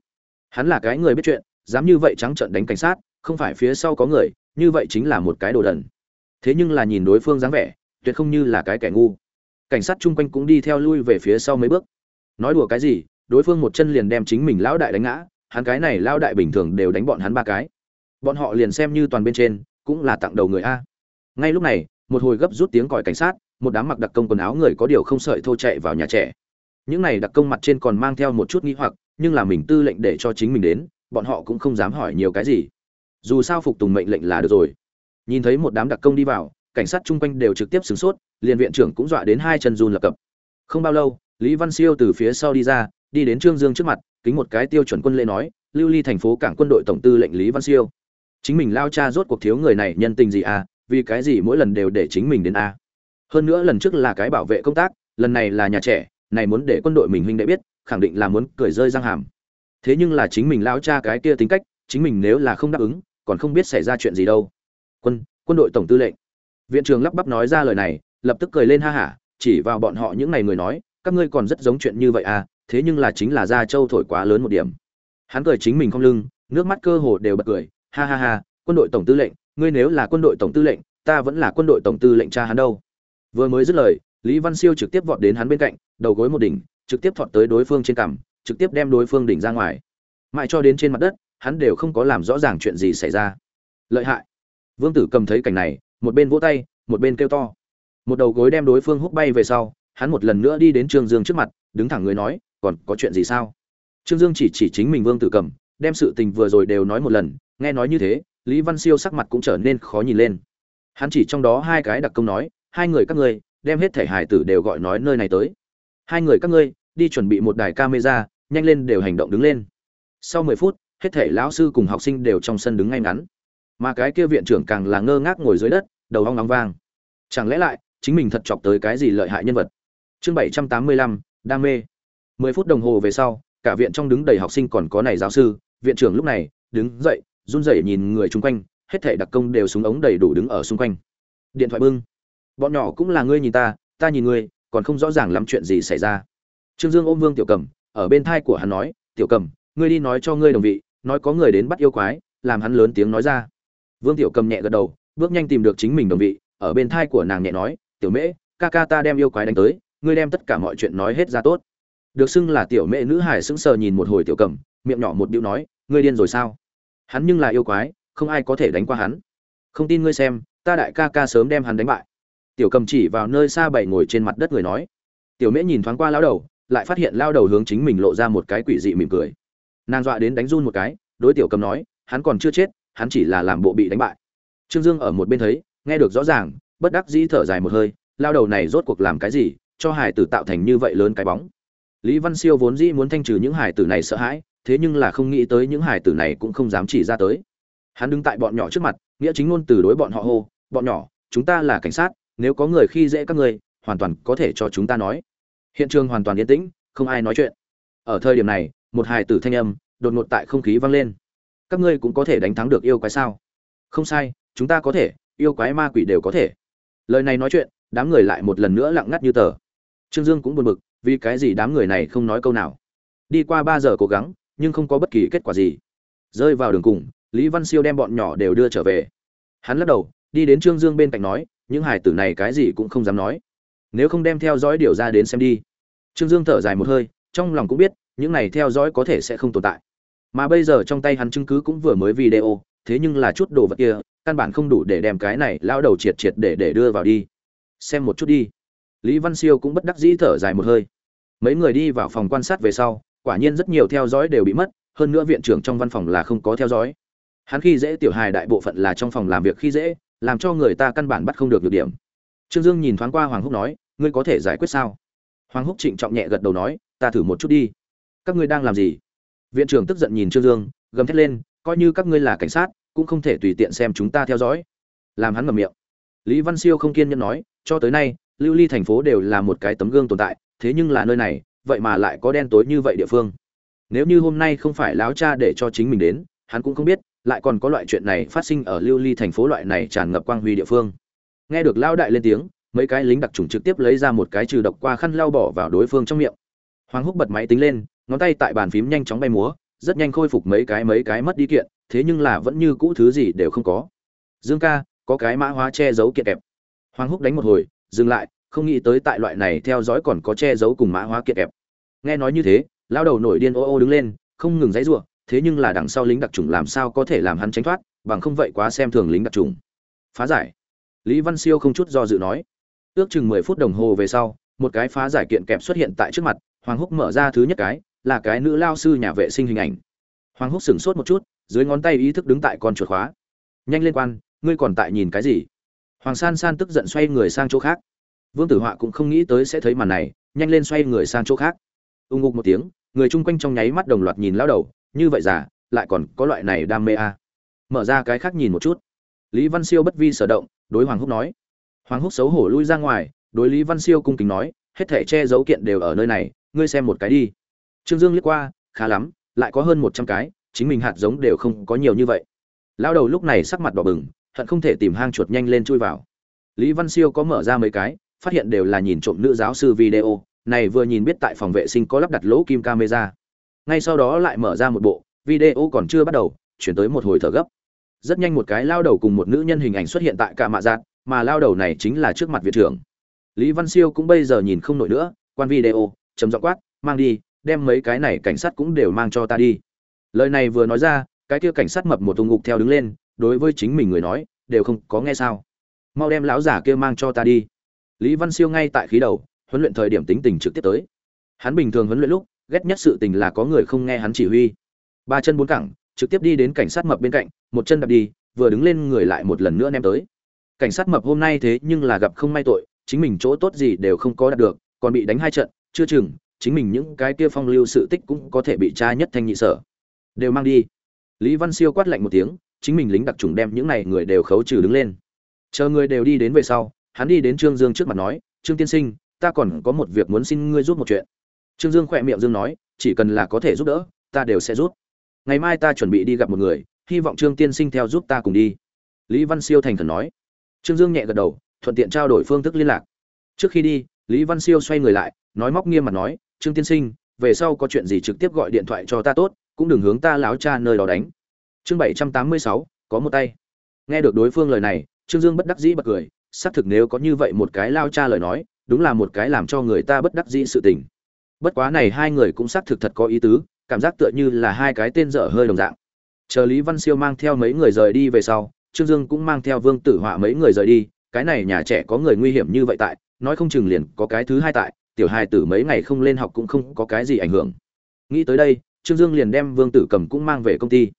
Hắn là cái người biết chuyện, dám như vậy trắng trợn đánh cảnh sát, không phải phía sau có người, như vậy chính là một cái đồ đần. Thế nhưng là nhìn đối phương dáng vẻ, tuyệt không như là cái kẻ ngu. Cảnh sát chung quanh cũng đi theo lui về phía sau mấy bước. Nói đùa cái gì, đối phương một chân liền đem chính mình lão đại đánh ngã, hắn cái này lão đại bình thường đều đánh bọn hắn ba cái. Bọn họ liền xem như toàn bên trên, cũng là tặng đầu người a. Ngay lúc này, một hồi gấp rút tiếng còi cảnh sát một đám mặc đặc công quần áo người có điều không sợi thô chạy vào nhà trẻ. Những này đặc công mặt trên còn mang theo một chút nghi hoặc, nhưng là mình tư lệnh để cho chính mình đến, bọn họ cũng không dám hỏi nhiều cái gì. Dù sao phục tùng mệnh lệnh là được rồi. Nhìn thấy một đám đặc công đi vào, cảnh sát chung quanh đều trực tiếp sửng sốt, liền viện trưởng cũng dọa đến hai chân run lập cập. Không bao lâu, lý văn siêu từ phía sau đi ra, đi đến trương dương trước mặt, kính một cái tiêu chuẩn quân lễ nói, lưu ly thành phố cảng quân đội tổng tư lệnh lý văn siêu. Chính mình lao cha rốt cuộc thiếu người này nhân tình gì à? Vì cái gì mỗi lần đều để chính mình đến a hơn nữa lần trước là cái bảo vệ công tác, lần này là nhà trẻ, này muốn để quân đội mình huynh đệ biết, khẳng định là muốn cười rơi răng hàm. Thế nhưng là chính mình lao cha cái kia tính cách, chính mình nếu là không đáp ứng, còn không biết xảy ra chuyện gì đâu. Quân quân đội tổng tư lệnh. Viện trưởng lắp bắp nói ra lời này, lập tức cười lên ha hả, chỉ vào bọn họ những ngày người nói, các ngươi còn rất giống chuyện như vậy à thế nhưng là chính là gia châu thổi quá lớn một điểm. Hắn cười chính mình không lưng, nước mắt cơ hồ đều bật cười, ha ha ha, quân đội tổng tư lệnh, ngươi nếu là quân đội tổng tư lệnh, ta vẫn là quân đội tổng tư lệnh cha hắn đâu vừa mới dứt lời, lý văn siêu trực tiếp vọt đến hắn bên cạnh, đầu gối một đỉnh, trực tiếp thọt tới đối phương trên cằm, trực tiếp đem đối phương đỉnh ra ngoài. Mãi cho đến trên mặt đất, hắn đều không có làm rõ ràng chuyện gì xảy ra. Lợi hại. Vương tử cầm thấy cảnh này, một bên vỗ tay, một bên kêu to. Một đầu gối đem đối phương hút bay về sau, hắn một lần nữa đi đến trương dương trước mặt, đứng thẳng người nói, còn có chuyện gì sao? Trương dương chỉ chỉ chính mình vương tử cầm, đem sự tình vừa rồi đều nói một lần, nghe nói như thế, lý văn siêu sắc mặt cũng trở nên khó nhìn lên. Hắn chỉ trong đó hai cái đặc công nói hai người các ngươi, đem hết thể hải tử đều gọi nói nơi này tới. Hai người các ngươi, đi chuẩn bị một đài camera, nhanh lên đều hành động đứng lên. Sau mười phút, hết thể lão sư cùng học sinh đều trong sân đứng ngay ngắn. Mà cái kia viện trưởng càng là ngơ ngác ngồi dưới đất, đầu hong nóng vang. Chẳng lẽ lại, chính mình thật chọc tới cái gì lợi hại nhân vật? Chương bảy trăm tám mươi lăm, đam mê. Mười phút đồng hồ về sau, cả viện trong đứng đầy học sinh còn có này giáo sư, viện trưởng lúc này, đứng dậy, run rẩy nhìn người chung quanh, hết thể đặc công đều súng ống đầy đủ đứng ở xung quanh. Điện thoại bưng bọn nhỏ cũng là ngươi nhìn ta ta nhìn ngươi, còn không rõ ràng lắm chuyện gì xảy ra. Trương dương ôm vương tiểu cầm, ở bên thai của hắn nói, tiểu cầm, ngươi đi nói cho ngươi đồng vị, nói có người đến bắt yêu quái, làm hắn lớn tiếng nói ra. Vương tiểu cầm nhẹ gật đầu, bước nhanh tìm được chính mình đồng vị, ở bên thai của nàng nhẹ nói, tiểu mễ, ca ca ta đem yêu quái đánh tới, ngươi đem tất cả mọi chuyện nói hết ra tốt. Được xưng là tiểu mễ nữ hải sững sờ nhìn một hồi tiểu cầm, miệng nhỏ một điệu nói, ngươi điên rồi sao? Hắn nhưng là yêu quái, không ai có thể đánh qua hắn. Không tin ngươi xem, ta đại ca ca sớm đem hắn đánh bại tiểu cầm chỉ vào nơi xa bảy ngồi trên mặt đất người nói. Tiểu mễ nhìn thoáng qua lao đầu, lại phát hiện lao đầu hướng chính mình lộ ra một cái quỷ dị mỉm cười. Nàng dọa đến đánh run một cái, đối tiểu cầm nói, hắn còn chưa chết, hắn chỉ là làm bộ bị đánh bại. Trương dương ở một bên thấy, nghe được rõ ràng, bất đắc dĩ thở dài một hơi lao đầu này rốt cuộc làm cái gì, cho hải tử tạo thành như vậy lớn cái bóng. Lý văn siêu vốn dĩ muốn thanh trừ những hải tử này sợ hãi, thế nhưng là không nghĩ tới những hải tử này cũng không dám chỉ ra tới. Hắn đứng tại bọn nhỏ trước mặt, nghĩa chính ngôn từ đối bọn họ hô, bọn nhỏ, chúng ta là cảnh sát nếu có người khi dễ các ngươi, hoàn toàn có thể cho chúng ta nói. Hiện trường hoàn toàn yên tĩnh, không ai nói chuyện. Ở thời điểm này, một hài tử thanh âm, đột ngột tại không khí vang lên. Các ngươi cũng có thể đánh thắng được yêu quái sao? Không sai, chúng ta có thể, yêu quái ma quỷ đều có thể. Lời này nói chuyện, đám người lại một lần nữa lặng ngắt như tờ. Trương dương cũng buồn bực, vì cái gì đám người này không nói câu nào? Đi qua ba giờ cố gắng, nhưng không có bất kỳ kết quả gì. Rơi vào đường cùng, lý văn siêu đem bọn nhỏ đều đưa trở về. Hắn lắc đầu, đi đến trương dương bên cạnh nói những hải tử này cái gì cũng không dám nói. Nếu không đem theo dõi điều ra đến xem đi. Trương dương thở dài một hơi, trong lòng cũng biết, những này theo dõi có thể sẽ không tồn tại. Mà bây giờ trong tay hắn chứng cứ cũng vừa mới video, thế nhưng là chút đồ vật kia, căn bản không đủ để đem cái này lao đầu triệt triệt để để đưa vào đi. Xem một chút đi. Lý văn siêu cũng bất đắc dĩ thở dài một hơi. Mấy người đi vào phòng quan sát về sau, quả nhiên rất nhiều theo dõi đều bị mất, hơn nữa viện trưởng trong văn phòng là không có theo dõi. Hắn khi dễ tiểu hài đại bộ phận là trong phòng làm việc khi dễ làm cho người ta căn bản bắt không được nhược điểm. Trương dương nhìn thoáng qua hoàng húc nói, ngươi có thể giải quyết sao? Hoàng húc trịnh trọng nhẹ gật đầu nói, ta thử một chút đi. Các ngươi đang làm gì? Viện trưởng tức giận nhìn trương dương, gầm thét lên, coi như các ngươi là cảnh sát, cũng không thể tùy tiện xem chúng ta theo dõi. Làm hắn ngậm miệng. Lý văn siêu không kiên nhẫn nói, cho tới nay, lưu ly thành phố đều là một cái tấm gương tồn tại, thế nhưng là nơi này, vậy mà lại có đen tối như vậy địa phương. Nếu như hôm nay không phải láo cha để cho chính mình đến, hắn cũng không biết lại còn có loại chuyện này phát sinh ở lưu ly thành phố loại này tràn ngập quang huy địa phương. Nghe được lao đại lên tiếng, mấy cái lính đặc trùng trực tiếp lấy ra một cái trừ độc qua khăn lau bỏ vào đối phương trong miệng. Hoàng húc bật máy tính lên, ngón tay tại bàn phím nhanh chóng bay múa, rất nhanh khôi phục mấy cái mấy cái mất đi kiện, thế nhưng là vẫn như cũ thứ gì đều không có. Dương ca, có cái mã hóa che giấu kiện kẹp. Hoàng húc đánh một hồi, dừng lại, không nghĩ tới tại loại này theo dõi còn có che giấu cùng mã hóa kiện kẹp. Nghe nói như thế lao đầu nổi điên ô ô đứng lên, không ngừng dãy giụa thế nhưng là đằng sau lính đặc trùng làm sao có thể làm hắn tránh thoát, bằng không vậy quá xem thường lính đặc trùng phá giải. Lý văn siêu không chút do dự nói. Ước chừng mười phút đồng hồ về sau, một cái phá giải kiện kẹp xuất hiện tại trước mặt, hoàng húc mở ra thứ nhất cái, là cái nữ lao sư nhà vệ sinh hình ảnh. Hoàng húc sửng sốt một chút, dưới ngón tay ý thức đứng tại con chuột khóa. Nhanh lên quan, ngươi còn tại nhìn cái gì? Hoàng san san tức giận xoay người sang chỗ khác. Vương tử họa cũng không nghĩ tới sẽ thấy màn này, nhanh lên xoay người sang chỗ khác. Ưng ngục một tiếng, người chung quanh trong nháy mắt đồng loạt nhìn lao đầu như vậy giả lại còn có loại này đam mê à. mở ra cái khác nhìn một chút. Lý văn siêu bất vi sở động, đối hoàng húc nói. Hoàng húc xấu hổ lui ra ngoài, đối lý văn siêu cung kính nói, hết thể che giấu kiện đều ở nơi này, ngươi xem một cái đi. Trương dương liếc qua, khá lắm, lại có hơn một trăm cái, chính mình hạt giống đều không có nhiều như vậy. Lao đầu lúc này sắc mặt đỏ bừng, hận không thể tìm hang chuột nhanh lên chui vào. Lý văn siêu có mở ra mấy cái, phát hiện đều là nhìn trộm nữ giáo sư video, này vừa nhìn biết tại phòng vệ sinh có lắp đặt lỗ kim camera ngay sau đó lại mở ra một bộ, video còn chưa bắt đầu, chuyển tới một hồi thở gấp. Rất nhanh một cái lao đầu cùng một nữ nhân hình ảnh xuất hiện tại cả mạ giác mà lao đầu này chính là trước mặt viện trưởng. Lý văn siêu cũng bây giờ nhìn không nổi nữa, quan video, chấm dọ quát, mang đi, đem mấy cái này cảnh sát cũng đều mang cho ta đi. Lời này vừa nói ra, cái kia cảnh sát mập một tung ngục theo đứng lên, đối với chính mình người nói, đều không có nghe sao? Mau đem lão giả kia mang cho ta đi. Lý văn siêu ngay tại khí đầu, huấn luyện thời điểm tính tình trực tiếp tới. Hắn bình thường huấn luyện lúc ghét nhất sự tình là có người không nghe hắn chỉ huy. Ba chân bốn cẳng, trực tiếp đi đến cảnh sát mập bên cạnh, một chân đạp đi, vừa đứng lên người lại một lần nữa ném tới. Cảnh sát mập hôm nay thế nhưng là gặp không may tội, chính mình chỗ tốt gì đều không có đạt được, còn bị đánh hai trận, chưa chừng, chính mình những cái kia phong lưu sự tích cũng có thể bị tra nhất thanh nhị sở. Đều mang đi. Lý văn siêu quát lạnh một tiếng, chính mình lính đặc trùng đem những này người đều khấu trừ đứng lên. Chờ người đều đi đến về sau, hắn đi đến trương dương trước mặt nói, trương tiên sinh, ta còn có một việc muốn xin ngươi giúp một chuyện trương dương khỏe miệng dương nói, chỉ cần là có thể giúp đỡ, ta đều sẽ giúp. Ngày mai ta chuẩn bị đi gặp một người, hy vọng trương tiên sinh theo giúp ta cùng đi. Lý văn siêu thành khẩn nói. Trương dương nhẹ gật đầu, thuận tiện trao đổi phương thức liên lạc. Trước khi đi, lý văn siêu xoay người lại, nói móc nghiêm mặt nói, trương tiên sinh, về sau có chuyện gì trực tiếp gọi điện thoại cho ta tốt, cũng đừng hướng ta láo cha nơi đó đánh. Chương bảy trăm tám mươi sáu, có một tay. Nghe được đối phương lời này, trương dương bất đắc dĩ bật cười, xác thực nếu có như vậy một cái lao cha lời nói, đúng là một cái làm cho người ta bất đắc dĩ sự tình bất quá này hai người cũng xác thực thật có ý tứ, cảm giác tựa như là hai cái tên dở hơi đồng dạng. Chờ lý văn siêu mang theo mấy người rời đi về sau, trương dương cũng mang theo vương tử họa mấy người rời đi, cái này nhà trẻ có người nguy hiểm như vậy tại, nói không chừng liền có cái thứ hai tại, tiểu hai tử mấy ngày không lên học cũng không có cái gì ảnh hưởng. Nghĩ tới đây, trương dương liền đem vương tử cầm cũng mang về công ty.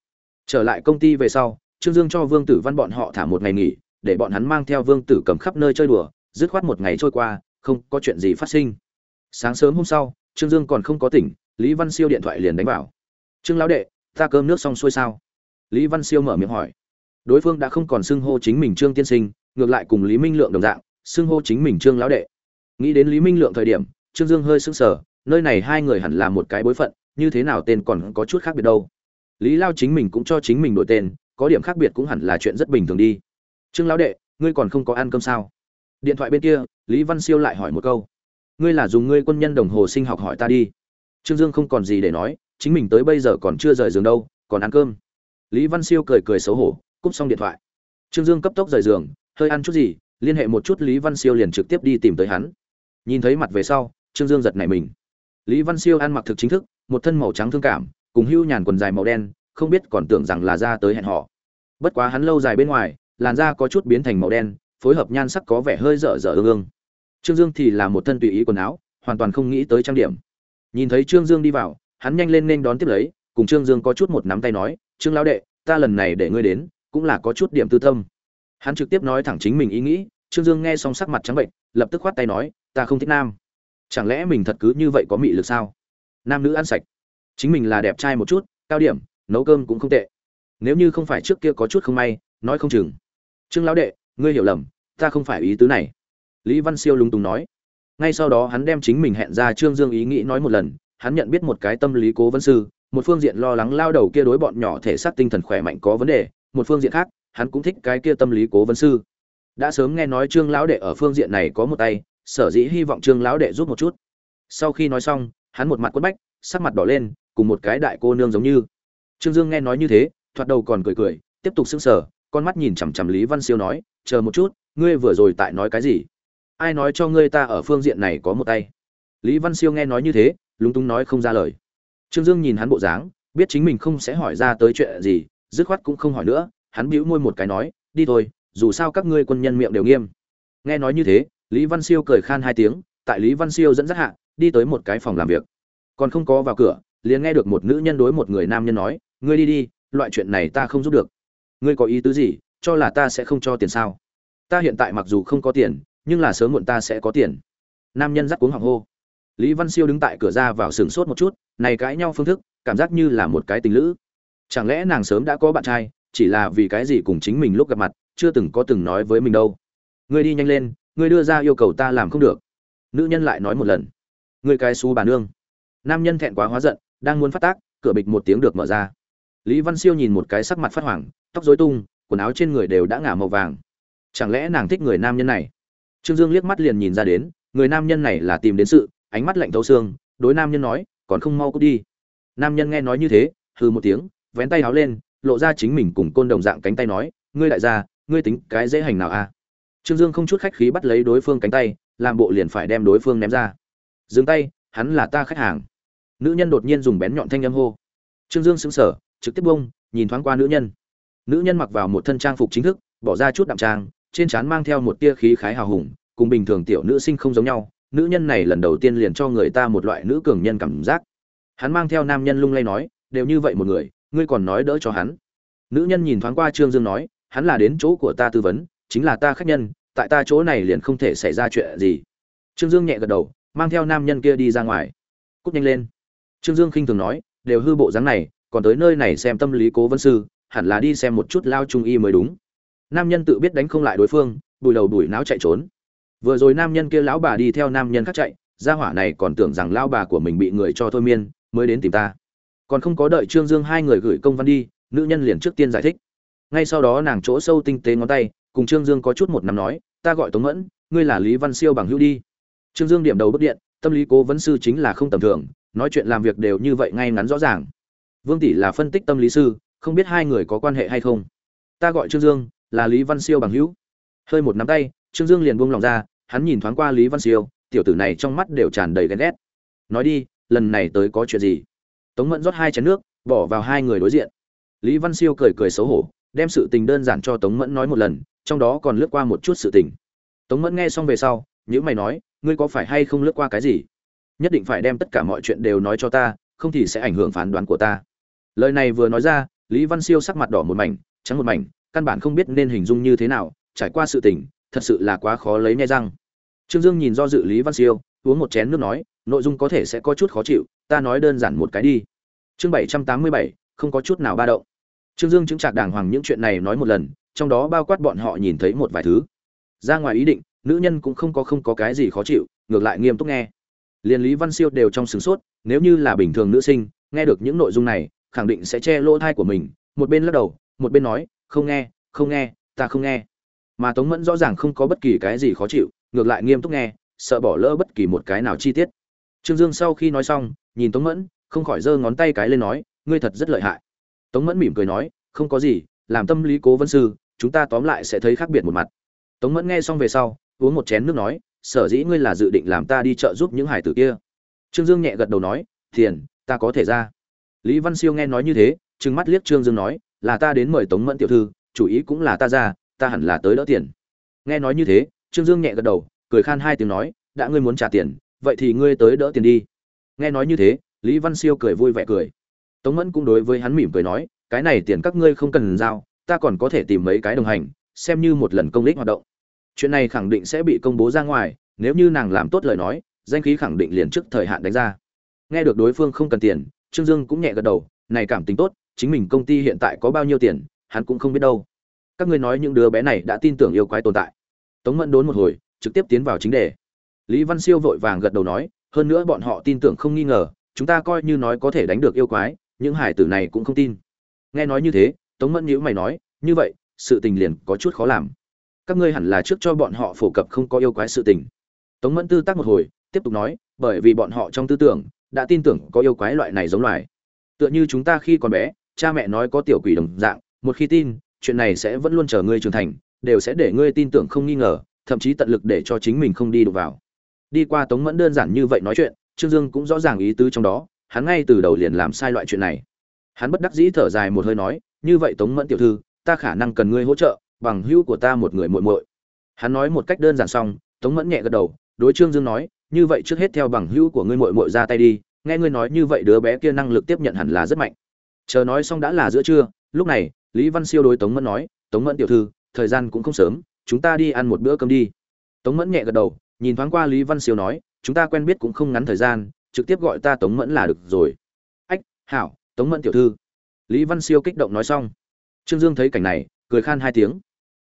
Trở lại công ty về sau, trương dương cho vương tử văn bọn họ thả một ngày nghỉ, để bọn hắn mang theo vương tử cầm khắp nơi chơi đùa, dứt khoát một ngày trôi qua, không có chuyện gì phát sinh. Sáng sớm hôm sau trương dương còn không có tỉnh, lý văn siêu điện thoại liền đánh vào. Trương lão đệ, ta cơm nước xong xuôi sao? Lý văn siêu mở miệng hỏi. Đối phương đã không còn xưng hô chính mình trương tiên sinh, ngược lại cùng lý minh lượng đồng dạng, xưng hô chính mình trương lão đệ. Nghĩ đến lý minh lượng thời điểm, trương dương hơi sững sờ, nơi này hai người hẳn là một cái bối phận, như thế nào tên còn có chút khác biệt đâu. Lý lao chính mình cũng cho chính mình đổi tên, có điểm khác biệt cũng hẳn là chuyện rất bình thường đi. Trương lão đệ, ngươi còn không có ăn cơm sao? Điện thoại bên kia, lý văn siêu lại hỏi một câu ngươi là dùng ngươi quân nhân đồng hồ sinh học hỏi ta đi. Trương dương không còn gì để nói, chính mình tới bây giờ còn chưa rời giường đâu, còn ăn cơm. Lý văn siêu cười cười xấu hổ, cúp xong điện thoại. Trương dương cấp tốc rời giường, hơi ăn chút gì, liên hệ một chút lý văn siêu liền trực tiếp đi tìm tới hắn. Nhìn thấy mặt về sau, trương dương giật nảy mình. Lý văn siêu ăn mặc thực chính thức, một thân màu trắng thương cảm, cùng hưu nhàn quần dài màu đen, không biết còn tưởng rằng là ra tới hẹn họ bất quá hắn lâu dài bên ngoài, làn da có chút biến thành màu đen, phối hợp nhan sắc có vẻ hơi dở dở ương ương trương dương thì là một thân tùy ý quần áo, hoàn toàn không nghĩ tới trang điểm. Nhìn thấy trương dương đi vào, hắn nhanh lên nên đón tiếp lấy, cùng trương dương có chút một nắm tay nói, trương lão đệ, ta lần này để ngươi đến, cũng là có chút điểm tư tâm. Hắn trực tiếp nói thẳng chính mình ý nghĩ, trương dương nghe xong sắc mặt trắng bệnh, lập tức khoát tay nói, ta không thích nam. Chẳng lẽ mình thật cứ như vậy có mị lực sao? Nam nữ ăn sạch. Chính mình là đẹp trai một chút, cao điểm, nấu cơm cũng không tệ. Nếu như không phải trước kia có chút không may, nói không chừng. Trương lão đệ, ngươi hiểu lầm, ta không phải ý tứ này lý văn siêu lúng túng nói. Ngay sau đó hắn đem chính mình hẹn ra trương dương ý nghĩ nói một lần, hắn nhận biết một cái tâm lý cố vấn sư, một phương diện lo lắng lao đầu kia đối bọn nhỏ thể xác tinh thần khỏe mạnh có vấn đề, một phương diện khác, hắn cũng thích cái kia tâm lý cố vấn sư. Đã sớm nghe nói trương lão đệ ở phương diện này có một tay, sở dĩ hy vọng trương lão đệ giúp một chút. Sau khi nói xong, hắn một mặt quất bách, sắc mặt đỏ lên, cùng một cái đại cô nương giống như. Trương dương nghe nói như thế, thoạt đầu còn cười cười, tiếp tục sững sờ, con mắt nhìn chằm chằm lý văn siêu nói, chờ một chút, ngươi vừa rồi tại nói cái gì? Ai nói cho ngươi ta ở phương diện này có một tay? Lý văn siêu nghe nói như thế, lúng túng nói không ra lời. Trương dương nhìn hắn bộ dáng, biết chính mình không sẽ hỏi ra tới chuyện gì, dứt khoát cũng không hỏi nữa, hắn bĩu môi một cái nói, đi thôi, dù sao các ngươi quân nhân miệng đều nghiêm. Nghe nói như thế, lý văn siêu cười khan hai tiếng, tại lý văn siêu dẫn dắt hạ, đi tới một cái phòng làm việc. Còn không có vào cửa, liền nghe được một nữ nhân đối một người nam nhân nói, ngươi đi đi, loại chuyện này ta không giúp được. Ngươi có ý tứ gì, cho là ta sẽ không cho tiền sao? Ta hiện tại mặc dù không có tiền nhưng là sớm muộn ta sẽ có tiền. Nam nhân dắt cuống hoàng hô. Lý văn siêu đứng tại cửa ra vào sừng sốt một chút, này cãi nhau phương thức, cảm giác như là một cái tình lữ. Chẳng lẽ nàng sớm đã có bạn trai, chỉ là vì cái gì cùng chính mình lúc gặp mặt, chưa từng có từng nói với mình đâu. Ngươi đi nhanh lên, ngươi đưa ra yêu cầu ta làm không được. Nữ nhân lại nói một lần. Ngươi cái xú bà nương. Nam nhân thẹn quá hóa giận, đang muốn phát tác, cửa bịch một tiếng được mở ra. Lý văn siêu nhìn một cái sắc mặt phát hoảng, tóc rối tung, quần áo trên người đều đã ngả màu vàng. Chẳng lẽ nàng thích người nam nhân này? Trương dương liếc mắt liền nhìn ra đến, người nam nhân này là tìm đến sự, ánh mắt lạnh thấu xương, đối nam nhân nói, còn không mau cút đi. Nam nhân nghe nói như thế, hừ một tiếng, vén tay áo lên, lộ ra chính mình cùng côn đồng dạng cánh tay nói, ngươi đại gia, ngươi tính cái dễ hành nào a? À? trương dương không chút khách khí bắt lấy đối phương cánh tay, làm bộ liền phải đem đối phương ném ra. Dừng tay, hắn là ta khách hàng. Nữ nhân đột nhiên dùng bén nhọn thanh âm hô. Trương dương sững sờ, trực tiếp bông nhìn thoáng qua nữ nhân. Nữ nhân mặc vào một thân trang phục chính thức, bỏ ra chút đạm trang trên trán mang theo một tia khí khái hào hùng, cùng bình thường tiểu nữ sinh không giống nhau, nữ nhân này lần đầu tiên liền cho người ta một loại nữ cường nhân cảm giác. Hắn mang theo nam nhân lung lay nói, đều như vậy một người, ngươi còn nói đỡ cho hắn? Nữ nhân nhìn thoáng qua trương dương nói, hắn là đến chỗ của ta tư vấn, chính là ta khách nhân, tại ta chỗ này liền không thể xảy ra chuyện gì. Trương dương nhẹ gật đầu, mang theo nam nhân kia đi ra ngoài. Cút nhanh lên. Trương dương khinh thường nói, đều hư bộ dáng này, còn tới nơi này xem tâm lý cố vấn sư, hẳn là đi xem một chút lao trung y mới đúng nam nhân tự biết đánh không lại đối phương, bùi đầu đuổi não chạy trốn. Vừa rồi nam nhân kia lão bà đi theo nam nhân khác chạy, gia hỏa này còn tưởng rằng lão bà của mình bị người cho thôi miên, mới đến tìm ta. Còn không có đợi trương dương hai người gửi công văn đi, nữ nhân liền trước tiên giải thích. Ngay sau đó nàng chỗ sâu tinh tế ngón tay, cùng trương dương có chút một năm nói, ta gọi tống mẫn, ngươi là lý văn siêu bằng hữu đi. Trương dương điểm đầu bất điện, tâm lý cố vấn sư chính là không tầm thường, nói chuyện làm việc đều như vậy ngay ngắn rõ ràng. Vương tỷ là phân tích tâm lý sư, không biết hai người có quan hệ hay không. Ta gọi trương dương là lý văn siêu bằng hữu. Hơi một nắm tay, trương dương liền buông lòng ra, hắn nhìn thoáng qua lý văn siêu, tiểu tử này trong mắt đều tràn đầy ghen ghét. Nói đi, lần này tới có chuyện gì? Tống mẫn rót hai chén nước, bỏ vào hai người đối diện. Lý văn siêu cười cười xấu hổ, đem sự tình đơn giản cho tống mẫn nói một lần, trong đó còn lướt qua một chút sự tình. Tống mẫn nghe xong về sau nhữ mày nói, ngươi có phải hay không lướt qua cái gì? Nhất định phải đem tất cả mọi chuyện đều nói cho ta, không thì sẽ ảnh hưởng phán đoán của ta. Lời này vừa nói ra, lý văn siêu sắc mặt đỏ một mảnh, trắng một mảnh căn bản không biết nên hình dung như thế nào, trải qua sự tình, thật sự là quá khó lấy nghe răng. Trương dương nhìn do dự lý văn siêu, uống một chén nước nói, nội dung có thể sẽ có chút khó chịu, ta nói đơn giản một cái đi. Chương bảy trăm tám mươi bảy, không có chút nào ba động. Trương dương chứng trạc đàng hoàng những chuyện này nói một lần, trong đó bao quát bọn họ nhìn thấy một vài thứ. Ra ngoài ý định, nữ nhân cũng không có không có cái gì khó chịu, ngược lại nghiêm túc nghe. Liền lý văn siêu đều trong sửng sốt, nếu như là bình thường nữ sinh, nghe được những nội dung này, khẳng định sẽ che lỗ thai của mình, một bên lắc đầu, một bên nói không nghe không nghe, ta không nghe. Mà tống mẫn rõ ràng không có bất kỳ cái gì khó chịu, ngược lại nghiêm túc nghe, sợ bỏ lỡ bất kỳ một cái nào chi tiết. Trương dương sau khi nói xong, nhìn tống mẫn, không khỏi giơ ngón tay cái lên nói, ngươi thật rất lợi hại. Tống mẫn mỉm cười nói, không có gì, làm tâm lý cố vấn sư, chúng ta tóm lại sẽ thấy khác biệt một mặt. Tống mẫn nghe xong về sau, uống một chén nước nói, sở dĩ ngươi là dự định làm ta đi chợ giúp những hải tử kia? Trương dương nhẹ gật đầu nói thiền ta có thể ra. Lý văn siêu nghe nói như thế, trừng mắt liếc trương dương nói là ta đến mời tống mẫn tiểu thư, chủ ý cũng là ta ra, ta hẳn là tới đỡ tiền. Nghe nói như thế, trương dương nhẹ gật đầu, cười khan hai tiếng nói, đã ngươi muốn trả tiền, vậy thì ngươi tới đỡ tiền đi. Nghe nói như thế, lý văn siêu cười vui vẻ cười. Tống mẫn cũng đối với hắn mỉm cười nói, cái này tiền các ngươi không cần giao, ta còn có thể tìm mấy cái đồng hành, xem như một lần công lích hoạt động. Chuyện này khẳng định sẽ bị công bố ra ngoài, nếu như nàng làm tốt lời nói, danh khí khẳng định liền trước thời hạn đánh ra. Nghe được đối phương không cần tiền, trương dương cũng nhẹ gật đầu, này cảm tính tốt chính mình công ty hiện tại có bao nhiêu tiền, hắn cũng không biết đâu. Các ngươi nói những đứa bé này đã tin tưởng yêu quái tồn tại. Tống mẫn đốn một hồi, trực tiếp tiến vào chính đề. Lý văn siêu vội vàng gật đầu nói, hơn nữa bọn họ tin tưởng không nghi ngờ, chúng ta coi như nói có thể đánh được yêu quái, những hải tử này cũng không tin. Nghe nói như thế, tống mẫn nhữ mày nói, như vậy, sự tình liền có chút khó làm. Các ngươi hẳn là trước cho bọn họ phổ cập không có yêu quái sự tình. Tống mẫn tư tác một hồi, tiếp tục nói, bởi vì bọn họ trong tư tưởng, đã tin tưởng có yêu quái loại này giống loài. Tựa như chúng ta khi còn bé cha mẹ nói có tiểu quỷ đồng dạng, một khi tin, chuyện này sẽ vẫn luôn chờ ngươi trưởng thành, đều sẽ để ngươi tin tưởng không nghi ngờ, thậm chí tận lực để cho chính mình không đi đụng vào. Đi qua tống mẫn đơn giản như vậy nói chuyện, trương dương cũng rõ ràng ý tứ trong đó, hắn ngay từ đầu liền làm sai loại chuyện này. Hắn bất đắc dĩ thở dài một hơi nói, như vậy tống mẫn tiểu thư, ta khả năng cần ngươi hỗ trợ, bằng hữu của ta một người muội muội. Hắn nói một cách đơn giản xong, tống mẫn nhẹ gật đầu, đối trương dương nói, như vậy trước hết theo bằng hữu của ngươi muội muội ra tay đi, nghe ngươi nói như vậy đứa bé kia năng lực tiếp nhận hẳn là rất mạnh chờ nói xong đã là giữa trưa, lúc này, lý văn siêu đối tống mẫn nói, tống mẫn tiểu thư, thời gian cũng không sớm, chúng ta đi ăn một bữa cơm đi. Tống mẫn nhẹ gật đầu, nhìn thoáng qua lý văn siêu nói, chúng ta quen biết cũng không ngắn thời gian, trực tiếp gọi ta tống mẫn là được rồi. Ách, hảo, tống mẫn tiểu thư. Lý văn siêu kích động nói xong. Trương dương thấy cảnh này, cười khan hai tiếng.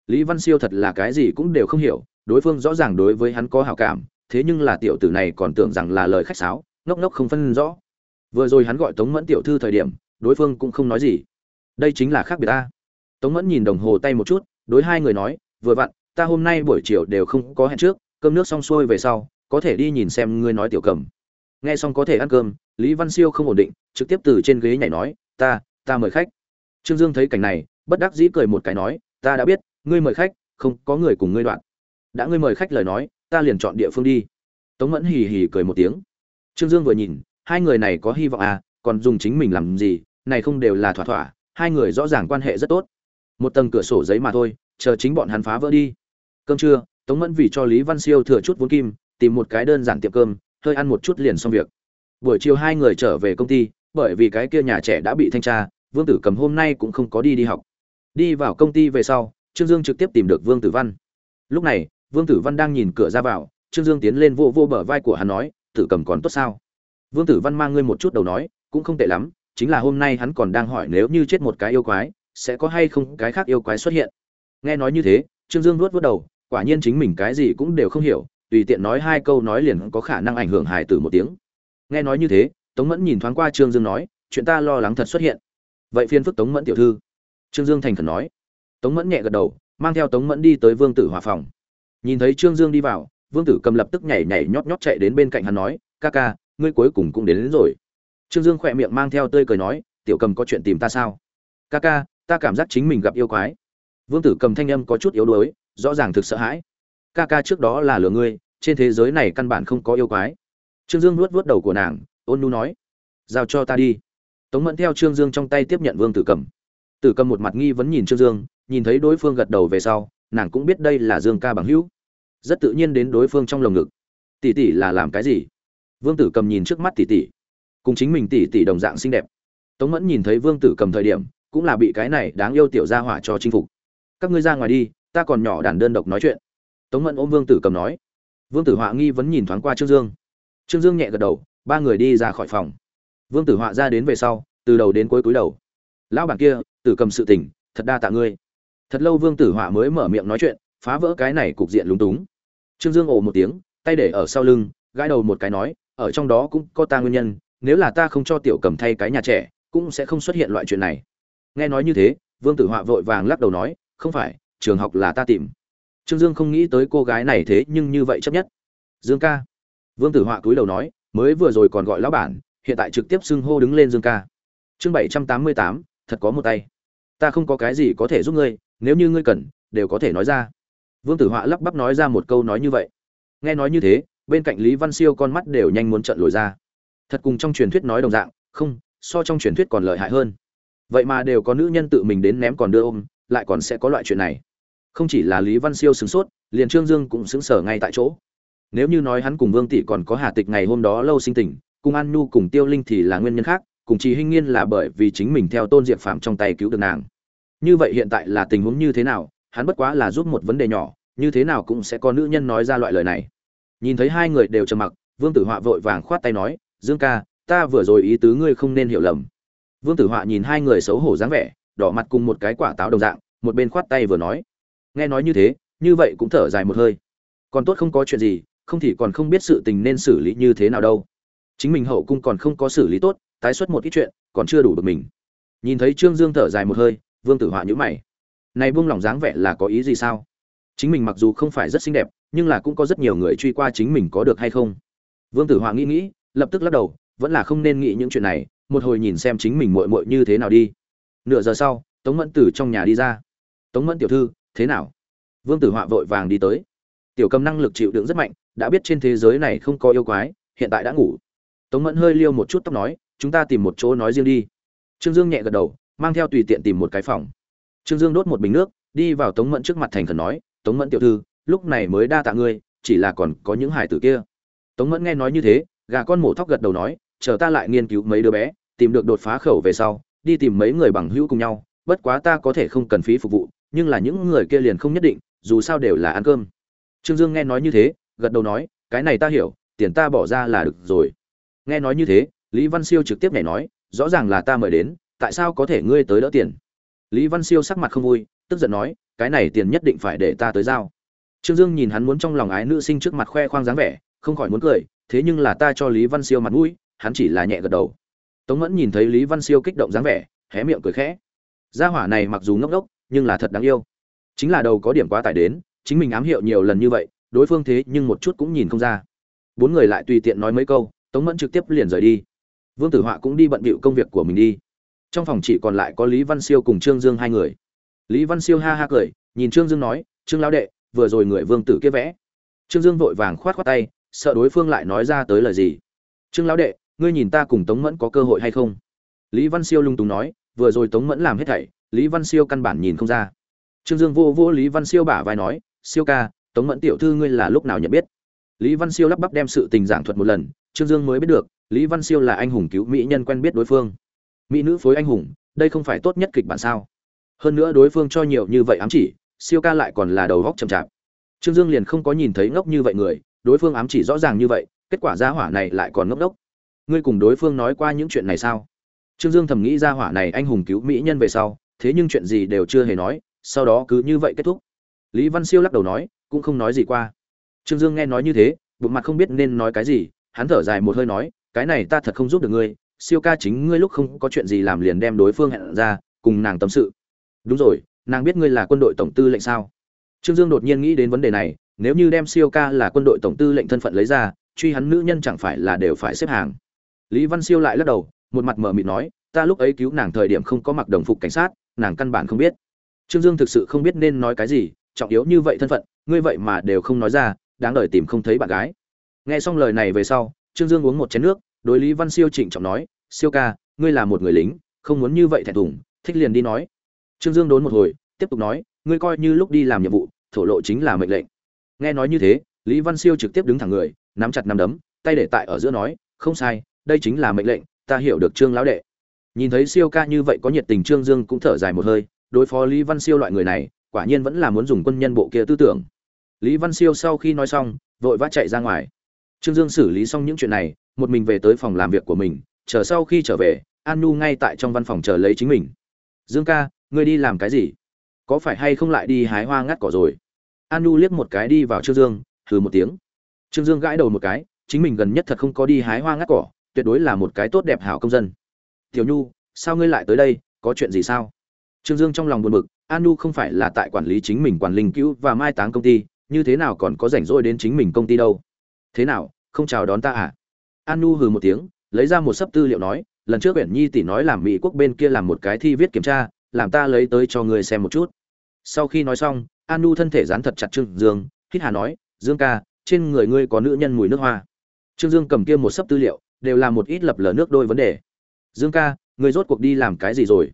Lý văn siêu thật là cái gì cũng đều không hiểu, đối phương rõ ràng đối với hắn có hảo cảm, thế nhưng là tiểu tử này còn tưởng rằng là lời khách sáo, ngốc ngốc không phân rõ. Vừa rồi hắn gọi tống mẫn tiểu thư thời điểm đối phương cũng không nói gì. Đây chính là khác biệt ta. Tống mẫn nhìn đồng hồ tay một chút, đối hai người nói, vừa vặn, ta hôm nay buổi chiều đều không có hẹn trước, cơm nước xong xuôi về sau, có thể đi nhìn xem ngươi nói tiểu cầm. Nghe xong có thể ăn cơm, lý văn siêu không ổn định, trực tiếp từ trên ghế nhảy nói, ta ta mời khách. Trương dương thấy cảnh này, bất đắc dĩ cười một cái nói, ta đã biết, ngươi mời khách, không có người cùng ngươi đoạn. Đã ngươi mời khách lời nói, ta liền chọn địa phương đi. Tống mẫn hì hì cười một tiếng. Trương dương vừa nhìn, hai người này có hy vọng à còn dùng chính mình làm gì này không đều là thỏa thỏa, hai người rõ ràng quan hệ rất tốt. Một tầng cửa sổ giấy mà thôi, chờ chính bọn hắn phá vỡ đi. Cơm trưa, tống mẫn vì cho lý văn siêu thừa chút vốn kim, tìm một cái đơn giản tiệm cơm, hơi ăn một chút liền xong việc. Buổi chiều hai người trở về công ty, bởi vì cái kia nhà trẻ đã bị thanh tra, vương tử cầm hôm nay cũng không có đi đi học. Đi vào công ty về sau, trương dương trực tiếp tìm được vương tử văn. Lúc này, vương tử văn đang nhìn cửa ra vào, trương dương tiến lên vô vô bờ vai của hắn nói, tử cầm còn tốt sao? Vương tử văn mang ngươi một chút đầu nói, cũng không tệ lắm chính là hôm nay hắn còn đang hỏi nếu như chết một cái yêu quái sẽ có hay không cái khác yêu quái xuất hiện. Nghe nói như thế trương dương vuốt vuốt đầu quả nhiên chính mình cái gì cũng đều không hiểu tùy tiện nói hai câu nói liền có khả năng ảnh hưởng hài tử một tiếng. Nghe nói như thế tống mẫn nhìn thoáng qua trương dương nói chuyện ta lo lắng thật xuất hiện. Vậy phiên phức tống mẫn tiểu thư. Trương dương thành khẩn nói. Tống mẫn nhẹ gật đầu mang theo tống mẫn đi tới vương tử hòa phòng. Nhìn thấy trương dương đi vào vương tử cầm lập tức nhảy nhảy nhót nhót chạy đến bên cạnh hắn nói ca ca ngươi cuối cùng cũng đến, đến rồi trương dương khỏe miệng mang theo tươi cười nói, tiểu cầm có chuyện tìm ta sao? Ca ca, ta cảm giác chính mình gặp yêu quái. Vương tử cầm thanh âm có chút yếu đuối, rõ ràng thực sợ hãi. Ca ca trước đó là lừa ngươi, trên thế giới này căn bản không có yêu quái. Trương dương nuốt vuốt đầu của nàng, ôn nu nói, giao cho ta đi. Tống mẫn theo trương dương trong tay tiếp nhận vương tử cầm. Tử cầm một mặt nghi vấn nhìn trương dương, nhìn thấy đối phương gật đầu về sau, nàng cũng biết đây là dương ca bằng hữu. Rất tự nhiên đến đối phương trong lồng ngực. Tỷ tỷ là làm cái gì? Vương tử cầm nhìn trước mắt tỷ tỷ cùng chính mình tỷ tỷ đồng dạng xinh đẹp. Tống mẫn nhìn thấy vương tử cầm thời điểm cũng là bị cái này đáng yêu tiểu gia hỏa cho chinh phục. Các ngươi ra ngoài đi ta còn nhỏ đàn đơn độc nói chuyện. Tống mẫn ôm vương tử cầm nói. Vương tử họa nghi vẫn nhìn thoáng qua trương dương. Trương dương nhẹ gật đầu ba người đi ra khỏi phòng. Vương tử họa ra đến về sau từ đầu đến cuối cúi đầu. Lão bản kia tử cầm sự tỉnh, thật đa tạ ngươi. Thật lâu vương tử họa mới mở miệng nói chuyện phá vỡ cái này cục diện lúng túng. Trương dương ồ một tiếng tay để ở sau lưng gãi đầu một cái nói ở trong đó cũng có ta nguyên nhân nếu là ta không cho tiểu cầm thay cái nhà trẻ, cũng sẽ không xuất hiện loại chuyện này. Nghe nói như thế, vương tử họa vội vàng lắc đầu nói, không phải, trường học là ta tìm. Trương dương không nghĩ tới cô gái này thế nhưng như vậy chấp nhất. Dương ca. Vương tử họa cúi đầu nói, mới vừa rồi còn gọi lão bản, hiện tại trực tiếp xưng hô đứng lên dương ca. Chương bảy trăm tám mươi tám, thật có một tay. Ta không có cái gì có thể giúp ngươi, nếu như ngươi cần, đều có thể nói ra. Vương tử họa lắp bắp nói ra một câu nói như vậy. Nghe nói như thế, bên cạnh lý văn siêu con mắt đều nhanh muốn trận lồi ra thật cùng trong truyền thuyết nói đồng dạng, không, so trong truyền thuyết còn lợi hại hơn. Vậy mà đều có nữ nhân tự mình đến ném còn đưa ôm, lại còn sẽ có loại chuyện này. Không chỉ là lý văn siêu sửng sốt, liền trương dương cũng xứng sở ngay tại chỗ. Nếu như nói hắn cùng vương tỷ còn có hà tịch ngày hôm đó lâu sinh tình, cùng an nhu cùng tiêu linh thì là nguyên nhân khác, cùng chị hinh nghiên là bởi vì chính mình theo tôn diệp phạm trong tay cứu được nàng. Như vậy hiện tại là tình huống như thế nào, hắn bất quá là giúp một vấn đề nhỏ, như thế nào cũng sẽ có nữ nhân nói ra loại lời này. Nhìn thấy hai người đều trầm mặc, vương tử họa vội vàng khoát tay nói dương ca, ta vừa rồi ý tứ ngươi không nên hiểu lầm. Vương tử họa nhìn hai người xấu hổ dáng vẻ, đỏ mặt cùng một cái quả táo đồng dạng, một bên khoát tay vừa nói. Nghe nói như thế, như vậy cũng thở dài một hơi. Còn tốt không có chuyện gì, không thì còn không biết sự tình nên xử lý như thế nào đâu. Chính mình hậu cung còn không có xử lý tốt, tái xuất một ít chuyện, còn chưa đủ được mình. Nhìn thấy trương dương thở dài một hơi, vương tử họa nhữ mày. Này buông lỏng dáng vẻ là có ý gì sao? Chính mình mặc dù không phải rất xinh đẹp, nhưng là cũng có rất nhiều người truy qua chính mình có được hay không? Vương tử họa nghĩ nghĩ lập tức lắc đầu, vẫn là không nên nghĩ những chuyện này, một hồi nhìn xem chính mình muội muội như thế nào đi. Nửa giờ sau, tống mẫn từ trong nhà đi ra. Tống mẫn tiểu thư, thế nào? Vương tử họa vội vàng đi tới. Tiểu cầm năng lực chịu đựng rất mạnh, đã biết trên thế giới này không có yêu quái, hiện tại đã ngủ. Tống mẫn hơi liêu một chút tóc nói, chúng ta tìm một chỗ nói riêng đi. Trương dương nhẹ gật đầu, mang theo tùy tiện tìm một cái phòng. Trương dương đốt một bình nước, đi vào tống mẫn trước mặt thành khẩn nói, tống mẫn tiểu thư, lúc này mới đa tạ ngươi, chỉ là còn có những hải tử kia. Tống mẫn nghe nói như thế gà con mổ thóc gật đầu nói, chờ ta lại nghiên cứu mấy đứa bé, tìm được đột phá khẩu về sau, đi tìm mấy người bằng hữu cùng nhau, bất quá ta có thể không cần phí phục vụ, nhưng là những người kia liền không nhất định, dù sao đều là ăn cơm. Trương dương nghe nói như thế, gật đầu nói, cái này ta hiểu, tiền ta bỏ ra là được rồi. Nghe nói như thế, lý văn siêu trực tiếp nhảy nói, rõ ràng là ta mời đến, tại sao có thể ngươi tới đỡ tiền? Lý văn siêu sắc mặt không vui, tức giận nói, cái này tiền nhất định phải để ta tới giao. Trương dương nhìn hắn muốn trong lòng ái nữ sinh trước mặt khoe khoang dáng vẻ, không khỏi muốn cười thế nhưng là ta cho lý văn siêu mặt mũi, hắn chỉ là nhẹ gật đầu. Tống mẫn nhìn thấy lý văn siêu kích động dáng vẻ, hé miệng cười khẽ. Gia hỏa này mặc dù ngốc ngốc, nhưng là thật đáng yêu. Chính là đầu có điểm quá tải đến, chính mình ám hiệu nhiều lần như vậy, đối phương thế nhưng một chút cũng nhìn không ra. Bốn người lại tùy tiện nói mấy câu, tống mẫn trực tiếp liền rời đi. Vương tử họa cũng đi bận bịu công việc của mình đi. Trong phòng chỉ còn lại có lý văn siêu cùng trương dương hai người. Lý văn siêu ha ha cười, nhìn trương dương nói, trương lão đệ, vừa rồi người vương tử kia vẽ. Trương dương vội vàng khoát khoát tay sợ đối phương lại nói ra tới lời gì? Trương lão đệ, ngươi nhìn ta cùng tống mẫn có cơ hội hay không? Lý văn siêu lung túng nói, vừa rồi tống mẫn làm hết thảy, lý văn siêu căn bản nhìn không ra. Trương dương vô vô lý văn siêu bả vai nói, siêu ca, tống mẫn tiểu thư ngươi là lúc nào nhận biết? Lý văn siêu lắp bắp đem sự tình giảng thuật một lần, trương dương mới biết được, lý văn siêu là anh hùng cứu mỹ nhân quen biết đối phương. Mỹ nữ phối anh hùng, đây không phải tốt nhất kịch bản sao? Hơn nữa đối phương cho nhiều như vậy ám chỉ, siêu ca lại còn là đầu góc chậm chạp. Trương dương liền không có nhìn thấy ngốc như vậy người đối phương ám chỉ rõ ràng như vậy, kết quả gia hỏa này lại còn ngốc đốc ngươi cùng đối phương nói qua những chuyện này sao? Trương dương thầm nghĩ gia hỏa này anh hùng cứu mỹ nhân về sau, thế nhưng chuyện gì đều chưa hề nói, sau đó cứ như vậy kết thúc. Lý văn siêu lắc đầu nói, cũng không nói gì qua. Trương dương nghe nói như thế, bụng mặt không biết nên nói cái gì, hắn thở dài một hơi nói, cái này ta thật không giúp được ngươi, siêu ca chính ngươi lúc không có chuyện gì làm liền đem đối phương hẹn ra, cùng nàng tâm sự. Đúng rồi, nàng biết ngươi là quân đội tổng tư lệnh sao? Trương dương đột nhiên nghĩ đến vấn đề này nếu như đem siêu ca là quân đội tổng tư lệnh thân phận lấy ra, truy hắn nữ nhân chẳng phải là đều phải xếp hàng. Lý văn siêu lại lắc đầu, một mặt mờ mịt nói, ta lúc ấy cứu nàng thời điểm không có mặc đồng phục cảnh sát, nàng căn bản không biết. Trương dương thực sự không biết nên nói cái gì, trọng yếu như vậy thân phận, ngươi vậy mà đều không nói ra, đáng đời tìm không thấy bạn gái. Nghe xong lời này về sau, trương dương uống một chén nước, đối lý văn siêu trịnh trọng nói, siêu ca, ngươi là một người lính, không muốn như vậy thẹn thùng, thích liền đi nói. Trương dương đốn một hồi, tiếp tục nói, ngươi coi như lúc đi làm nhiệm vụ, thổ lộ chính là mệnh lệnh nghe nói như thế, lý văn siêu trực tiếp đứng thẳng người, nắm chặt nắm đấm, tay để tại ở giữa nói, không sai, đây chính là mệnh lệnh, ta hiểu được trương lão đệ. Nhìn thấy siêu ca như vậy có nhiệt tình, trương dương cũng thở dài một hơi, đối phó lý văn siêu loại người này, quả nhiên vẫn là muốn dùng quân nhân bộ kia tư tưởng. Lý văn siêu sau khi nói xong, vội vã chạy ra ngoài. Trương dương xử lý xong những chuyện này, một mình về tới phòng làm việc của mình, chờ sau khi trở về, an nu ngay tại trong văn phòng chờ lấy chính mình. Dương ca, ngươi đi làm cái gì? Có phải hay không lại đi hái hoa ngắt cỏ rồi? An nu liếc một cái đi vào trương dương, hừ một tiếng. Trương dương gãi đầu một cái, chính mình gần nhất thật không có đi hái hoa ngắt cỏ, tuyệt đối là một cái tốt đẹp hảo công dân. Tiểu nhu, sao ngươi lại tới đây, có chuyện gì sao? Trương dương trong lòng buồn bực an nu không phải là tại quản lý chính mình quản linh cứu và mai táng công ty, như thế nào còn có rảnh rỗi đến chính mình công ty đâu? Thế nào, không chào đón ta à? An nu hừ một tiếng, lấy ra một sấp tư liệu nói, lần trước uyển nhi tỷ nói làm mỹ quốc bên kia làm một cái thi viết kiểm tra, làm ta lấy tới cho người xem một chút. Sau khi nói xong an nu thân thể dán thật chặt trương dương, hít hà nói, dương ca, trên người ngươi có nữ nhân mùi nước hoa. Trương dương cầm kia một sấp tư liệu, đều là một ít lập lờ nước đôi vấn đề. Dương ca, ngươi rốt cuộc đi làm cái gì rồi?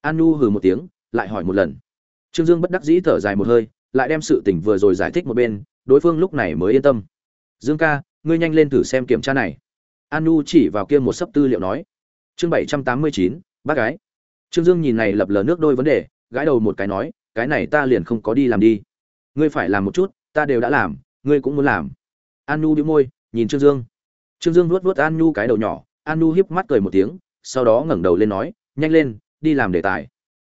An nu hừ một tiếng, lại hỏi một lần. Trương dương bất đắc dĩ thở dài một hơi, lại đem sự tình vừa rồi giải thích một bên, đối phương lúc này mới yên tâm. Dương ca, ngươi nhanh lên thử xem kiểm tra này. An nu chỉ vào kia một sấp tư liệu nói. Chương bảy trăm tám mươi chín, bác gái. Trương dương nhìn này lập lờ nước đôi vấn đề, gãi đầu một cái nói cái này ta liền không có đi làm đi. Ngươi phải làm một chút, ta đều đã làm, ngươi cũng muốn làm. An nu đĩu môi, nhìn trương dương. Trương dương nuốt nuốt an cái đầu nhỏ, an nu mắt cười một tiếng, sau đó ngẩng đầu lên nói, nhanh lên, đi làm đề tài.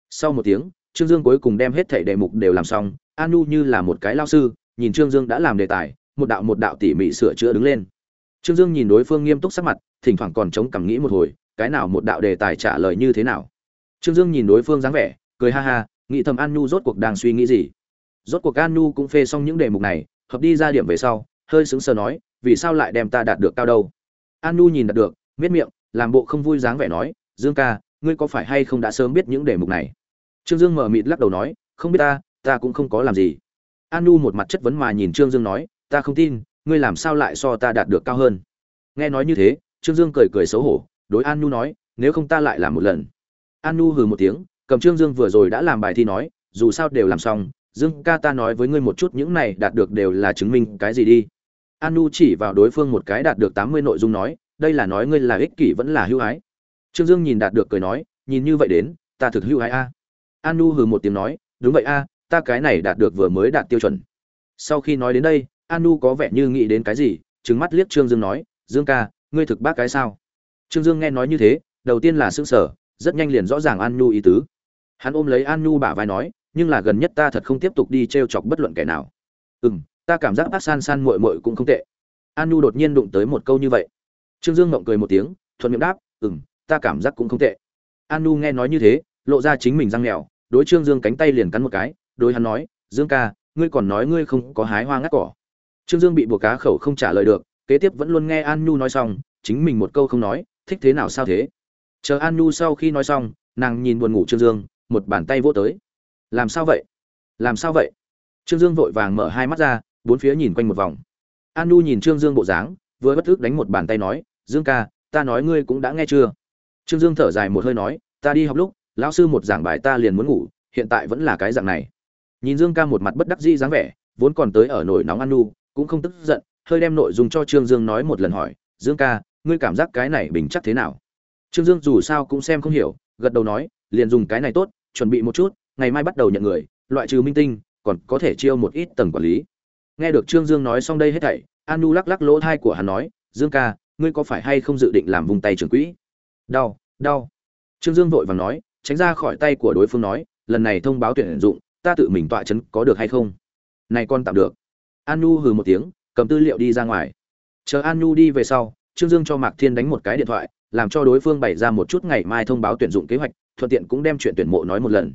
Sau một tiếng, trương dương cuối cùng đem hết thảy đề mục đều làm xong, an như là một cái lao sư, nhìn trương dương đã làm đề tài, một đạo một đạo tỉ mỉ sửa chữa đứng lên. Trương dương nhìn đối phương nghiêm túc sắc mặt, thỉnh thoảng còn chống cằm nghĩ một hồi, cái nào một đạo đề tài trả lời như thế nào. Trương dương nhìn đối phương dáng vẻ, cười ha ha nghĩ thầm an nhu rốt cuộc đang suy nghĩ gì. Rốt cuộc an nhu cũng phê xong những đề mục này, hợp đi ra điểm về sau, hơi sững sờ nói, vì sao lại đem ta đạt được cao đâu? An nhu nhìn đạt được, miết miệng, làm bộ không vui dáng vẻ nói, dương ca, ngươi có phải hay không đã sớm biết những đề mục này? Trương dương mở mịt lắc đầu nói, không biết ta ta cũng không có làm gì. An nhu một mặt chất vấn mà nhìn trương dương nói, ta không tin, ngươi làm sao lại so ta đạt được cao hơn? Nghe nói như thế, trương dương cười cười xấu hổ, đối an nhu nói, nếu không ta lại làm một lần. An nhu hừ một tiếng cầm trương dương vừa rồi đã làm bài thi nói, dù sao đều làm xong, dương ca ta nói với ngươi một chút những này đạt được đều là chứng minh cái gì đi. Anu chỉ vào đối phương một cái đạt được tám mươi nội dung nói, đây là nói ngươi là ích kỷ vẫn là hữu ái. Trương dương nhìn đạt được cười nói, nhìn như vậy đến, ta thực hữu ái a. An hừ một tiếng nói, đúng vậy a, ta cái này đạt được vừa mới đạt tiêu chuẩn. Sau khi nói đến đây, anu có vẻ như nghĩ đến cái gì, trừng mắt liếc trương dương nói, dương ca, ngươi thực bác cái sao? Trương dương nghe nói như thế, đầu tiên là s ư n g sở rất nhanh liền rõ ràng anu ý tứ hắn ôm lấy an nhu bả vai nói, nhưng là gần nhất ta thật không tiếp tục đi t r e o chọc bất luận kẻ nào. Ừ m ta cảm giác bác san san mội mội cũng không tệ. An nhu đột nhiên đụng tới một câu như vậy. Trương dương mộng cười một tiếng, thuận miệng đáp ừ m ta cảm giác cũng không tệ. An nhu nghe nói như thế, lộ ra chính mình răng nghèo đối trương dương cánh tay liền cắn một cái, đối hắn nói, dương ca, ngươi còn nói ngươi không có hái hoa ngắt cỏ. Trương dương bị buộc cá khẩu không trả lời được, kế tiếp vẫn luôn nghe an nhu nói xong, chính mình một câu không nói, thích thế nào sao thế? Chờ an nhu sau khi nói xong, nàng nhìn buồn ngủ trương dương một bàn tay vỗ tới. Làm sao vậy? Làm sao vậy? Trương dương vội vàng mở hai mắt ra, bốn phía nhìn quanh một vòng. An nhu nhìn trương dương bộ dáng, vừa bất tức đánh một bàn tay nói, dương ca, ta nói ngươi cũng đã nghe chưa? Trương dương thở dài một hơi nói, ta đi học lúc, lão sư một giảng bài ta liền muốn ngủ, hiện tại vẫn là cái dạng này. Nhìn dương ca một mặt bất đắc dĩ dáng vẻ, vốn còn tới ở nổi nóng an nhu cũng không tức giận, hơi đem nội dung cho trương dương nói một lần hỏi, dương ca, ngươi cảm giác cái này bình chắc thế nào? Trương dương dù sao cũng xem không hiểu, gật đầu nói, liền dùng cái này tốt chuẩn bị một chút, ngày mai bắt đầu nhận người, loại trừ minh tinh, còn có thể chiêu một ít tầng quản lý. Nghe được trương dương nói xong đây hết thảy an nu lắc lắc lỗ thai của hắn nói, dương ca, ngươi có phải hay không dự định làm vùng tay trưởng quỹ? Đau đau. Trương dương vội vàng nói, tránh ra khỏi tay của đối phương nói, lần này thông báo tuyển dụng, ta tự mình tọa chấn có được hay không? Này con tạm được. An nu hừ một tiếng, cầm tư liệu đi ra ngoài. Chờ an nu đi về sau, trương dương cho mạc thiên đánh một cái điện thoại, làm cho đối phương bày ra một chút ngày mai thông báo tuyển dụng kế hoạch thuận tiện cũng đem chuyện tuyển mộ nói một lần.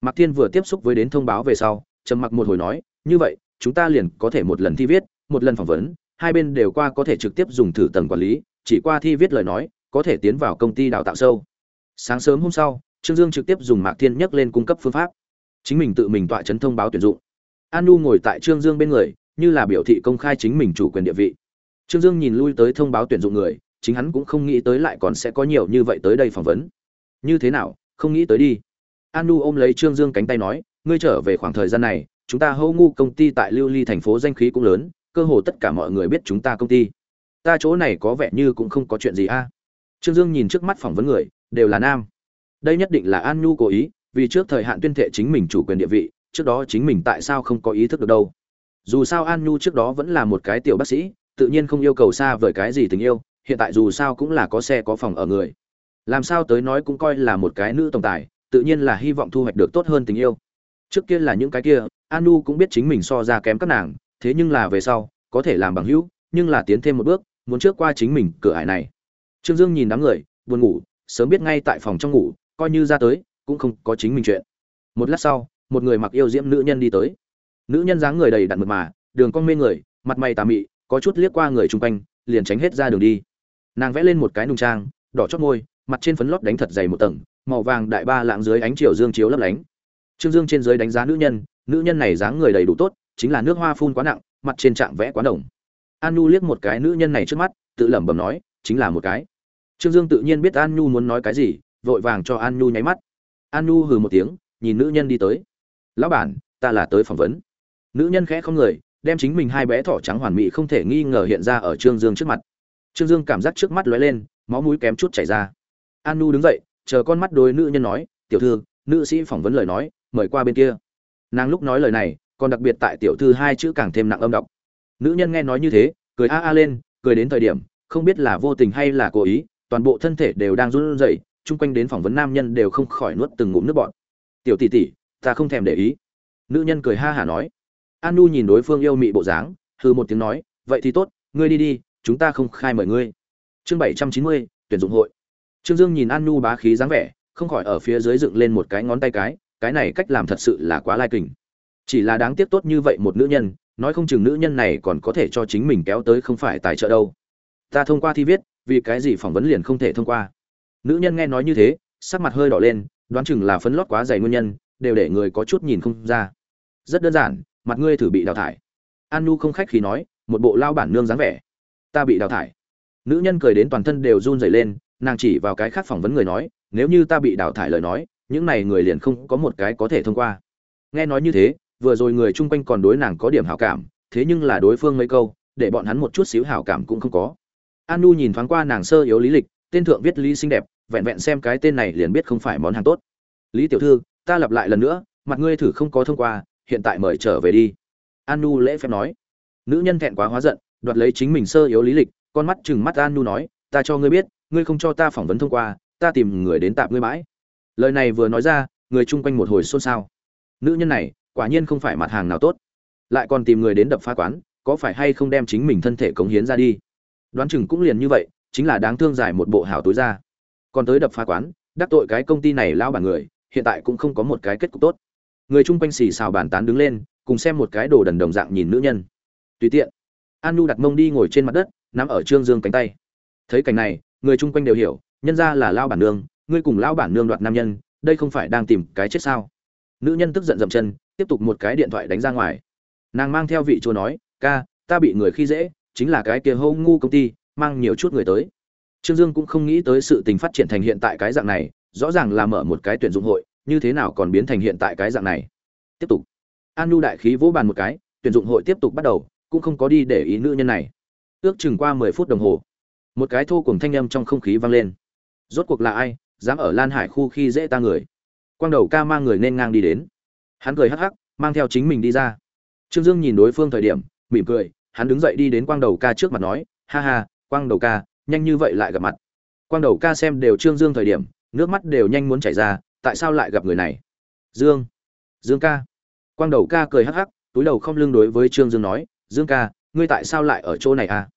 Mạc thiên vừa tiếp xúc với đến thông báo về sau, trầm mặc một hồi nói, như vậy, chúng ta liền có thể một lần thi viết, một lần phỏng vấn, hai bên đều qua có thể trực tiếp dùng thử tầng quản lý, chỉ qua thi viết lời nói, có thể tiến vào công ty đào tạo sâu. Sáng sớm hôm sau, trương dương trực tiếp dùng mạc thiên nhắc lên cung cấp phương pháp. Chính mình tự mình tọa chấn thông báo tuyển dụng. An nu ngồi tại trương dương bên người, như là biểu thị công khai chính mình chủ quyền địa vị. Trương dương nhìn lui tới thông báo tuyển dụng người, chính hắn cũng không nghĩ tới lại còn sẽ có nhiều như vậy tới đây phỏng vấn. Như thế nào? Không nghĩ tới đi. Anu ôm lấy trương dương cánh tay nói, ngươi trở về khoảng thời gian này, chúng ta hâu ngu công ty tại lưu ly thành phố danh khí cũng lớn, cơ hồ tất cả mọi người biết chúng ta công ty. Ta chỗ này có vẻ như cũng không có chuyện gì a. Trương dương nhìn trước mắt phỏng vấn người, đều là nam. Đây nhất định là an nhu cố ý, vì trước thời hạn tuyên thệ chính mình chủ quyền địa vị, trước đó chính mình tại sao không có ý thức được đâu. Dù sao an nhu trước đó vẫn là một cái tiểu bác sĩ, tự nhiên không yêu cầu xa vời cái gì tình yêu, hiện tại dù sao cũng là có xe có phòng ở người làm sao tới nói cũng coi là một cái nữ tổng tài, tự nhiên là hy vọng thu hoạch được tốt hơn tình yêu. Trước kia là những cái kia, Anu cũng biết chính mình so ra kém các nàng, thế nhưng là về sau, có thể làm bằng hữu, nhưng là tiến thêm một bước, muốn trước qua chính mình cửa ải này. Trương dương nhìn đám người, buồn ngủ, sớm biết ngay tại phòng trong ngủ, coi như ra tới, cũng không có chính mình chuyện. Một lát sau, một người mặc yêu diễm nữ nhân đi tới. Nữ nhân dáng người đầy đặn mượt mà, đường cong mê người, mặt mày tà mị, có chút liếc qua người chung quanh, liền tránh hết ra đường đi. Nàng vẽ lên một cái nung trang, đỏ chót môi mặt trên phấn lót đánh thật dày một tầng, màu vàng đại ba lạng dưới ánh chiều dương chiếu lấp lánh. Trương dương trên dưới đánh giá nữ nhân nữ nhân này dáng người đầy đủ tốt, chính là nước hoa phun quá nặng, mặt trên trạng vẽ quá đồng. An nhu liếc một cái nữ nhân này trước mắt, tự lẩm bẩm nói, chính là một cái. Trương dương tự nhiên biết an nhu muốn nói cái gì, vội vàng cho an nhu nháy mắt. An nhu hừ một tiếng, nhìn nữ nhân đi tới. Lão bản, ta là tới phỏng vấn. Nữ nhân khẽ không người, đem chính mình hai bé thỏ trắng hoàn mỹ không thể nghi ngờ hiện ra ở trương dương trước mặt. Trương dương cảm giác trước mắt lóe lên, máu mũi kém chút chảy ra an nu đứng dậy, chờ con mắt đôi nữ nhân nói, tiểu thư, nữ sĩ phỏng vấn lời nói, mời qua bên kia. Nàng lúc nói lời này, còn đặc biệt tại tiểu thư hai chữ càng thêm nặng âm đọc. Nữ nhân nghe nói như thế, cười a a lên, cười đến thời điểm, không biết là vô tình hay là cố ý, toàn bộ thân thể đều đang run rẩy, chung quanh đến phỏng vấn nam nhân đều không khỏi nuốt từng ngụm nước bọt. Tiểu tỷ tỷ, ta không thèm để ý. Nữ nhân cười ha hả nói. An nu nhìn đối phương yêu mị bộ dáng hư một tiếng nói, vậy thì tốt, ngươi đi đi, chúng ta không khai mời ngươi. Chương bảy trăm chín mươi, tuyển dụng hội trương dương nhìn an nu bá khí dáng vẻ, không khỏi ở phía dưới dựng lên một cái ngón tay cái cái này cách làm thật sự là quá lai kình. Chỉ là đáng tiếc tốt như vậy một nữ nhân, nói không chừng nữ nhân này còn có thể cho chính mình kéo tới không phải tài trợ đâu. Ta thông qua thi viết, vì cái gì phỏng vấn liền không thể thông qua. Nữ nhân nghe nói như thế, sắc mặt hơi đỏ lên, đoán chừng là phấn lót quá dày nguyên nhân, đều để người có chút nhìn không ra. Rất đơn giản, mặt ngươi thử bị đào thải. An nu không khách khí nói, một bộ lao bản nương dáng vẻ. Ta bị đào thải. Nữ nhân cười đến toàn thân đều run rẩy lên nàng chỉ vào cái khác phỏng vấn người nói, nếu như ta bị đào thải lời nói, những này người liền không có một cái có thể thông qua. Nghe nói như thế, vừa rồi người chung quanh còn đối nàng có điểm hảo cảm, thế nhưng là đối phương mấy câu, để bọn hắn một chút xíu hảo cảm cũng không có. An nu nhìn thoáng qua nàng sơ yếu lý lịch, tên thượng viết lý xinh đẹp, vẹn vẹn xem cái tên này liền biết không phải món hàng tốt. Lý tiểu thư, ta lặp lại lần nữa, mặt ngươi thử không có thông qua, hiện tại mời trở về đi. An nu lễ phép nói. Nữ nhân thẹn quá hóa giận, đoạt lấy chính mình sơ yếu lý lịch, con mắt chừng mắt an nu nói, ta cho ngươi biết ngươi không cho ta phỏng vấn thông qua, ta tìm người đến tạm ngươi mãi. Lời này vừa nói ra, người chung quanh một hồi xôn xao. Nữ nhân này, quả nhiên không phải mặt hàng nào tốt. Lại còn tìm người đến đập phá quán, có phải hay không đem chính mình thân thể cống hiến ra đi? Đoán chừng cũng liền như vậy, chính là đáng thương giải một bộ hảo tối ra. Còn tới đập phá quán, đắc tội cái công ty này lao bản người, hiện tại cũng không có một cái kết cục tốt. Người chung quanh xì xào bàn tán đứng lên, cùng xem một cái đồ đần đồng dạng nhìn nữ nhân. Tùy tiện. An nu đặt mông đi ngồi trên mặt đất nằm ở trương dương cánh tay. Thấy cảnh này người chung quanh đều hiểu, nhân ra là lao bản nương, ngươi cùng lao bản nương đoạt nam nhân, đây không phải đang tìm cái chết sao? Nữ nhân tức giận dậm chân, tiếp tục một cái điện thoại đánh ra ngoài. Nàng mang theo vị chúa nói, ca, ta bị người khi dễ, chính là cái kia hô ngu công ty, mang nhiều chút người tới. Trương dương cũng không nghĩ tới sự tình phát triển thành hiện tại cái dạng này, rõ ràng là mở một cái tuyển dụng hội, như thế nào còn biến thành hiện tại cái dạng này? Tiếp tục. An nhu đại khí vỗ bàn một cái, tuyển dụng hội tiếp tục bắt đầu, cũng không có đi để ý nữ nhân này. Ước chừng qua mười phút đồng hồ một cái thô cùng thanh âm trong không khí vang lên. Rốt cuộc là ai, dám ở lan hải khu khi dễ ta người? Quang đầu ca mang người nên ngang đi đến. Hắn cười hắc hắc, mang theo chính mình đi ra. Trương dương nhìn đối phương thời điểm, mỉm cười, hắn đứng dậy đi đến quang đầu ca trước mặt nói, ha ha, quang đầu ca, nhanh như vậy lại gặp mặt. Quang đầu ca xem đều trương dương thời điểm, nước mắt đều nhanh muốn chảy ra, tại sao lại gặp người này? Dương dương ca. Quang đầu ca cười hắc hắc, túi đầu không lưng đối với trương dương nói, dương ca, ngươi tại sao lại ở chỗ này à?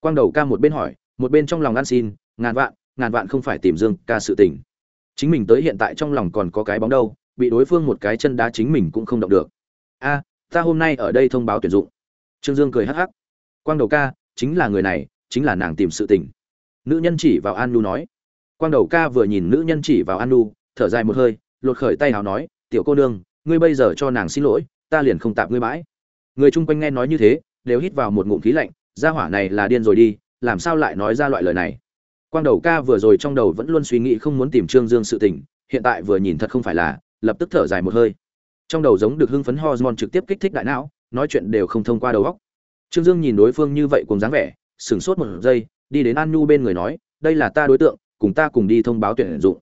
Quang đầu ca một bên hỏi một bên trong lòng ăn xin, ngàn vạn ngàn vạn không phải tìm dương ca sự tình. Chính mình tới hiện tại trong lòng còn có cái bóng đâu, bị đối phương một cái chân đá chính mình cũng không động được. A, ta hôm nay ở đây thông báo tuyển dụng. Trương dương cười hắc hắc. Quang đầu ca, chính là người này, chính là nàng tìm sự tình. Nữ nhân chỉ vào an nu nói. Quang đầu ca vừa nhìn nữ nhân chỉ vào an nu, thở dài một hơi, lột khởi tay hào nói, tiểu cô nương, ngươi bây giờ cho nàng xin lỗi, ta liền không tạm ngươi mãi người chung quanh nghe nói như thế, đều hít vào một ngụm khí lạnh, gia hỏa này là điên rồi đi làm sao lại nói ra loại lời này? Quang đầu ca vừa rồi trong đầu vẫn luôn suy nghĩ không muốn tìm trương dương sự tình, hiện tại vừa nhìn thật không phải là, lập tức thở dài một hơi. Trong đầu giống được hưng phấn hormone trực tiếp kích thích đại não, nói chuyện đều không thông qua đầu óc. Trương dương nhìn đối phương như vậy cùng dáng vẻ, sửng sốt một giây, đi đến an nhu bên người nói, đây là ta đối tượng, cùng ta cùng đi thông báo tuyển dụng.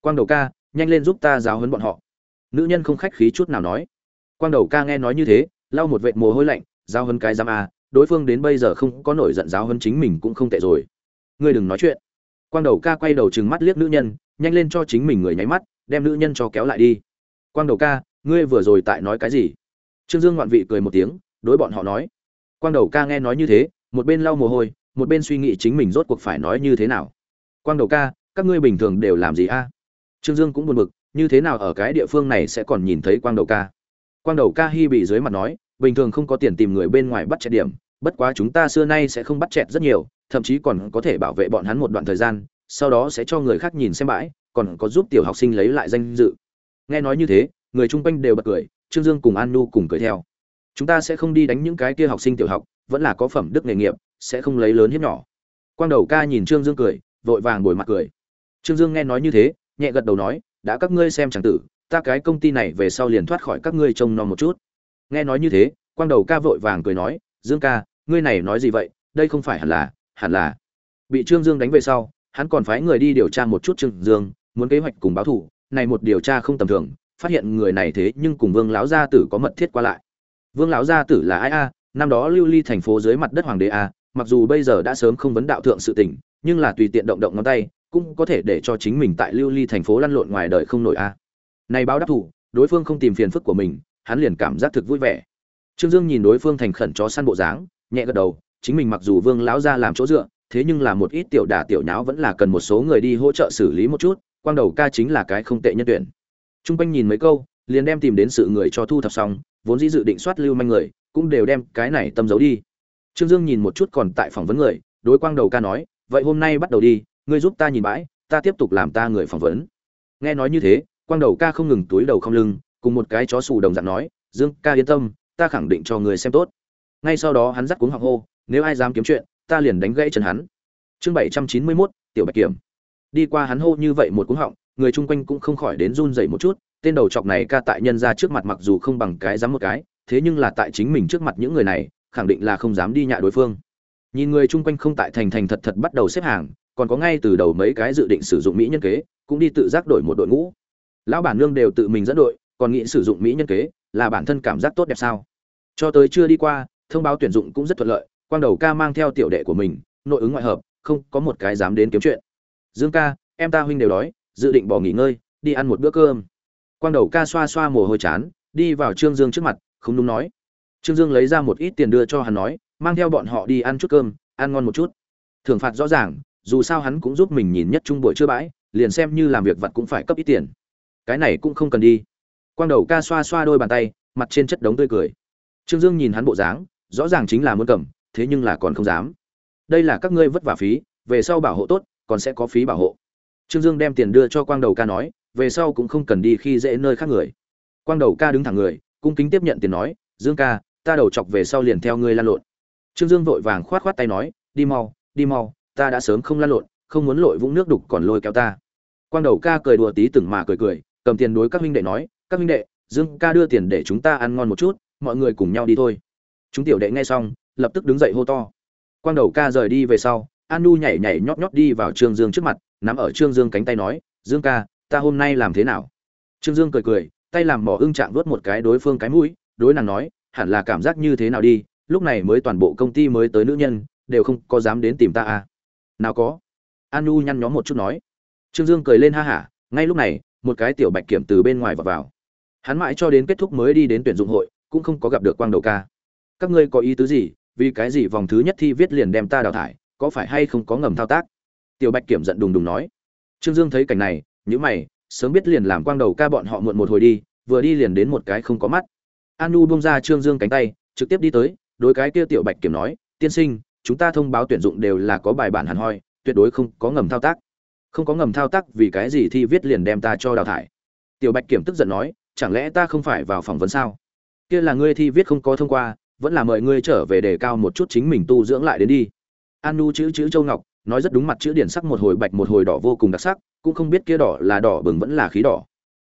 Quang đầu ca, nhanh lên giúp ta giáo huấn bọn họ. Nữ nhân không khách khí chút nào nói. Quang đầu ca nghe nói như thế, lau một vệt mồ hôi lạnh, giáo huấn cái giam à? Đối phương đến bây giờ không có nổi giận giáo hơn chính mình cũng không tệ rồi. Ngươi đừng nói chuyện. Quang đầu ca quay đầu trừng mắt liếc nữ nhân, nhanh lên cho chính mình người nháy mắt, đem nữ nhân cho kéo lại đi. Quang đầu ca, ngươi vừa rồi tại nói cái gì? Trương dương ngoạn vị cười một tiếng, đối bọn họ nói. Quang đầu ca nghe nói như thế, một bên lau mồ hôi, một bên suy nghĩ chính mình rốt cuộc phải nói như thế nào. Quang đầu ca, các ngươi bình thường đều làm gì a? Trương dương cũng buồn bực, như thế nào ở cái địa phương này sẽ còn nhìn thấy quang đầu ca? Quang đầu ca hy bị dưới mặt nói bình thường không có tiền tìm người bên ngoài bắt chẹt điểm, bất quá chúng ta xưa nay sẽ không bắt chẹt rất nhiều, thậm chí còn có thể bảo vệ bọn hắn một đoạn thời gian, sau đó sẽ cho người khác nhìn xem bãi, còn có giúp tiểu học sinh lấy lại danh dự. Nghe nói như thế, người chung quanh đều bật cười, trương dương cùng an nu cùng cười theo. Chúng ta sẽ không đi đánh những cái kia học sinh tiểu học, vẫn là có phẩm đức nghề nghiệp, sẽ không lấy lớn hiếp nhỏ. Quang đầu ca nhìn trương dương cười, vội vàng bồi mặt cười. Trương dương nghe nói như thế, nhẹ gật đầu nói, đã các ngươi xem chẳng tử, ta cái công ty này về sau liền thoát khỏi các ngươi trông nom một chút nghe nói như thế, quang đầu ca vội vàng cười nói, dương ca, ngươi này nói gì vậy? Đây không phải hẳn là hẳn là. Bị trương dương đánh về sau, hắn còn phái người đi điều tra một chút trương dương, muốn kế hoạch cùng báo thủ này một điều tra không tầm thường, phát hiện người này thế nhưng cùng vương lão gia tử có mật thiết qua lại. Vương lão gia tử là ai a? Năm đó lưu ly thành phố dưới mặt đất hoàng đế a, mặc dù bây giờ đã sớm không vấn đạo thượng sự tình, nhưng là tùy tiện động động ngón tay, cũng có thể để cho chính mình tại lưu ly thành phố lăn lộn ngoài đời không nổi a. Này báo đáp thủ đối phương không tìm phiền phức của mình hắn liền cảm giác thực vui vẻ trương dương nhìn đối phương thành khẩn chó săn bộ dáng nhẹ gật đầu chính mình mặc dù vương lão ra làm chỗ dựa thế nhưng là một ít tiểu đả tiểu nháo vẫn là cần một số người đi hỗ trợ xử lý một chút quang đầu ca chính là cái không tệ nhân tuyển Trung quanh nhìn mấy câu, liền đem tìm đến sự người cho thu thập xong, vốn dĩ dự định soát lưu manh người, cũng đều đem cái này tâm giấu đi. Trương Dương nhìn một chút còn tại phỏng vấn người, đối quang đầu ca nói, vậy hôm nay bắt đầu đi, ngươi giúp ta nhìn bãi, ta tiếp tục làm ta người phỏng vấn. Nghe nói như thế, quang đầu ca không ngừng túi đầu không lưng, cùng một cái chó sù đồng dạng nói, Dương ca yên tâm, ta khẳng định cho người xem tốt. Ngay sau đó hắn dắt cuống họng hô, nếu ai dám kiếm chuyện, ta liền đánh gãy chân hắn. Chương bảy trăm chín mươi 791, tiểu Bạch Kiểm. Đi qua hắn hô như vậy một cuống họng, người chung quanh cũng không khỏi đến run rẩy một chút, tên đầu chọc này ca tại nhân ra trước mặt mặc dù không bằng cái dám một cái, thế nhưng là tại chính mình trước mặt những người này, khẳng định là không dám đi nhạ đối phương. Nhìn người chung quanh không tại thành thành thật thật bắt đầu xếp hàng, còn có ngay từ đầu mấy cái dự định sử dụng mỹ nhân kế, cũng đi tự giác đổi một đội ngũ. Lão bản nương đều tự mình dẫn đội, còn nghĩ sử dụng mỹ nhân kế, là bản thân cảm giác tốt đẹp sao? Cho tới chưa đi qua, thông báo tuyển dụng cũng rất thuận lợi, quang đầu ca mang theo tiểu đệ của mình, nội ứng ngoại hợp, không có một cái dám đến kiếm chuyện. Dương ca, em ta huynh đều đói, dự định bỏ nghỉ ngơi đi ăn một bữa cơm. Quang đầu ca xoa xoa mồ hôi chán đi vào trương dương trước mặt không đúng nói. Trương dương lấy ra một ít tiền đưa cho hắn nói mang theo bọn họ đi ăn chút cơm ăn ngon một chút. Thưởng phạt rõ ràng dù sao hắn cũng giúp mình nhìn nhất trung buổi chưa bãi liền xem như làm việc vặt cũng phải cấp ít tiền. Cái này cũng không cần đi quang đầu ca xoa xoa đôi bàn tay mặt trên chất đống tươi cười trương dương nhìn hắn bộ dáng rõ ràng chính là muốn cầm thế nhưng là còn không dám đây là các ngươi vất vả phí về sau bảo hộ tốt còn sẽ có phí bảo hộ Trương Dương đem tiền đưa cho Quang Đầu ca nói, về sau cũng không cần đi khi dễ nơi khác người. Quang Đầu ca đứng thẳng người, cung kính tiếp nhận tiền nói, "Dương ca, ta đầu chọc về sau liền theo ngươi lan lộn." Trương Dương vội vàng khoát khoát tay nói, "Đi mau, đi mau, ta đã sớm không lan lộn, không muốn lội vũng nước đục còn lôi kéo ta." Quang Đầu ca cười đùa tí từng mà cười cười, cầm tiền đối các huynh đệ nói, "Các huynh đệ, Dương ca đưa tiền để chúng ta ăn ngon một chút, mọi người cùng nhau đi thôi." Chúng tiểu đệ nghe xong, lập tức đứng dậy hô to. Quang Đầu ca rời đi về sau, An Nu nhảy nhảy nhót nhót đi vào Trương Dương trước mặt, nắm ở Trương Dương cánh tay nói, "Dương ca, ta hôm nay làm thế nào?" Trương Dương cười cười, tay làm mỏ ưng trạng vớt một cái đối phương cái mũi, đối nàng nói, "Hẳn là cảm giác như thế nào đi, lúc này mới toàn bộ công ty mới tới nữ nhân, đều không có dám đến tìm ta à?" "Nào có." An Nu nhăn nhó một chút nói. Trương Dương cười lên ha hả, ngay lúc này, một cái tiểu bạch kiểm từ bên ngoài vào vào. Hắn mãi cho đến kết thúc mới đi đến tuyển dụng hội, cũng không có gặp được Quang Đầu ca. "Các ngươi có ý tứ gì? Vì cái gì vòng thứ nhất thi viết liền đem ta đào thải, có phải hay không có ngầm thao tác?" tiểu bạch kiểm giận đùng đùng nói trương dương thấy cảnh này nhữ mày sớm biết liền làm quang đầu ca bọn họ muộn một hồi đi vừa đi liền đến một cái không có mắt anu nu bông ra trương dương cánh tay trực tiếp đi tới đối cái kia tiểu bạch kiểm nói tiên sinh chúng ta thông báo tuyển dụng đều là có bài bản hẳn hoi tuyệt đối không có ngầm thao tác không có ngầm thao tác vì cái gì thi viết liền đem ta cho đào thải tiểu bạch kiểm tức giận nói chẳng lẽ ta không phải vào phỏng vấn sao? Kia là ngươi thi viết không có thông qua, vẫn là mời ngươi trở về đề cao một chút chính mình tu dưỡng lại đến đi. An nu chữ chữ châu ngọc, nói rất đúng mặt chữ điển sắc một hồi bạch một hồi đỏ vô cùng đặc sắc, cũng không biết kia đỏ là đỏ bừng vẫn là khí đỏ.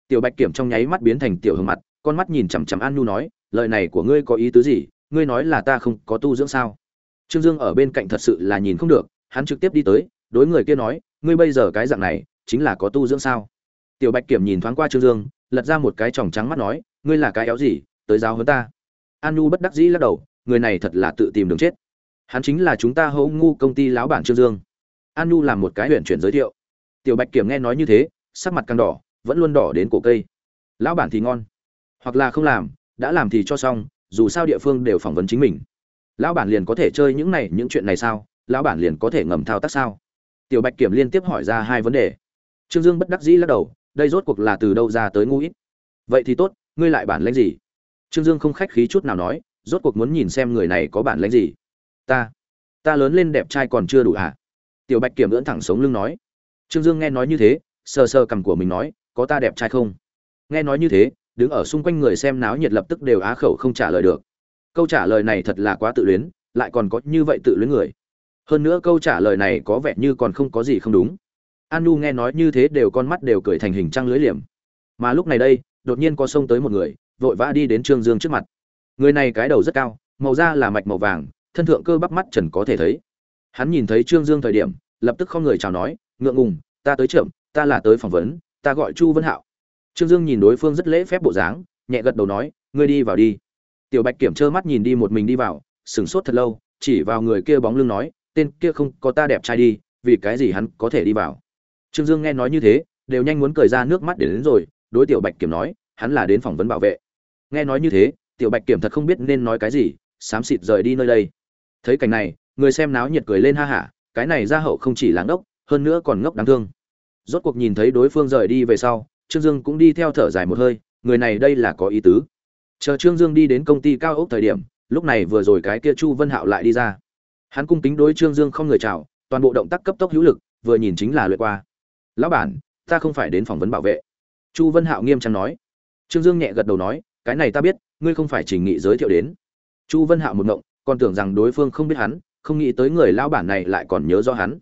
Tiểu bạch kiểm trong nháy mắt biến thành tiểu hương mặt, con mắt nhìn chằm chằm an nu nói, lời này của ngươi có ý tứ gì? Ngươi nói là ta không có tu dưỡng sao? Trương dương ở bên cạnh thật sự là nhìn không được, hắn trực tiếp đi tới, đối người kia nói, ngươi bây giờ cái dạng này, chính là có tu dưỡng sao? Tiểu bạch kiểm nhìn thoáng qua trương dương lật ra một cái tròng trắng mắt nói, ngươi là cái éo gì, tới giáo hơn ta. An nu bất đắc dĩ lắc đầu, người này thật là tự tìm đường chết. Hắn chính là chúng ta hỗ ngu công ty lão bản trương dương. An nu làm một cái huyện chuyển giới thiệu. Tiểu bạch kiểm nghe nói như thế, sắc mặt càng đỏ, vẫn luôn đỏ đến cổ cây. Lão bản thì ngon, hoặc là không làm, đã làm thì cho xong, dù sao địa phương đều phỏng vấn chính mình. Lão bản liền có thể chơi những này, những chuyện này sao? Lão bản liền có thể ngầm thao tác sao? Tiểu bạch kiểm liên tiếp hỏi ra hai vấn đề. Trương dương bất đắc dĩ lắc đầu đây rốt cuộc là từ đâu ra tới ngu ít? Vậy thì tốt, ngươi lại bản lãnh gì? Trương dương không khách khí chút nào nói, rốt cuộc muốn nhìn xem người này có bản lãnh gì. Ta ta lớn lên đẹp trai còn chưa đủ hả? Tiểu bạch kiểm ưỡn thẳng sống lưng nói. Trương dương nghe nói như thế, sờ sờ cằm của mình nói, có ta đẹp trai không? Nghe nói như thế, đứng ở xung quanh người xem náo nhiệt lập tức đều á khẩu không trả lời được. Câu trả lời này thật là quá tự luyến, lại còn có như vậy tự luyến người. Hơn nữa câu trả lời này có vẻ như còn không có gì không đúng an nu nghe nói như thế đều con mắt đều cười thành hình trăng lưới liềm. Mà lúc này đây, đột nhiên có xông tới một người, vội vã đi đến trương dương trước mặt. Người này cái đầu rất cao, màu da là mạch màu vàng, thân thượng cơ bắp mắt trần có thể thấy. Hắn nhìn thấy trương dương thời điểm, lập tức không người chào nói, ngượng ngùng, ta tới trưởng, ta là tới phỏng vấn, ta gọi chu vân hạo. Trương dương nhìn đối phương rất lễ phép bộ dáng, nhẹ gật đầu nói, ngươi đi vào đi. Tiểu bạch kiểm trơ mắt nhìn đi một mình đi vào, sửng sốt thật lâu, chỉ vào người kia bóng lưng nói, tên kia không có ta đẹp trai đi, vì cái gì hắn có thể đi vào? Trương dương nghe nói như thế, đều nhanh muốn cười ra nước mắt để đến rồi, đối tiểu bạch kiểm nói, hắn là đến phỏng vấn bảo vệ. Nghe nói như thế, tiểu bạch kiểm thật không biết nên nói cái gì, xám xịt rời đi nơi đây. Thấy cảnh này, người xem náo nhiệt cười lên ha hả, cái này ra hậu không chỉ là ngốc, hơn nữa còn ngốc đáng thương. Rốt cuộc nhìn thấy đối phương rời đi về sau, trương dương cũng đi theo thở dài một hơi, người này đây là có ý tứ. Chờ trương dương đi đến công ty cao ốc thời điểm, lúc này vừa rồi cái kia chu vân hạo lại đi ra. Hắn cung kính đối trương dương không người chào, toàn bộ động tác cấp tốc hữu lực, vừa nhìn chính là luyện qua lão bản, ta không phải đến phỏng vấn bảo vệ. Chu vân hạo nghiêm trang nói. Trương dương nhẹ gật đầu nói, cái này ta biết, ngươi không phải trình nghị giới thiệu đến. Chu vân hạo một ngộng, còn tưởng rằng đối phương không biết hắn, không nghĩ tới người lão bản này lại còn nhớ rõ hắn.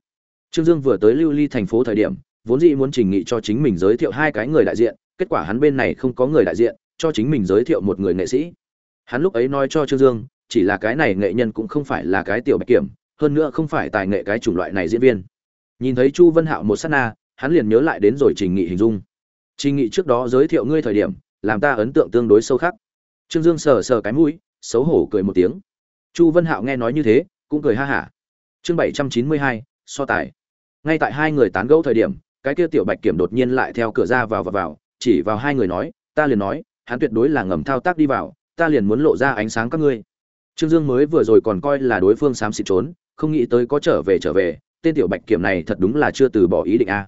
Trương dương vừa tới lưu ly thành phố thời điểm, vốn dĩ muốn trình nghị cho chính mình giới thiệu hai cái người đại diện, kết quả hắn bên này không có người đại diện, cho chính mình giới thiệu một người nghệ sĩ. Hắn lúc ấy nói cho trương dương, chỉ là cái này nghệ nhân cũng không phải là cái tiểu bạch kiểm, hơn nữa không phải tài nghệ cái chủng loại này diễn viên. Nhìn thấy chu vân hạo một s á t na hắn liền nhớ lại đến rồi trình nghị hình dung. Trình nghị trước đó giới thiệu ngươi thời điểm, làm ta ấn tượng tương đối sâu khắc. Trương dương sờ sờ cái mũi, xấu hổ cười một tiếng. Chu vân hạo nghe nói như thế, cũng cười ha hả. Chương bảy trăm chín mươi hai, so tài. Ngay tại hai người tán gẫu thời điểm, cái kia tiểu bạch kiểm đột nhiên lại theo cửa ra vào và vào, chỉ vào hai người nói, ta liền nói, hắn tuyệt đối là ngầm thao tác đi vào, ta liền muốn lộ ra ánh sáng các ngươi. Trương dương mới vừa rồi còn coi là đối phương xám xịt trốn, không nghĩ tới có trở về trở về, tên tiểu bạch kiểm này thật đúng là chưa từ bỏ ý định a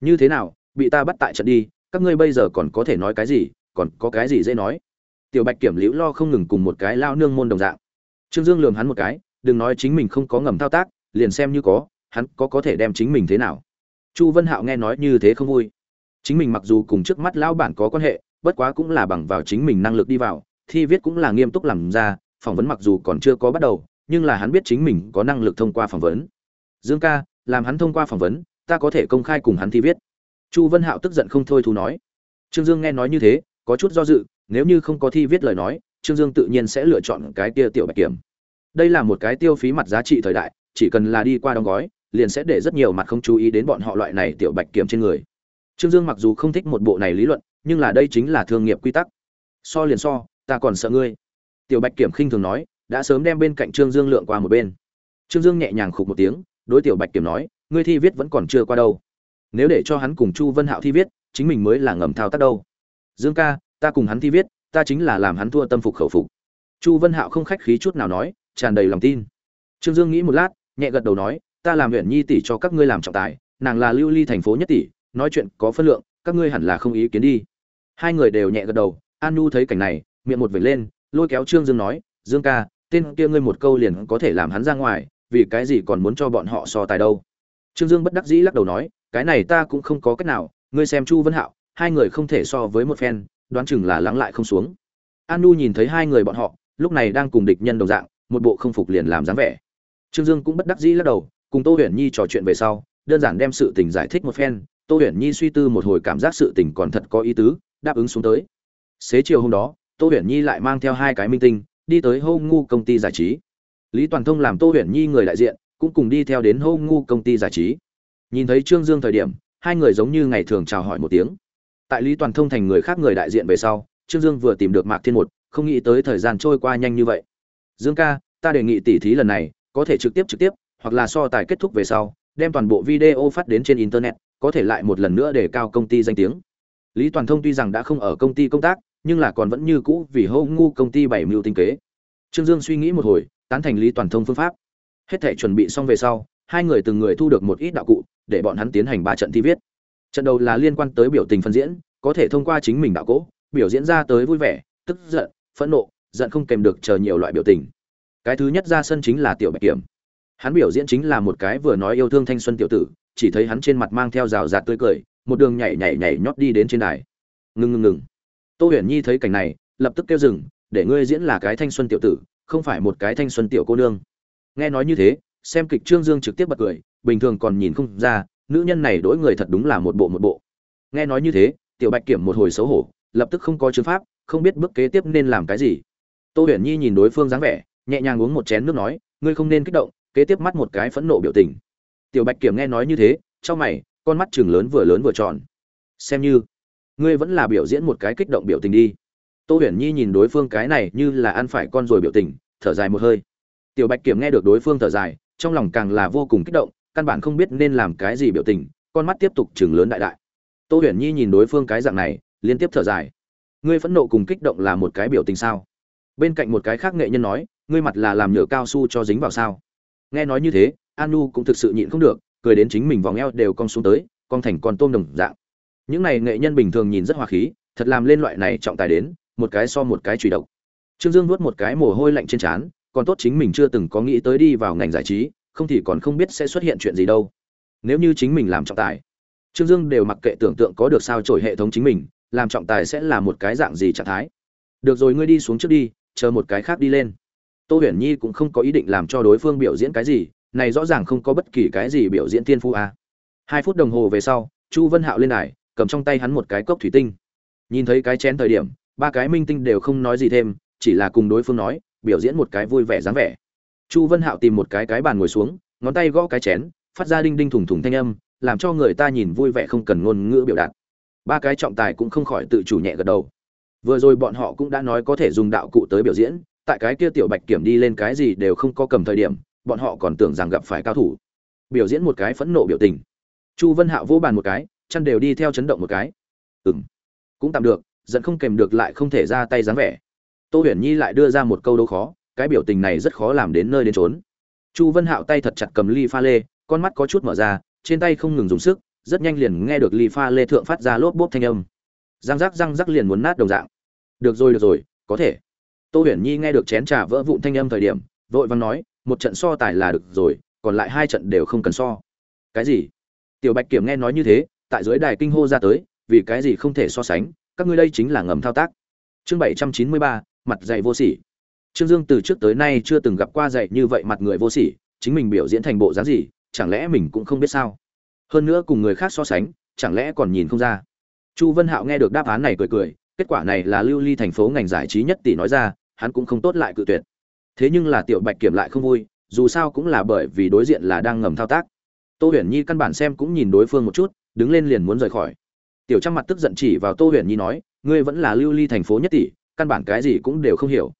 như thế nào, bị ta bắt tại trận đi, các ngươi bây giờ còn có thể nói cái gì, còn có cái gì dễ nói? Tiểu bạch kiểm liễu lo không ngừng cùng một cái lao nương môn đồng dạng. Trương dương lường hắn một cái, đừng nói chính mình không có ngầm thao tác, liền xem như có, hắn có có thể đem chính mình thế nào? Chu vân hạo nghe nói như thế không vui. Chính mình mặc dù cùng trước mắt lão bản có quan hệ, bất quá cũng là bằng vào chính mình năng lực đi vào, thi viết cũng là nghiêm túc làm ra, phỏng vấn mặc dù còn chưa có bắt đầu, nhưng là hắn biết chính mình có năng lực thông qua phỏng vấn. Dương ca, làm hắn thông qua phỏng vấn ta có thể công khai cùng hắn thi viết. Chu vân hạo tức giận không thôi thú nói. Trương dương nghe nói như thế, có chút do dự, nếu như không có thi viết lời nói, trương dương tự nhiên sẽ lựa chọn cái kia tiểu bạch kiểm. Đây là một cái tiêu phí mặt giá trị thời đại, chỉ cần là đi qua đóng gói, liền sẽ để rất nhiều mặt không chú ý đến bọn họ loại này tiểu bạch kiểm trên người. Trương dương mặc dù không thích một bộ này lý luận, nhưng là đây chính là thương nghiệp quy tắc. So liền so, ta còn sợ ngươi. Tiểu bạch kiểm khinh thường nói, đã sớm đem bên cạnh trương dương lượng qua một bên. Trương dương nhẹ nhàng khục một tiếng, đối tiểu bạch kiểm nói ngươi thi viết vẫn còn chưa qua đâu. Nếu để cho hắn cùng chu vân hạo thi viết, chính mình mới là ngầm thao tác đâu. Dương ca, ta cùng hắn thi viết, ta chính là làm hắn thua tâm phục khẩu phục. Chu vân hạo không khách khí chút nào nói, tràn đầy lòng tin. Trương dương nghĩ một lát, nhẹ gật đầu nói, ta làm huyện nhi tỷ cho các ngươi làm trọng tài, nàng là lưu ly thành phố nhất tỷ, nói chuyện có phân lượng, các ngươi hẳn là không ý kiến đi. Hai người đều nhẹ gật đầu, an nhu thấy cảnh này, miệng một vệt lên, lôi kéo trương dương nói, dương ca, tên kia ngươi một câu liền có thể làm hắn ra ngoài, vì cái gì còn muốn cho bọn họ so tài đâu? Trương dương bất đắc dĩ lắc đầu nói, cái này ta cũng không có cách nào, ngươi xem chu vân hạo, hai người không thể so với một phen, đoán chừng là lắng lại không xuống. Anu nu nhìn thấy hai người bọn họ, lúc này đang cùng địch nhân đồng dạng, một bộ không phục liền làm dáng vẻ. Trương dương cũng bất đắc dĩ lắc đầu, cùng tô huyền nhi trò chuyện về sau, đơn giản đem sự tình giải thích một phen, tô huyền nhi suy tư một hồi cảm giác sự tình còn thật có ý tứ, đáp ứng xuống tới. Xế chiều hôm đó, tô huyền nhi lại mang theo hai cái minh tinh, đi tới hô ngu công ty giải trí. Lý toàn thông làm tô huyền nhi người đại diện cũng cùng đi theo đến hô ngu công ty giải trí. Nhìn thấy trương dương thời điểm, hai người giống như ngày thường chào hỏi một tiếng. Tại lý toàn thông thành người khác người đại diện về sau, trương dương vừa tìm được mạc thiên một, không nghĩ tới thời gian trôi qua nhanh như vậy. Dương ca, ta đề nghị tỉ thí lần này, có thể trực tiếp trực tiếp, hoặc là so tài kết thúc về sau, đem toàn bộ video phát đến trên internet, có thể lại một lần nữa để cao công ty danh tiếng. Lý toàn thông tuy rằng đã không ở công ty công tác, nhưng là còn vẫn như cũ vì hô ngu công ty bảy mưu tinh kế. Trương dương suy nghĩ một hồi, tán thành lý toàn thông phương pháp hết thể chuẩn bị xong về sau, hai người từng người thu được một ít đạo cụ, để bọn hắn tiến hành ba trận thi viết. Trận đầu là liên quan tới biểu tình phân diễn, có thể thông qua chính mình đạo cỗ biểu diễn ra tới vui vẻ, tức giận, phẫn nộ, giận không kèm được chờ nhiều loại biểu tình. Cái thứ nhất ra sân chính là tiểu bạch kiểm. Hắn biểu diễn chính là một cái vừa nói yêu thương thanh xuân tiểu tử, chỉ thấy hắn trên mặt mang theo rào rạt tươi cười, một đường nhảy nhảy nhảy nhót đi đến trên đài. Ngừng ngừng ngừng. Tô huyền nhi thấy cảnh này, lập tức kêu dừng, để ngươi diễn là cái thanh xuân tiểu tử, không phải một cái thanh xuân tiểu cô nương nghe nói như thế, xem kịch trương dương trực tiếp bật cười, bình thường còn nhìn không ra, nữ nhân này đối người thật đúng là một bộ một bộ. Nghe nói như thế, tiểu bạch kiểm một hồi xấu hổ, lập tức không có chứng pháp, không biết bước kế tiếp nên làm cái gì. Tô huyền nhi nhìn đối phương dáng vẻ, nhẹ nhàng uống một chén nước nói, ngươi không nên kích động, kế tiếp mắt một cái phẫn nộ biểu tình. Tiểu bạch kiểm nghe nói như thế, trong mày, con mắt chừng lớn vừa lớn vừa tròn. Xem như, ngươi vẫn là biểu diễn một cái kích động biểu tình đi. Tô huyền nhi nhìn đối phương cái này như là ăn phải con rồi biểu tình, thở dài một hơi tiểu bạch kiểm nghe được đối phương thở dài, trong lòng càng là vô cùng kích động, căn bản không biết nên làm cái gì biểu tình, con mắt tiếp tục chừng lớn đại đại. Tô huyền nhi nhìn đối phương cái dạng này, liên tiếp thở dài. Ngươi phẫn nộ cùng kích động là một cái biểu tình sao? Bên cạnh một cái khác nghệ nhân nói, ngươi mặt là làm nhựa cao su cho dính vào sao? Nghe nói như thế an cũng thực sự nhịn không được, cười đến chính mình vòng eo đều cong xuống tới, cong thành con tôm đồng dạng. Những này nghệ nhân bình thường nhìn rất hòa khí, thật làm lên loại này trọng tài đến, một cái so một cái truy độc. Trương dương nuốt một cái mồ hôi lạnh trên trán còn tốt chính mình chưa từng có nghĩ tới đi vào ngành giải trí, không thì còn không biết sẽ xuất hiện chuyện gì đâu. Nếu như chính mình làm trọng tài, trương dương đều mặc kệ tưởng tượng có được sao trổi hệ thống chính mình, làm trọng tài sẽ là một cái dạng gì trạng thái. Được rồi, ngươi đi xuống trước đi, chờ một cái khác đi lên. Tô huyền nhi cũng không có ý định làm cho đối phương biểu diễn cái gì, này rõ ràng không có bất kỳ cái gì biểu diễn tiên phu a à. hai phút đồng hồ về sau, chu vân hạo lên đài, cầm trong tay hắn một cái cốc thủy tinh. Nhìn thấy cái chén thời điểm, ba cái minh tinh đều không nói gì thêm, chỉ là cùng đối phương nói biểu diễn một cái vui vẻ dáng vẻ. Chu vân hạo tìm một cái cái bàn ngồi xuống, ngón tay gõ cái chén, phát ra đinh đinh thủng thủng thanh âm, làm cho người ta nhìn vui vẻ không cần ngôn ngữ biểu đạt. Ba cái trọng tài cũng không khỏi tự chủ nhẹ gật đầu. Vừa rồi bọn họ cũng đã nói có thể dùng đạo cụ tới biểu diễn, tại cái kia tiểu bạch kiểm đi lên cái gì đều không có cầm thời điểm, bọn họ còn tưởng rằng gặp phải cao thủ. Biểu diễn một cái phẫn nộ biểu tình. Chu vân hạo vô bàn một cái chăn đều đi theo chấn động một cái. Ừng cũng tạm được, giận không kèm được lại không thể ra tay dáng vẻ tô huyền nhi lại đưa ra một câu đâu khó, cái biểu tình này rất khó làm đến nơi đến trốn chu vân hạo tay thật chặt cầm ly pha lê, con mắt có chút mở ra, trên tay không ngừng dùng sức, rất nhanh liền nghe được ly pha lê thượng phát ra lốp bốp thanh âm. Răng rắc răng rắc liền muốn nát đồng dạng. Được rồi được rồi, có thể. Tô huyền nhi nghe được chén trà vỡ vụn thanh âm thời điểm, vội vàng nói, một trận so tài là được rồi, còn lại hai trận đều không cần so. Cái gì? Tiểu bạch kiểm nghe nói như thế, tại dưới đài kinh hô ra tới, vì cái gì không thể so sánh, các ngươi đây chính là ngầm thao tác. Chương bảy trăm chín mươi ba mặt dày vô sỉ. Trương dương từ trước tới nay chưa từng gặp qua dạy như vậy mặt người vô sỉ, chính mình biểu diễn thành bộ dáng gì, chẳng lẽ mình cũng không biết sao? Hơn nữa cùng người khác so sánh, chẳng lẽ còn nhìn không ra? Chu vân hạo nghe được đáp án này cười cười, kết quả này là lưu ly thành phố ngành giải trí nhất tỷ nói ra, hắn cũng không tốt lại cự tuyệt. Thế nhưng là tiểu bạch kiểm lại không vui, dù sao cũng là bởi vì đối diện là đang ngầm thao tác. Tô huyền nhi căn bản xem cũng nhìn đối phương một chút, đứng lên liền muốn rời khỏi. Tiểu trăm mặt tức giận chỉ vào tô huyền nhi nói, ngươi vẫn là lưu ly thành phố nhất tỷ căn bản cái gì cũng đều không hiểu.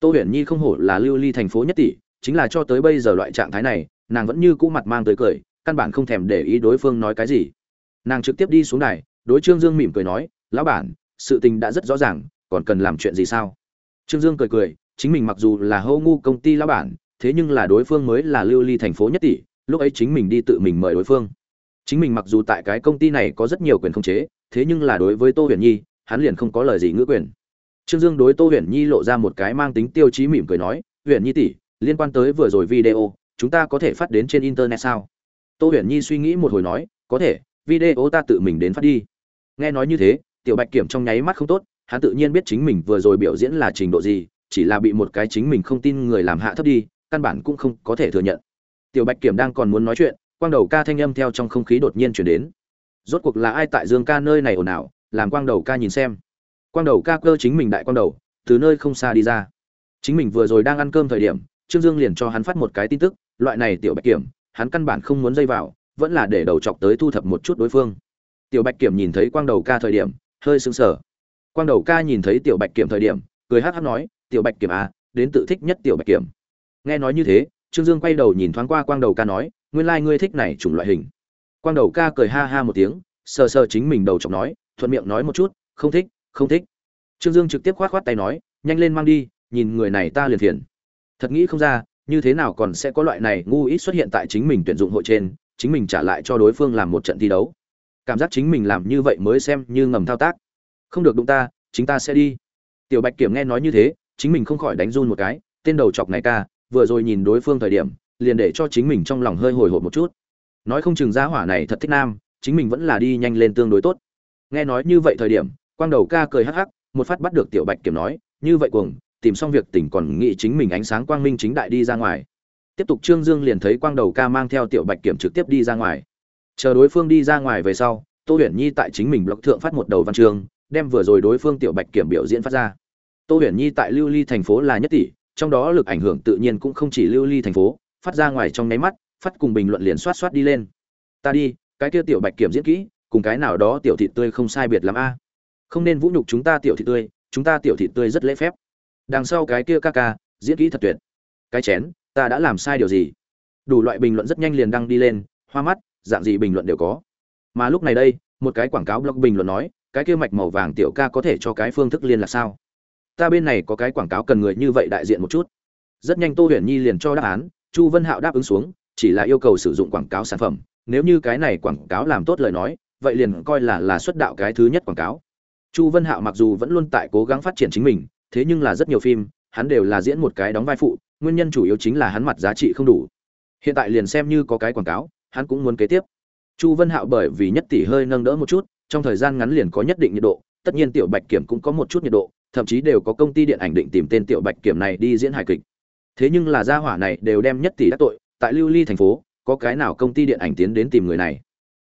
Tô huyền nhi không hổ là lưu ly thành phố nhất tỷ, chính là cho tới bây giờ loại trạng thái này, nàng vẫn như cũ mặt mang tới cười, căn bản không thèm để ý đối phương nói cái gì. Nàng trực tiếp đi xuống đài, đối trương dương mỉm cười nói, lão bản, sự tình đã rất rõ ràng, còn cần làm chuyện gì sao? Trương dương cười cười, chính mình mặc dù là hô ngu công ty lão bản, thế nhưng là đối phương mới là lưu ly thành phố nhất tỷ, lúc ấy chính mình đi tự mình mời đối phương. Chính mình mặc dù tại cái công ty này có rất nhiều quyền khống chế, thế nhưng là đối với tô huyền nhi, hắn liền không có lời gì ngữ quyền trương dương đối tô huyền nhi lộ ra một cái mang tính tiêu chí mỉm cười nói, huyền nhi tỷ, liên quan tới vừa rồi video, chúng ta có thể phát đến trên internet sao? Tô huyền nhi suy nghĩ một hồi nói, có thể, video ta tự mình đến phát đi. Nghe nói như thế, tiểu bạch kiểm trong nháy mắt không tốt, hắn tự nhiên biết chính mình vừa rồi biểu diễn là trình độ gì, chỉ là bị một cái chính mình không tin người làm hạ thấp đi, căn bản cũng không có thể thừa nhận. Tiểu bạch kiểm đang còn muốn nói chuyện, quang đầu ca thanh âm theo trong không khí đột nhiên chuyển đến. Rốt cuộc là ai tại dương ca nơi này ồn ào? Làm quang đầu ca nhìn xem quang đầu ca cơ chính mình đại quang đầu, từ nơi không xa đi ra. Chính mình vừa rồi đang ăn cơm thời điểm, trương dương liền cho hắn phát một cái tin tức, loại này tiểu bạch kiểm, hắn căn bản không muốn dây vào, vẫn là để đầu chọc tới thu thập một chút đối phương. Tiểu bạch kiểm nhìn thấy quang đầu ca thời điểm, hơi sững sờ. Quang đầu ca nhìn thấy tiểu bạch kiểm thời điểm, cười hát hát nói, tiểu bạch kiểm à đến tự thích nhất tiểu bạch kiểm. Nghe nói như thế, trương dương quay đầu nhìn thoáng qua quang đầu ca nói, nguyên lai、like、ngươi thích này chủng loại hình. Quang đầu ca cười ha ha một tiếng, sờ sờ chính mình đầu chọc nói, thuận miệng nói một chút, không thích không thích. Trương dương trực tiếp k h o á t k h o á t tay nói, nhanh lên mang đi, nhìn người này ta liền thiền. thật nghĩ không ra, như thế nào còn sẽ có loại này ngu ít xuất hiện tại chính mình tuyển dụng hội trên, chính mình trả lại cho đối phương làm một trận thi đấu. Cảm giác chính mình làm như vậy mới xem như ngầm thao tác. Không được đụng ta, chính ta sẽ đi. Tiểu bạch kiểm nghe nói như thế, chính mình không khỏi đánh run một cái, tên đầu chọc này ca, vừa rồi nhìn đối phương thời điểm, liền để cho chính mình trong lòng hơi hồi hộp một chút. Nói không chừng giá hỏa này thật thích nam, chính mình vẫn là đi nhanh lên tương đối tốt. Nghe nói như vậy thời điểm quang đầu ca cười hắc hắc, một phát bắt được tiểu bạch kiểm nói, như vậy cuồng, tìm xong việc tỉnh còn nghĩ chính mình ánh sáng quang minh chính đại đi ra ngoài. Tiếp tục trương dương liền thấy quang đầu ca mang theo tiểu bạch kiểm trực tiếp đi ra ngoài. Chờ đối phương đi ra ngoài về sau, tô huyền nhi tại chính mình blog thượng phát một đầu văn chương, đem vừa rồi đối phương tiểu bạch kiểm biểu diễn phát ra. Tô huyền nhi tại lưu ly thành phố là nhất tỷ, trong đó lực ảnh hưởng tự nhiên cũng không chỉ lưu ly thành phố, phát ra ngoài trong nháy mắt, phát cùng bình luận liền xoát xoát đi lên. Ta đi, cái kia tiểu bạch kiểm diễn kỹ, cùng cái nào đó tiểu thị tươi không sai biệt lắm a không nên vũ nhục chúng ta tiểu thị tươi, chúng ta tiểu thị tươi rất lễ phép. Đằng sau cái kia ca ca, diễn kỹ thật tuyệt. Cái chén, ta đã làm sai điều gì? Đủ loại bình luận rất nhanh liền đăng đi lên, hoa mắt, dạng gì bình luận đều có. Mà lúc này đây, một cái quảng cáo blog bình luận nói, cái kia mạch màu vàng tiểu ca có thể cho cái phương thức liên là sao? Ta bên này có cái quảng cáo cần người như vậy đại diện một chút. Rất nhanh tô huyền nhi liền cho đáp án, chu vân hạo đáp ứng xuống, chỉ là yêu cầu sử dụng quảng cáo sản phẩm. Nếu như cái này quảng cáo làm tốt lời nói, vậy liền coi là là xuất đạo cái thứ nhất quảng cáo chu vân hạo mặc dù vẫn luôn tại cố gắng phát triển chính mình, thế nhưng là rất nhiều phim, hắn đều là diễn một cái đóng vai phụ, nguyên nhân chủ yếu chính là hắn mặt giá trị không đủ. Hiện tại liền xem như có cái quảng cáo, hắn cũng muốn kế tiếp. Chu vân hạo bởi vì nhất tỷ hơi nâng đỡ một chút, trong thời gian ngắn liền có nhất định nhiệt độ, tất nhiên tiểu bạch kiểm cũng có một chút nhiệt độ, thậm chí đều có công ty điện ảnh định tìm tên tiểu bạch kiểm này đi diễn hài kịch. Thế nhưng là gia hỏa này đều đem nhất tỷ đắc tội, tại lưu ly thành phố, có cái nào công ty điện ảnh tiến đến tìm người này?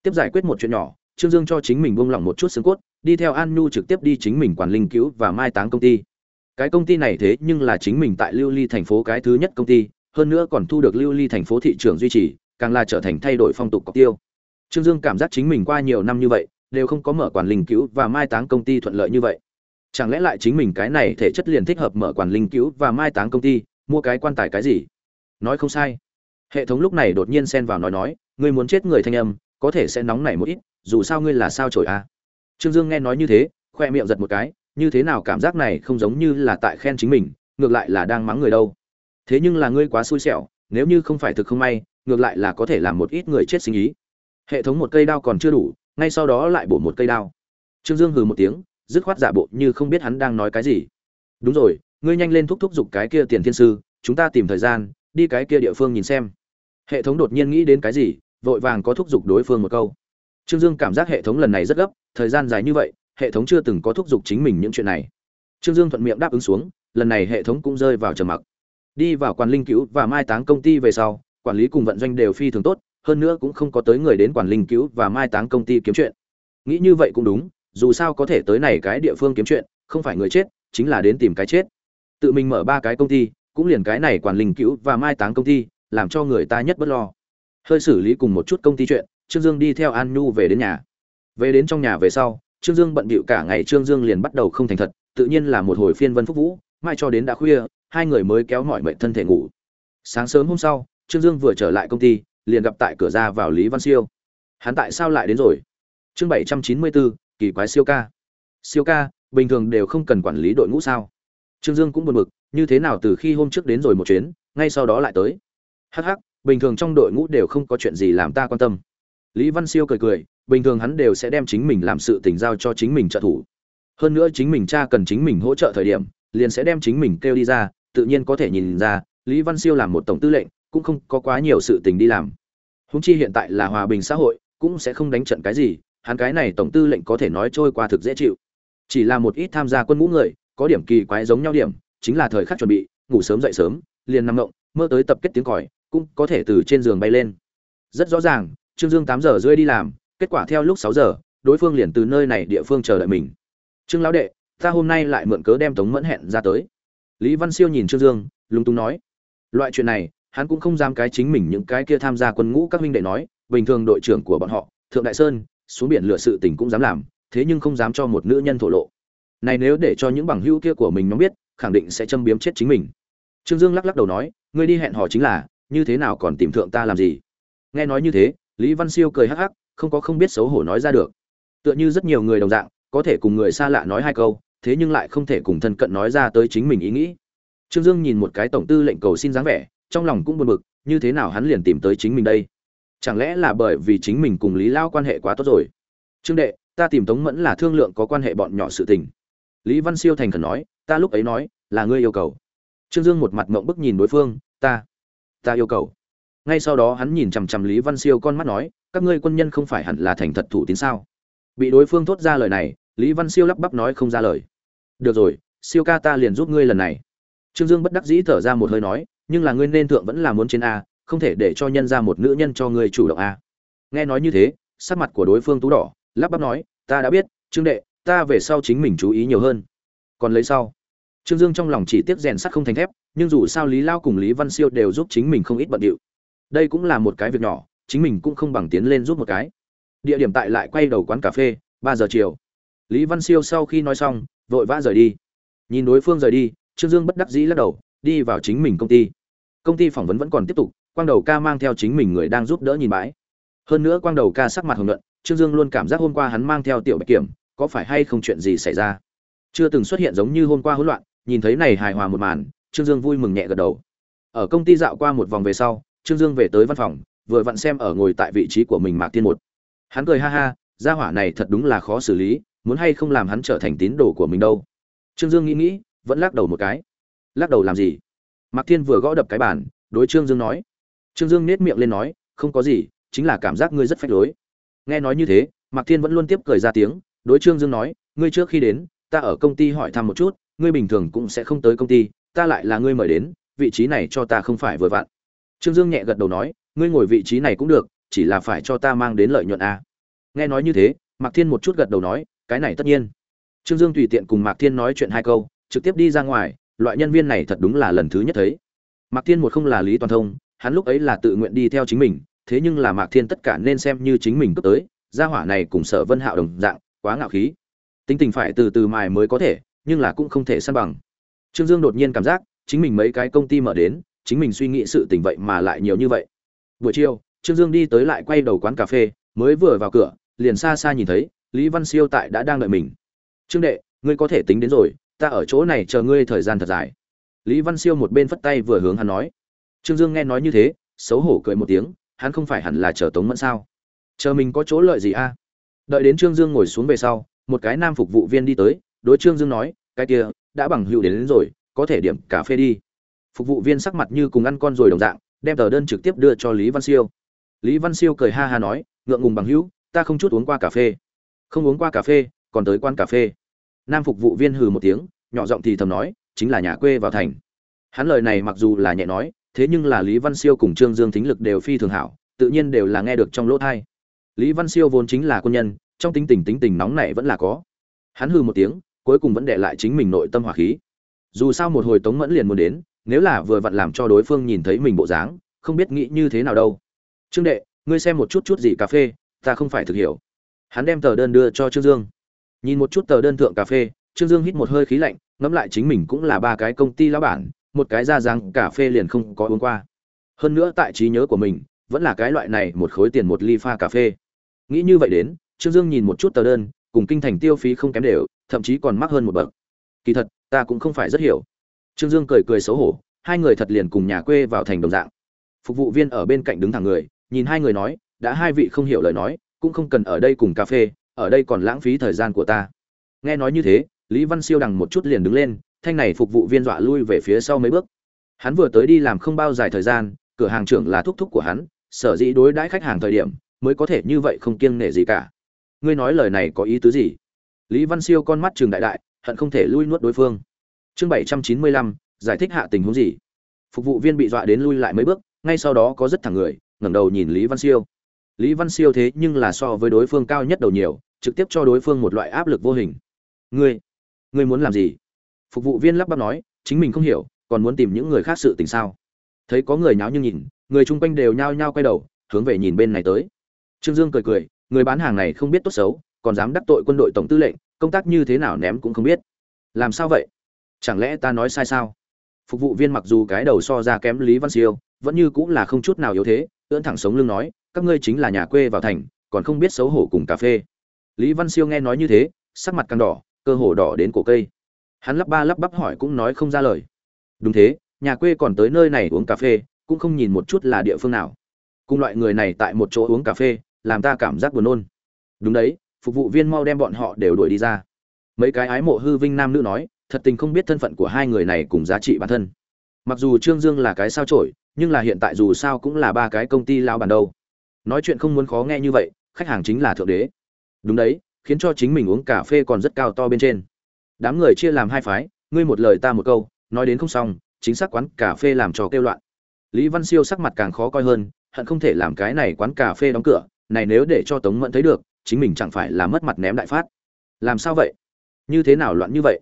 Tiếp giải quyết một chuyện nhỏ, trương dương cho chính mình buông lỏng một chút xương cốt đi theo an nhu trực tiếp đi chính mình quản linh cứu và mai táng công ty. Cái công ty này thế nhưng là chính mình tại lưu ly thành phố cái thứ nhất công ty, hơn nữa còn thu được lưu ly thành phố thị trường duy trì, càng là trở thành thay đổi phong tục cọc tiêu. Trương dương cảm giác chính mình qua nhiều năm như vậy, đều không có mở quản linh cứu và mai táng công ty thuận lợi như vậy. Chẳng lẽ lại chính mình cái này thể chất liền thích hợp mở quản linh cứu và mai táng công ty, mua cái quan tài cái gì? Nói không sai. Hệ thống lúc này đột nhiên xen vào nói nói, ngươi muốn chết người thanh âm, có thể sẽ nóng nảy một ít, dù sao ngươi là sao trổi a à? Trương dương nghe nói như thế, khoe miệng giật một cái, như thế nào cảm giác này không giống như là tại khen chính mình, ngược lại là đang mắng người đâu. Thế nhưng là ngươi quá xui xẻo, nếu như không phải thực không may, ngược lại là có thể làm một ít người chết sinh ý. Hệ thống một cây đao còn chưa đủ, ngay sau đó lại bổ một cây đao. Trương dương hừ một tiếng, dứt khoát giả bộ như không biết hắn đang nói cái gì. Đúng rồi, ngươi nhanh lên thúc thúc giục cái kia tiền thiên sư, chúng ta tìm thời gian, đi cái kia địa phương nhìn xem. Hệ thống đột nhiên nghĩ đến cái gì, vội vàng có thúc giục đối phương một câu trương dương cảm giác hệ thống lần này rất gấp, thời gian dài như vậy, hệ thống chưa từng có thúc giục chính mình những chuyện này. Trương dương thuận miệng đáp ứng xuống, lần này hệ thống cũng rơi vào trầm mặc. Đi vào quản linh cứu và mai táng công ty về sau, quản lý cùng vận doanh đều phi thường tốt, hơn nữa cũng không có tới người đến quản linh cứu và mai táng công ty kiếm chuyện. Nghĩ như vậy cũng đúng, dù sao có thể tới này cái địa phương kiếm chuyện, không phải người chết, chính là đến tìm cái chết. Tự mình mở ba cái công ty, cũng liền cái này quản linh cứu và mai táng công ty, làm cho người ta nhất bất lo. Hơi xử lý cùng một chút công ty chuyện trương dương đi theo an nhu về đến nhà. Về đến trong nhà về sau trương dương bận bịu cả ngày trương dương liền bắt đầu không thành thật tự nhiên là một hồi phiên vân phúc vũ mai cho đến đã khuya hai người mới kéo mọi mệt thân thể ngủ. Sáng sớm hôm sau trương dương vừa trở lại công ty liền gặp tại cửa ra vào lý văn siêu. Hắn tại sao lại đến rồi? Chương bảy trăm chín mươi bốn kỳ quái siêu ca. Siêu ca bình thường đều không cần quản lý đội ngũ sao? Trương dương cũng buồn bực như thế nào từ khi hôm trước đến rồi một chuyến ngay sau đó lại tới? Hắc hắc, bình thường trong đội ngũ đều không có chuyện gì làm ta quan tâm lý văn siêu cười cười, bình thường hắn đều sẽ đem chính mình làm sự tình giao cho chính mình trợ thủ. Hơn nữa chính mình cha cần chính mình hỗ trợ thời điểm, liền sẽ đem chính mình kêu đi ra, tự nhiên có thể nhìn ra, lý văn siêu làm một tổng tư lệnh, cũng không có quá nhiều sự tình đi làm. Húng chi hiện tại là hòa bình xã hội, cũng sẽ không đánh trận cái gì, hắn cái này tổng tư lệnh có thể nói trôi qua thực dễ chịu. Chỉ là một ít tham gia quân ngũ người, có điểm kỳ quái giống nhau điểm, chính là thời khắc chuẩn bị, ngủ sớm dậy sớm, liền nằm ngộng, mơ tới tập kết tiếng còi, cũng có thể từ trên giường bay lên. Rất rõ ràng trương dương tám giờ rưỡi đi làm, kết quả theo lúc sáu giờ, đối phương liền từ nơi này địa phương chờ đợi mình. Trương lão đệ, ta hôm nay lại mượn cớ đem tống mẫn hẹn ra tới. Lý văn siêu nhìn trương dương, lúng túng nói, loại chuyện này, hắn cũng không dám cái chính mình những cái kia tham gia quân ngũ các huynh đệ nói, bình thường đội trưởng của bọn họ, thượng đại sơn, xuống biển lửa sự tình cũng dám làm, thế nhưng không dám cho một nữ nhân thổ lộ. Này nếu để cho những bằng hữu kia của mình nó biết, khẳng định sẽ châm biếm chết chính mình. Trương dương lắc lắc đầu nói, ngươi đi hẹn hò chính là, như thế nào còn tìm thượng ta làm gì? Nghe nói như thế lý văn siêu cười hắc hắc, không có không biết xấu hổ nói ra được. Tựa như rất nhiều người đồng dạng, có thể cùng người xa lạ nói hai câu, thế nhưng lại không thể cùng thân cận nói ra tới chính mình ý nghĩ. Trương dương nhìn một cái tổng tư lệnh cầu xin dáng vẻ, trong lòng cũng buồn bực, như thế nào hắn liền tìm tới chính mình đây? Chẳng lẽ là bởi vì chính mình cùng lý lao quan hệ quá tốt rồi? Trương đệ, ta tìm tống mẫn là thương lượng có quan hệ bọn nhỏ sự tình. Lý văn siêu thành khẩn nói, ta lúc ấy nói, là ngươi yêu cầu. Trương dương một mặt mộng bức nhìn đối phương, ta ta yêu cầu ngay sau đó hắn nhìn chằm chằm lý văn siêu con mắt nói, các ngươi quân nhân không phải hẳn là thành thật thủ tín sao? Bị đối phương thốt ra lời này, lý văn siêu lắp bắp nói không ra lời. Được rồi, siêu ca ta liền giúp ngươi lần này. Trương dương bất đắc dĩ thở ra một hơi nói, nhưng là ngươi nên thượng vẫn là muốn trên a, không thể để cho nhân ra một nữ nhân cho ngươi chủ động a. Nghe nói như thế, sắc mặt của đối phương tú đỏ, lắp bắp nói, ta đã biết, trương đệ, ta về sau chính mình chú ý nhiều hơn. Còn lấy sau. Trương dương trong lòng chỉ tiếc rèn sắt không thành thép, nhưng dù sao lý lao cùng lý văn siêu đều giúp chính mình không ít bận điệu đây cũng là một cái việc nhỏ, chính mình cũng không bằng tiến lên giúp một cái. Địa điểm tại lại quay đầu quán cà phê, ba giờ chiều. Lý văn siêu sau khi nói xong, vội vã rời đi. Nhìn đối phương rời đi, trương dương bất đắc dĩ lắc đầu, đi vào chính mình công ty. Công ty phỏng vấn vẫn còn tiếp tục, quang đầu ca mang theo chính mình người đang giúp đỡ nhìn bãi. Hơn nữa quang đầu ca sắc mặt hồng luận trương dương luôn cảm giác hôm qua hắn mang theo tiểu bạch kiểm, có phải hay không chuyện gì xảy ra? Chưa từng xuất hiện giống như hôm qua hỗn loạn, nhìn thấy này hài hòa một màn, trương dương vui mừng nhẹ gật đầu. Ở công ty dạo qua một vòng về sau trương dương về tới văn phòng, vừa vặn xem ở ngồi tại vị trí của mình mạc thiên một. Hắn cười ha ha, gia hỏa này thật đúng là khó xử lý, muốn hay không làm hắn trở thành tín đồ của mình đâu. Trương dương nghĩ nghĩ, vẫn lắc đầu một cái. Lắc đầu làm gì? Mạc thiên vừa gõ đập cái bàn, đối trương dương nói. Trương dương nết miệng lên nói, không có gì, chính là cảm giác ngươi rất phách lối. Nghe nói như thế, mạc thiên vẫn luôn tiếp cười ra tiếng, đối trương dương nói, ngươi trước khi đến, ta ở công ty hỏi thăm một chút, ngươi bình thường cũng sẽ không tới công ty, ta lại là ngươi mời đến, vị trí này cho ta không phải vừa vặn trương dương nhẹ gật đầu nói, ngươi ngồi vị trí này cũng được, chỉ là phải cho ta mang đến lợi nhuận a à. nghe nói như thế, mạc thiên một chút gật đầu nói, cái này tất nhiên. Trương dương tùy tiện cùng mạc thiên nói chuyện hai câu, trực tiếp đi ra ngoài, loại nhân viên này thật đúng là lần thứ nhất thấy. Mạc thiên một không là lý toàn thông, hắn lúc ấy là tự nguyện đi theo chính mình, thế nhưng là mạc thiên tất cả nên xem như chính mình cấp tới, gia hỏa này cùng sở vân hạo đồng dạng, quá ngạo khí. Tính tình phải từ từ mài mới có thể, nhưng là cũng không thể san bằng. Trương dương đột nhiên cảm giác, chính mình mấy cái công ty mở đến chính mình suy nghĩ sự tình vậy mà lại nhiều như vậy. Buổi chiều trương dương đi tới lại quay đầu quán cà phê mới vừa vào cửa liền xa xa nhìn thấy lý văn siêu tại đã đang đợi mình. Trương đệ ngươi có thể tính đến rồi ta ở chỗ này chờ ngươi thời gian thật dài. Lý văn siêu một bên phất tay vừa hướng hắn nói. Trương dương nghe nói như thế xấu hổ cười một tiếng hắn không phải hẳn là chờ tống mẫn sao? Chờ mình có chỗ lợi gì a? Đợi đến trương dương ngồi xuống về sau một cái nam phục vụ viên đi tới đối trương dương nói cái kia đã bằng hữu đến, đến rồi có thể điểm cà phê đi phục vụ viên sắc mặt như cùng ăn con rồi đồng dạng, đem tờ đơn trực tiếp đưa cho lý văn siêu. Lý văn siêu cười ha ha nói, ngượng ngùng bằng hữu, ta không chút uống qua cà phê. Không uống qua cà phê, còn tới quan cà phê. Nam phục vụ viên hừ một tiếng, nhỏ giọng thì thầm nói, chính là nhà quê vào thành. Hắn lời này mặc dù là nhẹ nói, thế nhưng là lý văn siêu cùng trương dương thính lực đều phi thường hảo, tự nhiên đều là nghe được trong lỗ thai lý văn siêu vốn chính là quân nhân, trong tính tình tính tình nóng này vẫn là có. Hắn hừ một tiếng, cuối cùng vẫn để lại chính mình nội tâm hỏa khí. Dù sao một hồi tống mẫn liền muốn đến nếu là vừa vặn làm cho đối phương nhìn thấy mình bộ dáng, không biết nghĩ như thế nào đâu. Trương đệ, ngươi xem một chút chút gì cà phê, ta không phải thực hiểu. Hắn đem tờ đơn đưa cho trương dương. Nhìn một chút tờ đơn thượng cà phê, trương dương hít một hơi khí lạnh, ngẫm lại chính mình cũng là ba cái công ty lão bản, một cái ra dáng cà phê liền không có uống qua. Hơn nữa tại trí nhớ của mình, vẫn là cái loại này một khối tiền một ly pha cà phê. Nghĩ như vậy đến, trương dương nhìn một chút tờ đơn, cùng kinh thành tiêu phí không kém đều, thậm chí còn mắc hơn một bậc. Kỳ thật, ta cũng không phải rất hiểu trương dương cười cười xấu hổ, hai người thật liền cùng nhà quê vào thành đồng dạng. Phục vụ viên ở bên cạnh đứng thẳng người, nhìn hai người nói, đã hai vị không hiểu lời nói, cũng không cần ở đây cùng cà phê, ở đây còn lãng phí thời gian của ta. Nghe nói như thế, lý văn siêu đằng một chút liền đứng lên, thanh này phục vụ viên dọa lui về phía sau mấy bước. Hắn vừa tới đi làm không bao dài thời gian, cửa hàng trưởng là thúc thúc của hắn, sở dĩ đối đãi khách hàng thời điểm, mới có thể như vậy không kiêng nể gì cả. Ngươi nói lời này có ý tứ gì? Lý văn siêu con mắt trường đại đại, hận không thể lui nuốt đối phương chương bảy trăm chín mươi lăm, giải thích hạ tình huống gì? Phục vụ viên bị dọa đến lui lại mấy bước, ngay sau đó có rất thẳng người, ngẩng đầu nhìn lý văn siêu. Lý văn siêu thế nhưng là so với đối phương cao nhất đầu nhiều, trực tiếp cho đối phương một loại áp lực vô hình. Ngươi ngươi muốn làm gì? Phục vụ viên lắp bắp nói, chính mình không hiểu, còn muốn tìm những người khác sự tình sao? Thấy có người nháo như nhìn, người chung quanh đều nhao nhao quay đầu, hướng về nhìn bên này tới. Trương dương cười cười, người bán hàng này không biết tốt xấu, còn dám đắc tội quân đội tổng tư lệnh, công tác như thế nào ném cũng không biết. Làm sao vậy? Chẳng lẽ ta nói sai sao? Phục vụ viên mặc dù cái đầu so ra kém lý văn siêu, vẫn như cũng là không chút nào yếu thế, ưỡn thẳng sống lưng nói, các ngươi chính là nhà quê vào thành, còn không biết xấu hổ cùng cà phê. Lý văn siêu nghe nói như thế, sắc mặt càng đỏ, cơ hồ đỏ đến cổ cây. Hắn lắp ba lắp bắp hỏi cũng nói không ra lời. Đúng thế, nhà quê còn tới nơi này uống cà phê, cũng không nhìn một chút là địa phương nào. Cùng loại người này tại một chỗ uống cà phê, làm ta cảm giác buồn nôn. Đúng đấy, phục vụ viên mau đem bọn họ đều đuổi đi ra. Mấy cái ái mộ hư vinh nam nữ nói thật tình không biết thân phận của hai người này cùng giá trị bản thân. Mặc dù trương dương là cái sao trổi nhưng là hiện tại dù sao cũng là ba cái công ty lao bản đâu. Nói chuyện không muốn khó nghe như vậy, khách hàng chính là thượng đế. Đúng đấy, khiến cho chính mình uống cà phê còn rất cao to bên trên. Đám người chia làm hai phái, ngươi một lời ta một câu, nói đến không xong, chính xác quán cà phê làm trò kêu loạn. Lý văn siêu sắc mặt càng khó coi hơn, hận không thể làm cái này quán cà phê đóng cửa, này nếu để cho tống mẫn thấy được, chính mình chẳng phải là mất mặt ném đại phát. Làm sao vậy? Như thế nào loạn như vậy?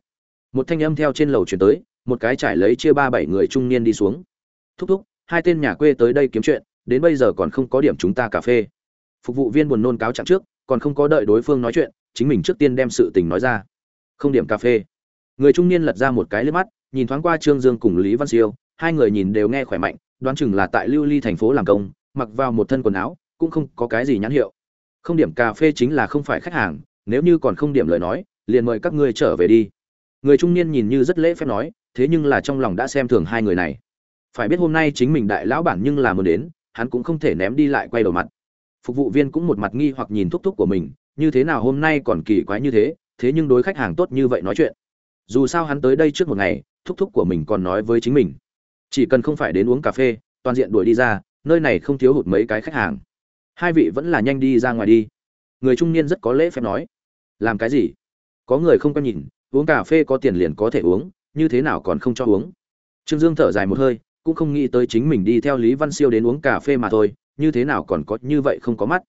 Một thanh âm theo trên lầu chuyển tới, một cái trải lấy chia ba bảy người trung niên đi xuống. Thúc thúc, hai tên nhà quê tới đây kiếm chuyện, đến bây giờ còn không có điểm chúng ta cà phê. Phục vụ viên buồn nôn cáo trạng trước, còn không có đợi đối phương nói chuyện, chính mình trước tiên đem sự tình nói ra. Không điểm cà phê. Người trung niên lật ra một cái lên mắt, nhìn thoáng qua trương dương cùng lý văn siêu, hai người nhìn đều nghe khỏe mạnh, đoán chừng là tại lưu ly thành phố làm công, mặc vào một thân quần áo, cũng không có cái gì nhãn hiệu. Không điểm cà phê chính là không phải khách hàng, nếu như còn không điểm lời nói, liền mời các ngươi trở về đi người trung niên nhìn như rất lễ phép nói, thế nhưng là trong lòng đã xem thường hai người này. Phải biết hôm nay chính mình đại lão bản nhưng là muốn đến, hắn cũng không thể ném đi lại quay đầu mặt. Phục vụ viên cũng một mặt nghi hoặc nhìn thúc thúc của mình, như thế nào hôm nay còn kỳ quái như thế thế nhưng đối khách hàng tốt như vậy nói chuyện. Dù sao hắn tới đây trước một ngày, thúc thúc của mình còn nói với chính mình. Chỉ cần không phải đến uống cà phê, toàn diện đuổi đi ra, nơi này không thiếu hụt mấy cái khách hàng. Hai vị vẫn là nhanh đi ra ngoài đi. Người trung niên rất có lễ phép nói. Làm cái gì? Có người không có nhìn uống cà phê có tiền liền có thể uống, như thế nào còn không cho uống? Trương dương thở dài một hơi, cũng không nghĩ tới chính mình đi theo lý văn siêu đến uống cà phê mà thôi, như thế nào còn có như vậy không có mắt.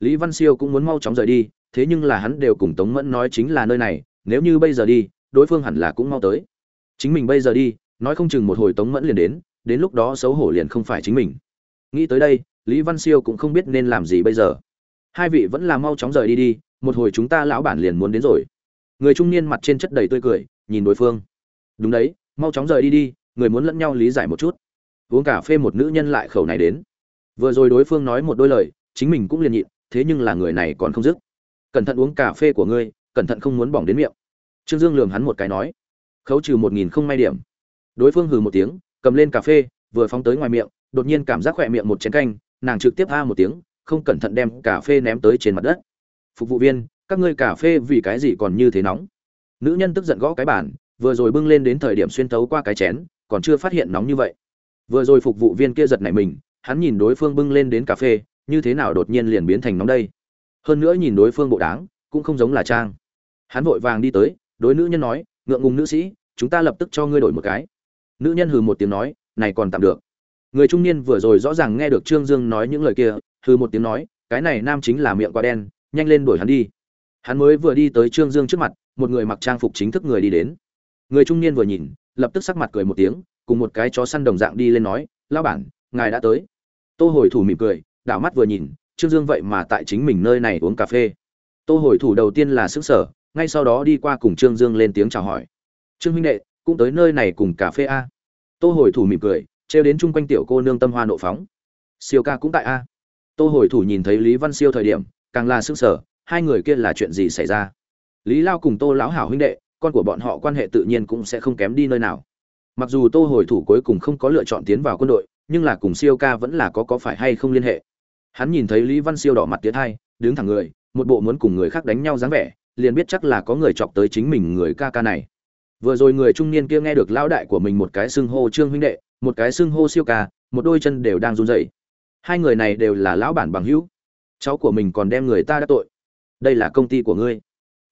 Lý văn siêu cũng muốn mau chóng rời đi, thế nhưng là hắn đều cùng tống mẫn nói chính là nơi này, nếu như bây giờ đi, đối phương hẳn là cũng mau tới. Chính mình bây giờ đi, nói không chừng một hồi tống mẫn liền đến đến lúc đó xấu hổ liền không phải chính mình. Nghĩ tới đây, lý văn siêu cũng không biết nên làm gì bây giờ. Hai vị vẫn là mau chóng rời đi đi, một hồi chúng ta lão bản liền muốn đến rồi người trung niên mặt trên chất đầy tươi cười, nhìn đối phương. Đúng đấy, mau chóng rời đi đi, người muốn lẫn nhau lý giải một chút. Uống cà phê một nữ nhân lại khẩu này đến. Vừa rồi đối phương nói một đôi lời, chính mình cũng liền nhịn, thế nhưng là người này còn không dứt. Cẩn thận uống cà phê của ngươi, cẩn thận không muốn bỏng đến miệng. Trương dương lường hắn một cái nói. Khấu trừ một nghìn không may điểm. Đối phương hừ một tiếng, cầm lên cà phê, vừa phóng tới ngoài miệng, đột nhiên cảm giác khỏe miệng một chén canh, nàng trực tiếp a một tiếng, không cẩn thận đem cà phê ném tới trên mặt đất. Phục vụ viên các ngươi cà phê vì cái gì còn như thế nóng? Nữ nhân tức giận gõ cái bàn, vừa rồi bưng lên đến thời điểm xuyên tấu qua cái chén, còn chưa phát hiện nóng như vậy. Vừa rồi phục vụ viên kia giật nảy mình, hắn nhìn đối phương bưng lên đến cà phê, như thế nào đột nhiên liền biến thành nóng đây? Hơn nữa nhìn đối phương bộ đáng cũng không giống là trang. Hắn vội vàng đi tới, đối nữ nhân nói, ngượng ngùng nữ sĩ, chúng ta lập tức cho ngươi đổi một cái. Nữ nhân hừ một tiếng nói, này còn tạm được. Người trung niên vừa rồi rõ ràng nghe được trương dương nói những lời kia, hừ một tiếng nói, cái này nam chính là miệng quá đen, nhanh lên đuổi hắn đi hắn mới vừa đi tới trương dương trước mặt, một người mặc trang phục chính thức người đi đến. Người trung niên vừa nhìn, lập tức sắc mặt cười một tiếng, cùng một cái chó săn đồng dạng đi lên nói lao bản, ngài đã tới. Tô hồi thủ mỉm cười, đảo mắt vừa nhìn, trương dương vậy mà tại chính mình nơi này uống cà phê. Tô hồi thủ đầu tiên là sức sở ngay sau đó đi qua cùng trương dương lên tiếng chào hỏi. Trương huynh đệ, cũng tới nơi này cùng cà phê a. Tô hồi thủ mỉm cười, trêu đến chung quanh tiểu cô nương tâm hoa nộ phóng. Siêu ca cũng tại a. Tô hồi thủ nhìn thấy lý văn siêu thời điểm, càng là sức sở hai người kia là chuyện gì xảy ra? Lý lao cùng tô lão hảo huynh đệ, con của bọn họ quan hệ tự nhiên cũng sẽ không kém đi nơi nào. Mặc dù tô hồi thủ cuối cùng không có lựa chọn tiến vào quân đội, nhưng là cùng siêu ca vẫn là có có phải hay không liên hệ. Hắn nhìn thấy lý văn siêu đỏ mặt tiến hai, đứng thẳng người, một bộ muốn cùng người khác đánh nhau dáng vẻ, liền biết chắc là có người chọc tới chính mình người ca ca này. Vừa rồi người trung niên kia nghe được lão đại của mình một cái xưng hô trương huynh đệ, một cái xưng hô siêu ca, một đôi chân đều đang run rẩy. Hai người này đều là lão bản bằng hữu. Cháu của mình còn đem người ta đã tội đây là công ty của ngươi.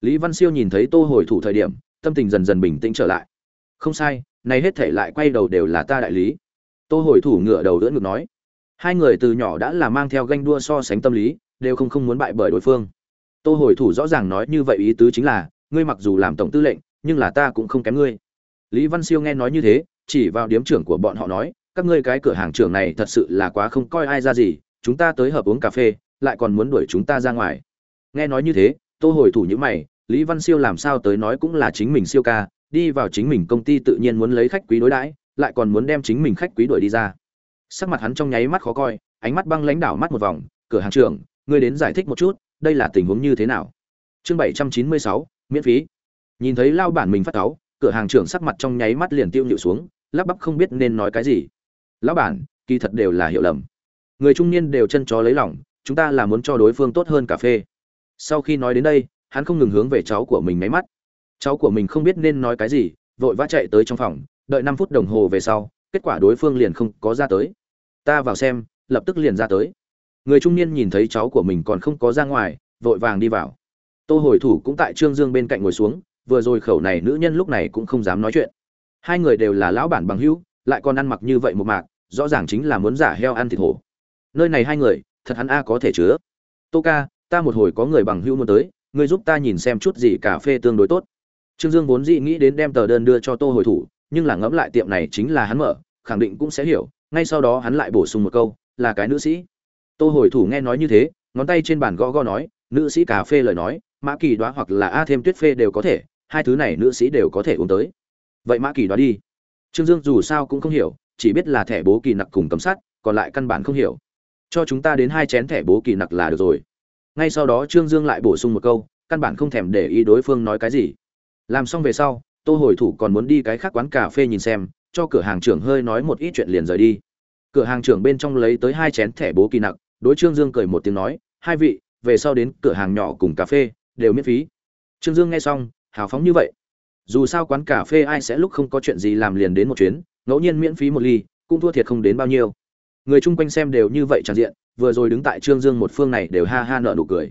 Lý văn siêu nhìn thấy tô hồi thủ thời điểm, tâm tình dần dần bình tĩnh trở lại. Không sai, này hết thể lại quay đầu đều là ta đại lý. Tô hồi thủ ngựa đầu đỡ ngực nói. Hai người từ nhỏ đã là mang theo ganh đua so sánh tâm lý, đều không không muốn bại bởi đối phương. Tô hồi thủ rõ ràng nói như vậy ý tứ chính là, ngươi mặc dù làm tổng tư lệnh, nhưng là ta cũng không kém ngươi. Lý văn siêu nghe nói như thế, chỉ vào điếm trưởng của bọn họ nói, các ngươi cái cửa hàng trưởng này thật sự là quá không coi ai ra gì, chúng ta tới hợp uống cà phê, lại còn muốn đuổi chúng ta ra ngoài nghe nói như thế tô hồi thủ những mày lý văn siêu làm sao tới nói cũng là chính mình siêu ca đi vào chính mình công ty tự nhiên muốn lấy khách quý đối đãi lại còn muốn đem chính mình khách quý đuổi đi ra. Sắc mặt hắn trong nháy mắt khó coi ánh mắt băng lãnh đảo mắt một vòng cửa hàng trưởng ngươi đến giải thích một chút đây là tình huống như thế nào? Chương bảy trăm chín mươi sáu miễn phí. Nhìn thấy lao bản mình phát cáu cửa hàng trưởng sắc mặt trong nháy mắt liền tiêu nhịu xuống lắp bắp không biết nên nói cái gì. Lão bản kỳ thật đều là hiểu lầm. Người trung niên đều chân chó lấy lỏng, chúng ta là muốn cho đối phương tốt hơn cà phê sau khi nói đến đây, hắn không ngừng hướng về cháu của mình máy mắt. Cháu của mình không biết nên nói cái gì, vội vã chạy tới trong phòng, đợi năm phút đồng hồ về sau, kết quả đối phương liền không có ra tới. Ta vào xem, lập tức liền ra tới. Người trung niên nhìn thấy cháu của mình còn không có ra ngoài, vội vàng đi vào. Tô hồi thủ cũng tại trương dương bên cạnh ngồi xuống, vừa rồi khẩu này nữ nhân lúc này cũng không dám nói chuyện. Hai người đều là lão bản bằng hữu, lại còn ăn mặc như vậy một mạc, rõ ràng chính là muốn giả heo ăn thịt hổ. Nơi này hai người, thật hắn a có thể chứa. Tô ca ta một hồi có người bằng hữu muốn tới, ngươi giúp ta nhìn xem chút gì cà phê tương đối tốt. Trương dương vốn dĩ nghĩ đến đem tờ đơn đưa cho tô hồi thủ, nhưng là ngẫm lại tiệm này chính là hắn mở, khẳng định cũng sẽ hiểu, ngay sau đó hắn lại bổ sung một câu, là cái nữ sĩ. Tô hồi thủ nghe nói như thế, ngón tay trên bàn gõ gõ nói, nữ sĩ cà phê lời nói, mã kỳ đoá hoặc là a thêm tuyết phê đều có thể, hai thứ này nữ sĩ đều có thể uống tới. Vậy mã kỳ đoá đi. Trương dương dù sao cũng không hiểu, chỉ biết là thẻ bố kỳ nặc cùng cấm sắt, còn lại căn bản không hiểu. Cho chúng ta đến hai chén thẻ bố kỳ nặc là được rồi ngay sau đó trương dương lại bổ sung một câu, căn bản không thèm để ý đối phương nói cái gì. Làm xong về sau, tô hồi thủ còn muốn đi cái khác quán cà phê nhìn xem, cho cửa hàng trưởng hơi nói một ít chuyện liền rời đi. Cửa hàng trưởng bên trong lấy tới hai chén thẻ bố kỳ nặc đối trương dương cười một tiếng nói, hai vị, về sau đến cửa hàng nhỏ cùng cà phê, đều miễn phí. Trương dương nghe xong, hào phóng như vậy. Dù sao quán cà phê ai sẽ lúc không có chuyện gì làm liền đến một chuyến, ngẫu nhiên miễn phí một ly, cũng thua thiệt không đến bao nhiêu người chung quanh xem đều như vậy tràn diện, vừa rồi đứng tại trương dương một phương này đều ha ha nợ nụ cười.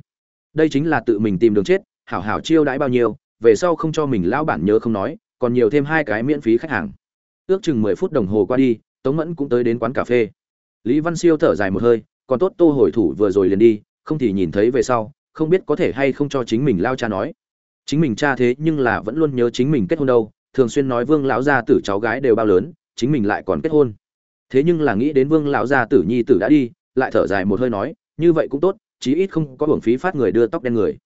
Đây chính là tự mình tìm đường chết, hảo hảo chiêu đãi bao nhiêu, về sau không cho mình lão bản nhớ không nói, còn nhiều thêm hai cái miễn phí khách hàng. Ước chừng mười phút đồng hồ qua đi, tống mẫn cũng tới đến quán cà phê. Lý văn siêu thở dài một hơi, còn tốt tô hồi thủ vừa rồi liền đi, không thì nhìn thấy về sau, không biết có thể hay không cho chính mình lao cha nói. Chính mình cha thế nhưng là vẫn luôn nhớ chính mình kết hôn đâu, thường xuyên nói vương lão gia tử cháu gái đều bao lớn, chính mình lại còn kết hôn thế nhưng là nghĩ đến vương lão gia tử nhi tử đã đi, lại thở dài một hơi nói, như vậy cũng tốt, chí ít không có hưởng phí phát người đưa tóc đen người.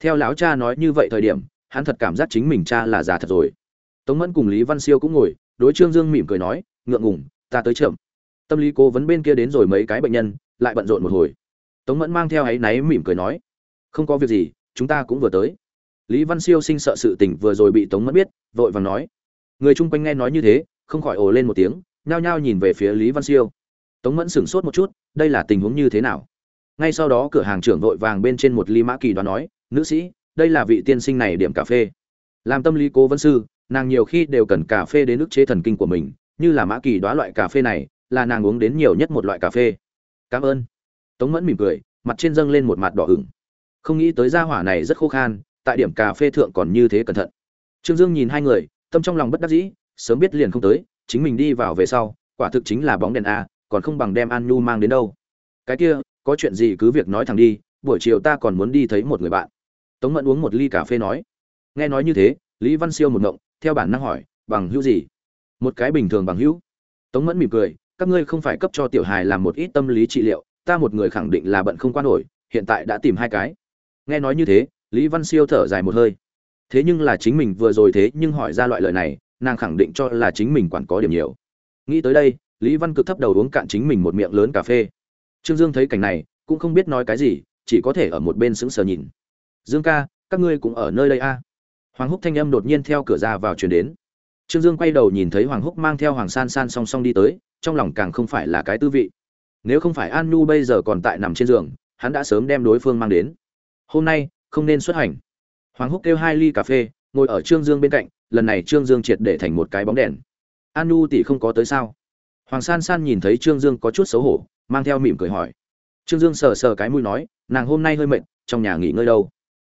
Theo lão cha nói như vậy thời điểm, hắn thật cảm giác chính mình cha là già thật rồi. Tống mẫn cùng lý văn siêu cũng ngồi, đối trương dương mỉm cười nói, ngượng ngùng, ta tới chậm. Tâm lý cố vấn bên kia đến rồi mấy cái bệnh nhân, lại bận rộn một hồi. Tống mẫn mang theo áy náy mỉm cười nói, không có việc gì, chúng ta cũng vừa tới. Lý văn siêu sinh sợ sự tình vừa rồi bị tống mẫn biết, vội vàng nói, người chung quanh nghe nói như thế, không khỏi ồ lên một tiếng nhao nhao nhìn về phía lý văn siêu. Tống mẫn sửng sốt một chút, đây là tình huống như thế nào? Ngay sau đó cửa hàng trưởng vội vàng bên trên một ly mã kỳ đoán nói, nữ sĩ, đây là vị tiên sinh này điểm cà phê. Làm tâm lý cố vấn sư, nàng nhiều khi đều cần cà phê đến ức chế thần kinh của mình, như là mã kỳ đoá loại cà phê này, là nàng uống đến nhiều nhất một loại cà phê. Cảm ơn. Tống mẫn mỉm cười, mặt trên dâng lên một mặt đỏ ửng. Không nghĩ tới gia hỏa này rất khô khan, tại điểm cà phê thượng còn như thế cẩn thận. Trương dương nhìn hai người, tâm trong lòng bất đắc dĩ, sớm biết liền không tới chính mình đi vào về sau, quả thực chính là bóng đèn a, còn không bằng đem an nhu mang đến đâu. Cái kia, có chuyện gì cứ việc nói thẳng đi, buổi chiều ta còn muốn đi thấy một người bạn. Tống mẫn uống một ly cà phê nói. Nghe nói như thế, lý văn siêu một ngộng, theo bản năng hỏi, bằng hữu gì? Một cái bình thường bằng hữu. Tống mẫn mỉm cười, các ngươi không phải cấp cho tiểu hài làm một ít tâm lý trị liệu, ta một người khẳng định là bận không quan nổi, hiện tại đã tìm hai cái. Nghe nói như thế, lý văn siêu thở dài một hơi. Thế nhưng là chính mình vừa rồi thế nhưng hỏi ra loại lời này nàng khẳng định cho là chính mình quản có điểm nhiều. Nghĩ tới đây, lý văn cực thấp đầu uống cạn chính mình một miệng lớn cà phê. Trương dương thấy cảnh này, cũng không biết nói cái gì, chỉ có thể ở một bên sững sờ nhìn. Dương ca, các ngươi cũng ở nơi đây a? À? hoàng húc thanh âm đột nhiên theo cửa ra vào truyền đến. Trương dương quay đầu nhìn thấy hoàng húc mang theo hoàng san san song song đi tới, trong lòng càng không phải là cái tư vị. Nếu không phải an nhu bây giờ còn tại nằm trên giường, hắn đã sớm đem đối phương mang đến. Hôm nay, không nên xuất hành. Hoàng húc kêu hai ly cà phê, ngồi ở trương dương bên cạnh lần này trương dương triệt để thành một cái bóng đèn. An tỷ không có tới sao? Hoàng san san nhìn thấy trương dương có chút xấu hổ, mang theo mỉm cười hỏi. Trương dương sờ sờ cái mũi nói, nàng hôm nay hơi mệt, trong nhà nghỉ ngơi đâu?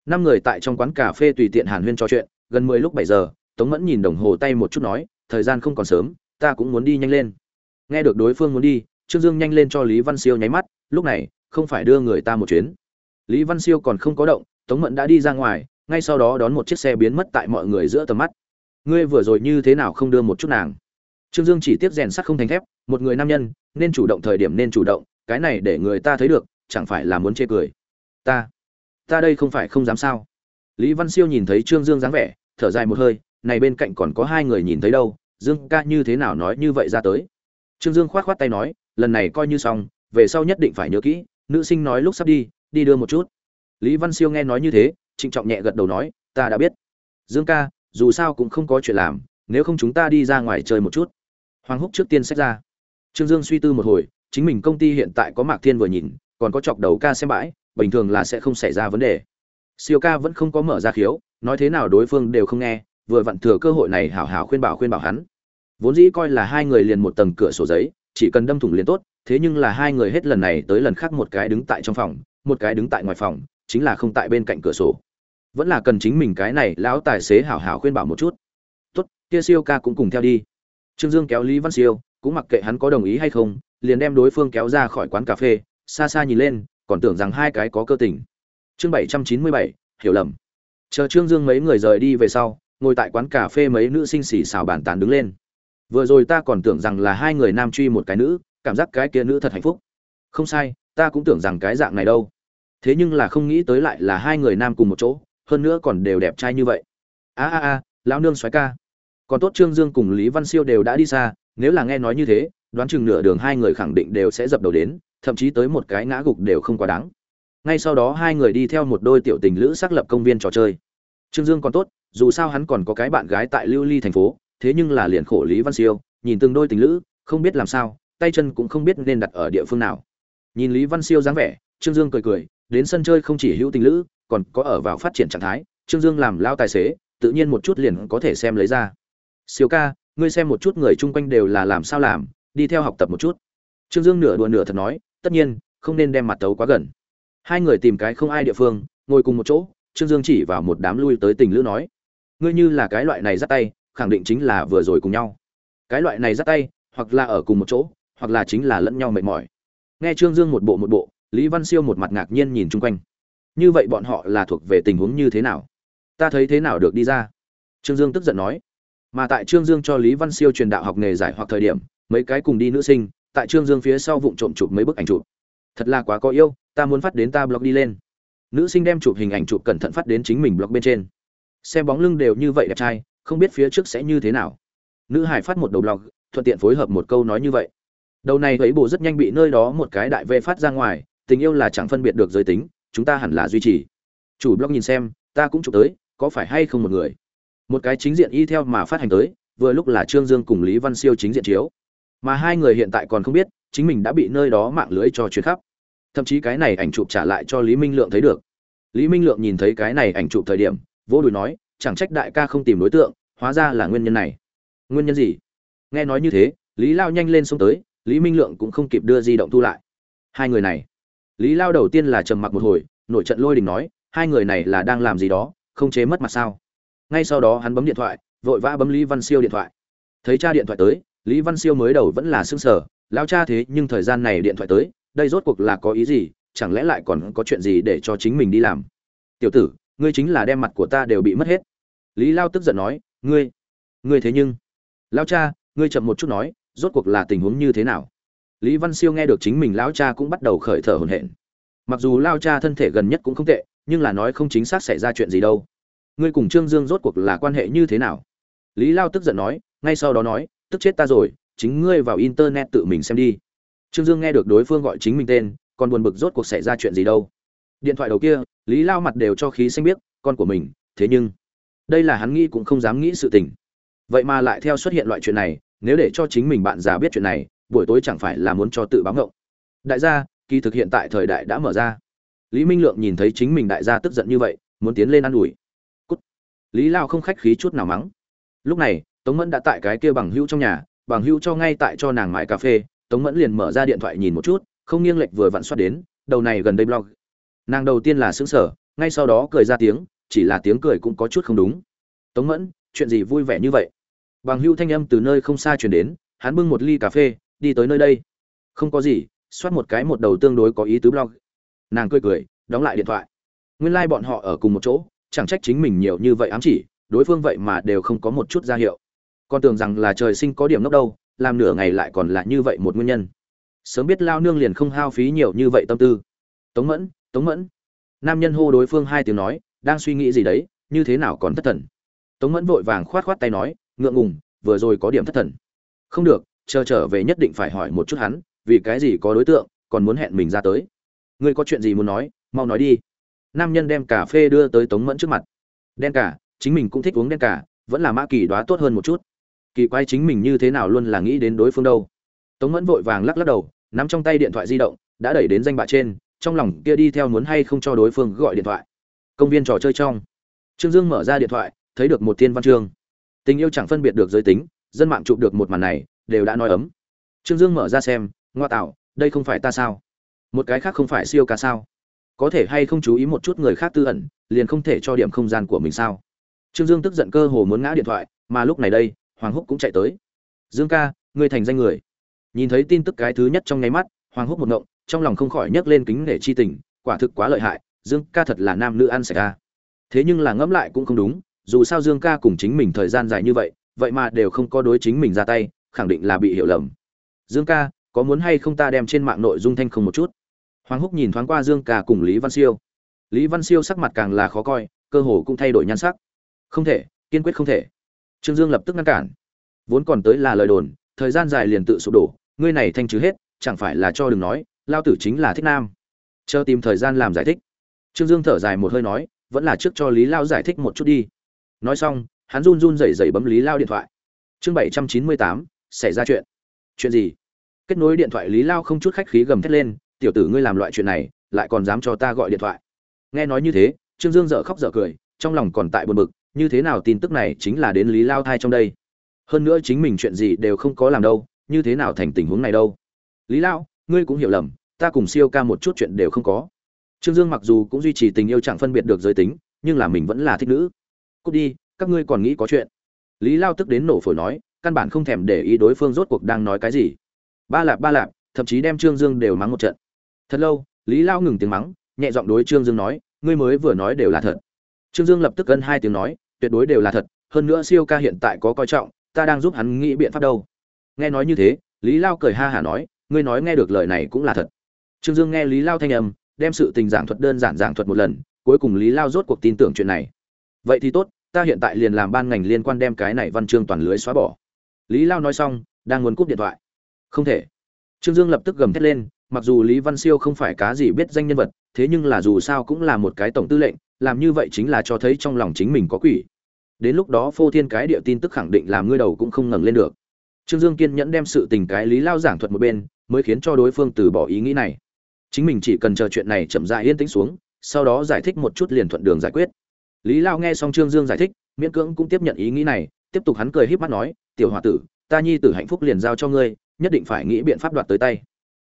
Năm người tại trong quán cà phê tùy tiện hàn huyên trò chuyện, gần mười lúc bảy giờ, tống mẫn nhìn đồng hồ tay một chút nói, thời gian không còn sớm, ta cũng muốn đi nhanh lên. Nghe được đối phương muốn đi, trương dương nhanh lên cho lý văn siêu nháy mắt, lúc này, không phải đưa người ta một chuyến. Lý văn siêu còn không có động, tống mẫn đã đi ra ngoài, ngay sau đó đón một chiếc xe biến mất tại mọi người giữa tầm mắt ngươi vừa rồi như thế nào không đưa một chút nàng? Trương dương chỉ tiếp rèn sắt không thành thép, một người nam nhân, nên chủ động thời điểm nên chủ động, cái này để người ta thấy được, chẳng phải là muốn chê cười. Ta ta đây không phải không dám sao? Lý văn siêu nhìn thấy trương dương dáng vẻ, thở dài một hơi, này bên cạnh còn có hai người nhìn thấy đâu, dương ca như thế nào nói như vậy ra tới? Trương dương khoát khoát tay nói, lần này coi như xong, về sau nhất định phải nhớ kỹ, nữ sinh nói lúc sắp đi đi đưa một chút. Lý văn siêu nghe nói như thế, trịnh trọng nhẹ gật đầu nói, ta đã biết. Dương ca dù sao cũng không có chuyện làm, nếu không chúng ta đi ra ngoài chơi một chút. Hoàng húc trước tiên xét ra. Trương dương suy tư một hồi, chính mình công ty hiện tại có mạc thiên vừa nhìn, còn có chọc đầu ca xem bãi, bình thường là sẽ không xảy ra vấn đề. Siêu ca vẫn không có mở ra khiếu, nói thế nào đối phương đều không nghe, vừa vặn thừa cơ hội này hảo hảo khuyên bảo khuyên bảo hắn. Vốn dĩ coi là hai người liền một tầng cửa sổ giấy, chỉ cần đâm thủng liền tốt, thế nhưng là hai người hết lần này tới lần khác một cái đứng tại trong phòng, một cái đứng tại ngoài phòng, chính là không tại bên cạnh cửa sổ vẫn là cần chính mình cái này lão tài xế hảo hảo khuyên bảo một chút. Tốt, kia siêu ca cũng cùng theo đi. Trương dương kéo lý văn siêu, cũng mặc kệ hắn có đồng ý hay không, liền đem đối phương kéo ra khỏi quán cà phê, xa xa nhìn lên, còn tưởng rằng hai cái có cơ tình. Chương bảy trăm chín mươi bảy, hiểu lầm. Chờ trương dương mấy người rời đi về sau, ngồi tại quán cà phê mấy nữ sinh xì xào bàn tán đứng lên. Vừa rồi ta còn tưởng rằng là hai người nam truy một cái nữ, cảm giác cái kia nữ thật hạnh phúc. Không sai, ta cũng tưởng rằng cái dạng này đâu. Thế nhưng là không nghĩ tới lại là hai người nam cùng một chỗ hơn nữa còn đều đẹp trai như vậy. A a a, lão nương xoáy ca. Còn tốt trương dương cùng lý văn siêu đều đã đi xa, nếu là nghe nói như thế, đoán chừng nửa đường hai người khẳng định đều sẽ dập đầu đến, thậm chí tới một cái ngã gục đều không quá đáng. Ngay sau đó hai người đi theo một đôi tiểu tình lữ xác lập công viên trò chơi. Trương dương còn tốt, dù sao hắn còn có cái bạn gái tại lưu ly thành phố, thế nhưng là liền khổ lý văn siêu, nhìn từng đôi tình lữ, không biết làm sao, tay chân cũng không biết nên đặt ở địa phương nào. Nhìn lý văn siêu dáng vẻ, trương dương cười cười đến sân chơi không chỉ hữu tình lữ, còn có ở vào phát triển trạng thái, trương dương làm lao tài xế, tự nhiên một chút liền có thể xem lấy ra. Siêu ca, ngươi xem một chút người chung quanh đều là làm sao làm, đi theo học tập một chút. Trương dương nửa đùa nửa thật nói, tất nhiên, không nên đem mặt tấu quá gần. Hai người tìm cái không ai địa phương, ngồi cùng một chỗ, trương dương chỉ vào một đám lui tới tình lữ nói, ngươi như là cái loại này giắt tay, khẳng định chính là vừa rồi cùng nhau. Cái loại này giắt tay, hoặc là ở cùng một chỗ, hoặc là chính là lẫn nhau mệt mỏi. Nghe trương dương một bộ một bộ lý văn siêu một mặt ngạc nhiên nhìn chung quanh. Như vậy bọn họ là thuộc về tình huống như thế nào? Ta thấy thế nào được đi ra? Trương dương tức giận nói. Mà tại trương dương cho lý văn siêu truyền đạo học nghề giải hoặc thời điểm, mấy cái cùng đi nữ sinh, tại trương dương phía sau vụng trộm chụp mấy bức ảnh chụp. Thật là quá có yêu, ta muốn phát đến ta blog đi lên. Nữ sinh đem chụp hình ảnh chụp cẩn thận phát đến chính mình blog bên trên. Xem bóng lưng đều như vậy đẹp trai, không biết phía trước sẽ như thế nào. Nữ hải phát một đầu blog, thuận tiện phối hợp một câu nói như vậy. Đầu này thấy bộ rất nhanh bị nơi đó một cái đại vê phát ra ngoài tình yêu là chẳng phân biệt được giới tính, chúng ta hẳn là duy trì. Chủ blog nhìn xem, ta cũng chụp tới, có phải hay không một người? Một cái chính diện y theo mà phát hành tới, vừa lúc là trương dương cùng lý văn siêu chính diện chiếu. Mà hai người hiện tại còn không biết, chính mình đã bị nơi đó mạng lưới cho chuyến khắp. Thậm chí cái này ảnh chụp trả lại cho lý minh lượng thấy được. Lý minh lượng nhìn thấy cái này ảnh chụp thời điểm vô đùi nói, chẳng trách đại ca không tìm đối tượng, hóa ra là nguyên nhân này. Nguyên nhân gì? Nghe nói như thế, lý lao nhanh lên xông tới, lý minh lượng cũng không kịp đưa di động thu lại. Hai người này lý lao đầu tiên là trầm mặc một hồi, nổi trận lôi đình nói, hai người này là đang làm gì đó, không chế mất mặt sao? Ngay sau đó hắn bấm điện thoại, vội vã bấm lý văn siêu điện thoại. Thấy cha điện thoại tới, lý văn siêu mới đầu vẫn là s ư ơ n g sở lao cha thế, nhưng thời gian này điện thoại tới, đây rốt cuộc là có ý gì, chẳng lẽ lại còn có chuyện gì để cho chính mình đi làm? Tiểu tử, ngươi chính là đem mặt của ta đều bị mất hết. Lý lao tức giận nói, ngươi ngươi thế nhưng lao cha, ngươi chậm một chút nói, rốt cuộc là tình huống như thế nào? Lý văn siêu nghe được chính mình lão cha cũng bắt đầu khởi thở hổn hển. Mặc dù lao cha thân thể gần nhất cũng không tệ, nhưng là nói không chính xác xảy ra chuyện gì đâu. Ngươi cùng trương dương rốt cuộc là quan hệ như thế nào? Lý lao tức giận nói, ngay sau đó nói, tức chết ta rồi, chính ngươi vào internet tự mình xem đi. Trương dương nghe được đối phương gọi chính mình tên, còn buồn bực rốt cuộc xảy ra chuyện gì đâu. Điện thoại đầu kia, lý lao mặt đều cho khí xanh biết con của mình, thế nhưng, đây là hắn nghĩ cũng không dám nghĩ sự tình. Vậy mà lại theo xuất hiện loại chuyện này, nếu để cho chính mình bạn già biết chuyện này buổi tối chẳng phải là muốn cho tự báo ngộng đại gia, kỳ thực hiện tại thời đại đã mở ra. Lý minh lượng nhìn thấy chính mình đại gia tức giận như vậy, muốn tiến lên ă n ủi. Cút. Lý lao không khách khí chút nào mắng. Lúc này, tống mẫn đã tại cái kia bằng hữu trong nhà, bằng hữu cho ngay tại cho nàng mãi cà phê. Tống mẫn liền mở ra điện thoại nhìn một chút, không nghiêng lệch vừa vặn soát đến, đầu này gần đây blog. Nàng đầu tiên là xứng sở ngay sau đó cười ra tiếng, chỉ là tiếng cười cũng có chút không đúng. Tống mẫn, chuyện gì vui vẻ như vậy? Bằng hữu thanh âm từ nơi không xa chuyển đến, hắn bưng một ly cà phê đi tới nơi đây. Không có gì, soát một cái một đầu tương đối có ý tứ blog. Nàng cười cười, đóng lại điện thoại. Nguyên lai、like、bọn họ ở cùng một chỗ, chẳng trách chính mình nhiều như vậy ám chỉ, đối phương vậy mà đều không có một chút ra hiệu. Con tưởng rằng là trời sinh có điểm nốc đâu, làm nửa ngày lại còn là như vậy một nguyên nhân. Sớm biết lao nương liền không hao phí nhiều như vậy tâm tư. Tống mẫn tống mẫn. Nam nhân hô đối phương hai tiếng nói, đang suy nghĩ gì đấy, như thế nào còn thất thần? Tống mẫn vội vàng khoát khoát tay nói, ngượng ngùng, vừa rồi có điểm thất thần. Không được chờ trở về nhất định phải hỏi một chút hắn, vì cái gì có đối tượng, còn muốn hẹn mình ra tới. Ngươi có chuyện gì muốn nói, mau nói đi. Nam nhân đem cà phê đưa tới tống mẫn trước mặt. Đen cả, chính mình cũng thích uống đen cả, vẫn là mã kỳ đoá tốt hơn một chút. Kỳ quái chính mình như thế nào luôn là nghĩ đến đối phương đâu. Tống mẫn vội vàng lắc lắc đầu, nắm trong tay điện thoại di động, đã đẩy đến danh bạ trên, trong lòng kia đi theo muốn hay không cho đối phương gọi điện thoại. Công viên trò chơi trong. Trương dương mở ra điện thoại, thấy được một thiên văn chương. Tình yêu chẳng phân biệt được giới tính, dân mạng chụp được một màn này đều đã nói ấm. Trương dương mở ra xem ngoa tạo đây không phải ta sao? Một cái khác không phải siêu ca sao? Có thể hay không chú ý một chút người khác tư ẩn liền không thể cho điểm không gian của mình sao? Trương dương tức giận cơ hồ muốn ngã điện thoại mà lúc này đây hoàng húc cũng chạy tới. Dương ca ngươi thành danh người. Nhìn thấy tin tức cái thứ nhất trong nháy mắt hoàng húc một ngộng trong lòng không khỏi nhấc lên kính nể chi tình, quả thực quá lợi hại, Dương ca thật là nam nữ ăn sạch a. Thế nhưng là ngẫm lại cũng không đúng, dù sao Dương ca cùng chính mình thời gian dài như vậy, vậy mà đều không có đối chính mình ra tay, khẳng định là bị hiểu lầm. Dương ca, có muốn hay không ta đem trên mạng nội dung thanh không một chút? Hoàng Húc nhìn thoáng qua Dương ca cùng Lý Văn Siêu. Lý Văn Siêu sắc mặt càng là khó coi, cơ hồ cũng thay đổi nhan sắc. Không thể, kiên quyết không thể. Trương Dương lập tức ngăn cản. Vốn còn tới là lời đồn, thời gian dài liền tự sụp đổ, ngươi này thanh trừ hết, chẳng phải là cho đừng nói, lao tử chính là thích nam chờ tìm thời gian làm giải thích trương dương thở dài một hơi nói vẫn là trước cho lý lao giải thích một chút đi nói xong hắn run run rẩy rẩy bấm lý lao điện thoại chương bảy trăm chín mươi tám xảy ra chuyện. Chuyện gì? Kết nối điện thoại lý lao không chút khách khí gầm thét lên, tiểu tử ngươi làm loại chuyện này, lại còn dám cho ta gọi điện thoại? Nghe nói như thế, trương dương dở khóc dở cười, trong lòng còn tại buồn bực, như thế nào tin tức này chính là đến lý lao thai trong đây? Hơn nữa chính mình chuyện gì đều không có làm đâu, như thế nào thành tình huống này đâu? Lý lao, ngươi cũng hiểu lầm, ta cùng siêu ca một chút chuyện đều không có. Trương dương mặc dù cũng duy trì tình yêu chẳng phân biệt được giới tính, nhưng là mình vẫn là thích nữ. Cút đi, các ngươi còn nghĩ có chuyện. Lý lao tức đến nổ phổi nói căn bản không thèm để ý đối phương rốt cuộc đang nói cái gì. Ba lạp ba lạp, thậm chí đem trương dương đều mắng một trận. Thật lâu, lý lao ngừng tiếng mắng, nhẹ giọng đối trương dương nói, ngươi mới vừa nói đều là thật. Trương dương lập tức gân hai tiếng nói, tuyệt đối đều là thật, hơn nữa siêu ca hiện tại có coi trọng, ta đang giúp hắn nghĩ biện pháp đâu. Nghe nói như thế, lý lao cười ha hả nói, ngươi nói nghe được lời này cũng là thật. Trương dương nghe lý lao thanh âm, đem sự tình giảng thuật đơn giản giảng thuật một lần, cuối cùng lý lao rốt cuộc tin tưởng chuyện này. Vậy thì tốt, ta hiện tại liền làm ban ngành liên quan đem cái này văn chương toàn lưới xóa bỏ lý lao nói xong, đang muốn cúp điện thoại. Không thể. Trương dương lập tức gầm thét lên, mặc dù lý văn siêu không phải cá gì biết danh nhân vật, thế nhưng là dù sao cũng là một cái tổng tư lệnh, làm như vậy chính là cho thấy trong lòng chính mình có quỷ. Đến lúc đó phô thiên cái địa tin tức khẳng định làm ngươi đầu cũng không ngẩng lên được. Trương dương kiên nhẫn đem sự tình cái lý lao giảng thuật một bên, mới khiến cho đối phương từ bỏ ý nghĩ này. Chính mình chỉ cần chờ chuyện này chậm rãi yên tĩnh xuống, sau đó giải thích một chút liền thuận đường giải quyết. Lý lao nghe xong trương dương giải thích, miễn cưỡng cũng tiếp nhận ý nghĩ này, tiếp tục hắn cười híp mắt nói tiểu hòa tử, ta nhi tử hạnh phúc liền giao cho ngươi, nhất định phải nghĩ biện pháp đoạt tới tay.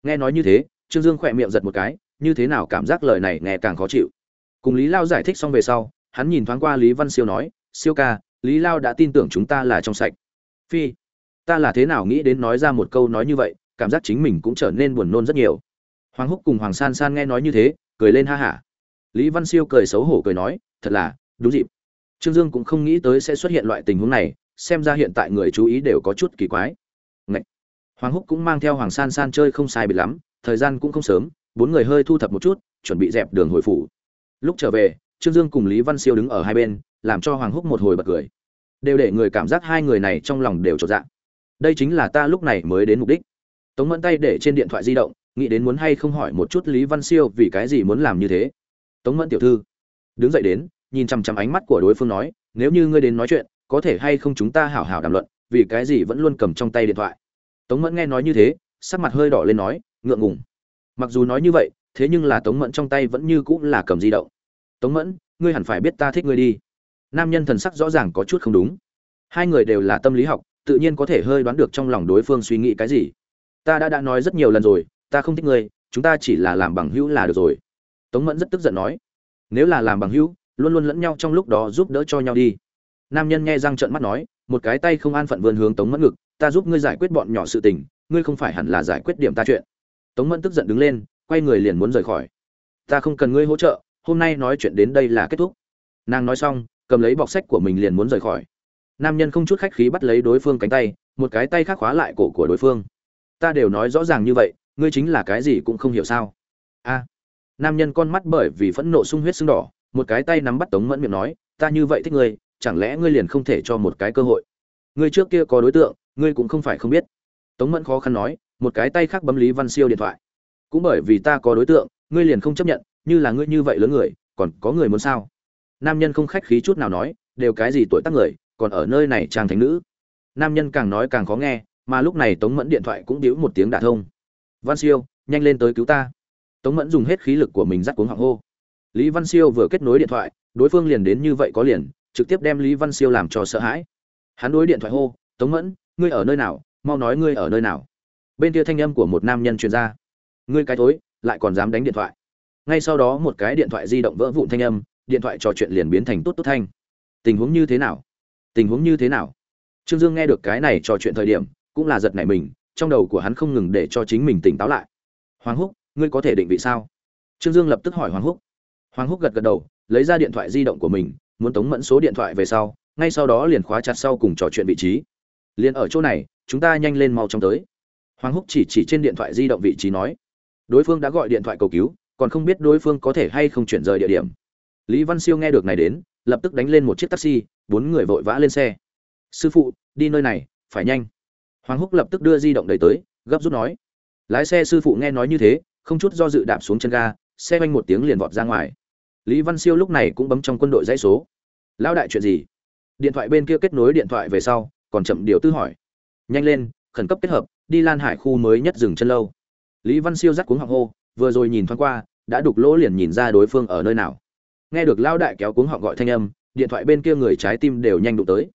Nghe nói như thế, trương dương khỏe miệng giật một cái, như thế nào cảm giác lời này nghe càng khó chịu. Cùng lý lao giải thích xong về sau, hắn nhìn thoáng qua lý văn siêu nói, siêu ca, lý lao đã tin tưởng chúng ta là trong sạch. Phi, ta là thế nào nghĩ đến nói ra một câu nói như vậy, cảm giác chính mình cũng trở nên buồn nôn rất nhiều. Hoàng húc cùng hoàng san san nghe nói như thế, cười lên ha hả. Lý văn siêu cười xấu hổ cười nói, thật là, đúng dịp. Trương dương cũng không nghĩ tới sẽ xuất hiện loại tình huống này xem ra hiện tại người chú ý đều có chút kỳ quái. Ngậy! hoàng húc cũng mang theo hoàng san san chơi không sai biệt lắm, thời gian cũng không sớm, bốn người hơi thu thập một chút, chuẩn bị dẹp đường hồi phủ. Lúc trở về, trương dương cùng lý văn siêu đứng ở hai bên, làm cho hoàng húc một hồi bật cười. Đều để người cảm giác hai người này trong lòng đều trột dạ đây chính là ta lúc này mới đến mục đích. Tống mẫn tay để trên điện thoại di động, nghĩ đến muốn hay không hỏi một chút lý văn siêu vì cái gì muốn làm như thế. Tống mẫn tiểu thư, đứng dậy đến, nhìn chằm chằm ánh mắt của đối phương nói, nếu như ngươi đến nói chuyện có thể hay không chúng ta hảo hảo đàm luận, vì cái gì vẫn luôn cầm trong tay điện thoại? Tống mẫn nghe nói như thế, sắc mặt hơi đỏ lên nói, ngượng ngùng. Mặc dù nói như vậy, thế nhưng là tống mẫn trong tay vẫn như cũng là cầm di động. Tống mẫn, ngươi hẳn phải biết ta thích ngươi đi. Nam nhân thần sắc rõ ràng có chút không đúng. Hai người đều là tâm lý học, tự nhiên có thể hơi đoán được trong lòng đối phương suy nghĩ cái gì. Ta đã đã nói rất nhiều lần rồi, ta không thích ngươi, chúng ta chỉ là làm bằng hữu là được rồi. Tống mẫn rất tức giận nói, nếu là làm bằng hữu, luôn luôn lẫn nhau trong lúc đó giúp đỡ cho nhau đi nam nhân nghe răng trợn mắt nói, một cái tay không an phận vươn hướng tống mẫn ngực, ta giúp ngươi giải quyết bọn nhỏ sự tình, ngươi không phải hẳn là giải quyết điểm ta chuyện. Tống mẫn tức giận đứng lên, quay người liền muốn rời khỏi. Ta không cần ngươi hỗ trợ, hôm nay nói chuyện đến đây là kết thúc. Nàng nói xong, cầm lấy bọc sách của mình liền muốn rời khỏi. Nam nhân không chút khách khí bắt lấy đối phương cánh tay, một cái tay khác khóa lại cổ của đối phương. Ta đều nói rõ ràng như vậy, ngươi chính là cái gì cũng không hiểu sao? A. Nam nhân con mắt bởi vì phẫn nộ sung huyết sưng đỏ, một cái tay nắm bắt tống mẫn miệng nói, ta như vậy thích ngươi chẳng lẽ ngươi liền không thể cho một cái cơ hội? Ngươi trước kia có đối tượng, ngươi cũng không phải không biết. Tống mẫn khó khăn nói, một cái tay khác bấm lý văn siêu điện thoại. Cũng bởi vì ta có đối tượng, ngươi liền không chấp nhận, như là ngươi như vậy lớn người, còn có người muốn sao? Nam nhân không khách khí chút nào nói, đều cái gì tuổi tác người, còn ở nơi này trang thành nữ. Nam nhân càng nói càng khó nghe, mà lúc này tống mẫn điện thoại cũng điếu một tiếng đả thông. Văn siêu, nhanh lên tới cứu ta. Tống mẫn dùng hết khí lực của mình dắt cuống họng hô. Lý văn siêu vừa kết nối điện thoại, đối phương liền đến như vậy có liền trực tiếp đem lý văn siêu làm cho sợ hãi. Hắn đối điện thoại hô tống mẫn ngươi ở nơi nào? Mau nói ngươi ở nơi nào. Bên kia thanh âm của một nam nhân truyền ra. Ngươi cái thối, lại còn dám đánh điện thoại. Ngay sau đó một cái điện thoại di động vỡ vụn thanh âm điện thoại trò chuyện liền biến thành tốt tốt thanh. Tình huống như thế nào? Tình huống như thế nào? Trương dương nghe được cái này trò chuyện thời điểm cũng là giật nảy mình trong đầu của hắn không ngừng để cho chính mình tỉnh táo lại. Hoàng húc ngươi có thể định vị sao? Trương dương lập tức hỏi hoàng húc. Hoàng húc gật gật đầu lấy ra điện thoại di động của mình muốn tống mẫn số điện thoại về sau, ngay sau đó liền khóa chặt sau cùng trò chuyện vị trí. Liền ở chỗ này, chúng ta nhanh lên mau trong tới. Hoàng húc chỉ chỉ trên điện thoại di động vị trí nói. Đối phương đã gọi điện thoại cầu cứu, còn không biết đối phương có thể hay không chuyển rời địa điểm. Lý văn siêu nghe được này đến, lập tức đánh lên một chiếc taxi, bốn người vội vã lên xe. Sư phụ, đi nơi này, phải nhanh. Hoàng húc lập tức đưa di động đầy tới, gấp rút nói. Lái xe sư phụ nghe nói như thế, không chút do dự đạp xuống chân ga, xe oanh một tiếng liền vọt ra ngoài. Lý văn siêu lúc này cũng bấm trong quân đội dãy số lão đại chuyện gì? Điện thoại bên kia kết nối điện thoại về sau, còn chậm điều tư hỏi. Nhanh lên, khẩn cấp kết hợp, đi lan hải khu mới nhất dừng chân lâu. Lý văn siêu dắt cuống họng hô, vừa rồi nhìn thoáng qua, đã đục lỗ liền nhìn ra đối phương ở nơi nào. Nghe được Lão đại kéo cuống họng gọi thanh âm, điện thoại bên kia người trái tim đều nhanh đụng tới.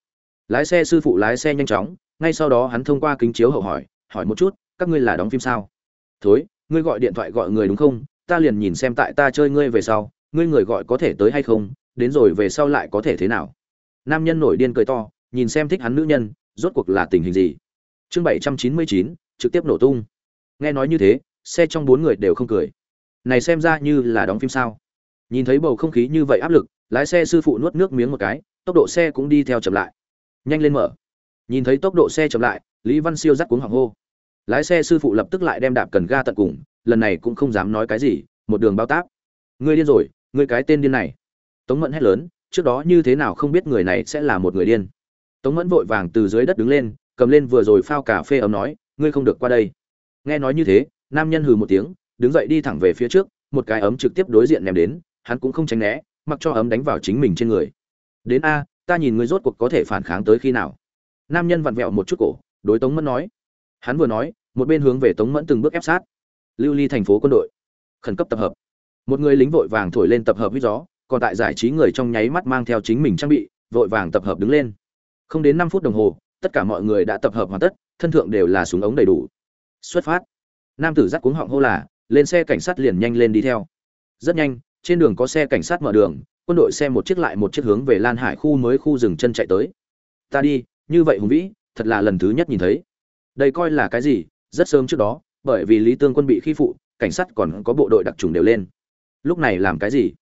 Lái xe sư phụ lái xe nhanh chóng, ngay sau đó hắn thông qua kính chiếu hậu hỏi hỏi một chút, các ngươi là đóng phim sao? Thối, ngươi gọi điện thoại gọi người đúng không? Ta liền nhìn xem tại ta chơi ngươi về sau, ngươi người gọi có thể tới hay không? Đến rồi về sau lại có thể thế nào? Nam nhân nổi điên cười to, nhìn xem thích hắn nữ nhân, rốt cuộc là tình hình gì? Chương bảy trăm chín mươi chín, trực tiếp nổ tung. Nghe nói như thế, xe trong bốn người đều không cười. Này xem ra như là đóng phim sao? Nhìn thấy bầu không khí như vậy áp lực, lái xe sư phụ nuốt nước miếng một cái, tốc độ xe cũng đi theo chậm lại. Nhanh lên mở. Nhìn thấy tốc độ xe chậm lại, lý văn siêu dắt cuống hoàng hô. Lái xe sư phụ lập tức lại đem đạp cần ga tận cùng, lần này cũng không dám nói cái gì, một đường bao tác. Ngươi điên rồi, ngươi cái tên điên này tống mẫn hét lớn, trước đó như thế nào không biết người này sẽ là một người điên. Tống mẫn vội vàng từ dưới đất đứng lên, cầm lên vừa rồi phao cà phê ấm nói, ngươi không được qua đây. Nghe nói như thế, nam nhân hừ một tiếng, đứng dậy đi thẳng về phía trước, một cái ấm trực tiếp đối diện ném đến, hắn cũng không tránh né, mặc cho ấm đánh vào chính mình trên người. Đến a, ta nhìn ngươi rốt cuộc có thể phản kháng tới khi nào? Nam nhân vặn vẹo một chút cổ, đối tống mẫn nói. Hắn vừa nói, một bên hướng về tống mẫn từng bước ép sát. Lưu ly thành phố quân đội, khẩn cấp tập hợp. Một người lính vội vàng thổi lên tập hợp với gió còn tại giải trí người trong nháy mắt mang theo chính mình trang bị, vội vàng tập hợp đứng lên. Không đến năm phút đồng hồ, tất cả mọi người đã tập hợp hoàn tất, thân thượng đều là súng ống đầy đủ. Xuất phát. Nam tử dắt cuống họng hô là, lên xe cảnh sát liền nhanh lên đi theo. Rất nhanh, trên đường có xe cảnh sát mở đường, quân đội xe một chiếc lại một chiếc hướng về lan hải khu mới khu rừng chân chạy tới. Ta đi, như vậy hùng vĩ, thật là lần thứ nhất nhìn thấy. Đây coi là cái gì? Rất sớm trước đó, bởi vì lý tương quân bị khi phụ, cảnh sát còn có bộ đội đặc trùng đều lên. Lúc này làm cái gì?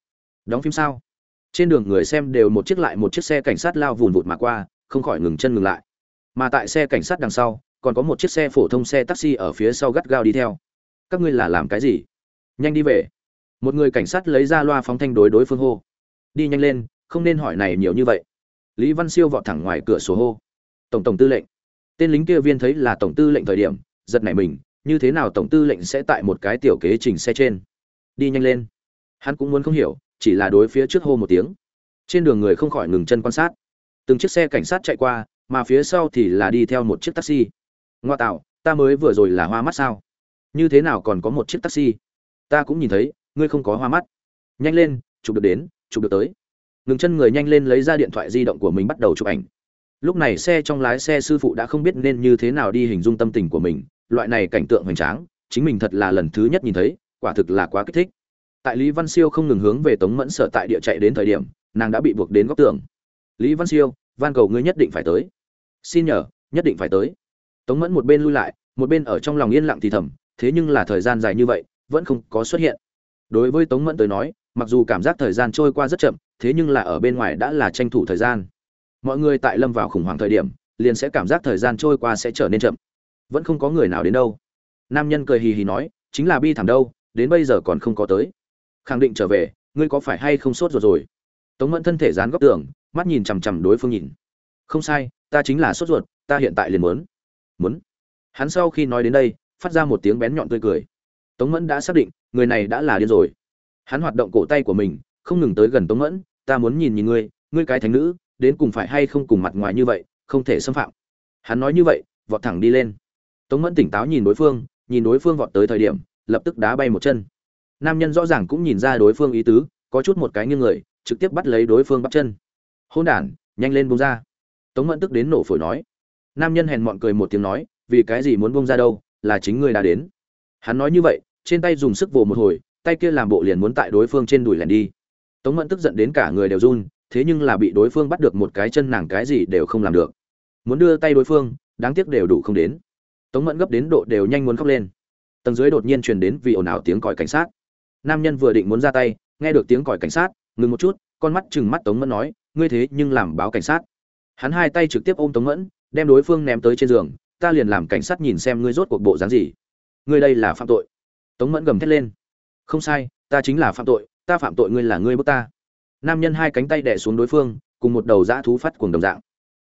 Đóng phim sao? Trên đường người xem đều một chiếc lại một chiếc xe cảnh sát lao vùn vụt mà qua, không khỏi ngừng chân ngừng lại. Mà tại xe cảnh sát đằng sau, còn có một chiếc xe phổ thông xe taxi ở phía sau gắt gao đi theo. Các ngươi là làm cái gì? Nhanh đi về. Một người cảnh sát lấy ra loa phóng thanh đối đối phương hô. Đi nhanh lên, không nên hỏi này nhiều như vậy. Lý văn siêu vọt thẳng ngoài cửa sổ hô. Tổng tổng tư lệnh. Tên lính kia viên thấy là tổng tư lệnh thời điểm, giật nảy mình, như thế nào tổng tư lệnh sẽ tại một cái tiểu kế trình xe trên? Đi nhanh lên. Hắn cũng muốn không hiểu chỉ là đối phía trước hô một tiếng. Trên đường người không khỏi ngừng chân quan sát. Từng chiếc xe cảnh sát chạy qua, mà phía sau thì là đi theo một chiếc taxi. Ngoa tạo, ta mới vừa rồi là hoa mắt sao? Như thế nào còn có một chiếc taxi? Ta cũng nhìn thấy, ngươi không có hoa mắt. Nhanh lên, chụp được đến, chụp được tới. Ngừng chân người nhanh lên lấy ra điện thoại di động của mình bắt đầu chụp ảnh. Lúc này xe trong lái xe sư phụ đã không biết nên như thế nào đi hình dung tâm tình của mình. Loại này cảnh tượng hoành tráng, chính mình thật là lần thứ nhất nhìn thấy, quả thực là quá kích thích tại lý văn siêu không ngừng hướng về tống mẫn sở tại địa chạy đến thời điểm, nàng đã bị buộc đến góc tường. Lý văn siêu, van cầu ngươi nhất định phải tới. Xin nhờ, nhất định phải tới. Tống mẫn một bên lui lại, một bên ở trong lòng yên lặng thì thầm, thế nhưng là thời gian dài như vậy, vẫn không có xuất hiện. Đối với tống mẫn tới nói, mặc dù cảm giác thời gian trôi qua rất chậm, thế nhưng là ở bên ngoài đã là tranh thủ thời gian. Mọi người tại lâm vào khủng hoảng thời điểm, liền sẽ cảm giác thời gian trôi qua sẽ trở nên chậm. Vẫn không có người nào đến đâu. Nam nhân cười hì hì nói, chính là bi thảm đâu, đến bây giờ còn không có tới khẳng định trở về, ngươi có phải hay không sốt ruột rồi? Tống mẫn thân thể dán góc tường, mắt nhìn chằm chằm đối phương nhìn. Không sai, ta chính là sốt ruột, ta hiện tại liền muốn. Muốn. Hắn sau khi nói đến đây, phát ra một tiếng bén nhọn tươi cười. Tống mẫn đã xác định, người này đã là điên rồi. Hắn hoạt động cổ tay của mình, không ngừng tới gần tống mẫn, ta muốn nhìn nhìn ngươi ngươi cái thánh nữ, đến cùng phải hay không cùng mặt ngoài như vậy, không thể xâm phạm. Hắn nói như vậy, vọt thẳng đi lên. Tống mẫn tỉnh táo nhìn đối phương, nhìn đối phương vọt tới thời điểm, lập tức đá bay một chân nam nhân rõ ràng cũng nhìn ra đối phương ý tứ, có chút một cái nghiêng người, trực tiếp bắt lấy đối phương bắt chân. Hôn đản, nhanh lên bông ra. Tống mẫn tức đến nổ phổi nói. Nam nhân hèn mọn cười một tiếng nói, vì cái gì muốn bông ra đâu, là chính người đã đến. Hắn nói như vậy, trên tay dùng sức vồ một hồi, tay kia làm bộ liền muốn tại đối phương trên đùi lẻn đi. Tống mẫn tức giận đến cả người đều run, thế nhưng là bị đối phương bắt được một cái chân nàng cái gì đều không làm được. Muốn đưa tay đối phương, đáng tiếc đều đủ không đến. Tống mẫn gấp đến độ đều nhanh muốn khóc lên. Tầng dưới đột nhiên truyền đến vì ồn ào tiếng còi cảnh sát nam nhân vừa định muốn ra tay, nghe được tiếng còi cảnh sát, ngừng một chút, con mắt chừng mắt tống mẫn nói, ngươi thế nhưng làm báo cảnh sát. Hắn hai tay trực tiếp ôm tống mẫn, đem đối phương ném tới trên giường, ta liền làm cảnh sát nhìn xem ngươi rốt cuộc bộ dáng gì. Ngươi đây là phạm tội. Tống mẫn gầm thét lên, không sai, ta chính là phạm tội, ta phạm tội ngươi là ngươi bước ta. Nam nhân hai cánh tay đẻ xuống đối phương, cùng một đầu dã thú phát cuồng đồng dạng.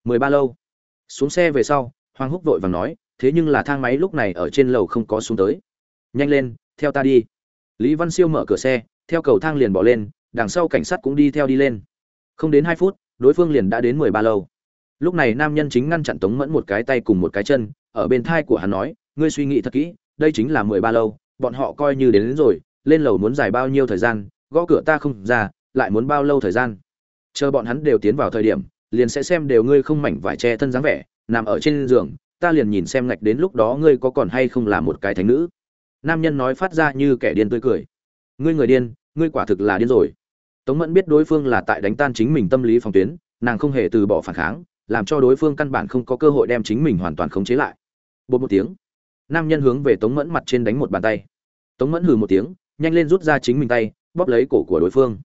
Mười ba lâu, xuống xe về sau, hoàng húc vội vàng nói, thế nhưng là thang máy lúc này ở trên lầu không có xuống tới. Nhanh lên, theo ta đi lý văn siêu mở cửa xe theo cầu thang liền bỏ lên đằng sau cảnh sát cũng đi theo đi lên. Không đến hai phút đối phương liền đã đến mười ba lâu. Lúc này nam nhân chính ngăn chặn tống mẫn một cái tay cùng một cái chân ở bên thai của hắn nói ngươi suy nghĩ thật kỹ đây chính là mười ba lâu bọn họ coi như đến, đến rồi lên lầu muốn dài bao nhiêu thời gian gõ cửa ta không ra lại muốn bao lâu thời gian? Chờ bọn hắn đều tiến vào thời điểm liền sẽ xem đều ngươi không mảnh vải che thân dáng vẻ nằm ở trên giường ta liền nhìn xem ngạch đến lúc đó ngươi có còn hay không là một cái thánh nữ nam nhân nói phát ra như kẻ điên tươi cười. Ngươi người điên, ngươi quả thực là điên rồi. Tống mẫn biết đối phương là tại đánh tan chính mình tâm lý phòng tuyến, nàng không hề từ bỏ phản kháng, làm cho đối phương căn bản không có cơ hội đem chính mình hoàn toàn khống chế lại. Bột một tiếng, nam nhân hướng về tống mẫn mặt trên đánh một bàn tay. Tống mẫn hừ một tiếng, nhanh lên rút ra chính mình tay, bóp lấy cổ của đối phương.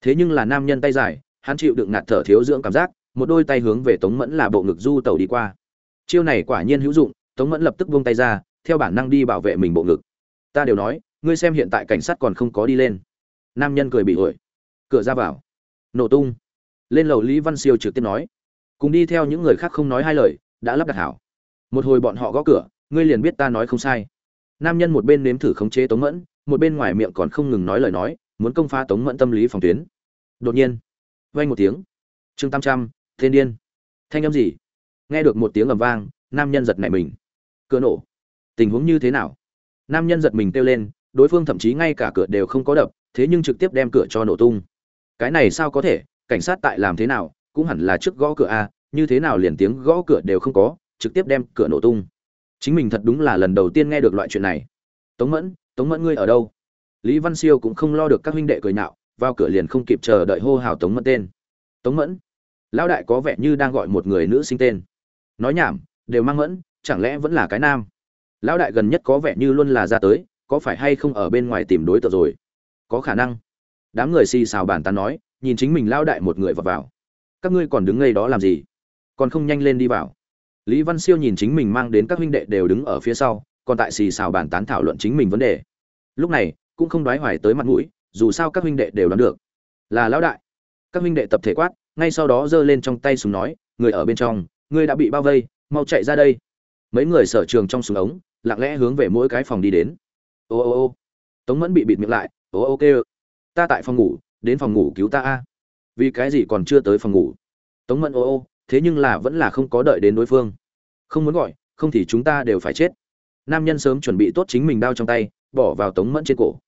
Thế nhưng là nam nhân tay dài, hắn chịu đựng ngạt thở thiếu dưỡng cảm giác, một đôi tay hướng về tống mẫn là bộ ngực du tàu đi qua. Chiêu này quả nhiên hữu dụng, tống mẫn lập tức buông tay ra, theo bản năng đi bảo vệ mình bộ ngực ta đều nói, ngươi xem hiện tại cảnh sát còn không có đi lên. Nam nhân cười bị ổi. Cửa ra vào. Nổ tung. Lên lầu lý văn siêu trực tiếp nói. Cùng đi theo những người khác không nói hai lời, đã lắp đặt hảo. Một hồi bọn họ gõ cửa, ngươi liền biết ta nói không sai. Nam nhân một bên nếm thử khống chế tống mẫn, một bên ngoài miệng còn không ngừng nói lời nói, muốn công phá tống mẫn tâm lý phòng tuyến. Đột nhiên vay một tiếng. Trương tam trăm, thiên điên. Thanh âm gì? Nghe được một tiếng ầm vang, nam nhân giật nảy mình. Cửa nổ. Tình huống như thế nào? Nam nhân giật mình kêu lên, đối phương thậm chí ngay cả cửa đều không có đập, thế nhưng trực tiếp đem cửa cho nổ tung. Cái này sao có thể, cảnh sát tại làm thế nào, cũng hẳn là trước gõ cửa a, như thế nào liền tiếng gõ cửa đều không có, trực tiếp đem cửa nổ tung. Chính mình thật đúng là lần đầu tiên nghe được loại chuyện này. Tống mẫn tống mẫn ngươi ở đâu? Lý văn siêu cũng không lo được các huynh đệ cười nạo vào cửa liền không kịp chờ đợi hô hào tống mẫn tên. Tống mẫn, lão đại có vẻ như đang gọi một người nữ sinh tên. Nói nhảm, đều mang mẫn, chẳng lẽ vẫn là cái nam? Lão đại gần nhất có vẻ như luôn là ra tới, có phải hay không ở bên ngoài tìm đối tượng rồi? Có khả năng. Đám người xì xào bàn tán nói, nhìn chính mình lão đại một người vào vào. Các ngươi còn đứng ngây đó làm gì? Còn không nhanh lên đi vào. Lý văn siêu nhìn chính mình mang đến các huynh đệ đều đứng ở phía sau, còn tại xì xào bàn tán thảo luận chính mình vấn đề. Lúc này, cũng không đoái hoài tới mặt mũi, dù sao các huynh đệ đều đoán được. Là lão đại. Các huynh đệ tập thể quát, ngay sau đó giơ lên trong tay súng nói, người ở bên trong ngươi đã bị bao vây, mau chạy ra đây. Mấy người sở trường trong súng ống lặng lẽ hướng về mỗi cái phòng đi đến. Ô ô ô. Tống mẫn bị bịt miệng lại, ô ô, kê ta tại phòng ngủ, đến phòng ngủ cứu ta a. Vì cái gì còn chưa tới phòng ngủ? Tống mẫn, ô ô, thế nhưng là vẫn là không có đợi đến đối phương. Không muốn gọi, không thì chúng ta đều phải chết. Nam nhân sớm chuẩn bị tốt chính mình đao trong tay, bỏ vào tống mẫn trên cổ.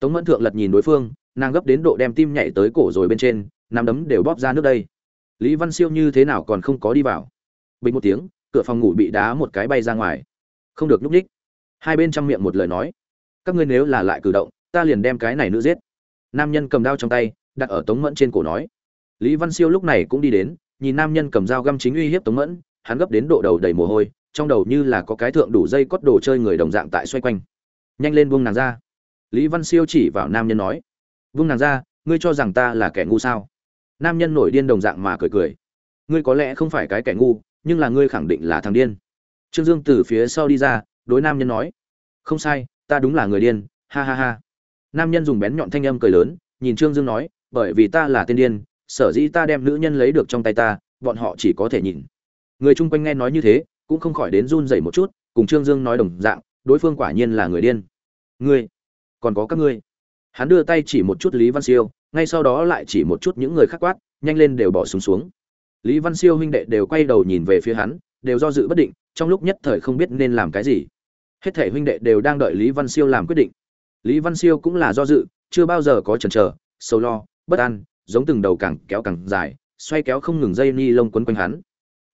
Tống mẫn thượng lật nhìn đối phương, nàng gấp đến độ đem tim nhảy tới cổ rồi bên trên nằm đấm đều bóp ra nước đây. Lý văn siêu như thế nào còn không có đi vào. Bình một tiếng, cửa phòng ngủ bị đá một cái bay ra ngoài không được núp ních hai bên trong miệng một lời nói. Các ngươi nếu là lại cử động, ta liền đem cái này nữ giết. Nam nhân cầm đao trong tay, đặt ở tống mẫn trên cổ nói. Lý văn siêu lúc này cũng đi đến, nhìn nam nhân cầm dao găm chính uy hiếp tống mẫn, hắn gấp đến độ đầu đầy mồ hôi, trong đầu như là có cái thượng đủ dây cót đồ chơi người đồng dạng tại xoay quanh. Nhanh lên buông nàng ra. Lý văn siêu chỉ vào nam nhân nói. Buông nàng ra, ngươi cho rằng ta là kẻ ngu sao? Nam nhân nổi điên đồng dạng mà cười cười. Ngươi có lẽ không phải cái kẻ ngu, nhưng là ngươi khẳng định là thằng điên trương dương từ phía sau đi ra đối nam nhân nói không sai ta đúng là người điên ha ha ha. Nam nhân dùng bén nhọn thanh âm cười lớn nhìn trương dương nói bởi vì ta là tên điên sở dĩ ta đem nữ nhân lấy được trong tay ta bọn họ chỉ có thể nhìn. Người chung quanh nghe nói như thế cũng không khỏi đến run rẩy một chút cùng trương dương nói đồng dạng đối phương quả nhiên là người điên. Ngươi còn có các ngươi. Hắn đưa tay chỉ một chút lý văn siêu ngay sau đó lại chỉ một chút những người khác quát nhanh lên đều bỏ súng xuống, xuống. Lý văn siêu huynh đệ đều quay đầu nhìn về phía hắn đều do dự bất định, trong lúc nhất thời không biết nên làm cái gì. Hết thể huynh đệ đều đang đợi lý văn siêu làm quyết định. Lý văn siêu cũng là do dự, chưa bao giờ có chần chờ sâu lo, bất an, giống từng đầu càng kéo càng dài, xoay kéo không ngừng dây ni lông quấn quanh hắn.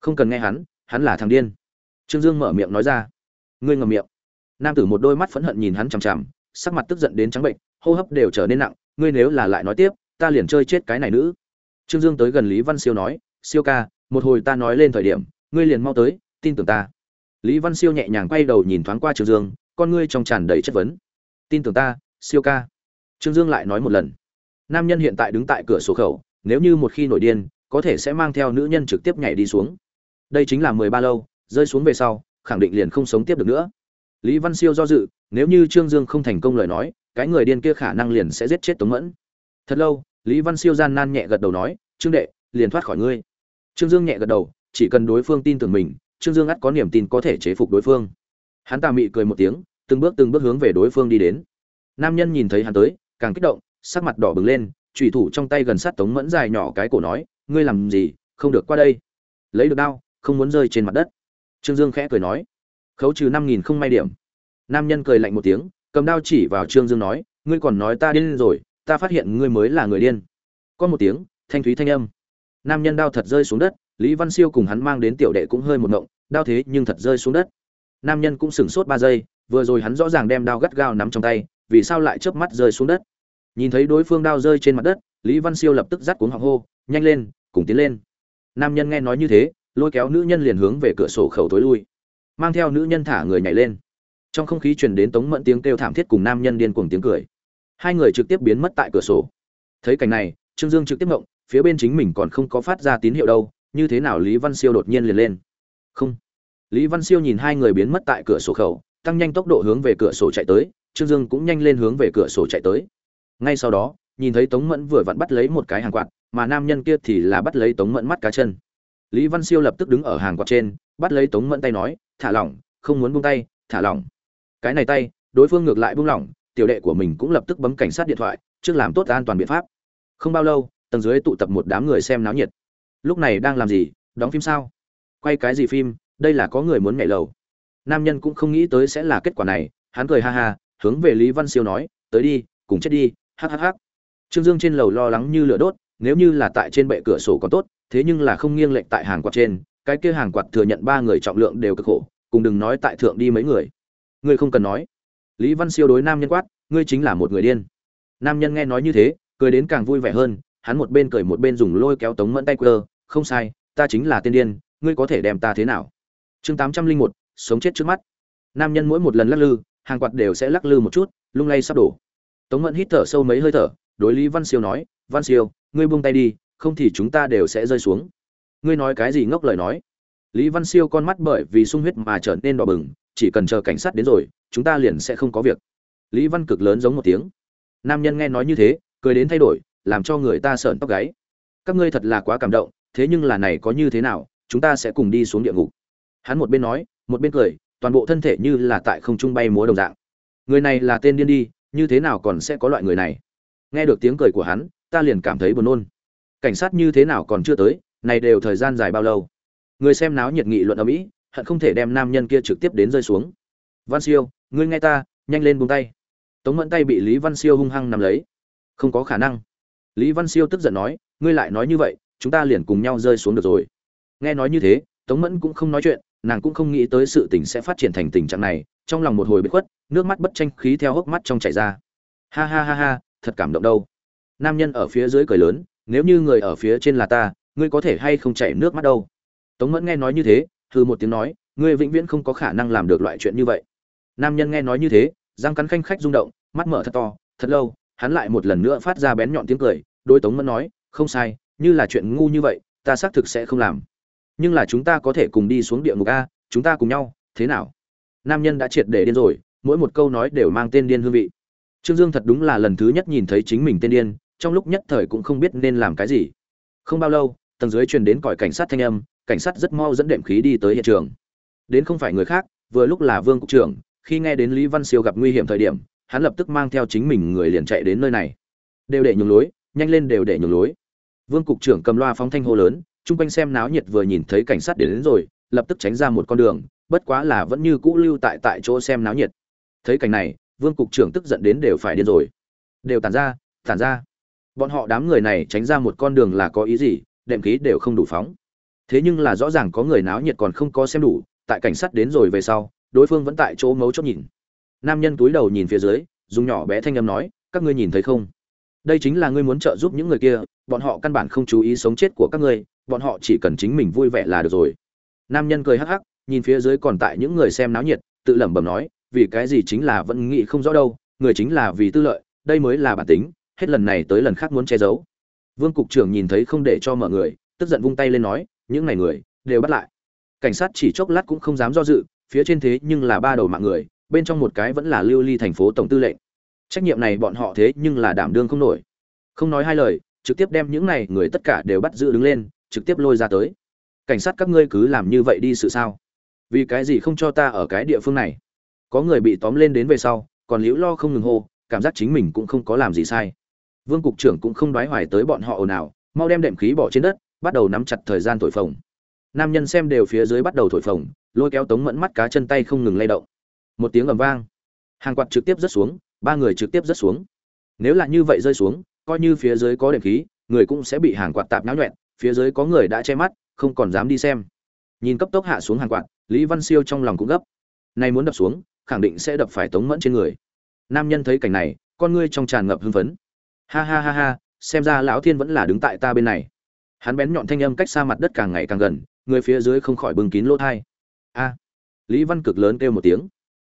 Không cần nghe hắn hắn là thằng điên. Trương dương mở miệng nói ra. Ngươi ngầm miệng. Nam tử một đôi mắt phẫn hận nhìn hắn chằm chằm, sắc mặt tức giận đến trắng bệnh, hô hấp đều trở nên nặng, ngươi nếu là lại nói tiếp, ta liền chơi chết cái này nữ. Trương dương tới gần lý văn siêu nói, siêu ca, một hồi ta nói lên thời điểm ngươi liền mau tới, tin tưởng ta. Lý văn siêu nhẹ nhàng quay đầu nhìn thoáng qua trương dương, con ngươi trong tràn đầy chất vấn. Tin tưởng ta, siêu ca. Trương dương lại nói một lần. Nam nhân hiện tại đứng tại cửa sổ khẩu, nếu như một khi nổi điên, có thể sẽ mang theo nữ nhân trực tiếp nhảy đi xuống. Đây chính là mười ba lâu, rơi xuống về sau, khẳng định liền không sống tiếp được nữa. Lý văn siêu do dự, nếu như trương dương không thành công lời nói, cái người điên kia khả năng liền sẽ giết chết tống mẫn. Thật lâu, lý văn siêu gian nan nhẹ gật đầu nói, trương đệ, liền thoát khỏi ngươi. Trương dương nhẹ gật đầu chỉ cần đối phương tin tưởng mình, trương dương ắt có niềm tin có thể chế phục đối phương. Hắn tà mị cười một tiếng, từng bước từng bước hướng về đối phương đi đến. Nam nhân nhìn thấy hắn tới, càng kích động, sắc mặt đỏ bừng lên trùy thủ trong tay gần sát tống mẫn dài nhỏ cái cổ nói, ngươi làm gì? Không được qua đây. Lấy được đao, không muốn rơi trên mặt đất. Trương dương khẽ cười nói, khấu trừ năm nghìn không may điểm. Nam nhân cười lạnh một tiếng, cầm đao chỉ vào trương dương nói, ngươi còn nói ta điên rồi, ta phát hiện ngươi mới là người điên. Có một tiếng, thanh thúy thanh âm. Nam nhân đao thật rơi xuống đất lý văn siêu cùng hắn mang đến tiểu đệ cũng hơi một ngộng, đao thế nhưng thật rơi xuống đất. Nam nhân cũng sửng sốt ba giây, vừa rồi hắn rõ ràng đem đao gắt gao nắm trong tay, vì sao lại chớp mắt rơi xuống đất? Nhìn thấy đối phương đao rơi trên mặt đất, lý văn siêu lập tức dắt cuống họng hô, nhanh lên, cùng tiến lên. Nam nhân nghe nói như thế, lôi kéo nữ nhân liền hướng về cửa sổ khẩu tối lui, mang theo nữ nhân thả người nhảy lên. Trong không khí truyền đến tống mẫn tiếng kêu thảm thiết cùng nam nhân điên cuồng tiếng cười. Hai người trực tiếp biến mất tại cửa sổ. Thấy cảnh này, trương dương trực tiếp ngộng, phía bên chính mình còn không có phát ra tín hiệu đâu như thế nào lý văn siêu đột nhiên liền lên. Không. Lý văn siêu nhìn hai người biến mất tại cửa sổ khẩu, tăng nhanh tốc độ hướng về cửa sổ chạy tới, trương dương cũng nhanh lên hướng về cửa sổ chạy tới. Ngay sau đó, nhìn thấy tống mẫn vừa vặn bắt lấy một cái hàng quạt, mà nam nhân kia thì là bắt lấy tống mẫn mắt cá chân. Lý văn siêu lập tức đứng ở hàng quạt trên, bắt lấy tống mẫn tay nói, thả lỏng, không muốn buông tay, thả lỏng. Cái này tay, đối phương ngược lại buông lỏng, tiểu đệ của mình cũng lập tức bấm cảnh sát điện thoại, trước làm tốt an toàn biện pháp. Không bao lâu, tầng dưới tụ tập một đám người xem náo nhiệt lúc này đang làm gì, đóng phim sao? Quay cái gì phim, đây là có người muốn nhảy lầu. Nam nhân cũng không nghĩ tới sẽ là kết quả này, hắn cười ha ha, hướng về lý văn siêu nói, tới đi, cùng chết đi hhh trương dương trên lầu lo lắng như lửa đốt, nếu như là tại trên bệ cửa sổ còn tốt, thế nhưng là không nghiêng lệnh tại hàng quạt trên, cái kia hàng quạt thừa nhận ba người trọng lượng đều cực khổ, cùng đừng nói tại thượng đi mấy người. Ngươi không cần nói. Lý văn siêu đối nam nhân quát, ngươi chính là một người điên. Nam nhân nghe nói như thế, cười đến càng vui vẻ hơn hắn một bên cười một bên dùng lôi kéo tống mẫn tay quơ, không sai, ta chính là tiên điên, ngươi có thể đem ta thế nào? Chương tám trăm linh một, sống chết trước mắt. Nam nhân mỗi một lần lắc lư, hàng quạt đều sẽ lắc lư một chút, lung lay sắp đổ. Tống mẫn hít thở sâu mấy hơi thở, đối lý văn siêu nói, văn siêu, ngươi buông tay đi, không thì chúng ta đều sẽ rơi xuống. Ngươi nói cái gì ngốc lời nói? Lý văn siêu con mắt bởi vì sung huyết mà trở nên đỏ bừng, chỉ cần chờ cảnh sát đến rồi, chúng ta liền sẽ không có việc. Lý văn cực lớn giống một tiếng. Nam nhân nghe nói như thế, cười đến thay đổi làm cho người ta sợn tóc gáy. Các ngươi thật là quá cảm động, thế nhưng là này có như thế nào, chúng ta sẽ cùng đi xuống địa ngục. Hắn một bên nói, một bên cười, toàn bộ thân thể như là tại không trung bay múa đồng dạng. Người này là tên điên đi, như thế nào còn sẽ có loại người này? Nghe được tiếng cười của hắn, ta liền cảm thấy buồn nôn. Cảnh sát như thế nào còn chưa tới, này đều thời gian dài bao lâu? Người xem náo nhiệt nghị luận ở mỹ, hận không thể đem nam nhân kia trực tiếp đến rơi xuống. Văn siêu, ngươi nghe ta, nhanh lên buông tay. Tống mẫn tay bị lý văn siêu hung hăng nắm lấy. Không có khả năng lý văn siêu tức giận nói, ngươi lại nói như vậy, chúng ta liền cùng nhau rơi xuống được rồi. Nghe nói như thế, tống mẫn cũng không nói chuyện, nàng cũng không nghĩ tới sự tình sẽ phát triển thành tình trạng này, trong lòng một hồi bị khuất, nước mắt bất tranh khí theo hốc mắt trong chảy ra. Ha ha ha ha, thật cảm động đâu. Nam nhân ở phía dưới cười lớn, nếu như người ở phía trên là ta, ngươi có thể hay không chảy nước mắt đâu? Tống mẫn nghe nói như thế thư một tiếng nói, ngươi vĩnh viễn không có khả năng làm được loại chuyện như vậy. Nam nhân nghe nói như thế, răng cắn khanh khách rung động, mắt mở thật to, thật lâu, hắn lại một lần nữa phát ra bén nhọn tiếng cười Đối tống mẫn nói, không sai, như là chuyện ngu như vậy, ta xác thực sẽ không làm. Nhưng là chúng ta có thể cùng đi xuống địa ngục a, chúng ta cùng nhau, thế nào? Nam nhân đã triệt để điên rồi, mỗi một câu nói đều mang tên điên hương vị. Trương dương thật đúng là lần thứ nhất nhìn thấy chính mình tên điên, trong lúc nhất thời cũng không biết nên làm cái gì. Không bao lâu, tầng dưới truyền đến còi cảnh sát thanh âm, cảnh sát rất mau dẫn đệm khí đi tới hiện trường. Đến không phải người khác, vừa lúc là vương cục trưởng, khi nghe đến lý văn siêu gặp nguy hiểm thời điểm, hắn lập tức mang theo chính mình người liền chạy đến nơi này. Đều để nhường lối nhanh lên đều để nhường lối. Vương cục trưởng cầm loa phóng thanh hô lớn chung quanh xem náo nhiệt vừa nhìn thấy cảnh sát đến, đến rồi lập tức tránh ra một con đường bất quá là vẫn như cũ lưu tại tại chỗ xem náo nhiệt. Thấy cảnh này vương cục trưởng tức giận đến đều phải điên rồi. Đều tản ra tản ra. Bọn họ đám người này tránh ra một con đường là có ý gì đệm khí đều không đủ phóng. Thế nhưng là rõ ràng có người náo nhiệt còn không có xem đủ tại cảnh sát đến rồi về sau đối phương vẫn tại chỗ mấu chốt nhìn. Nam nhân túi đầu nhìn phía dưới dùng nhỏ bé thanh âm nói các ngươi nhìn thấy không? Đây chính là ngươi muốn trợ giúp những người kia, bọn họ căn bản không chú ý sống chết của các ngươi, bọn họ chỉ cần chính mình vui vẻ là được rồi. Nam nhân cười hắc hắc, nhìn phía dưới còn tại những người xem náo nhiệt, tự lẩm bẩm nói, vì cái gì chính là vẫn nghĩ không rõ đâu, người chính là vì tư lợi, đây mới là bản tính, hết lần này tới lần khác muốn che giấu. Vương cục trưởng nhìn thấy không để cho mở người, tức giận vung tay lên nói, những này người, đều bắt lại. Cảnh sát chỉ chốc lát cũng không dám do dự, phía trên thế nhưng là ba đầu mạng người, bên trong một cái vẫn là lưu ly thành phố tổng tư lệnh trách nhiệm này bọn họ thế nhưng là đảm đương không nổi. Không nói hai lời, trực tiếp đem những này người tất cả đều bắt giữ đứng lên, trực tiếp lôi ra tới. Cảnh sát các ngươi cứ làm như vậy đi sự sao? Vì cái gì không cho ta ở cái địa phương này? Có người bị tóm lên đến về sau, còn liễu lo không ngừng hô, cảm giác chính mình cũng không có làm gì sai. Vương cục trưởng cũng không đoái hoài tới bọn họ ồn ào, mau đem đệm khí bỏ trên đất, bắt đầu nắm chặt thời gian thổi phồng. Nam nhân xem đều phía dưới bắt đầu thổi phồng, lôi kéo tống mẫn mắt cá chân tay không ngừng lay động. Một tiếng ầm vang, hàng quạt trực tiếp rớt xuống ba người trực tiếp rớt xuống. Nếu là như vậy rơi xuống, coi như phía dưới có đệm khí, người cũng sẽ bị hàng quạt tạp náo nhuẹn, phía dưới có người đã che mắt, không còn dám đi xem. Nhìn cấp tốc hạ xuống hàng quạt, lý văn siêu trong lòng cũng gấp. Nay muốn đập xuống, khẳng định sẽ đập phải tống mẫn trên người. Nam nhân thấy cảnh này, con ngươi trong tràn ngập hưng phấn. Ha ha ha ha, xem ra lão thiên vẫn là đứng tại ta bên này. Hắn bén nhọn thanh âm cách xa mặt đất càng ngày càng gần, người phía dưới không khỏi bưng kín lỗ thai a. Lý văn cực lớn kêu một tiếng.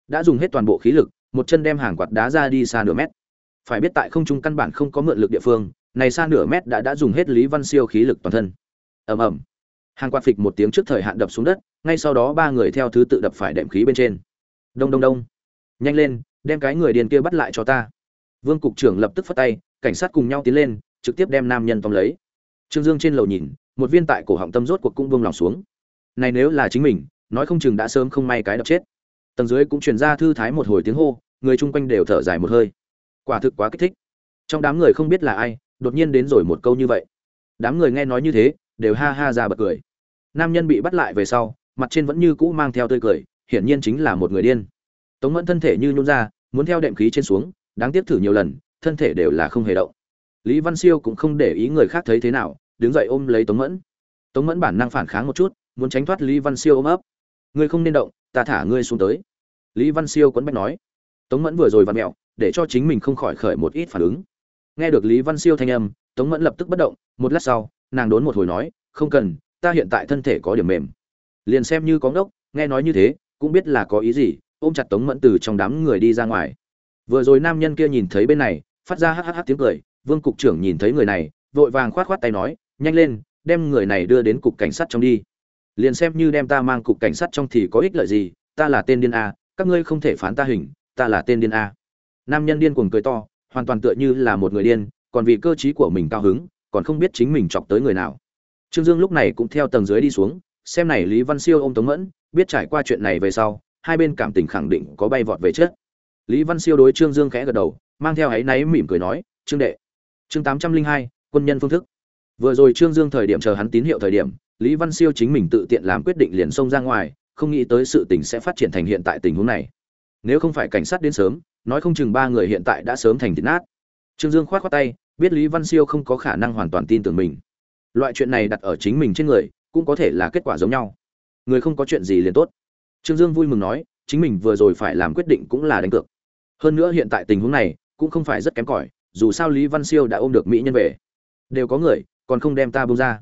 Đã dùng hết toàn bộ khí lực một chân đem hàng quạt đá ra đi xa nửa mét. Phải biết tại không trung căn bản không có mượn lực địa phương, này xa nửa mét đã đã dùng hết lý văn siêu khí lực toàn thân. Ầm ầm. Hàng quạt phịch một tiếng trước thời hạn đập xuống đất, ngay sau đó ba người theo thứ tự đập phải đệm khí bên trên. Đông đông đông. Nhanh lên, đem cái người điền kia bắt lại cho ta. Vương cục trưởng lập tức phất tay, cảnh sát cùng nhau tiến lên, trực tiếp đem nam nhân tóm lấy. Trương dương trên lầu nhìn, một viên tại cổ họng tâm rốt cuộc cũng buông lòng xuống. Này nếu là chính mình, nói không chừng đã sớm không may cái đập chết. Tầng dưới cũng truyền ra thư thái một hồi tiếng hô người chung quanh đều thở dài một hơi. Quả thực quá kích thích. Trong đám người không biết là ai, đột nhiên đến rồi một câu như vậy. Đám người nghe nói như thế, đều ha ha ra bật cười. Nam nhân bị bắt lại về sau, mặt trên vẫn như cũ mang theo tươi cười, hiển nhiên chính là một người điên. Tống mẫn thân thể như nhún ra, muốn theo đệm khí trên xuống, đáng tiếc thử nhiều lần, thân thể đều là không hề động. Lý văn siêu cũng không để ý người khác thấy thế nào, đứng dậy ôm lấy tống mẫn. Tống mẫn bản năng phản kháng một chút, muốn tránh thoát lý văn siêu ôm ấp. Ngươi không nên động, ta thả ngươi xuống tới. Lý văn siêu quấn bách nói tống mẫn vừa rồi vặn mẹo, để cho chính mình không khỏi khởi một ít phản ứng. Nghe được lý văn siêu thanh âm, tống mẫn lập tức bất động, một lát sau, nàng đốn một hồi nói, không cần, ta hiện tại thân thể có điểm mềm. Liền xem như có ngốc, nghe nói như thế, cũng biết là có ý gì, ôm chặt tống mẫn từ trong đám người đi ra ngoài. Vừa rồi nam nhân kia nhìn thấy bên này, phát ra hắc tiếng cười, vương cục trưởng nhìn thấy người này, vội vàng khoát khoát tay nói, nhanh lên, đem người này đưa đến cục cảnh sát trong đi. Liền xem như đem ta mang cục cảnh sát trong thì có ích lợi gì, ta là tên điên a, các ngươi không thể phán ta hình ta là tên điên a. Nam nhân điên cuồng cười to, hoàn toàn tựa như là một người điên, còn vì cơ t của mình cao hứng, còn không biết chính mình chọc tới người nào. Trương dương lúc này cũng theo tầng dưới đi xuống, xem này lý văn siêu ô m tống mẫn, biết trải qua chuyện này về sau, hai bên cảm tình khẳng định có bay vọt về chết lý văn siêu đối trương dương khẽ gật đầu, mang theo áy náy mỉm cười nói, trương đệ. Chương tám trăm linh hai, quân nhân phương thức. Vừa rồi trương dương thời điểm chờ hắn tín hiệu thời điểm, lý văn siêu chính mình tự tiện làm quyết định liền xông ra ngoài, không nghĩ tới sự tình sẽ phát triển thành hiện tại tình huống này nếu không phải cảnh sát đến sớm, nói không chừng ba người hiện tại đã sớm thành thịt nát. Trương dương khoát khoát tay, biết lý văn siêu không có khả năng hoàn toàn tin tưởng mình. Loại chuyện này đặt ở chính mình trên người, cũng có thể là kết quả giống nhau. Người không có chuyện gì liền tốt. Trương dương vui mừng nói, chính mình vừa rồi phải làm quyết định cũng là đánh cược. Hơn nữa hiện tại tình huống này, cũng không phải rất kém cỏi, dù sao lý văn siêu đã ôm được mỹ nhân về. Đều có người, còn không đem ta bông ra.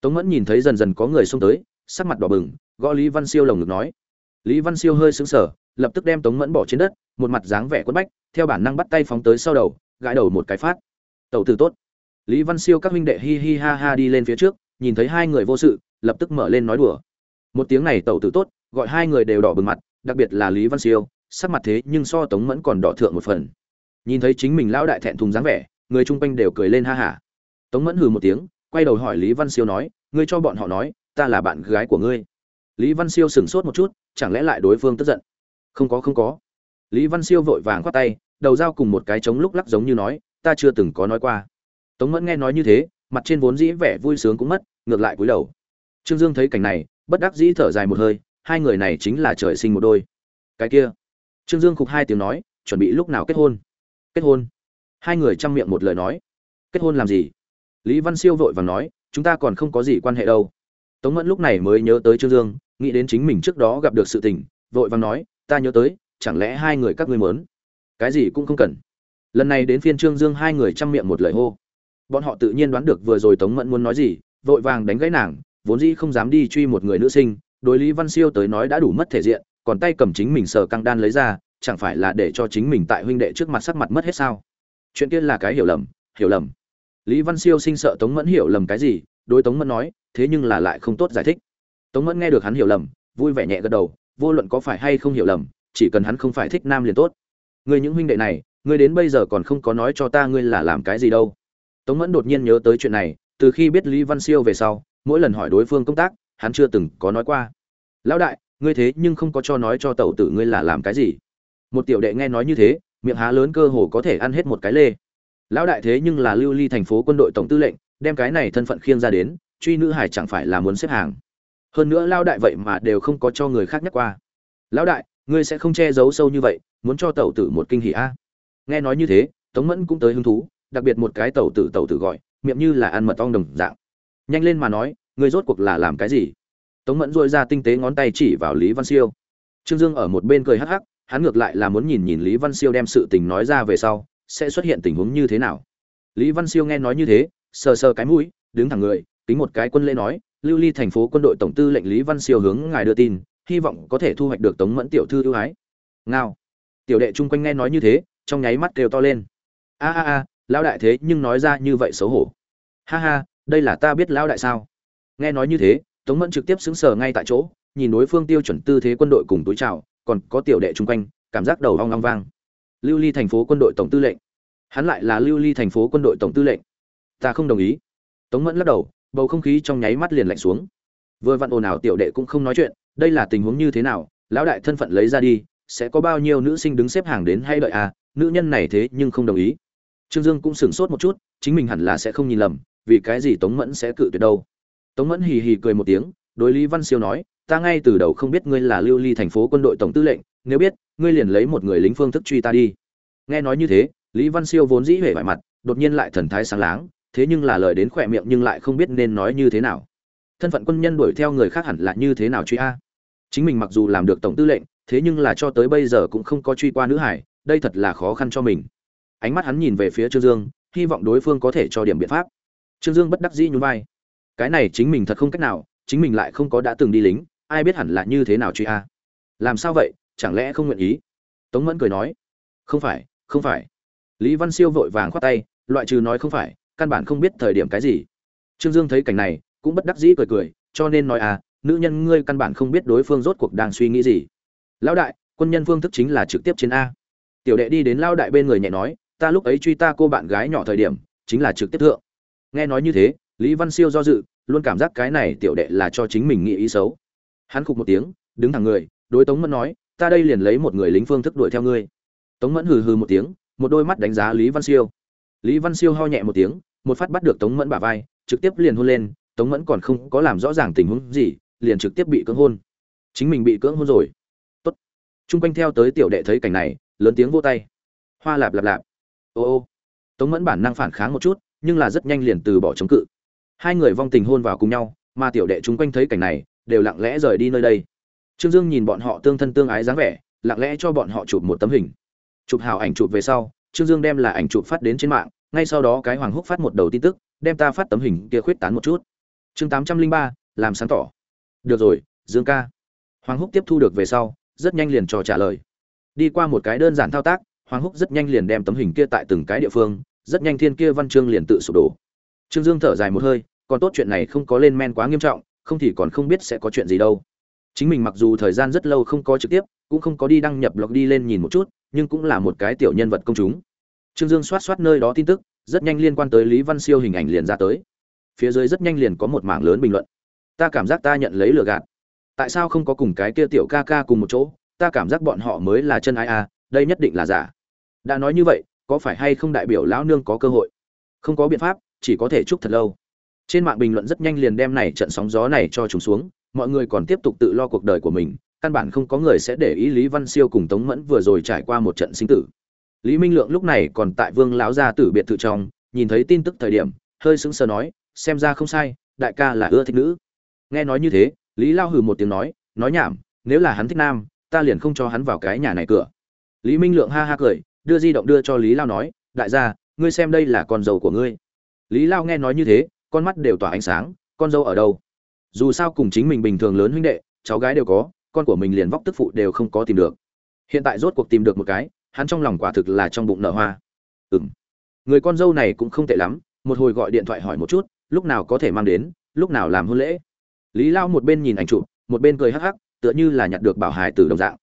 Tống mẫn nhìn thấy dần dần có người xông tới, sắc mặt đỏ bừng, gõ lý văn siêu lồng ngực nói. Lý văn siêu hơi sững sờ lập tức đem tống mẫn bỏ trên đất, một mặt dáng vẻ quất bách, theo bản năng bắt tay phóng tới sau đầu, gãi đầu một cái phát. Tàu từ tốt. Lý văn siêu các huynh đệ hi hi ha ha đi lên phía trước, nhìn thấy hai người vô sự, lập tức mở lên nói đùa. Một tiếng này tàu tử tốt, gọi hai người đều đỏ bừng mặt, đặc biệt là lý văn siêu, sắc mặt thế nhưng so tống mẫn còn đỏ thượng một phần. Nhìn thấy chính mình lão đại thẹn thùng dáng vẻ, người chung quanh đều cười lên ha hả tống mẫn hừ một tiếng, quay đầu hỏi lý văn siêu nói, ngươi cho bọn họ nói, ta là bạn gái của ngươi. Lý văn siêu sửng sốt một chút, chẳng lẽ lại đối phương tức giận? Không có không có. Lý văn siêu vội vàng khoát tay, đầu dao cùng một cái trống lúc lắc giống như nói, ta chưa từng có nói qua. Tống mẫn nghe nói như thế, mặt trên vốn dĩ vẻ vui sướng cũng mất, ngược lại cúi đầu. Trương dương thấy cảnh này, bất đắc dĩ thở dài một hơi, hai người này chính là trời sinh một đôi. Cái kia. Trương dương khục hai tiếng nói, chuẩn bị lúc nào kết hôn? Kết hôn? Hai người chăm miệng một lời nói. Kết hôn làm gì? Lý văn siêu vội vàng nói, chúng ta còn không có gì quan hệ đâu. Tống mẫn lúc này mới nhớ tới trương dương, nghĩ đến chính mình trước đó gặp được sự tình, vội vàng nói ta nhớ tới, chẳng lẽ hai người các ngươi mớn cái gì cũng không cần. Lần này đến phiên trương dương hai người chăm miệng một lời hô. Bọn họ tự nhiên đoán được vừa rồi tống mẫn muốn nói gì, vội vàng đánh gãy nàng, vốn dĩ không dám đi truy một người nữ sinh, đối lý văn siêu tới nói đã đủ mất thể diện, còn tay cầm chính mình sờ căng đan lấy ra, chẳng phải là để cho chính mình tại huynh đệ trước mặt sắc mặt mất hết sao? Chuyện kia là cái hiểu lầm hiểu lầm. Lý văn siêu sinh sợ tống mẫn hiểu lầm cái gì, đối tống mẫn nói, thế nhưng là lại không tốt giải thích. Tống mẫn nghe được hắn hiểu lầm, vui vẻ nhẹ gật đầu vô luận có phải hay không hiểu lầm, chỉ cần hắn không phải thích nam liền tốt. Người những huynh đệ này, ngươi đến bây giờ còn không có nói cho ta ngươi là làm cái gì đâu. Tống mẫn đột nhiên nhớ tới chuyện này, từ khi biết lý văn siêu về sau, mỗi lần hỏi đối phương công tác, hắn chưa từng có nói qua. Lão đại, ngươi thế nhưng không có cho nói cho tẩu tử ngươi là làm cái gì? Một tiểu đệ nghe nói như thế, miệng há lớn cơ hồ có thể ăn hết một cái lê. Lão đại thế nhưng là lưu ly thành phố quân đội tổng tư lệnh, đem cái này thân phận khiêng ra đến, truy nữ hải chẳng phải là muốn xếp hàng hơn nữa lao đại vậy mà đều không có cho người khác nhắc qua. Lão đại, ngươi sẽ không che giấu sâu như vậy, muốn cho tẩu tử một kinh hỉ a. Nghe nói như thế, tống mẫn cũng tới hứng thú, đặc biệt một cái tẩu tử tẩu tử gọi, miệng như là ăn mật ong đồng dạng. Nhanh lên mà nói, ngươi rốt cuộc là làm cái gì? Tống mẫn dội ra tinh tế ngón tay chỉ vào lý văn siêu. Trương dương ở một bên cười hắc hắc, hắn ngược lại là muốn nhìn nhìn lý văn siêu đem sự tình nói ra về sau, sẽ xuất hiện tình huống như thế nào. Lý văn siêu nghe nói như thế, sờ sờ cái mũi, đứng thẳng người tính một cái quân lễ nói lưu ly thành phố quân đội tổng tư lệnh lý văn siêu hướng ngài đưa tin, hy vọng có thể thu hoạch được tống mẫn tiểu thư ưu ái. Ngao. Tiểu đệ chung quanh nghe nói như thế, trong nháy mắt kêu to lên. A a a, lão đại thế nhưng nói ra như vậy xấu hổ. Ha ha, đây là ta biết lão đại sao? Nghe nói như thế, tống mẫn trực tiếp xứng sờ ngay tại chỗ, nhìn đối phương tiêu chuẩn tư thế quân đội cùng túi trào còn có tiểu đệ chung quanh, cảm giác đầu hong long vang. Lưu ly thành phố quân đội tổng tư lệnh. Hắn lại là lưu ly thành phố quân đội tổng tư lệnh. Ta không đồng ý. Tống mẫn lắc đầu bầu không khí trong nháy mắt liền lạnh xuống. Vừa vặn ồn ào tiểu đệ cũng không nói chuyện, đây là tình huống như thế nào, lão đại thân phận lấy ra đi, sẽ có bao nhiêu nữ sinh đứng xếp hàng đến hay đợi à nữ nhân này thế nhưng không đồng ý. Trương dương cũng sửng sốt một chút, chính mình hẳn là sẽ không nhìn lầm, vì cái gì tống mẫn sẽ cự tuyệt đâu. Tống mẫn hì hì cười một tiếng, đối lý văn siêu nói, ta ngay từ đầu không biết ngươi là lưu ly thành phố quân đội tổng tư lệnh, nếu biết, ngươi liền lấy một người lính phương thức truy ta đi. Nghe nói như thế, lý văn siêu vốn dĩ huệ vải mặt, đột nhiên lại thần thái sáng láng thế nhưng là lời đến khỏe miệng nhưng lại không biết nên nói như thế nào. Thân phận quân nhân đuổi theo người khác hẳn là như thế nào truy a? Chính mình mặc dù làm được tổng tư lệnh, thế nhưng là cho tới bây giờ cũng không có truy qua nữ hải, đây thật là khó khăn cho mình. Ánh mắt hắn nhìn về phía trương dương, hy vọng đối phương có thể cho điểm biện pháp. Trương dương bất đắc dĩ nhún vai. Cái này chính mình thật không cách nào, chính mình lại không có đã từng đi lính, ai biết hẳn là như thế nào truy a? Làm sao vậy, chẳng lẽ không nguyện ý? Tống mẫn cười nói. Không phải không phải. Lý văn siêu vội vàng khoát tay, loại trừ nói không phải căn bản không biết thời điểm cái gì. Trương dương thấy cảnh này, cũng bất đắc dĩ cười cười, cho nên nói à nữ nhân ngươi căn bản không biết đối phương rốt cuộc đang suy nghĩ gì. Lão đại, quân nhân phương thức chính là trực tiếp trên a. Tiểu đệ đi đến lao đại bên người nhẹ nói, ta lúc ấy truy ta cô bạn gái nhỏ thời điểm, chính là trực tiếp thượng. Nghe nói như thế, lý văn siêu do dự, luôn cảm giác cái này tiểu đệ là cho chính mình nghĩ ý xấu. Hắn khục một tiếng, đứng thẳng người, đối tống mẫn nói, ta đây liền lấy một người lính phương thức đuổi theo ngươi. Tống mẫn hừ hừ một tiếng, một đôi mắt đánh giá lý văn siêu. Lý văn siêu ho nhẹ một tiếng một phát bắt được tống mẫn bả vai, trực tiếp liền hôn lên, tống mẫn còn không có làm rõ ràng tình huống gì, liền trực tiếp bị cưỡng hôn. Chính mình bị cưỡng hôn rồi. Tốt. Chung quanh theo tới tiểu đệ thấy cảnh này, lớn tiếng vô tay. Hoa lạp lạp lạp. Ô ô. Tống mẫn bản năng phản kháng một chút, nhưng là rất nhanh liền từ bỏ chống cự. Hai người vong tình hôn vào cùng nhau, mà tiểu đệ chúng quanh thấy cảnh này, đều lặng lẽ rời đi nơi đây. Trương dương nhìn bọn họ tương thân tương ái dáng vẻ, lặng lẽ cho bọn họ chụp một tấm hình. Chụp hào ảnh chụp về sau, trương dương đem là ảnh chụp phát đến trên mạng ngay sau đó cái hoàng húc phát một đầu tin tức, đem ta phát tấm hình kia khuyết tán một chút. Chương tám trăm linh ba, làm sáng tỏ. Được rồi, dương ca. Hoàng húc tiếp thu được về sau, rất nhanh liền cho trả lời. Đi qua một cái đơn giản thao tác, hoàng húc rất nhanh liền đem tấm hình kia tại từng cái địa phương, rất nhanh thiên kia văn chương liền tự sụp đổ. Trương dương thở dài một hơi, còn tốt chuyện này không có lên men quá nghiêm trọng, không thì còn không biết sẽ có chuyện gì đâu. Chính mình mặc dù thời gian rất lâu không có trực tiếp, cũng không có đi đăng nhập blog đi lên nhìn một chút, nhưng cũng là một cái tiểu nhân vật công chúng. Trương Dương soát soát nơi đó tin tức, rất nhanh liên quan tới Lý Văn Siêu hình ảnh liền ra tới. Phía dưới rất nhanh liền có một mảng lớn bình luận. Ta cảm giác ta nhận lấy lừa gạt. Tại sao không có cùng cái kia tiểu ca ca cùng một chỗ? Ta cảm giác bọn họ mới là chân ai a, à, đây nhất định là giả. Đã nói như vậy, có phải hay không đại biểu lão nương có cơ hội? Không có biện pháp, chỉ có thể chúc thật lâu. Trên mạng bình luận rất nhanh liền đem này trận sóng gió này cho chúng xuống, mọi người còn tiếp tục tự lo cuộc đời của mình, căn bản không có người sẽ để ý Lý Văn Siêu cùng Tống Mẫn vừa rồi trải qua một trận sinh tử lý minh lượng lúc này còn tại vương lão gia tử biệt thự trong, nhìn thấy tin tức thời điểm, hơi sững sờ nói, xem ra không sai, đại ca là ưa thích nữ. Nghe nói như thế, lý lao hừ một tiếng nói nói nhảm, nếu là hắn thích nam, ta liền không cho hắn vào cái nhà này cửa. Lý minh lượng ha ha cười, đưa di động đưa cho lý lao nói, đại gia, ngươi xem đây là con dâu của ngươi. Lý lao nghe nói như thế, con mắt đều tỏa ánh sáng, con dâu ở đâu? Dù sao cùng chính mình bình thường lớn huynh đệ, cháu gái đều có, con của mình liền vóc tức phụ đều không có tìm được. Hiện tại rốt cuộc tìm được một cái hắn trong lòng quả thực là trong bụng nở hoa. Ừm. Người con dâu này cũng không tệ lắm, một hồi gọi điện thoại hỏi một chút, lúc nào có thể mang đến, lúc nào làm hôn lễ. Lý lao một bên nhìn ảnh chụp, một bên cười hắc hắc, tựa như là nhặt được bảo hài từ đồng dạng.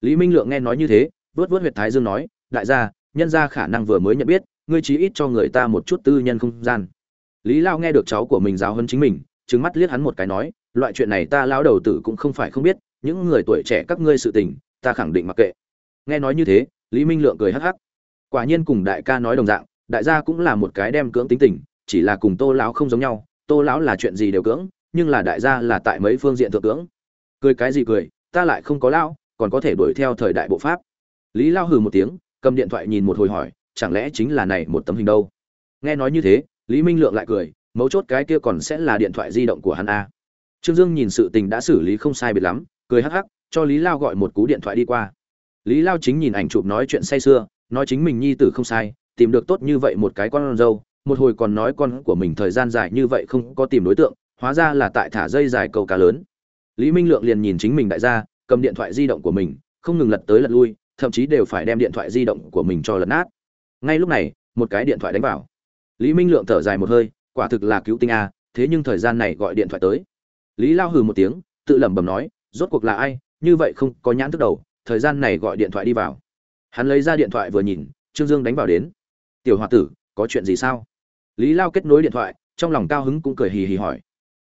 Lý minh lượng nghe nói như thế, vớt vớt huyệt thái dương nói, đại gia, nhân gia khả năng vừa mới nhận biết, ngươi chí ít cho người ta một chút tư nhân không gian. Lý lao nghe được cháu của mình giáo hơn chính mình, trừng mắt liếc hắn một cái nói, loại chuyện này ta lao đầu tử cũng không phải không biết, những người tuổi trẻ các ngươi sự tình, ta khẳng định mặc kệ. Nghe nói như thế lý minh lượng cười hắc hắc. Quả nhiên cùng đại ca nói đồng dạng, đại gia cũng là một cái đem cưỡng tính tình, chỉ là cùng tô lão không giống nhau, tô lão là chuyện gì đều cưỡng, nhưng là đại gia là tại mấy phương diện thượng cưỡng. cười cái gì cười, ta lại không có lão, còn có thể đuổi theo thời đại bộ pháp. Lý lao hừ một tiếng, cầm điện thoại nhìn một hồi hỏi, chẳng lẽ chính là này một tấm hình đâu? Nghe nói như thế, lý minh lượng lại cười, mấu chốt cái kia còn sẽ là điện thoại di động của hắn a. Trương dương nhìn sự tình đã xử lý không sai biệt lắm, cười hắc hắc, cho lý lao gọi một cú điện thoại đi qua lý lao chính nhìn ảnh chụp nói chuyện say sưa, nói chính mình nhi tử không sai, tìm được tốt như vậy một cái con dâu, một hồi còn nói con của mình thời gian dài như vậy không có tìm đối tượng, hóa ra là tại thả dây dài câu cá lớn. Lý minh lượng liền nhìn chính mình đại gia, cầm điện thoại di động của mình, không ngừng lật tới lật lui, thậm chí đều phải đem điện thoại di động của mình cho lật nát. Ngay lúc này, một cái điện thoại đánh vào. Lý minh lượng thở dài một hơi, quả thực là cứu tinh a, thế nhưng thời gian này gọi điện thoại tới. Lý lao hừ một tiếng, tự lẩm bẩm nói, rốt cuộc là ai? Như vậy không có nhãn thức đầu thời gian này gọi điện thoại đi vào. Hắn lấy ra điện thoại vừa nhìn, trương dương đánh vào đến. Tiểu h o a tử, có chuyện gì sao? Lý lao kết nối điện thoại, trong lòng cao hứng cũng cười hì hì hỏi.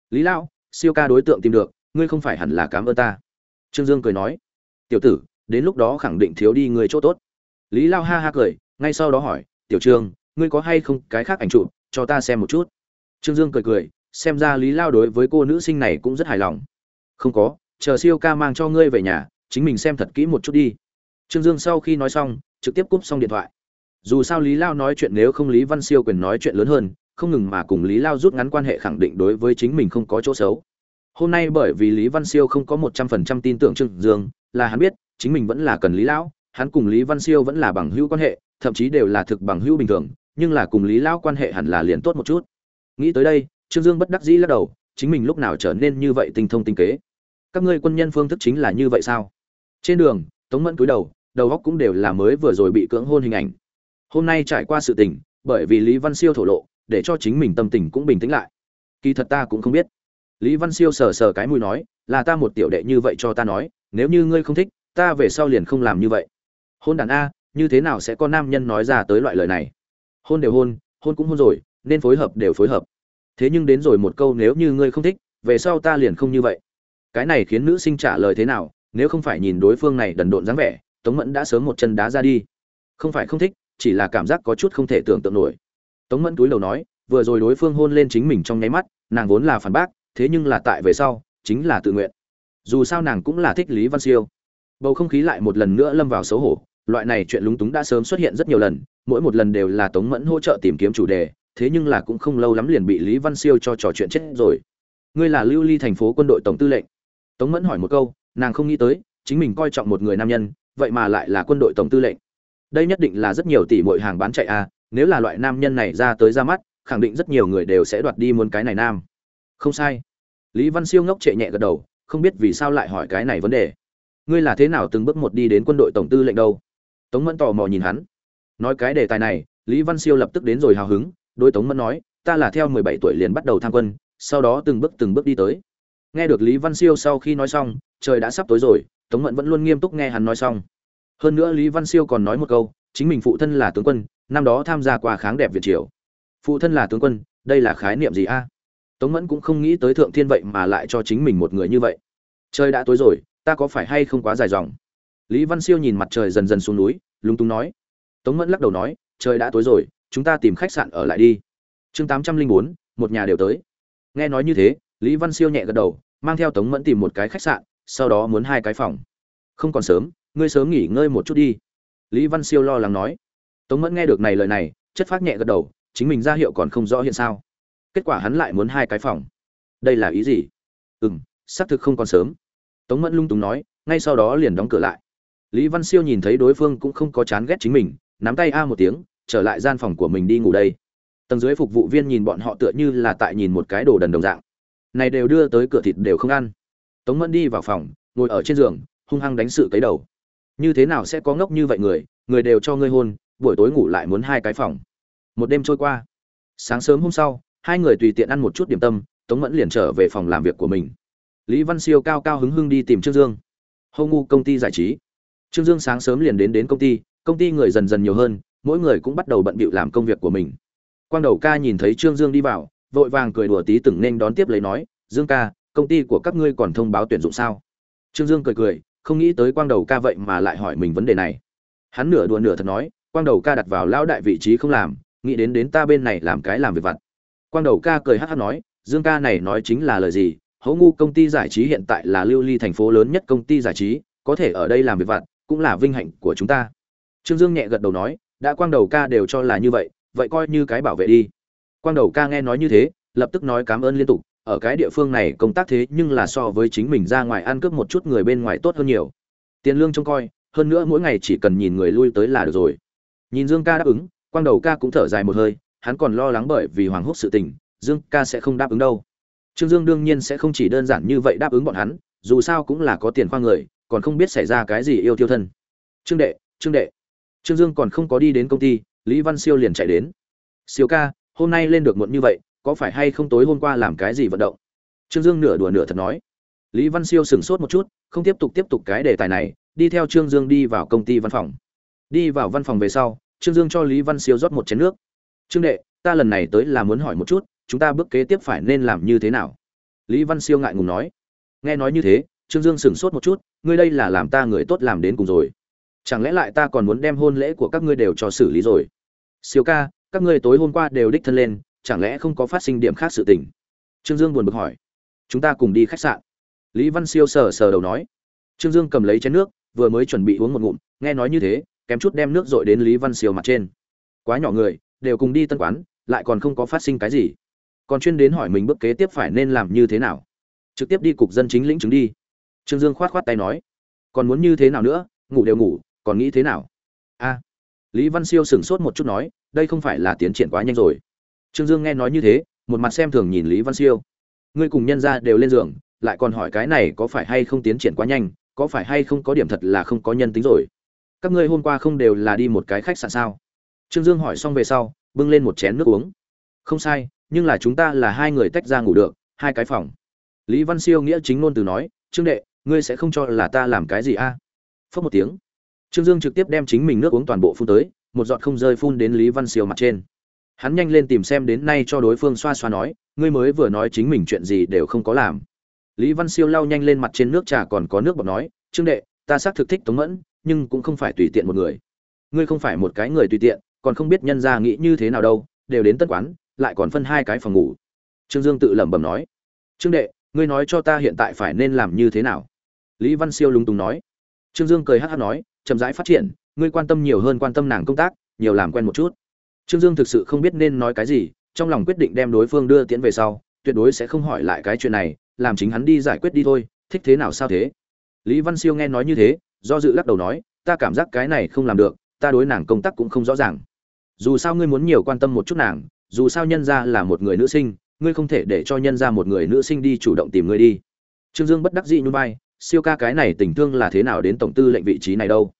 Lý lao, siêu ca đối tượng tìm được, ngươi không phải hẳn là cám ơn ta? Trương dương cười nói. Tiểu tử, đến lúc đó khẳng định thiếu đi người chỗ tốt. Lý lao ha ha cười, ngay sau đó hỏi. Tiểu trương, ngươi có hay không cái khác ảnh chụp, cho ta xem một chút? Trương dương cười cười, xem ra lý lao đối với cô nữ sinh này cũng rất hài lòng. Không có, chờ siêu ca mang cho ngươi về nhà chính mình xem thật kỹ một chút đi. Trương dương sau khi nói xong, trực tiếp cúp xong điện thoại. Dù sao lý lao nói chuyện nếu không lý văn siêu quyền nói chuyện lớn hơn, không ngừng mà cùng lý lao rút ngắn quan hệ khẳng định đối với chính mình không có chỗ xấu. Hôm nay bởi vì lý văn siêu không có một trăm phần trăm tin tưởng trương dương, là hắn biết, chính mình vẫn là cần lý lão, hắn cùng lý văn siêu vẫn là bằng hữu quan hệ, thậm chí đều là thực bằng hữu bình thường, nhưng là cùng lý lão quan hệ hẳn là liền tốt một chút. Nghĩ tới đây, trương dương bất đắc dĩ lắc đầu, chính mình lúc nào trở nên như vậy tinh thông tinh kế? Các ngươi quân nhân phương thức chính là như vậy sao? Trên đường, tống mẫn cúi đầu đầu góc cũng đều là mới vừa rồi bị cưỡng hôn hình ảnh. Hôm nay trải qua sự tình, bởi vì lý văn siêu thổ lộ, để cho chính mình tâm tình cũng bình tĩnh lại. Kỳ thật ta cũng không biết. Lý văn siêu sờ sờ cái mũi nói, là ta một tiểu đệ như vậy cho ta nói, nếu như ngươi không thích, ta về sau liền không làm như vậy. Hôn đàn a, như thế nào sẽ có nam nhân nói ra tới loại lời này? Hôn đều hôn hôn cũng hôn rồi, nên phối hợp đều phối hợp. Thế nhưng đến rồi một câu, nếu như ngươi không thích, về sau ta liền không như vậy. Cái này khiến nữ sinh trả lời thế nào nếu không phải nhìn đối phương này đần độn dáng vẻ, tống mẫn đã sớm một chân đá ra đi. Không phải không thích, chỉ là cảm giác có chút không thể tưởng tượng nổi. Tống mẫn túi đầu nói, vừa rồi đối phương hôn lên chính mình trong nháy mắt, nàng vốn là phản bác, thế nhưng là tại về sau, chính là tự nguyện. Dù sao nàng cũng là thích lý văn siêu. Bầu không khí lại một lần nữa lâm vào xấu hổ, loại này chuyện lúng túng đã sớm xuất hiện rất nhiều lần, mỗi một lần đều là tống mẫn hỗ trợ tìm kiếm chủ đề, thế nhưng là cũng không lâu lắm liền bị lý văn siêu cho trò chuyện chết rồi. Ngươi là lưu ly thành phố quân đội tổng tư lệnh. Tống mẫn hỏi một câu nàng không nghĩ tới, chính mình coi trọng một người nam nhân, vậy mà lại là quân đội tổng tư lệnh. Đây nhất định là rất nhiều tỷ muội hàng bán chạy a nếu là loại nam nhân này ra tới ra mắt, khẳng định rất nhiều người đều sẽ đoạt đi muốn cái này nam. Không sai. Lý văn siêu ngốc trệ nhẹ gật đầu, không biết vì sao lại hỏi cái này vấn đề. Ngươi là thế nào từng bước một đi đến quân đội tổng tư lệnh đâu? Tống mẫn tò mò nhìn hắn. Nói cái đề tài này, lý văn siêu lập tức đến rồi hào hứng đôi tống mẫn nói, ta là theo mười bảy tuổi liền bắt đầu tham quân, sau đó từng bước từng bước đi tới nghe được lý văn siêu sau khi nói xong, trời đã sắp tối rồi, tống mẫn vẫn luôn nghiêm túc nghe hắn nói xong. Hơn nữa lý văn siêu còn nói một câu, chính mình phụ thân là tướng quân, năm đó tham gia qua kháng đẹp việt triều. Phụ thân là tướng quân, đây là khái niệm gì a? Tống mẫn cũng không nghĩ tới thượng thiên vậy mà lại cho chính mình một người như vậy. Trời đã tối rồi, ta có phải hay không quá dài dòng? Lý văn siêu nhìn mặt trời dần dần xuống núi, lúng túng nói. Tống mẫn lắc đầu nói, trời đã tối rồi, chúng ta tìm khách sạn ở lại đi. Chương tám trăm linh bốn, một nhà đều tới. Nghe nói như thế lý văn siêu nhẹ gật đầu, mang theo tống mẫn tìm một cái khách sạn, sau đó muốn hai cái phòng. Không còn sớm, ngươi sớm nghỉ ngơi một chút đi. Lý văn siêu lo lắng nói. Tống mẫn nghe được này lời này, chất phát nhẹ gật đầu, chính mình ra hiệu còn không rõ hiện sao. Kết quả hắn lại muốn hai cái phòng. Đây là ý gì? Ừ m xác thực không còn sớm. Tống mẫn lung túng nói, ngay sau đó liền đóng cửa lại. Lý văn siêu nhìn thấy đối phương cũng không có chán ghét chính mình, nắm tay a một tiếng, trở lại gian phòng của mình đi ngủ đây. Tầng dưới phục vụ viên nhìn bọn họ tựa như là tại nhìn một cái đồ đần đồng dạng này đều đưa tới cửa thịt đều không ăn. Tống mẫn đi vào phòng, ngồi ở trên giường, hung hăng đánh sự cấy đầu. Như thế nào sẽ có ngốc như vậy người người đều cho ngươi hôn, buổi tối ngủ lại muốn hai cái phòng. Một đêm trôi qua. Sáng sớm hôm sau, hai người tùy tiện ăn một chút điểm tâm, tống mẫn liền trở về phòng làm việc của mình. Lý văn siêu cao cao hứng hưng đi tìm trương dương. Hâu ngu công ty giải trí. Trương dương sáng sớm liền đến đến công ty công ty người dần dần nhiều hơn, mỗi người cũng bắt đầu bận bịu làm công việc của mình. Quang đầu ca nhìn thấy trương dương đi vào vội vàng cười đùa tí từng nên đón tiếp lấy nói, dương ca, công ty của các ngươi còn thông báo tuyển dụng sao? Trương dương cười cười, không nghĩ tới quang đầu ca vậy mà lại hỏi mình vấn đề này. Hắn nửa đùa nửa thật nói, quang đầu ca đặt vào lão đại vị trí không làm, nghĩ đến đến ta bên này làm cái làm việc vặt. Quang đầu ca cười hát hát nói, dương ca này nói chính là lời gì? Hấu ngu công ty giải trí hiện tại là lưu ly thành phố lớn nhất công ty giải trí, có thể ở đây làm việc vặt, cũng là vinh hạnh của chúng ta. Trương dương nhẹ gật đầu nói, đã quang đầu ca đều cho là như vậy vậy coi như cái bảo vệ đi quang đầu ca nghe nói như thế, lập tức nói cảm ơn liên tục, ở cái địa phương này công tác thế nhưng là so với chính mình ra ngoài ăn cướp một chút người bên ngoài tốt hơn nhiều. Tiền lương trông coi, hơn nữa mỗi ngày chỉ cần nhìn người lui tới là được rồi. Nhìn dương ca đáp ứng, quang đầu ca cũng thở dài một hơi, hắn còn lo lắng bởi vì hoàng húc sự tình, dương ca sẽ không đáp ứng đâu. Trương dương đương nhiên sẽ không chỉ đơn giản như vậy đáp ứng bọn hắn, dù sao cũng là có tiền khoa người, còn không biết xảy ra cái gì yêu tiêu thân. Trương đệ trương đệ. Trương dương còn không có đi đến công ty, lý văn siêu liền chạy đến. Siêu ca hôm nay lên được muộn như vậy, có phải hay không tối hôm qua làm cái gì vận động? Trương dương nửa đùa nửa thật nói. Lý văn siêu sửng sốt một chút, không tiếp tục tiếp tục cái đề tài này, đi theo trương dương đi vào công ty văn phòng. Đi vào văn phòng về sau, trương dương cho lý văn siêu rót một chén nước. Trương đệ, ta lần này tới là muốn hỏi một chút, chúng ta bước kế tiếp phải nên làm như thế nào? Lý văn siêu ngại ngùng nói. Nghe nói như thế, trương dương sửng sốt một chút, ngươi đây là làm ta người tốt làm đến cùng rồi. Chẳng lẽ lại ta còn muốn đem hôn lễ của các ngươi đều cho xử lý rồi? Siêu ca các ngươi tối hôm qua đều đích thân lên, chẳng lẽ không có phát sinh điểm khác sự tình? Trương dương buồn bực hỏi. Chúng ta cùng đi khách sạn. Lý văn siêu sờ sờ đầu nói. Trương dương cầm lấy chén nước, vừa mới chuẩn bị uống một ngụm, nghe nói như thế, kém chút đem nước dội đến lý văn siêu mặt trên. Quá nhỏ người, đều cùng đi tân quán, lại còn không có phát sinh cái gì. Còn chuyên đến hỏi mình bước kế tiếp phải nên làm như thế nào. Trực tiếp đi cục dân chính lĩnh chứng đi. Trương dương khoát khoát tay nói. Còn muốn như thế nào nữa, ngủ đều ngủ, còn nghĩ thế nào? A. Lý văn siêu sửng sốt một chút nói đây không phải là tiến triển quá nhanh rồi. Trương dương nghe nói như thế, một mặt xem thường nhìn lý văn siêu. Ngươi cùng nhân ra đều lên giường, lại còn hỏi cái này có phải hay không tiến triển quá nhanh, có phải hay không có điểm thật là không có nhân tính rồi. Các ngươi hôm qua không đều là đi một cái khách sạn sao? Trương dương hỏi xong về sau, bưng lên một chén nước uống. Không sai, nhưng là chúng ta là hai người tách ra ngủ được, hai cái phòng. Lý văn siêu nghĩa chính ngôn từ nói, trương đệ, ngươi sẽ không cho là ta làm cái gì a? À? phớt một tiếng. Trương dương trực tiếp đem chính mình nước uống toàn bộ phun tới một giọt không rơi phun đến lý văn siêu mặt trên. Hắn nhanh lên tìm xem đến nay cho đối phương xoa xoa nói, ngươi mới vừa nói chính mình chuyện gì đều không có làm. Lý văn siêu lau nhanh lên mặt trên nước trà còn có nước bọt nói, trương đệ, ta xác thực thích tống mẫn, nhưng cũng không phải tùy tiện một người. Ngươi không phải một cái người tùy tiện, còn không biết nhân ra nghĩ như thế nào đâu, đều đến tất quán, lại còn phân hai cái phòng ngủ. Trương dương tự lẩm bẩm nói, trương đệ, ngươi nói cho ta hiện tại phải nên làm như thế nào? Lý văn siêu lúng túng nói. Trương dương cười hát hát nói, chậm rãi phát triển ngươi quan tâm nhiều hơn quan tâm nàng công tác, nhiều làm quen một chút. Trương dương thực sự không biết nên nói cái gì, trong lòng quyết định đem đối phương đưa tiễn về sau, tuyệt đối sẽ không hỏi lại cái chuyện này, làm chính hắn đi giải quyết đi thôi, thích thế nào sao thế? Lý văn siêu nghe nói như thế, do dự lắc đầu nói, ta cảm giác cái này không làm được, ta đối nàng công tác cũng không rõ ràng. Dù sao ngươi muốn nhiều quan tâm một chút nàng, dù sao nhân ra là một người nữ sinh, ngươi không thể để cho nhân ra một người nữ sinh đi chủ động tìm ngươi đi. Trương dương bất đắc dĩ nhún vai, siêu ca cái này tình thương là thế nào đến tổng tư lệnh vị trí này đâu?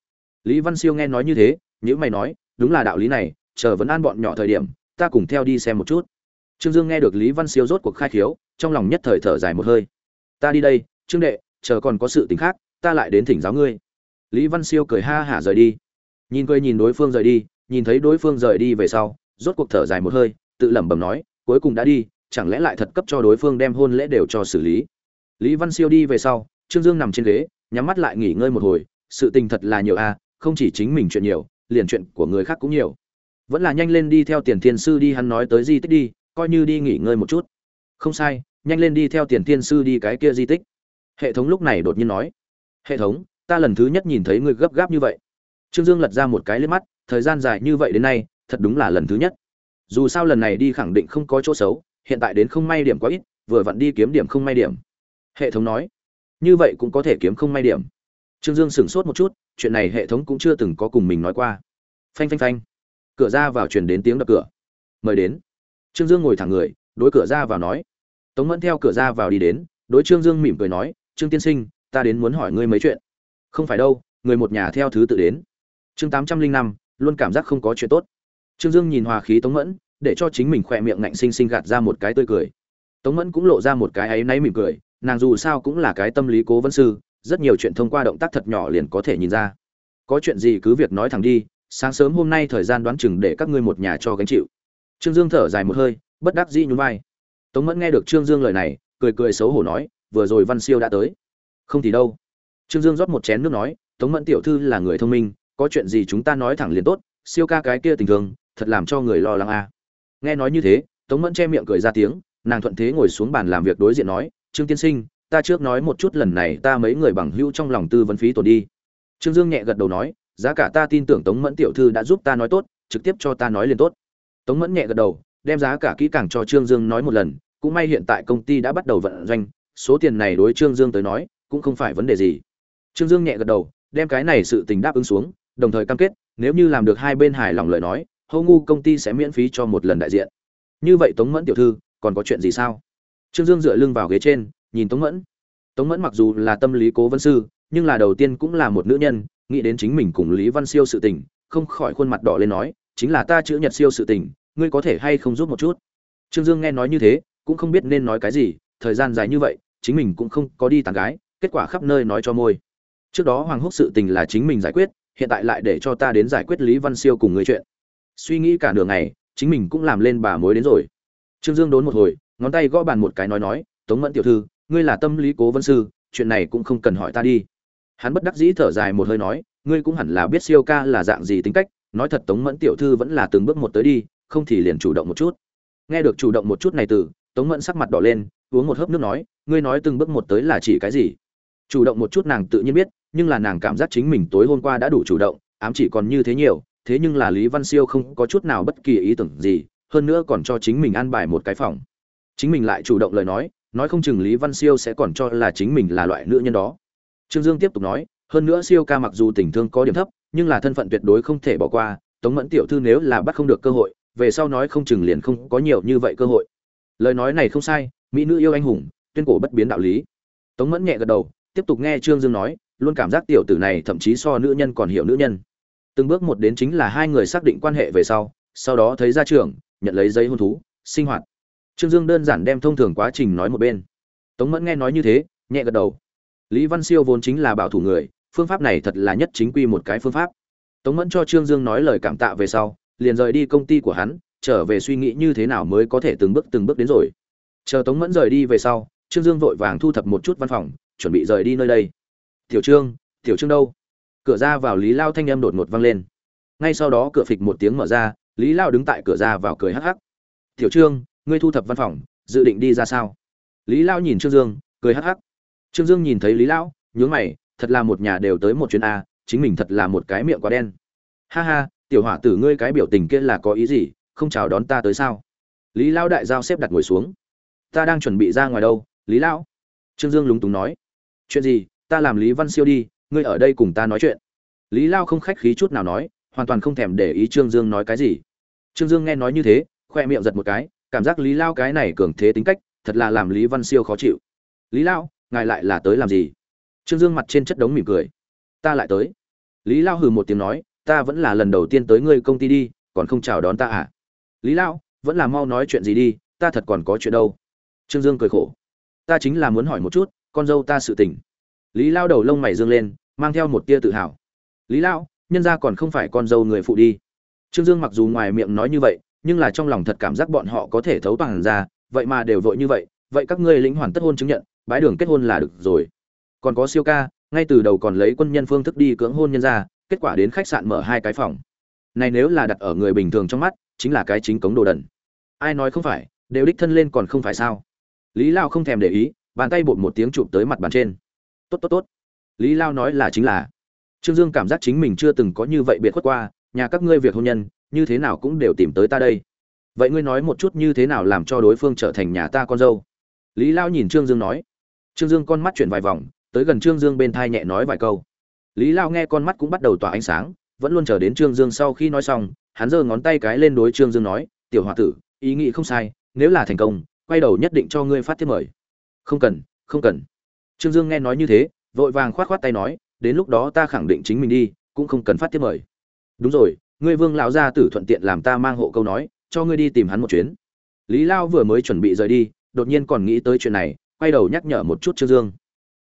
Lý văn siêu nghe nói như thế những mày nói, đúng là đạo lý này, chờ vấn an bọn nhỏ thời điểm, ta cùng theo đi xem một chút. Trương dương nghe được lý văn siêu rốt cuộc khai khiếu, trong lòng nhất thời thở dài một hơi. Ta đi đây, trương đệ, chờ còn có sự tình khác, ta lại đến thỉnh giáo ngươi. Lý văn siêu cười ha hả rời đi. Nhìn cười nhìn đối phương rời đi, nhìn thấy đối phương rời đi về sau, rốt cuộc thở dài một hơi, tự lẩm bẩm nói, cuối cùng đã đi, chẳng lẽ lại thật cấp cho đối phương đem hôn lễ đều cho xử lý? Lý văn siêu đi về sau, trương dương nằm trên ghế, nhắm mắt lại nghỉ ngơi một hồi, sự tình thật là nhiều a không chỉ chính mình chuyện nhiều, liền chuyện của người khác cũng nhiều. Vẫn là nhanh lên đi theo tiền thiên sư đi, hắn nói tới di tích đi, coi như đi nghỉ ngơi một chút. Không sai, nhanh lên đi theo tiền thiên sư đi cái kia di tích. Hệ thống lúc này đột nhiên nói, hệ thống, ta lần thứ nhất nhìn thấy người gấp gáp như vậy. Trương dương lật ra một cái lên mắt, thời gian dài như vậy đến nay, thật đúng là lần thứ nhất. Dù sao lần này đi khẳng định không có chỗ xấu, hiện tại đến không may điểm quá ít, vừa vặn đi kiếm điểm không may điểm. Hệ thống nói, như vậy cũng có thể kiếm không may điểm. Trương dương sửng sốt một chút chuyện này hệ thống cũng chưa từng có cùng mình nói qua. Phanh phanh phanh. Cửa ra vào truyền đến tiếng đập cửa. Mời đến. Trương dương ngồi thẳng người, đối cửa ra vào nói. Tống mẫn theo cửa ra vào đi đến, đối trương dương mỉm cười nói, trương tiên sinh, ta đến muốn hỏi ngươi mấy chuyện. Không phải đâu, người một nhà theo thứ tự đến. Chương tám trăm linh năm, luôn cảm giác không có chuyện tốt. Trương dương nhìn hòa khí tống mẫn, để cho chính mình khỏe miệng ngạnh xinh xinh gạt ra một cái tươi cười. Tống mẫn cũng lộ ra một cái áy náy mỉm cười, nàng dù sao cũng là cái tâm lý cố vấn sư rất nhiều chuyện thông qua động tác thật nhỏ liền có thể nhìn ra. Có chuyện gì cứ việc nói thẳng đi, sáng sớm hôm nay thời gian đoán chừng để các ngươi một nhà cho gánh chịu. Trương dương thở dài một hơi, bất đắc dĩ nhún vai. Tống mẫn nghe được trương dương lời này, cười cười xấu hổ nói, vừa rồi văn siêu đã tới. Không thì đâu. Trương dương rót một chén nước nói, tống mẫn tiểu thư là người thông minh, có chuyện gì chúng ta nói thẳng liền tốt, siêu ca cái kia tình thường thật làm cho người lo lắng à. nghe nói như thế, tống mẫn che miệng cười ra tiếng, nàng thuận thế ngồi xuống bàn làm việc đối diện nói, trương tiên sinh ta trước nói một chút lần này ta mấy người bằng hữu trong lòng tư vấn phí tổn đi. Trương dương nhẹ gật đầu nói, giá cả ta tin tưởng tống mẫn tiểu thư đã giúp ta nói tốt, trực tiếp cho ta nói liền tốt. Tống mẫn nhẹ gật đầu, đem giá cả kỹ càng cho trương dương nói một lần, cũng may hiện tại công ty đã bắt đầu vận doanh, số tiền này đối trương dương tới nói, cũng không phải vấn đề gì. Trương dương nhẹ gật đầu, đem cái này sự tình đáp ứng xuống, đồng thời cam kết, nếu như làm được hai bên hài lòng lời nói hô ngu công ty sẽ miễn phí cho một lần đại diện. Như vậy tống mẫn tiểu thư, còn có chuyện gì sao? Trương dương dựa lưng vào ghế trên nhìn tống mẫn. Tống mẫn mặc dù là tâm lý cố vấn sư, nhưng là đầu tiên cũng là một nữ nhân, nghĩ đến chính mình cùng lý văn siêu sự tình, không khỏi khuôn mặt đỏ lên nói, chính là ta chữ nhật siêu sự tình, ngươi có thể hay không giúp một chút? Trương dương nghe nói như thế, cũng không biết nên nói cái gì, thời gian dài như vậy, chính mình cũng không có đi tàn gái, kết quả khắp nơi nói cho môi. Trước đó hoàng húc sự tình là chính mình giải quyết, hiện tại lại để cho ta đến giải quyết lý văn siêu cùng người chuyện. Suy nghĩ cả đường ngày, chính mình cũng làm lên bà mối đến rồi. Trương dương đốn một hồi, ngón tay gõ bàn một cái nói nói, tống mẫn tiểu thư ngươi là tâm lý cố vấn sư, chuyện này cũng không cần hỏi ta đi. Hắn bất đắc dĩ thở dài một hơi nói, ngươi cũng hẳn là biết siêu ca là dạng gì tính cách, nói thật tống mẫn tiểu thư vẫn là từng bước một tới đi, không thì liền chủ động một chút. Nghe được chủ động một chút này từ, tống mẫn sắc mặt đỏ lên, uống một hớp nước nói, ngươi nói từng bước một tới là chỉ cái gì? Chủ động một chút nàng tự nhiên biết, nhưng là nàng cảm giác chính mình tối hôm qua đã đủ chủ động, ám chỉ còn như thế nhiều, thế nhưng là lý văn siêu không có chút nào bất kỳ ý tưởng gì, hơn nữa còn cho chính mình an bài một cái phòng. Chính mình lại chủ động lời nói nói không chừng lý văn siêu sẽ còn cho là chính mình là loại nữ nhân đó. Trương dương tiếp tục nói, hơn nữa siêu ca mặc dù tình thương có điểm thấp, nhưng là thân phận tuyệt đối không thể bỏ qua, tống mẫn tiểu thư nếu là bắt không được cơ hội, về sau nói không chừng liền không có nhiều như vậy cơ hội. Lời nói này không sai, mỹ nữ yêu anh hùng, tuyên cổ bất biến đạo lý. Tống mẫn nhẹ gật đầu, tiếp tục nghe trương dương nói, luôn cảm giác tiểu tử này thậm chí so nữ nhân còn hiểu nữ nhân. Từng bước một đến chính là hai người xác định quan hệ về sau sau đó thấy ra trường nhận lấy giấy hôn thú, sinh hoạt trương dương đơn giản đem thông thường quá trình nói một bên. Tống mẫn nghe nói như thế, nhẹ gật đầu. Lý văn siêu vốn chính là bảo thủ người, phương pháp này thật là nhất chính quy một cái phương pháp. Tống mẫn cho trương dương nói lời cảm tạ về sau, liền rời đi công ty của hắn, trở về suy nghĩ như thế nào mới có thể từng bước từng bước đến rồi. Chờ tống mẫn rời đi về sau, trương dương vội vàng thu thập một chút văn phòng, chuẩn bị rời đi nơi đây. Tiểu trương tiểu trương đâu? Cửa ra vào lý lao thanh âm đột ngột vang lên. Ngay sau đó cửa phịch một tiếng mở ra, lý lao đứng tại cửa ra vào cười hắc hắc. Tiểu trương ngươi thu thập văn phòng, dự định đi ra sao? Lý lao nhìn trương dương, cười hắc hắc. Trương dương nhìn thấy lý lão, nhướng mày, thật là một nhà đều tới một chuyến a, chính mình thật là một cái miệng quá đen. Ha ha, tiểu hỏa tử ngươi cái biểu tình kia là có ý gì, không chào đón ta tới sao? Lý lão đại giao xếp đặt ngồi xuống. Ta đang chuẩn bị ra ngoài đâu, lý lão? Trương dương lúng túng nói. Chuyện gì, ta làm lý văn siêu đi, ngươi ở đây cùng ta nói chuyện. Lý lao không khách khí chút nào nói, hoàn toàn không thèm để ý trương dương nói cái gì. Trương dương nghe nói như thế, khoe miệng giật một cái cảm giác lý lao cái này cường thế tính cách, thật là làm lý văn siêu khó chịu. Lý lao, ngài lại là tới làm gì? Trương dương mặt trên chất đống mỉm cười. Ta lại tới. Lý lao hừ một tiếng nói, ta vẫn là lần đầu tiên tới ngươi công ty đi, còn không chào đón ta à? Lý lao, vẫn là mau nói chuyện gì đi, ta thật còn có chuyện đâu. Trương dương cười khổ. Ta chính là muốn hỏi một chút, con dâu ta sự tình. Lý lao đầu lông mày dương lên, mang theo một tia tự hào. Lý lao, nhân ra còn không phải con dâu người phụ đi. Trương dương mặc dù ngoài miệng nói như vậy nhưng là trong lòng thật cảm giác bọn họ có thể thấu toàn ra, vậy mà đều vội như vậy vậy các ngươi lĩnh hoàn tất hôn chứng nhận, bái đường kết hôn là được rồi. Còn có siêu ca, ngay từ đầu còn lấy quân nhân phương thức đi cưỡng hôn nhân ra, kết quả đến khách sạn mở hai cái phòng. Này nếu là đặt ở người bình thường trong mắt, chính là cái chính cống đồ đần. Ai nói không phải, đều đích thân lên còn không phải sao? Lý lao không thèm để ý, bàn tay bột một tiếng chụp tới mặt bàn trên. Tốt tốt tốt. Lý lao nói là chính là. Trương dương cảm giác chính mình chưa từng có như vậy biệt khuất qua, nhà các ngươi việc hôn nhân như thế nào cũng đều tìm tới ta đây. Vậy ngươi nói một chút như thế nào làm cho đối phương trở thành nhà ta con dâu? Lý lao nhìn trương dương nói. Trương dương con mắt chuyển vài vòng, tới gần trương dương bên thai nhẹ nói vài câu. Lý lao nghe con mắt cũng bắt đầu tỏa ánh sáng, vẫn luôn chờ đến trương dương sau khi nói xong, hắn giơ ngón tay cái lên đối trương dương nói, tiểu h o a tử, ý nghĩ không sai, nếu là thành công, quay đầu nhất định cho ngươi phát thiết mời. Không cần không cần. Trương dương nghe nói như thế, vội vàng k h o á t k h o á t tay nói, đến lúc đó ta khẳng định chính mình đi, cũng không cần phát thiết mời. Đúng rồi ngươi vương lão gia tử thuận tiện làm ta mang hộ câu nói cho ngươi đi tìm hắn một chuyến lý lao vừa mới chuẩn bị rời đi đột nhiên còn nghĩ tới chuyện này quay đầu nhắc nhở một chút Trương Dương.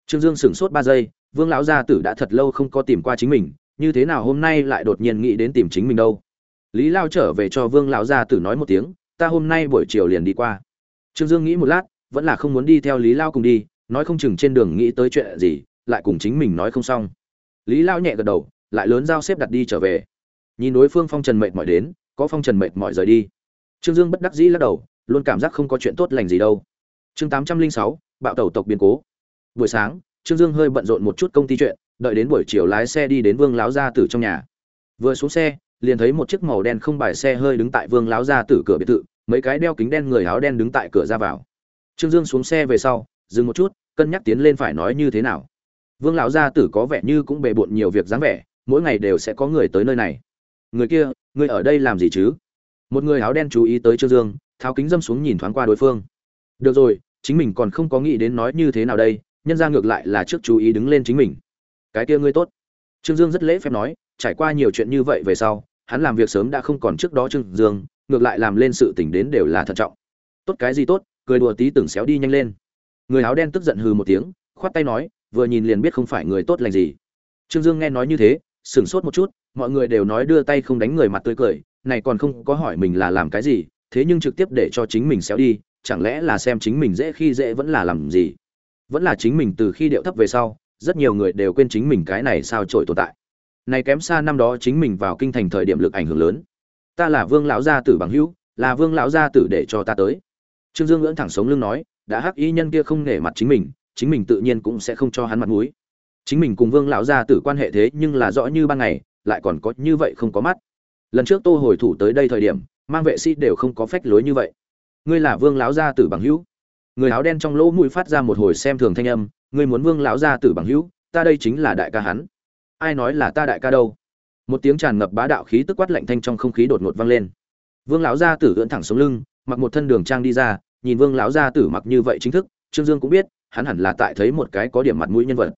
Trương Dương sửng sốt ba giây, Vương lão gia tử đã thật lâu không có tìm qua chính mình, như thế nào hôm nay lại đột nhiên nghĩ đến tìm chính mình đâu? Lý Lao trở về cho Vương lão gia tử nói một tiếng, ta hôm nay buổi chiều liền đi qua. Trương Dương nghĩ một lát, vẫn là không muốn đi theo Lý Lao cùng đi, nói không chừng trên đường nghĩ tới chuyện gì, lại cùng chính mình nói không xong. Lý Lao nhẹ gật đầu, lại lớn giao xếp đặt đi trở về. Nhìn đối phương Phong Trần mệt mỏi đến, có Phong Trần mệt mỏi rời đi. Trương Dương bất đắc dĩ lắc đầu, luôn cảm giác không có chuyện tốt lành gì đâu. Chương tám trăm linh sáu bạo tẩu tộc biến cố. Buổi sáng trương dương hơi bận rộn một chút công ty chuyện đợi đến buổi chiều lái xe đi đến vương láo gia tử trong nhà. Vừa xuống xe liền thấy một chiếc màu đen không bài xe hơi đứng tại vương láo gia tử cửa biệt thự mấy cái đeo kính đen người áo đen đứng tại cửa ra vào. Trương dương xuống xe về sau dừng một chút cân nhắc tiến lên phải nói như thế nào. Vương lão gia tử có vẻ như cũng bề bộn nhiều việc dáng vẻ mỗi ngày đều sẽ có người tới nơi này người kia người ở đây làm gì chứ? Một người áo đen chú ý tới trương dương, tháo kính dâm xuống nhìn thoáng qua đối phương. Được rồi, chính mình còn không có nghĩ đến nói như thế nào đây, nhân ra ngược lại là trước chú ý đứng lên chính mình. Cái kia ngươi tốt. Trương dương rất lễ phép nói, trải qua nhiều chuyện như vậy về sau, hắn làm việc sớm đã không còn trước đó trương dương, ngược lại làm lên sự tỉnh đến đều là thận trọng. Tốt cái gì tốt, cười đùa tí từng xéo đi nhanh lên. Người áo đen tức giận hừ một tiếng, khoát tay nói, vừa nhìn liền biết không phải người tốt lành gì. Trương dương nghe nói như thế sửng sốt một chút, mọi người đều nói đưa tay không đánh người mặt tươi cười, này còn không có hỏi mình là làm cái gì, thế nhưng trực tiếp để cho chính mình xéo đi, chẳng lẽ là xem chính mình dễ khi dễ vẫn là làm gì? Vẫn là chính mình từ khi điệu thấp về sau, rất nhiều người đều quên chính mình cái này sao trội tồn tại. Này kém xa năm đó chính mình vào kinh thành thời điểm lực ảnh hưởng lớn. Ta là vương lão gia tử bằng hữu, là vương lão gia tử để cho ta tới. Trương dương ngưỡng thẳng sống lưng nói, đã hắc ý nhân kia không nể mặt chính mình chính mình tự nhiên cũng sẽ không cho hắn mặt mũi chính mình cùng vương lão gia tử quan hệ thế nhưng là rõ như ban ngày, lại còn có như vậy không có mắt. Lần trước tô hồi thủ tới đây thời điểm, mang vệ sĩ đều không có phách lối như vậy. Ngươi là vương lão gia tử bằng hữu. Người áo đen trong lỗ mũi phát ra một hồi xem thường thanh âm, ngươi muốn vương lão gia tử bằng hữu, ta đây chính là đại ca hắn. Ai nói là ta đại ca đâu? Một tiếng tràn ngập bá đạo khí tức quát lạnh thanh trong không khí đột ngột vang lên. Vương lão gia tử ưỡn thẳng sống lưng, mặc một thân đường trang đi ra, nhìn vương lão gia tử mặc như vậy chính thức, trương dương cũng biết, hắn hẳn là tại thấy một cái có điểm mặt mũi nhân vật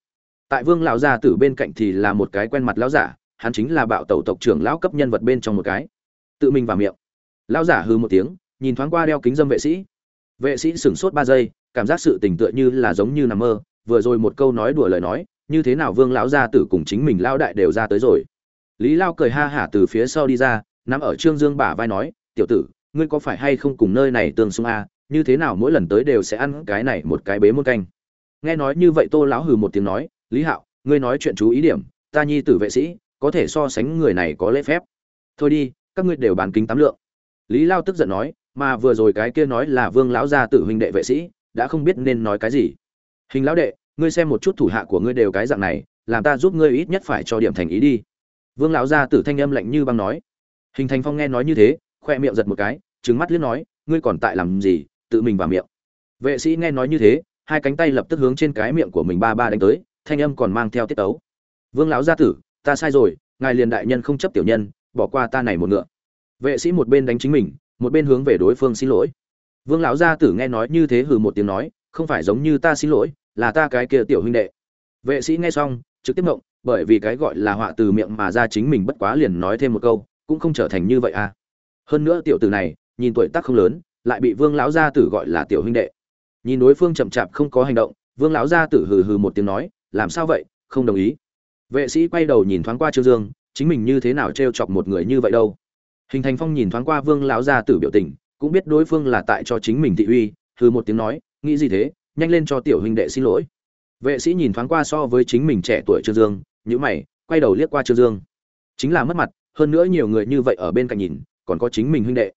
tại vương lão gia tử bên cạnh thì là một cái quen mặt lão giả, hắn chính là bạo tẩu tộc trưởng lão cấp nhân vật bên trong một cái. Tự mình vào miệng. Lão giả hư một tiếng, nhìn thoáng qua đeo kính dâm vệ sĩ. Vệ sĩ sửng sốt ba giây, cảm giác sự tình tựa như là giống như nằm mơ, vừa rồi một câu nói đùa lời nói, như thế nào vương lão gia tử cùng chính mình lão đại đều ra tới rồi. Lý lao cười ha hả từ phía sau đi ra nằm ở trương dương bả vai nói, tiểu tử, ngươi có phải hay không cùng nơi này tương xung a như thế nào mỗi lần tới đều sẽ ăn cái này một cái bế muôn canh? Nghe nói như vậy tô lão hừ một tiếng nói lý hạo, ngươi nói chuyện chú ý điểm, ta nhi tử vệ sĩ, có thể so sánh người này có lễ phép. Thôi đi, các ngươi đều bàn kính tám lượng. Lý lao tức giận nói, mà vừa rồi cái kia nói là vương lão gia tử huynh đệ vệ sĩ, đã không biết nên nói cái gì. Hình lão đệ, ngươi xem một chút thủ hạ của ngươi đều cái dạng này, làm ta giúp ngươi ít nhất phải cho điểm thành ý đi. Vương lão gia tử thanh âm lạnh như băng nói. Hình thành phong nghe nói như thế, khoe miệng giật một cái, trừng mắt liếc nói, ngươi còn tại làm gì, tự mình vào miệng. Vệ sĩ nghe nói như thế, hai cánh tay lập tức hướng trên cái miệng của mình ba ba đánh tới thanh âm còn mang theo tiết tấu. Vương lão gia tử, ta sai rồi, ngài liền đại nhân không chấp tiểu nhân, bỏ qua ta này một ngựa. Vệ sĩ một bên đánh chính mình, một bên hướng về đối phương xin lỗi. Vương lão gia tử nghe nói như thế hừ một tiếng nói, không phải giống như ta xin lỗi, là ta cái kia tiểu huynh đệ. Vệ sĩ nghe xong, trực tiếp mộng bởi vì cái gọi là họa từ miệng mà ra chính mình bất quá liền nói thêm một câu, cũng không trở thành như vậy à. Hơn nữa tiểu tử này, nhìn tuổi tác không lớn, lại bị vương lão gia tử gọi là tiểu huynh đệ. Nhìn đối phương chậm chạp không có hành động, vương lão gia tử hừ hừ một tiếng nói làm sao vậy? Không đồng ý. Vệ sĩ quay đầu nhìn thoáng qua trương dương, chính mình như thế nào t r e o chọc một người như vậy đâu? Hình thành phong nhìn thoáng qua vương lão gia tử biểu tình, cũng biết đối phương là tại cho chính mình thị uy, hừ một tiếng nói, nghĩ gì thế? Nhanh lên cho tiểu huynh đệ xin lỗi. Vệ sĩ nhìn thoáng qua so với chính mình trẻ tuổi trương dương nhữ mày, quay đầu liếc qua trương dương. Chính là mất mặt, hơn nữa nhiều người như vậy ở bên cạnh nhìn, còn có chính mình huynh đệ.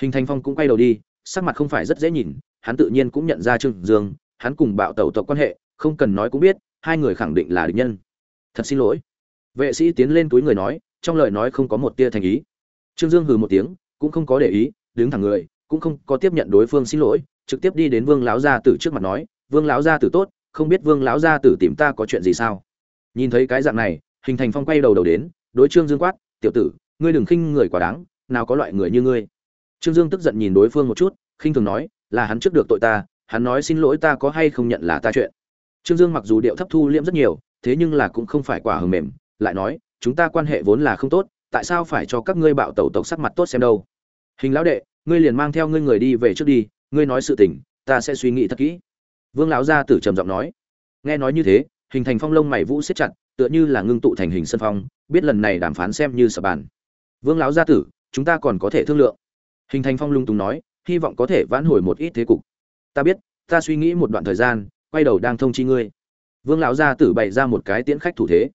Hình thành phong cũng quay đầu đi, sắc mặt không phải rất dễ nhìn, hắn tự nhiên cũng nhận ra trương dương, hắn cùng bạo tẩu tộc quan hệ, không cần nói cũng biết hai người khẳng định là địch nhân. Thật xin lỗi. Vệ sĩ tiến lên túi người nói, trong lời nói không có một tia thành ý. Trương dương hừ một tiếng, cũng không có để ý, đứng thẳng người, cũng không có tiếp nhận đối phương xin lỗi, trực tiếp đi đến vương lão gia tử trước mặt nói, vương lão gia tử tốt, không biết vương lão gia tử tìm ta có chuyện gì sao? Nhìn thấy cái dạng này, hình thành phong quay đầu đầu đến, đối trương dương quát, tiểu tử, ngươi đừng khinh người quá đáng, nào có loại người như ngươi. Trương dương tức giận nhìn đối phương một chút, khinh thường nói, là hắn trước được tội ta, hắn nói xin lỗi ta có hay không nhận là ta chuyện? Trương dương mặc dù điệu thấp thu liễm rất nhiều, thế nhưng là cũng không phải quả hờ mềm, lại nói, chúng ta quan hệ vốn là không tốt, tại sao phải cho các ngươi bạo tẩu tộc sắc mặt tốt xem đâu? Hình lão đệ, ngươi liền mang theo ngươi người đi về trước đi, ngươi nói sự tình, ta sẽ suy nghĩ thật kỹ. Vương lão gia tử trầm giọng nói. Nghe nói như thế, hình thành phong lông mày vũ siết chặt, tựa như là ngưng tụ thành hình sân phong, biết lần này đàm phán xem như sở bàn. Vương lão gia tử, chúng ta còn có thể thương lượng. Hình thành phong lung tung nói, hy vọng có thể vãn hồi một ít thế cục. Ta biết, ta suy nghĩ một đoạn thời gian quay đầu đang thông chi ngươi. Vương lão gia tử bày ra một cái tiễn khách thủ thế.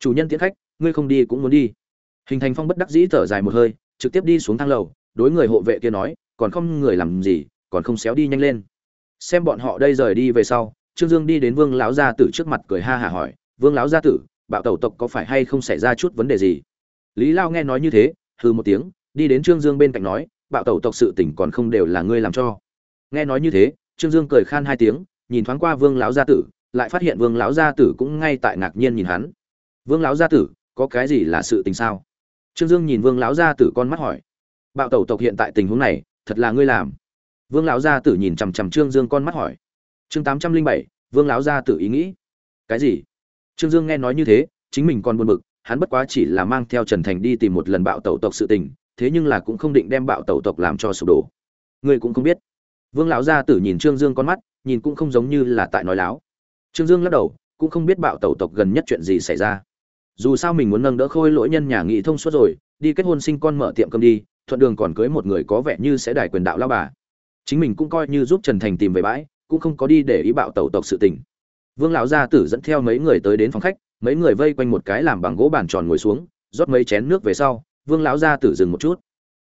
Chủ nhân tiễn khách, ngươi không đi cũng muốn đi. Hình thành phong bất đắc dĩ thở dài một hơi, trực tiếp đi xuống thang lầu, đối người hộ vệ kia nói, còn không người làm gì, còn không xéo đi nhanh lên. Xem bọn họ đây rời đi về sau, trương dương đi đến vương lão gia tử trước mặt cười ha hả hỏi, vương lão gia tử, bạo tẩu tộc có phải hay không xảy ra chút vấn đề gì? Lý lao nghe nói như thế, hừ một tiếng, đi đến trương dương bên cạnh nói, bạo tẩu tộc sự tỉnh còn không đều là ngươi làm cho. Nghe nói như thế, trương dương cười khan hai tiếng nhìn thoáng qua vương lão gia tử, lại phát hiện vương lão gia tử cũng ngay tại ngạc nhiên nhìn hắn. Vương lão gia tử, có cái gì là sự tình sao? Trương dương nhìn vương lão gia tử con mắt hỏi. Bạo tẩu tộc hiện tại tình huống này, thật là ngươi làm. Vương lão gia tử nhìn chằm chằm trương dương con mắt hỏi. Chương tám trăm linh bảy, vương lão gia tử ý nghĩ. Cái gì? Trương dương nghe nói như thế, chính mình còn buồn bực, hắn bất quá chỉ là mang theo trần thành đi tìm một lần bạo tẩu tộc sự tình, thế nhưng là cũng không định đem bạo tẩu tộc làm cho sụp đổ. Ngươi cũng không biết. Vương lão gia tử nhìn trương dương con mắt nhìn cũng không giống như là tại nói láo. Trương dương lắc đầu, cũng không biết bạo tẩu tộc gần nhất chuyện gì xảy ra. Dù sao mình muốn nâng đỡ khôi lỗi nhân nhà nghị thông suốt rồi, đi kết hôn sinh con mở tiệm cơm đi, thuận đường còn cưới một người có vẻ như sẽ đài quyền đạo lao bà. Chính mình cũng coi như giúp trần thành tìm về bãi, cũng không có đi để ý bạo tẩu tộc sự tình. Vương lão gia tử dẫn theo mấy người tới đến phòng khách, mấy người vây quanh một cái làm bằng gỗ bàn tròn ngồi xuống, rót mấy chén nước về sau, vương lão gia tử dừng một chút.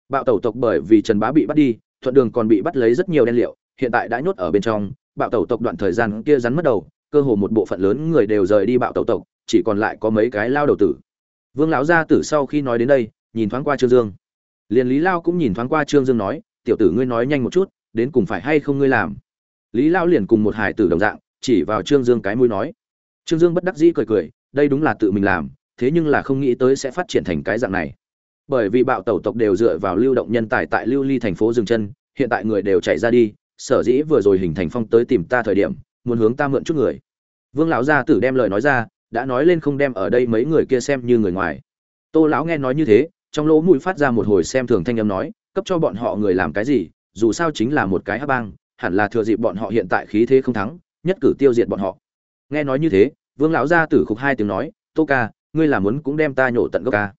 Bạo tẩu tộc bởi vì trần bá bị bắt đi, thuận đường còn bị bắt lấy rất nhiều đen liệu, hiện tại đã nhốt ở bên trong bạo tẩu tộc đoạn thời gian kia rắn mất đầu, cơ hồ một bộ phận lớn người đều rời đi bạo tẩu tộc, chỉ còn lại có mấy cái lao đầu tử. Vương lão gia tử sau khi nói đến đây, nhìn thoáng qua trương dương. Liền lý lao cũng nhìn thoáng qua trương dương nói, tiểu tử ngươi nói nhanh một chút, đến cùng phải hay không ngươi làm? Lý lao liền cùng một hải tử đồng dạng, chỉ vào trương dương cái mũi nói. Trương dương bất đắc dĩ cười cười, đây đúng là tự mình làm, thế nhưng là không nghĩ tới sẽ phát triển thành cái dạng này. Bởi vì bạo tẩu tộc đều dựa vào lưu động nhân tài tại lưu ly thành phố dừng chân, hiện tại người đều chạy ra đi sở dĩ vừa rồi hình thành phong tới tìm ta thời điểm, muốn hướng ta mượn chút người. Vương lão gia tử đem lời nói ra, đã nói lên không đem ở đây mấy người kia xem như người ngoài. Tô lão nghe nói như thế, trong lỗ mũi phát ra một hồi xem thường thanh âm nói, cấp cho bọn họ người làm cái gì, dù sao chính là một cái hắc bang, hẳn là thừa dịp bọn họ hiện tại khí thế không thắng, nhất cử tiêu diệt bọn họ. Nghe nói như thế, vương lão gia tử khục hai tiếng nói, tô ca, ngươi làm muốn cũng đem ta nhổ tận gốc ca.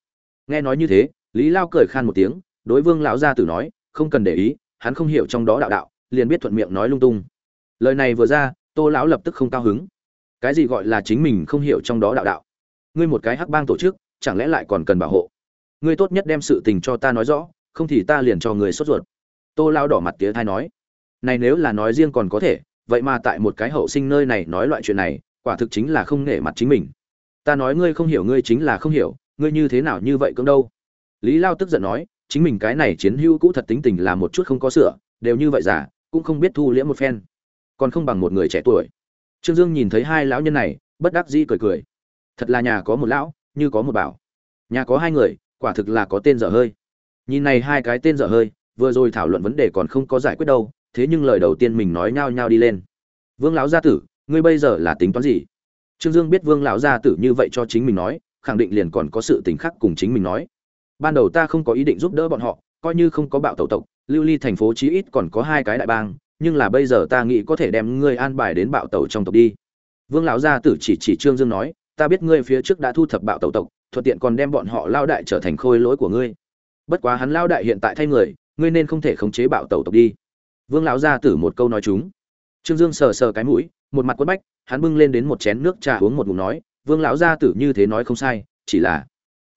Nghe nói như thế, lý lao cười khan một tiếng, đối vương lão gia tử nói, không cần để ý, hắn không hiểu trong đó đạo đạo liền biết thuận miệng nói lung tung. Lời này vừa ra, tô lão lập tức không cao hứng. Cái gì gọi là chính mình không hiểu trong đó đạo đạo? Ngươi một cái hắc bang tổ chức, chẳng lẽ lại còn cần bảo hộ? Ngươi tốt nhất đem sự tình cho ta nói rõ, không thì ta liền cho người sốt ruột. Tô lao đỏ mặt tía thai nói. Này nếu là nói riêng còn có thể, vậy mà tại một cái hậu sinh nơi này nói loại chuyện này, quả thực chính là không nể mặt chính mình. Ta nói ngươi không hiểu ngươi chính là không hiểu, ngươi như thế nào như vậy cũng đâu? Lý lao tức giận nói, chính mình cái này chiến hữu cũ thật tính tình là một chút không có sửa, đều như vậy giả cũng không biết thu liễm một phen. Còn không bằng một người trẻ tuổi. Trương dương nhìn thấy hai lão nhân này, bất đắc dĩ cười cười. Thật là nhà có một lão, như có một bảo. Nhà có hai người, quả thực là có tên dở hơi. Nhìn này hai cái tên dở hơi, vừa rồi thảo luận vấn đề còn không có giải quyết đâu, thế nhưng lời đầu tiên mình nói nhao nhao đi lên. Vương lão gia tử, ngươi bây giờ là tính toán gì? Trương dương biết vương lão gia tử như vậy cho chính mình nói, khẳng định liền còn có sự tình khác cùng chính mình nói. Ban đầu ta không có ý định giúp đỡ bọn họ, coi như không có bạo tẩu tộc lưu ly thành phố chí ít còn có hai cái đại bang, nhưng là bây giờ ta nghĩ có thể đem ngươi an bài đến bạo tẩu trong tộc đi. Vương lão gia tử chỉ chỉ trương dương nói, ta biết ngươi phía trước đã thu thập bạo tẩu tộc, thuận tiện còn đem bọn họ lao đại trở thành khôi lỗi của ngươi. Bất quá hắn lao đại hiện tại thay người, ngươi nên không thể khống chế bạo tẩu tộc đi. Vương lão gia tử một câu nói chúng. Trương dương sờ sờ cái mũi, một mặt quất bách, hắn bưng lên đến một chén nước trà uống một ngụm nói, vương lão gia tử như thế nói không sai, chỉ là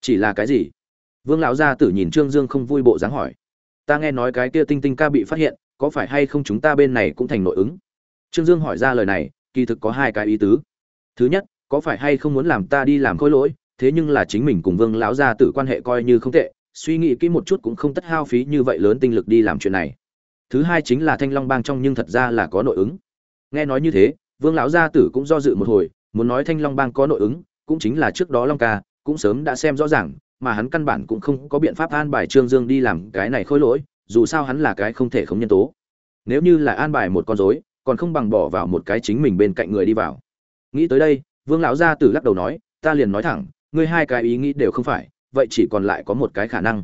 chỉ là cái gì? Vương lão gia tử nhìn trương dương không vui bộ dáng hỏi ta nghe nói cái kia tinh tinh ca bị phát hiện, có phải hay không chúng ta bên này cũng thành nội ứng? Trương dương hỏi ra lời này, kỳ thực có hai cái ý tứ. Thứ nhất, có phải hay không muốn làm ta đi làm khôi lỗi, thế nhưng là chính mình cùng vương lão gia tử quan hệ coi như không tệ, suy nghĩ kỹ một chút cũng không tất hao phí như vậy lớn tinh lực đi làm chuyện này. Thứ hai chính là thanh long bang trong nhưng thật ra là có nội ứng. Nghe nói như thế, vương lão gia tử cũng do dự một hồi, muốn nói thanh long bang có nội ứng, cũng chính là trước đó long ca, cũng sớm đã xem rõ ràng mà hắn căn bản cũng không có biện pháp an bài trương dương đi làm cái này khôi lỗi dù sao hắn là cái không thể không nhân tố. Nếu như là an bài một con rối còn không bằng bỏ vào một cái chính mình bên cạnh người đi vào. Nghĩ tới đây vương lão gia tử lắc đầu nói ta liền nói thẳng ngươi hai cái ý nghĩ đều không phải vậy chỉ còn lại có một cái khả năng.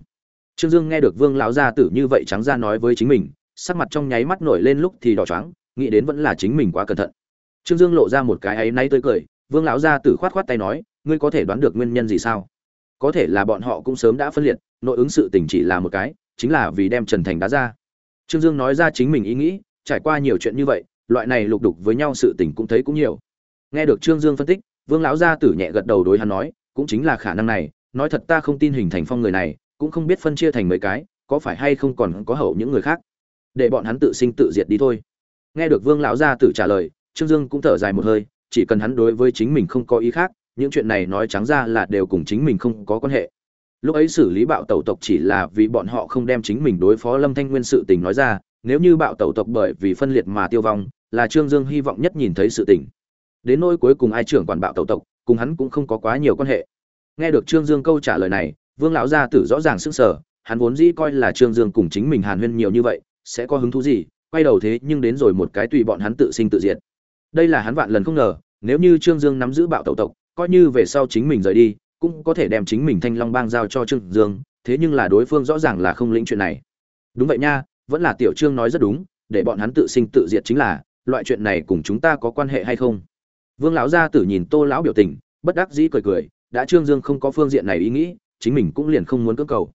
Trương dương nghe được vương lão gia tử như vậy trắng ra nói với chính mình sắc mặt trong nháy mắt nổi lên lúc thì đỏ choáng, nghĩ đến vẫn là chính mình quá cẩn thận. Trương dương lộ ra một cái ấy náy tươi cười vương lão gia tử khoát khoát tay nói ngươi có thể đoán được nguyên nhân gì sao? Có thể là bọn họ cũng sớm đã phân liệt, nội ứng sự tình chỉ là một cái, chính là vì đem trần thành đá ra. Trương dương nói ra chính mình ý nghĩ, trải qua nhiều chuyện như vậy, loại này lục đục với nhau sự tình cũng thấy cũng nhiều. Nghe được trương dương phân tích, vương lão gia tử nhẹ gật đầu đối hắn nói, cũng chính là khả năng này, nói thật ta không tin hình thành phong người này, cũng không biết phân chia thành mấy cái, có phải hay không còn có hậu những người khác. Để bọn hắn tự sinh tự diệt đi thôi. Nghe được vương lão gia tử trả lời, trương dương cũng thở dài một hơi, chỉ cần hắn đối với chính mình không có ý khác những chuyện này nói trắng ra là đều cùng chính mình không có quan hệ. Lúc ấy xử lý bạo tẩu tộc chỉ là vì bọn họ không đem chính mình đối phó lâm thanh nguyên sự tình nói ra, nếu như bạo tẩu tộc bởi vì phân liệt mà tiêu vong, là trương dương hy vọng nhất nhìn thấy sự tình. Đến nỗi cuối cùng ai trưởng quản bạo tẩu tộc, cùng hắn cũng không có quá nhiều quan hệ. Nghe được trương dương câu trả lời này, vương lão gia tử rõ ràng sức sở hắn vốn dĩ coi là trương dương cùng chính mình hàn huyên nhiều như vậy, sẽ có hứng thú gì, quay đầu thế nhưng đến rồi một cái tùy bọn hắn tự sinh tự diệt. Đây là hắn vạn lần không ngờ, nếu như trương dương nắm giữ bạo tẩu tộc coi như về sau chính mình rời đi, cũng có thể đem chính mình thanh long bang giao cho trương dương, thế nhưng là đối phương rõ ràng là không lĩnh chuyện này. Đúng vậy nha, vẫn là tiểu trương nói rất đúng, để bọn hắn tự sinh tự diệt chính là, loại chuyện này cùng chúng ta có quan hệ hay không? Vương lão gia tử nhìn tô lão biểu tình, bất đắc dĩ cười cười, đã trương dương không có phương diện này ý nghĩ, chính mình cũng liền không muốn cưỡng cầu.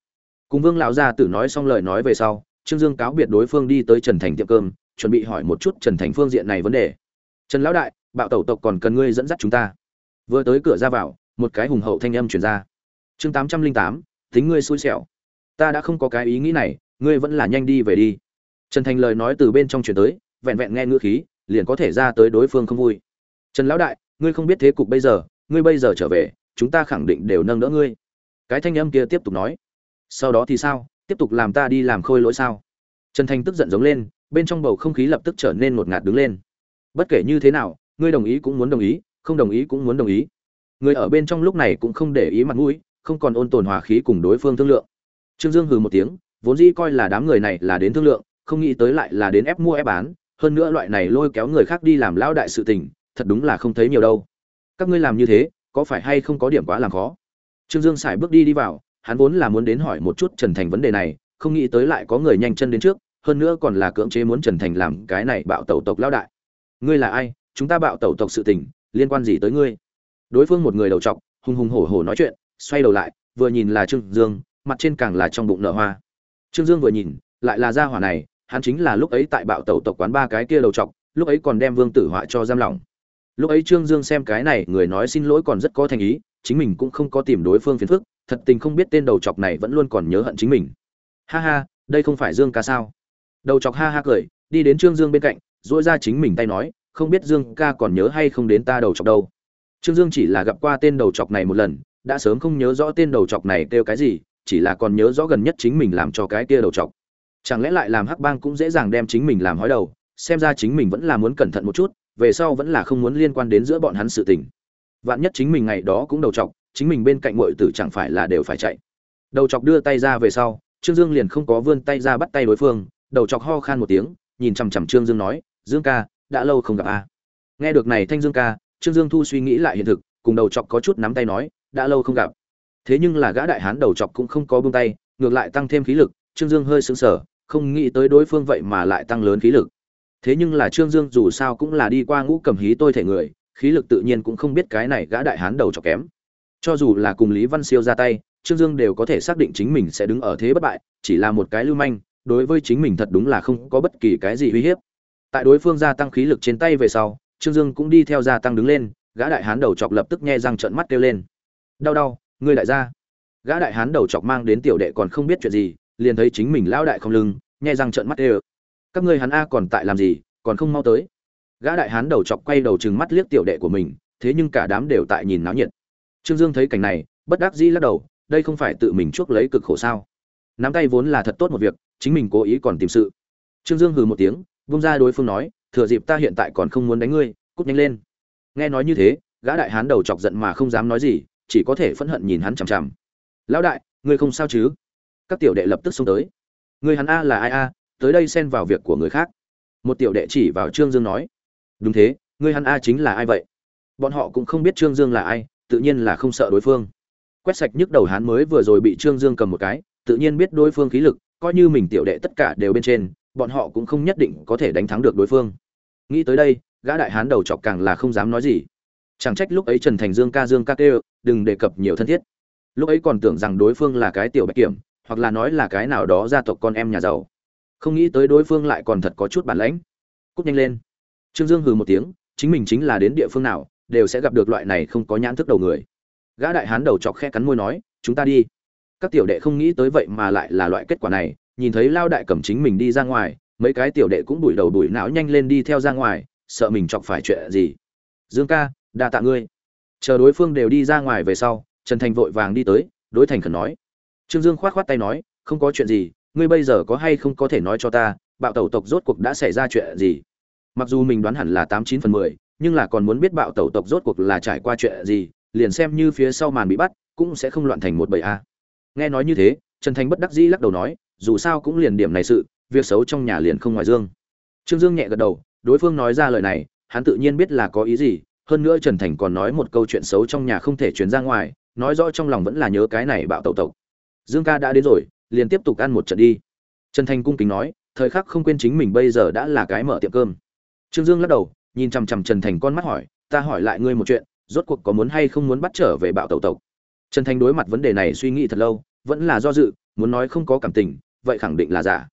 Cùng vương lão gia tử nói xong lời nói về sau, trương dương cáo biệt đối phương đi tới trần thành tiệm cơm, chuẩn bị hỏi một chút trần thành phương diện này vấn đề. Trần lão đại, bạo tẩu tộc còn cần ngươi dẫn dắt chúng ta? Vừa tới cửa ra vào, một cái hùng hậu thanh âm truyền ra. Chương tám trăm linh tám tính ngươi xui xẻo. Ta đã không có cái ý nghĩ này, ngươi vẫn là nhanh đi về đi. Trần thành lời nói từ bên trong truyền tới, vẹn vẹn nghe ngữ khí, liền có thể ra tới đối phương không vui. Trần lão đại, ngươi không biết thế cục bây giờ, ngươi bây giờ trở về, chúng ta khẳng định đều nâng đỡ ngươi. Cái thanh âm kia tiếp tục nói. Sau đó thì sao? Tiếp tục làm ta đi làm khôi lỗi sao? Trần thành tức giận giống lên, bên trong bầu không khí lập tức trở nên ngột ngạt đứng lên. Bất kể như thế nào, ngươi đồng ý cũng muốn đồng ý không đồng ý cũng muốn đồng ý. Người ở bên trong lúc này cũng không để ý mặt mũi, không còn ôn tồn hòa khí cùng đối phương thương lượng. Trương dương hừ một tiếng, vốn dĩ coi là đám người này là đến thương lượng, không nghĩ tới lại là đến ép mua ép bán, hơn nữa loại này lôi kéo người khác đi làm lao đại sự tình, thật đúng là không thấy nhiều đâu. Các ngươi làm như thế, có phải hay không có điểm quá làm khó? Trương dương xài bước đi đi vào, hắn vốn là muốn đến hỏi một chút trần thành vấn đề này, không nghĩ tới lại có người nhanh chân đến trước, hơn nữa còn là cưỡng chế muốn trần thành làm cái này bạo tẩu tộc lao đại. Ngươi là ai? Chúng ta bạo tẩu tộc sự tình liên quan gì tới ngươi? Đối phương một người đầu trọc, hùng hùng hổ hổ nói chuyện, xoay đầu lại, vừa nhìn là trương dương, mặt trên càng là trong bụng nở hoa. Trương dương vừa nhìn, lại là gia hỏa này, hắn chính là lúc ấy tại bạo tẩu tộc quán ba cái kia đầu trọc, lúc ấy còn đem vương tử họa cho giam lỏng. Lúc ấy trương dương xem cái này, người nói xin lỗi còn rất có thành ý, chính mình cũng không có tìm đối phương phiền phức, thật tình không biết tên đầu chọc này vẫn luôn còn nhớ hận chính mình. Ha ha, đây không phải dương ca sao? Đầu chọc ha ha cười, đi đến trương dương bên cạnh dỗi ra chính mình tay nói không biết dương ca còn nhớ hay không đến ta đầu chọc đâu. Trương dương chỉ là gặp qua tên đầu chọc này một lần, đã sớm không nhớ rõ tên đầu chọc này kêu cái gì, chỉ là còn nhớ rõ gần nhất chính mình làm cho cái kia đầu chọc. Chẳng lẽ lại làm hắc bang cũng dễ dàng đem chính mình làm hói đầu, xem ra chính mình vẫn là muốn cẩn thận một chút, về sau vẫn là không muốn liên quan đến giữa bọn hắn sự tình. Vạn nhất chính mình ngày đó cũng đầu chọc, chính mình bên cạnh muội tử chẳng phải là đều phải chạy. Đầu chọc đưa tay ra về sau, trương dương liền không có vươn tay ra bắt tay đối phương, đầu chọc ho khan một tiếng, nhìn chằm chằm trương dương nói, dương ca đã lâu không gặp a. Nghe được này thanh dương ca, trương dương thu suy nghĩ lại hiện thực, cùng đầu chọc có chút nắm tay nói, đã lâu không gặp. Thế nhưng là gã đại hán đầu chọc cũng không có buông tay, ngược lại tăng thêm khí lực, trương dương hơi sững sờ, không nghĩ tới đối phương vậy mà lại tăng lớn khí lực. Thế nhưng là trương dương dù sao cũng là đi qua ngũ cầm hí tôi thể người, khí lực tự nhiên cũng không biết cái này gã đại hán đầu chọc kém. Cho dù là cùng lý văn siêu ra tay, trương dương đều có thể xác định chính mình sẽ đứng ở thế bất bại, chỉ là một cái lưu manh, đối với chính mình thật đúng là không có bất kỳ cái gì uy hiếp tại đối phương gia tăng khí lực trên tay về sau, trương dương cũng đi theo gia tăng đứng lên, gã đại hán đầu chọc lập tức nghe răng trợn mắt kêu lên. Đau đau, ngươi đại gia gã đại hán đầu chọc mang đến tiểu đệ còn không biết chuyện gì, liền thấy chính mình lão đại không lưng nghe răng trợn mắt kêu. Các ngươi hắn a còn tại làm gì, còn không mau tới? Gã đại hán đầu chọc quay đầu trừng mắt liếc tiểu đệ của mình, thế nhưng cả đám đều tại nhìn náo nhiệt. Trương dương thấy cảnh này, bất đắc dĩ lắc đầu, đây không phải tự mình chuốc lấy cực khổ sao? Nắm tay vốn là thật tốt một việc, chính mình cố ý còn tìm sự. Trương dương hừ một tiếng vung ra đối phương nói, thừa dịp ta hiện tại còn không muốn đánh ngươi, cút nhanh lên. Nghe nói như thế, gã đại hán đầu chọc giận mà không dám nói gì, chỉ có thể phẫn hận nhìn hắn chằm chằm. Lão đại, ngươi không sao chứ? Các tiểu đệ lập tức xông tới. Ngươi hắn a là ai a, tới đây xen vào việc của người khác. Một tiểu đệ chỉ vào trương dương nói. Đúng thế, ngươi hắn a chính là ai vậy? Bọn họ cũng không biết trương dương là ai, tự nhiên là không sợ đối phương. Quét sạch nhức đầu hắn mới vừa rồi bị trương dương cầm một cái, tự nhiên biết đối phương khí lực, coi như mình tiểu đệ tất cả đều bên trên bọn họ cũng không nhất định có thể đánh thắng được đối phương. Nghĩ tới đây, gã đại hán đầu chọc càng là không dám nói gì. Chẳng trách lúc ấy trần thành dương ca dương ca kêu, đừng đề cập nhiều thân thiết. Lúc ấy còn tưởng rằng đối phương là cái tiểu bạch kiểm, hoặc là nói là cái nào đó gia tộc con em nhà giàu. Không nghĩ tới đối phương lại còn thật có chút bản lãnh. Cúp nhanh lên. Trương dương hừ một tiếng, chính mình chính là đến địa phương nào, đều sẽ gặp được loại này không có nhãn thức đầu người. Gã đại hán đầu chọc khe cắn môi nói, chúng ta đi. Các tiểu đệ không nghĩ tới vậy mà lại là loại kết quả này nhìn thấy lao đại cầm chính mình đi ra ngoài, mấy cái tiểu đệ cũng đuổi đầu đuổi não nhanh lên đi theo ra ngoài, sợ mình chọc phải chuyện gì. Dương ca, đa tạ ngươi. Chờ đối phương đều đi ra ngoài về sau, trần thành vội vàng đi tới, đối thành khẩn nói. Trương dương khoát khoát tay nói, không có chuyện gì, ngươi bây giờ có hay không có thể nói cho ta, bạo tẩu tộc rốt cuộc đã xảy ra chuyện gì? Mặc dù mình đoán hẳn là tám chín phần mười, nhưng là còn muốn biết bạo tẩu tộc rốt cuộc là trải qua chuyện gì, liền xem như phía sau màn bị bắt, cũng sẽ không loạn thành một bầy a. Nghe nói như thế, trần thành bất đắc dĩ lắc đầu nói dù sao cũng liền điểm này sự, việc xấu trong nhà liền không ngoài dương. Trương dương nhẹ gật đầu, đối phương nói ra lời này, hắn tự nhiên biết là có ý gì, hơn nữa trần thành còn nói một câu chuyện xấu trong nhà không thể chuyển ra ngoài, nói rõ trong lòng vẫn là nhớ cái này bạo tẩu tộc dương ca đã đến rồi, liền tiếp tục ăn một trận đi. Trần thành cung kính nói, thời khắc không quên chính mình bây giờ đã là cái mở tiệm cơm. Trương dương lắc đầu, nhìn chằm chằm trần thành con mắt hỏi, ta hỏi lại ngươi một chuyện, rốt cuộc có muốn hay không muốn bắt trở về bạo tẩu tộc trần thành đối mặt vấn đề này suy nghĩ thật lâu, vẫn là do dự, muốn nói không có cảm tình vậy khẳng định là giả.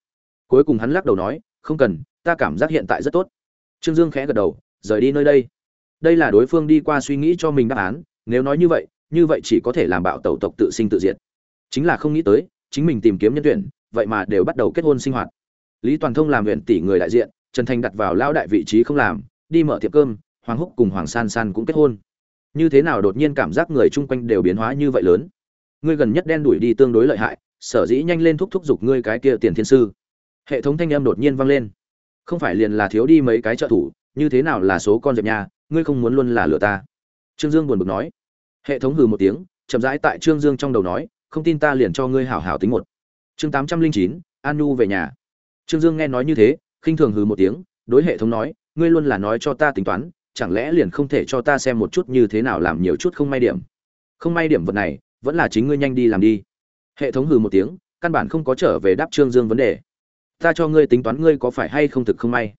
Cuối cùng hắn lắc đầu nói, không cần, ta cảm giác hiện tại rất tốt. Trương dương khẽ gật đầu, rời đi nơi đây. Đây là đối phương đi qua suy nghĩ cho mình đáp án, nếu nói như vậy như vậy chỉ có thể làm bạo tẩu tộc tự sinh tự diệt. Chính là không nghĩ tới, chính mình tìm kiếm nhân tuyển, vậy mà đều bắt đầu kết hôn sinh hoạt. Lý toàn thông làm huyện tỷ người đại diện, trần thành đặt vào lao đại vị trí không làm, đi mở tiệm cơm, hoàng húc cùng hoàng san san cũng kết hôn. Như thế nào đột nhiên cảm giác người chung quanh đều biến hóa như vậy lớn? Ngươi gần nhất đen đuổi đi tương đối lợi hại sở dĩ nhanh lên thúc thúc giục ngươi cái kia tiền thiên sư. Hệ thống thanh âm đột nhiên vang lên. Không phải liền là thiếu đi mấy cái trợ thủ, như thế nào là số con dẹp nhà, ngươi không muốn luôn là lừa ta. Trương dương buồn bực nói. Hệ thống hừ một tiếng, chậm rãi tại trương dương trong đầu nói, không tin ta liền cho ngươi hảo hảo tính một. Chương tám trăm linh chín, an nhu về nhà. Trương dương nghe nói như thế, khinh thường hừ một tiếng, đối hệ thống nói, ngươi luôn là nói cho ta tính toán, chẳng lẽ liền không thể cho ta xem một chút như thế nào làm nhiều chút không may điểm. Không may điểm vật này, vẫn là chính ngươi nhanh đi làm đi hệ thống hừ một tiếng, căn bản không có trở về đáp trương dương vấn đề. Ta cho ngươi tính toán ngươi có phải hay không thực không may.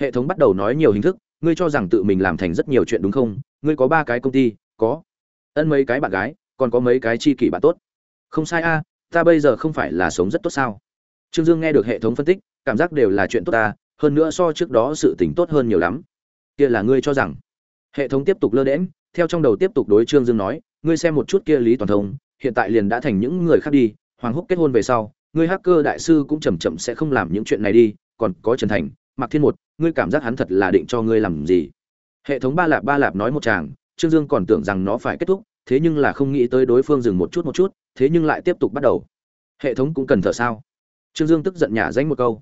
Hệ thống bắt đầu nói nhiều hình thức, ngươi cho rằng tự mình làm thành rất nhiều chuyện đúng không? Ngươi có ba cái công ty, có ân mấy cái bạn gái, còn có mấy cái chi kỷ bạn tốt. Không sai a, ta bây giờ không phải là sống rất tốt sao? Trương dương nghe được hệ thống phân tích, cảm giác đều là chuyện tốt ta, hơn nữa so trước đó sự tỉnh tốt hơn nhiều lắm. Kia là ngươi cho rằng. Hệ thống tiếp tục lơ đễm theo trong đầu tiếp tục đối trương dương nói, ngươi xem một chút kia lý toàn thông hiện tại liền đã thành những người khác đi, hoàng húc kết hôn về sau, ngươi hacker đại sư cũng chầm chậm sẽ không làm những chuyện này đi, còn có trần thành mặc thiên một, ngươi cảm giác hắn thật là định cho ngươi làm gì? Hệ thống ba lạp ba lạp nói một chàng trương dương còn tưởng rằng nó phải kết thúc, thế nhưng là không nghĩ tới đối phương dừng một chút một chút, thế nhưng lại tiếp tục bắt đầu. Hệ thống cũng cần thở sao? Trương dương tức giận nhả danh một câu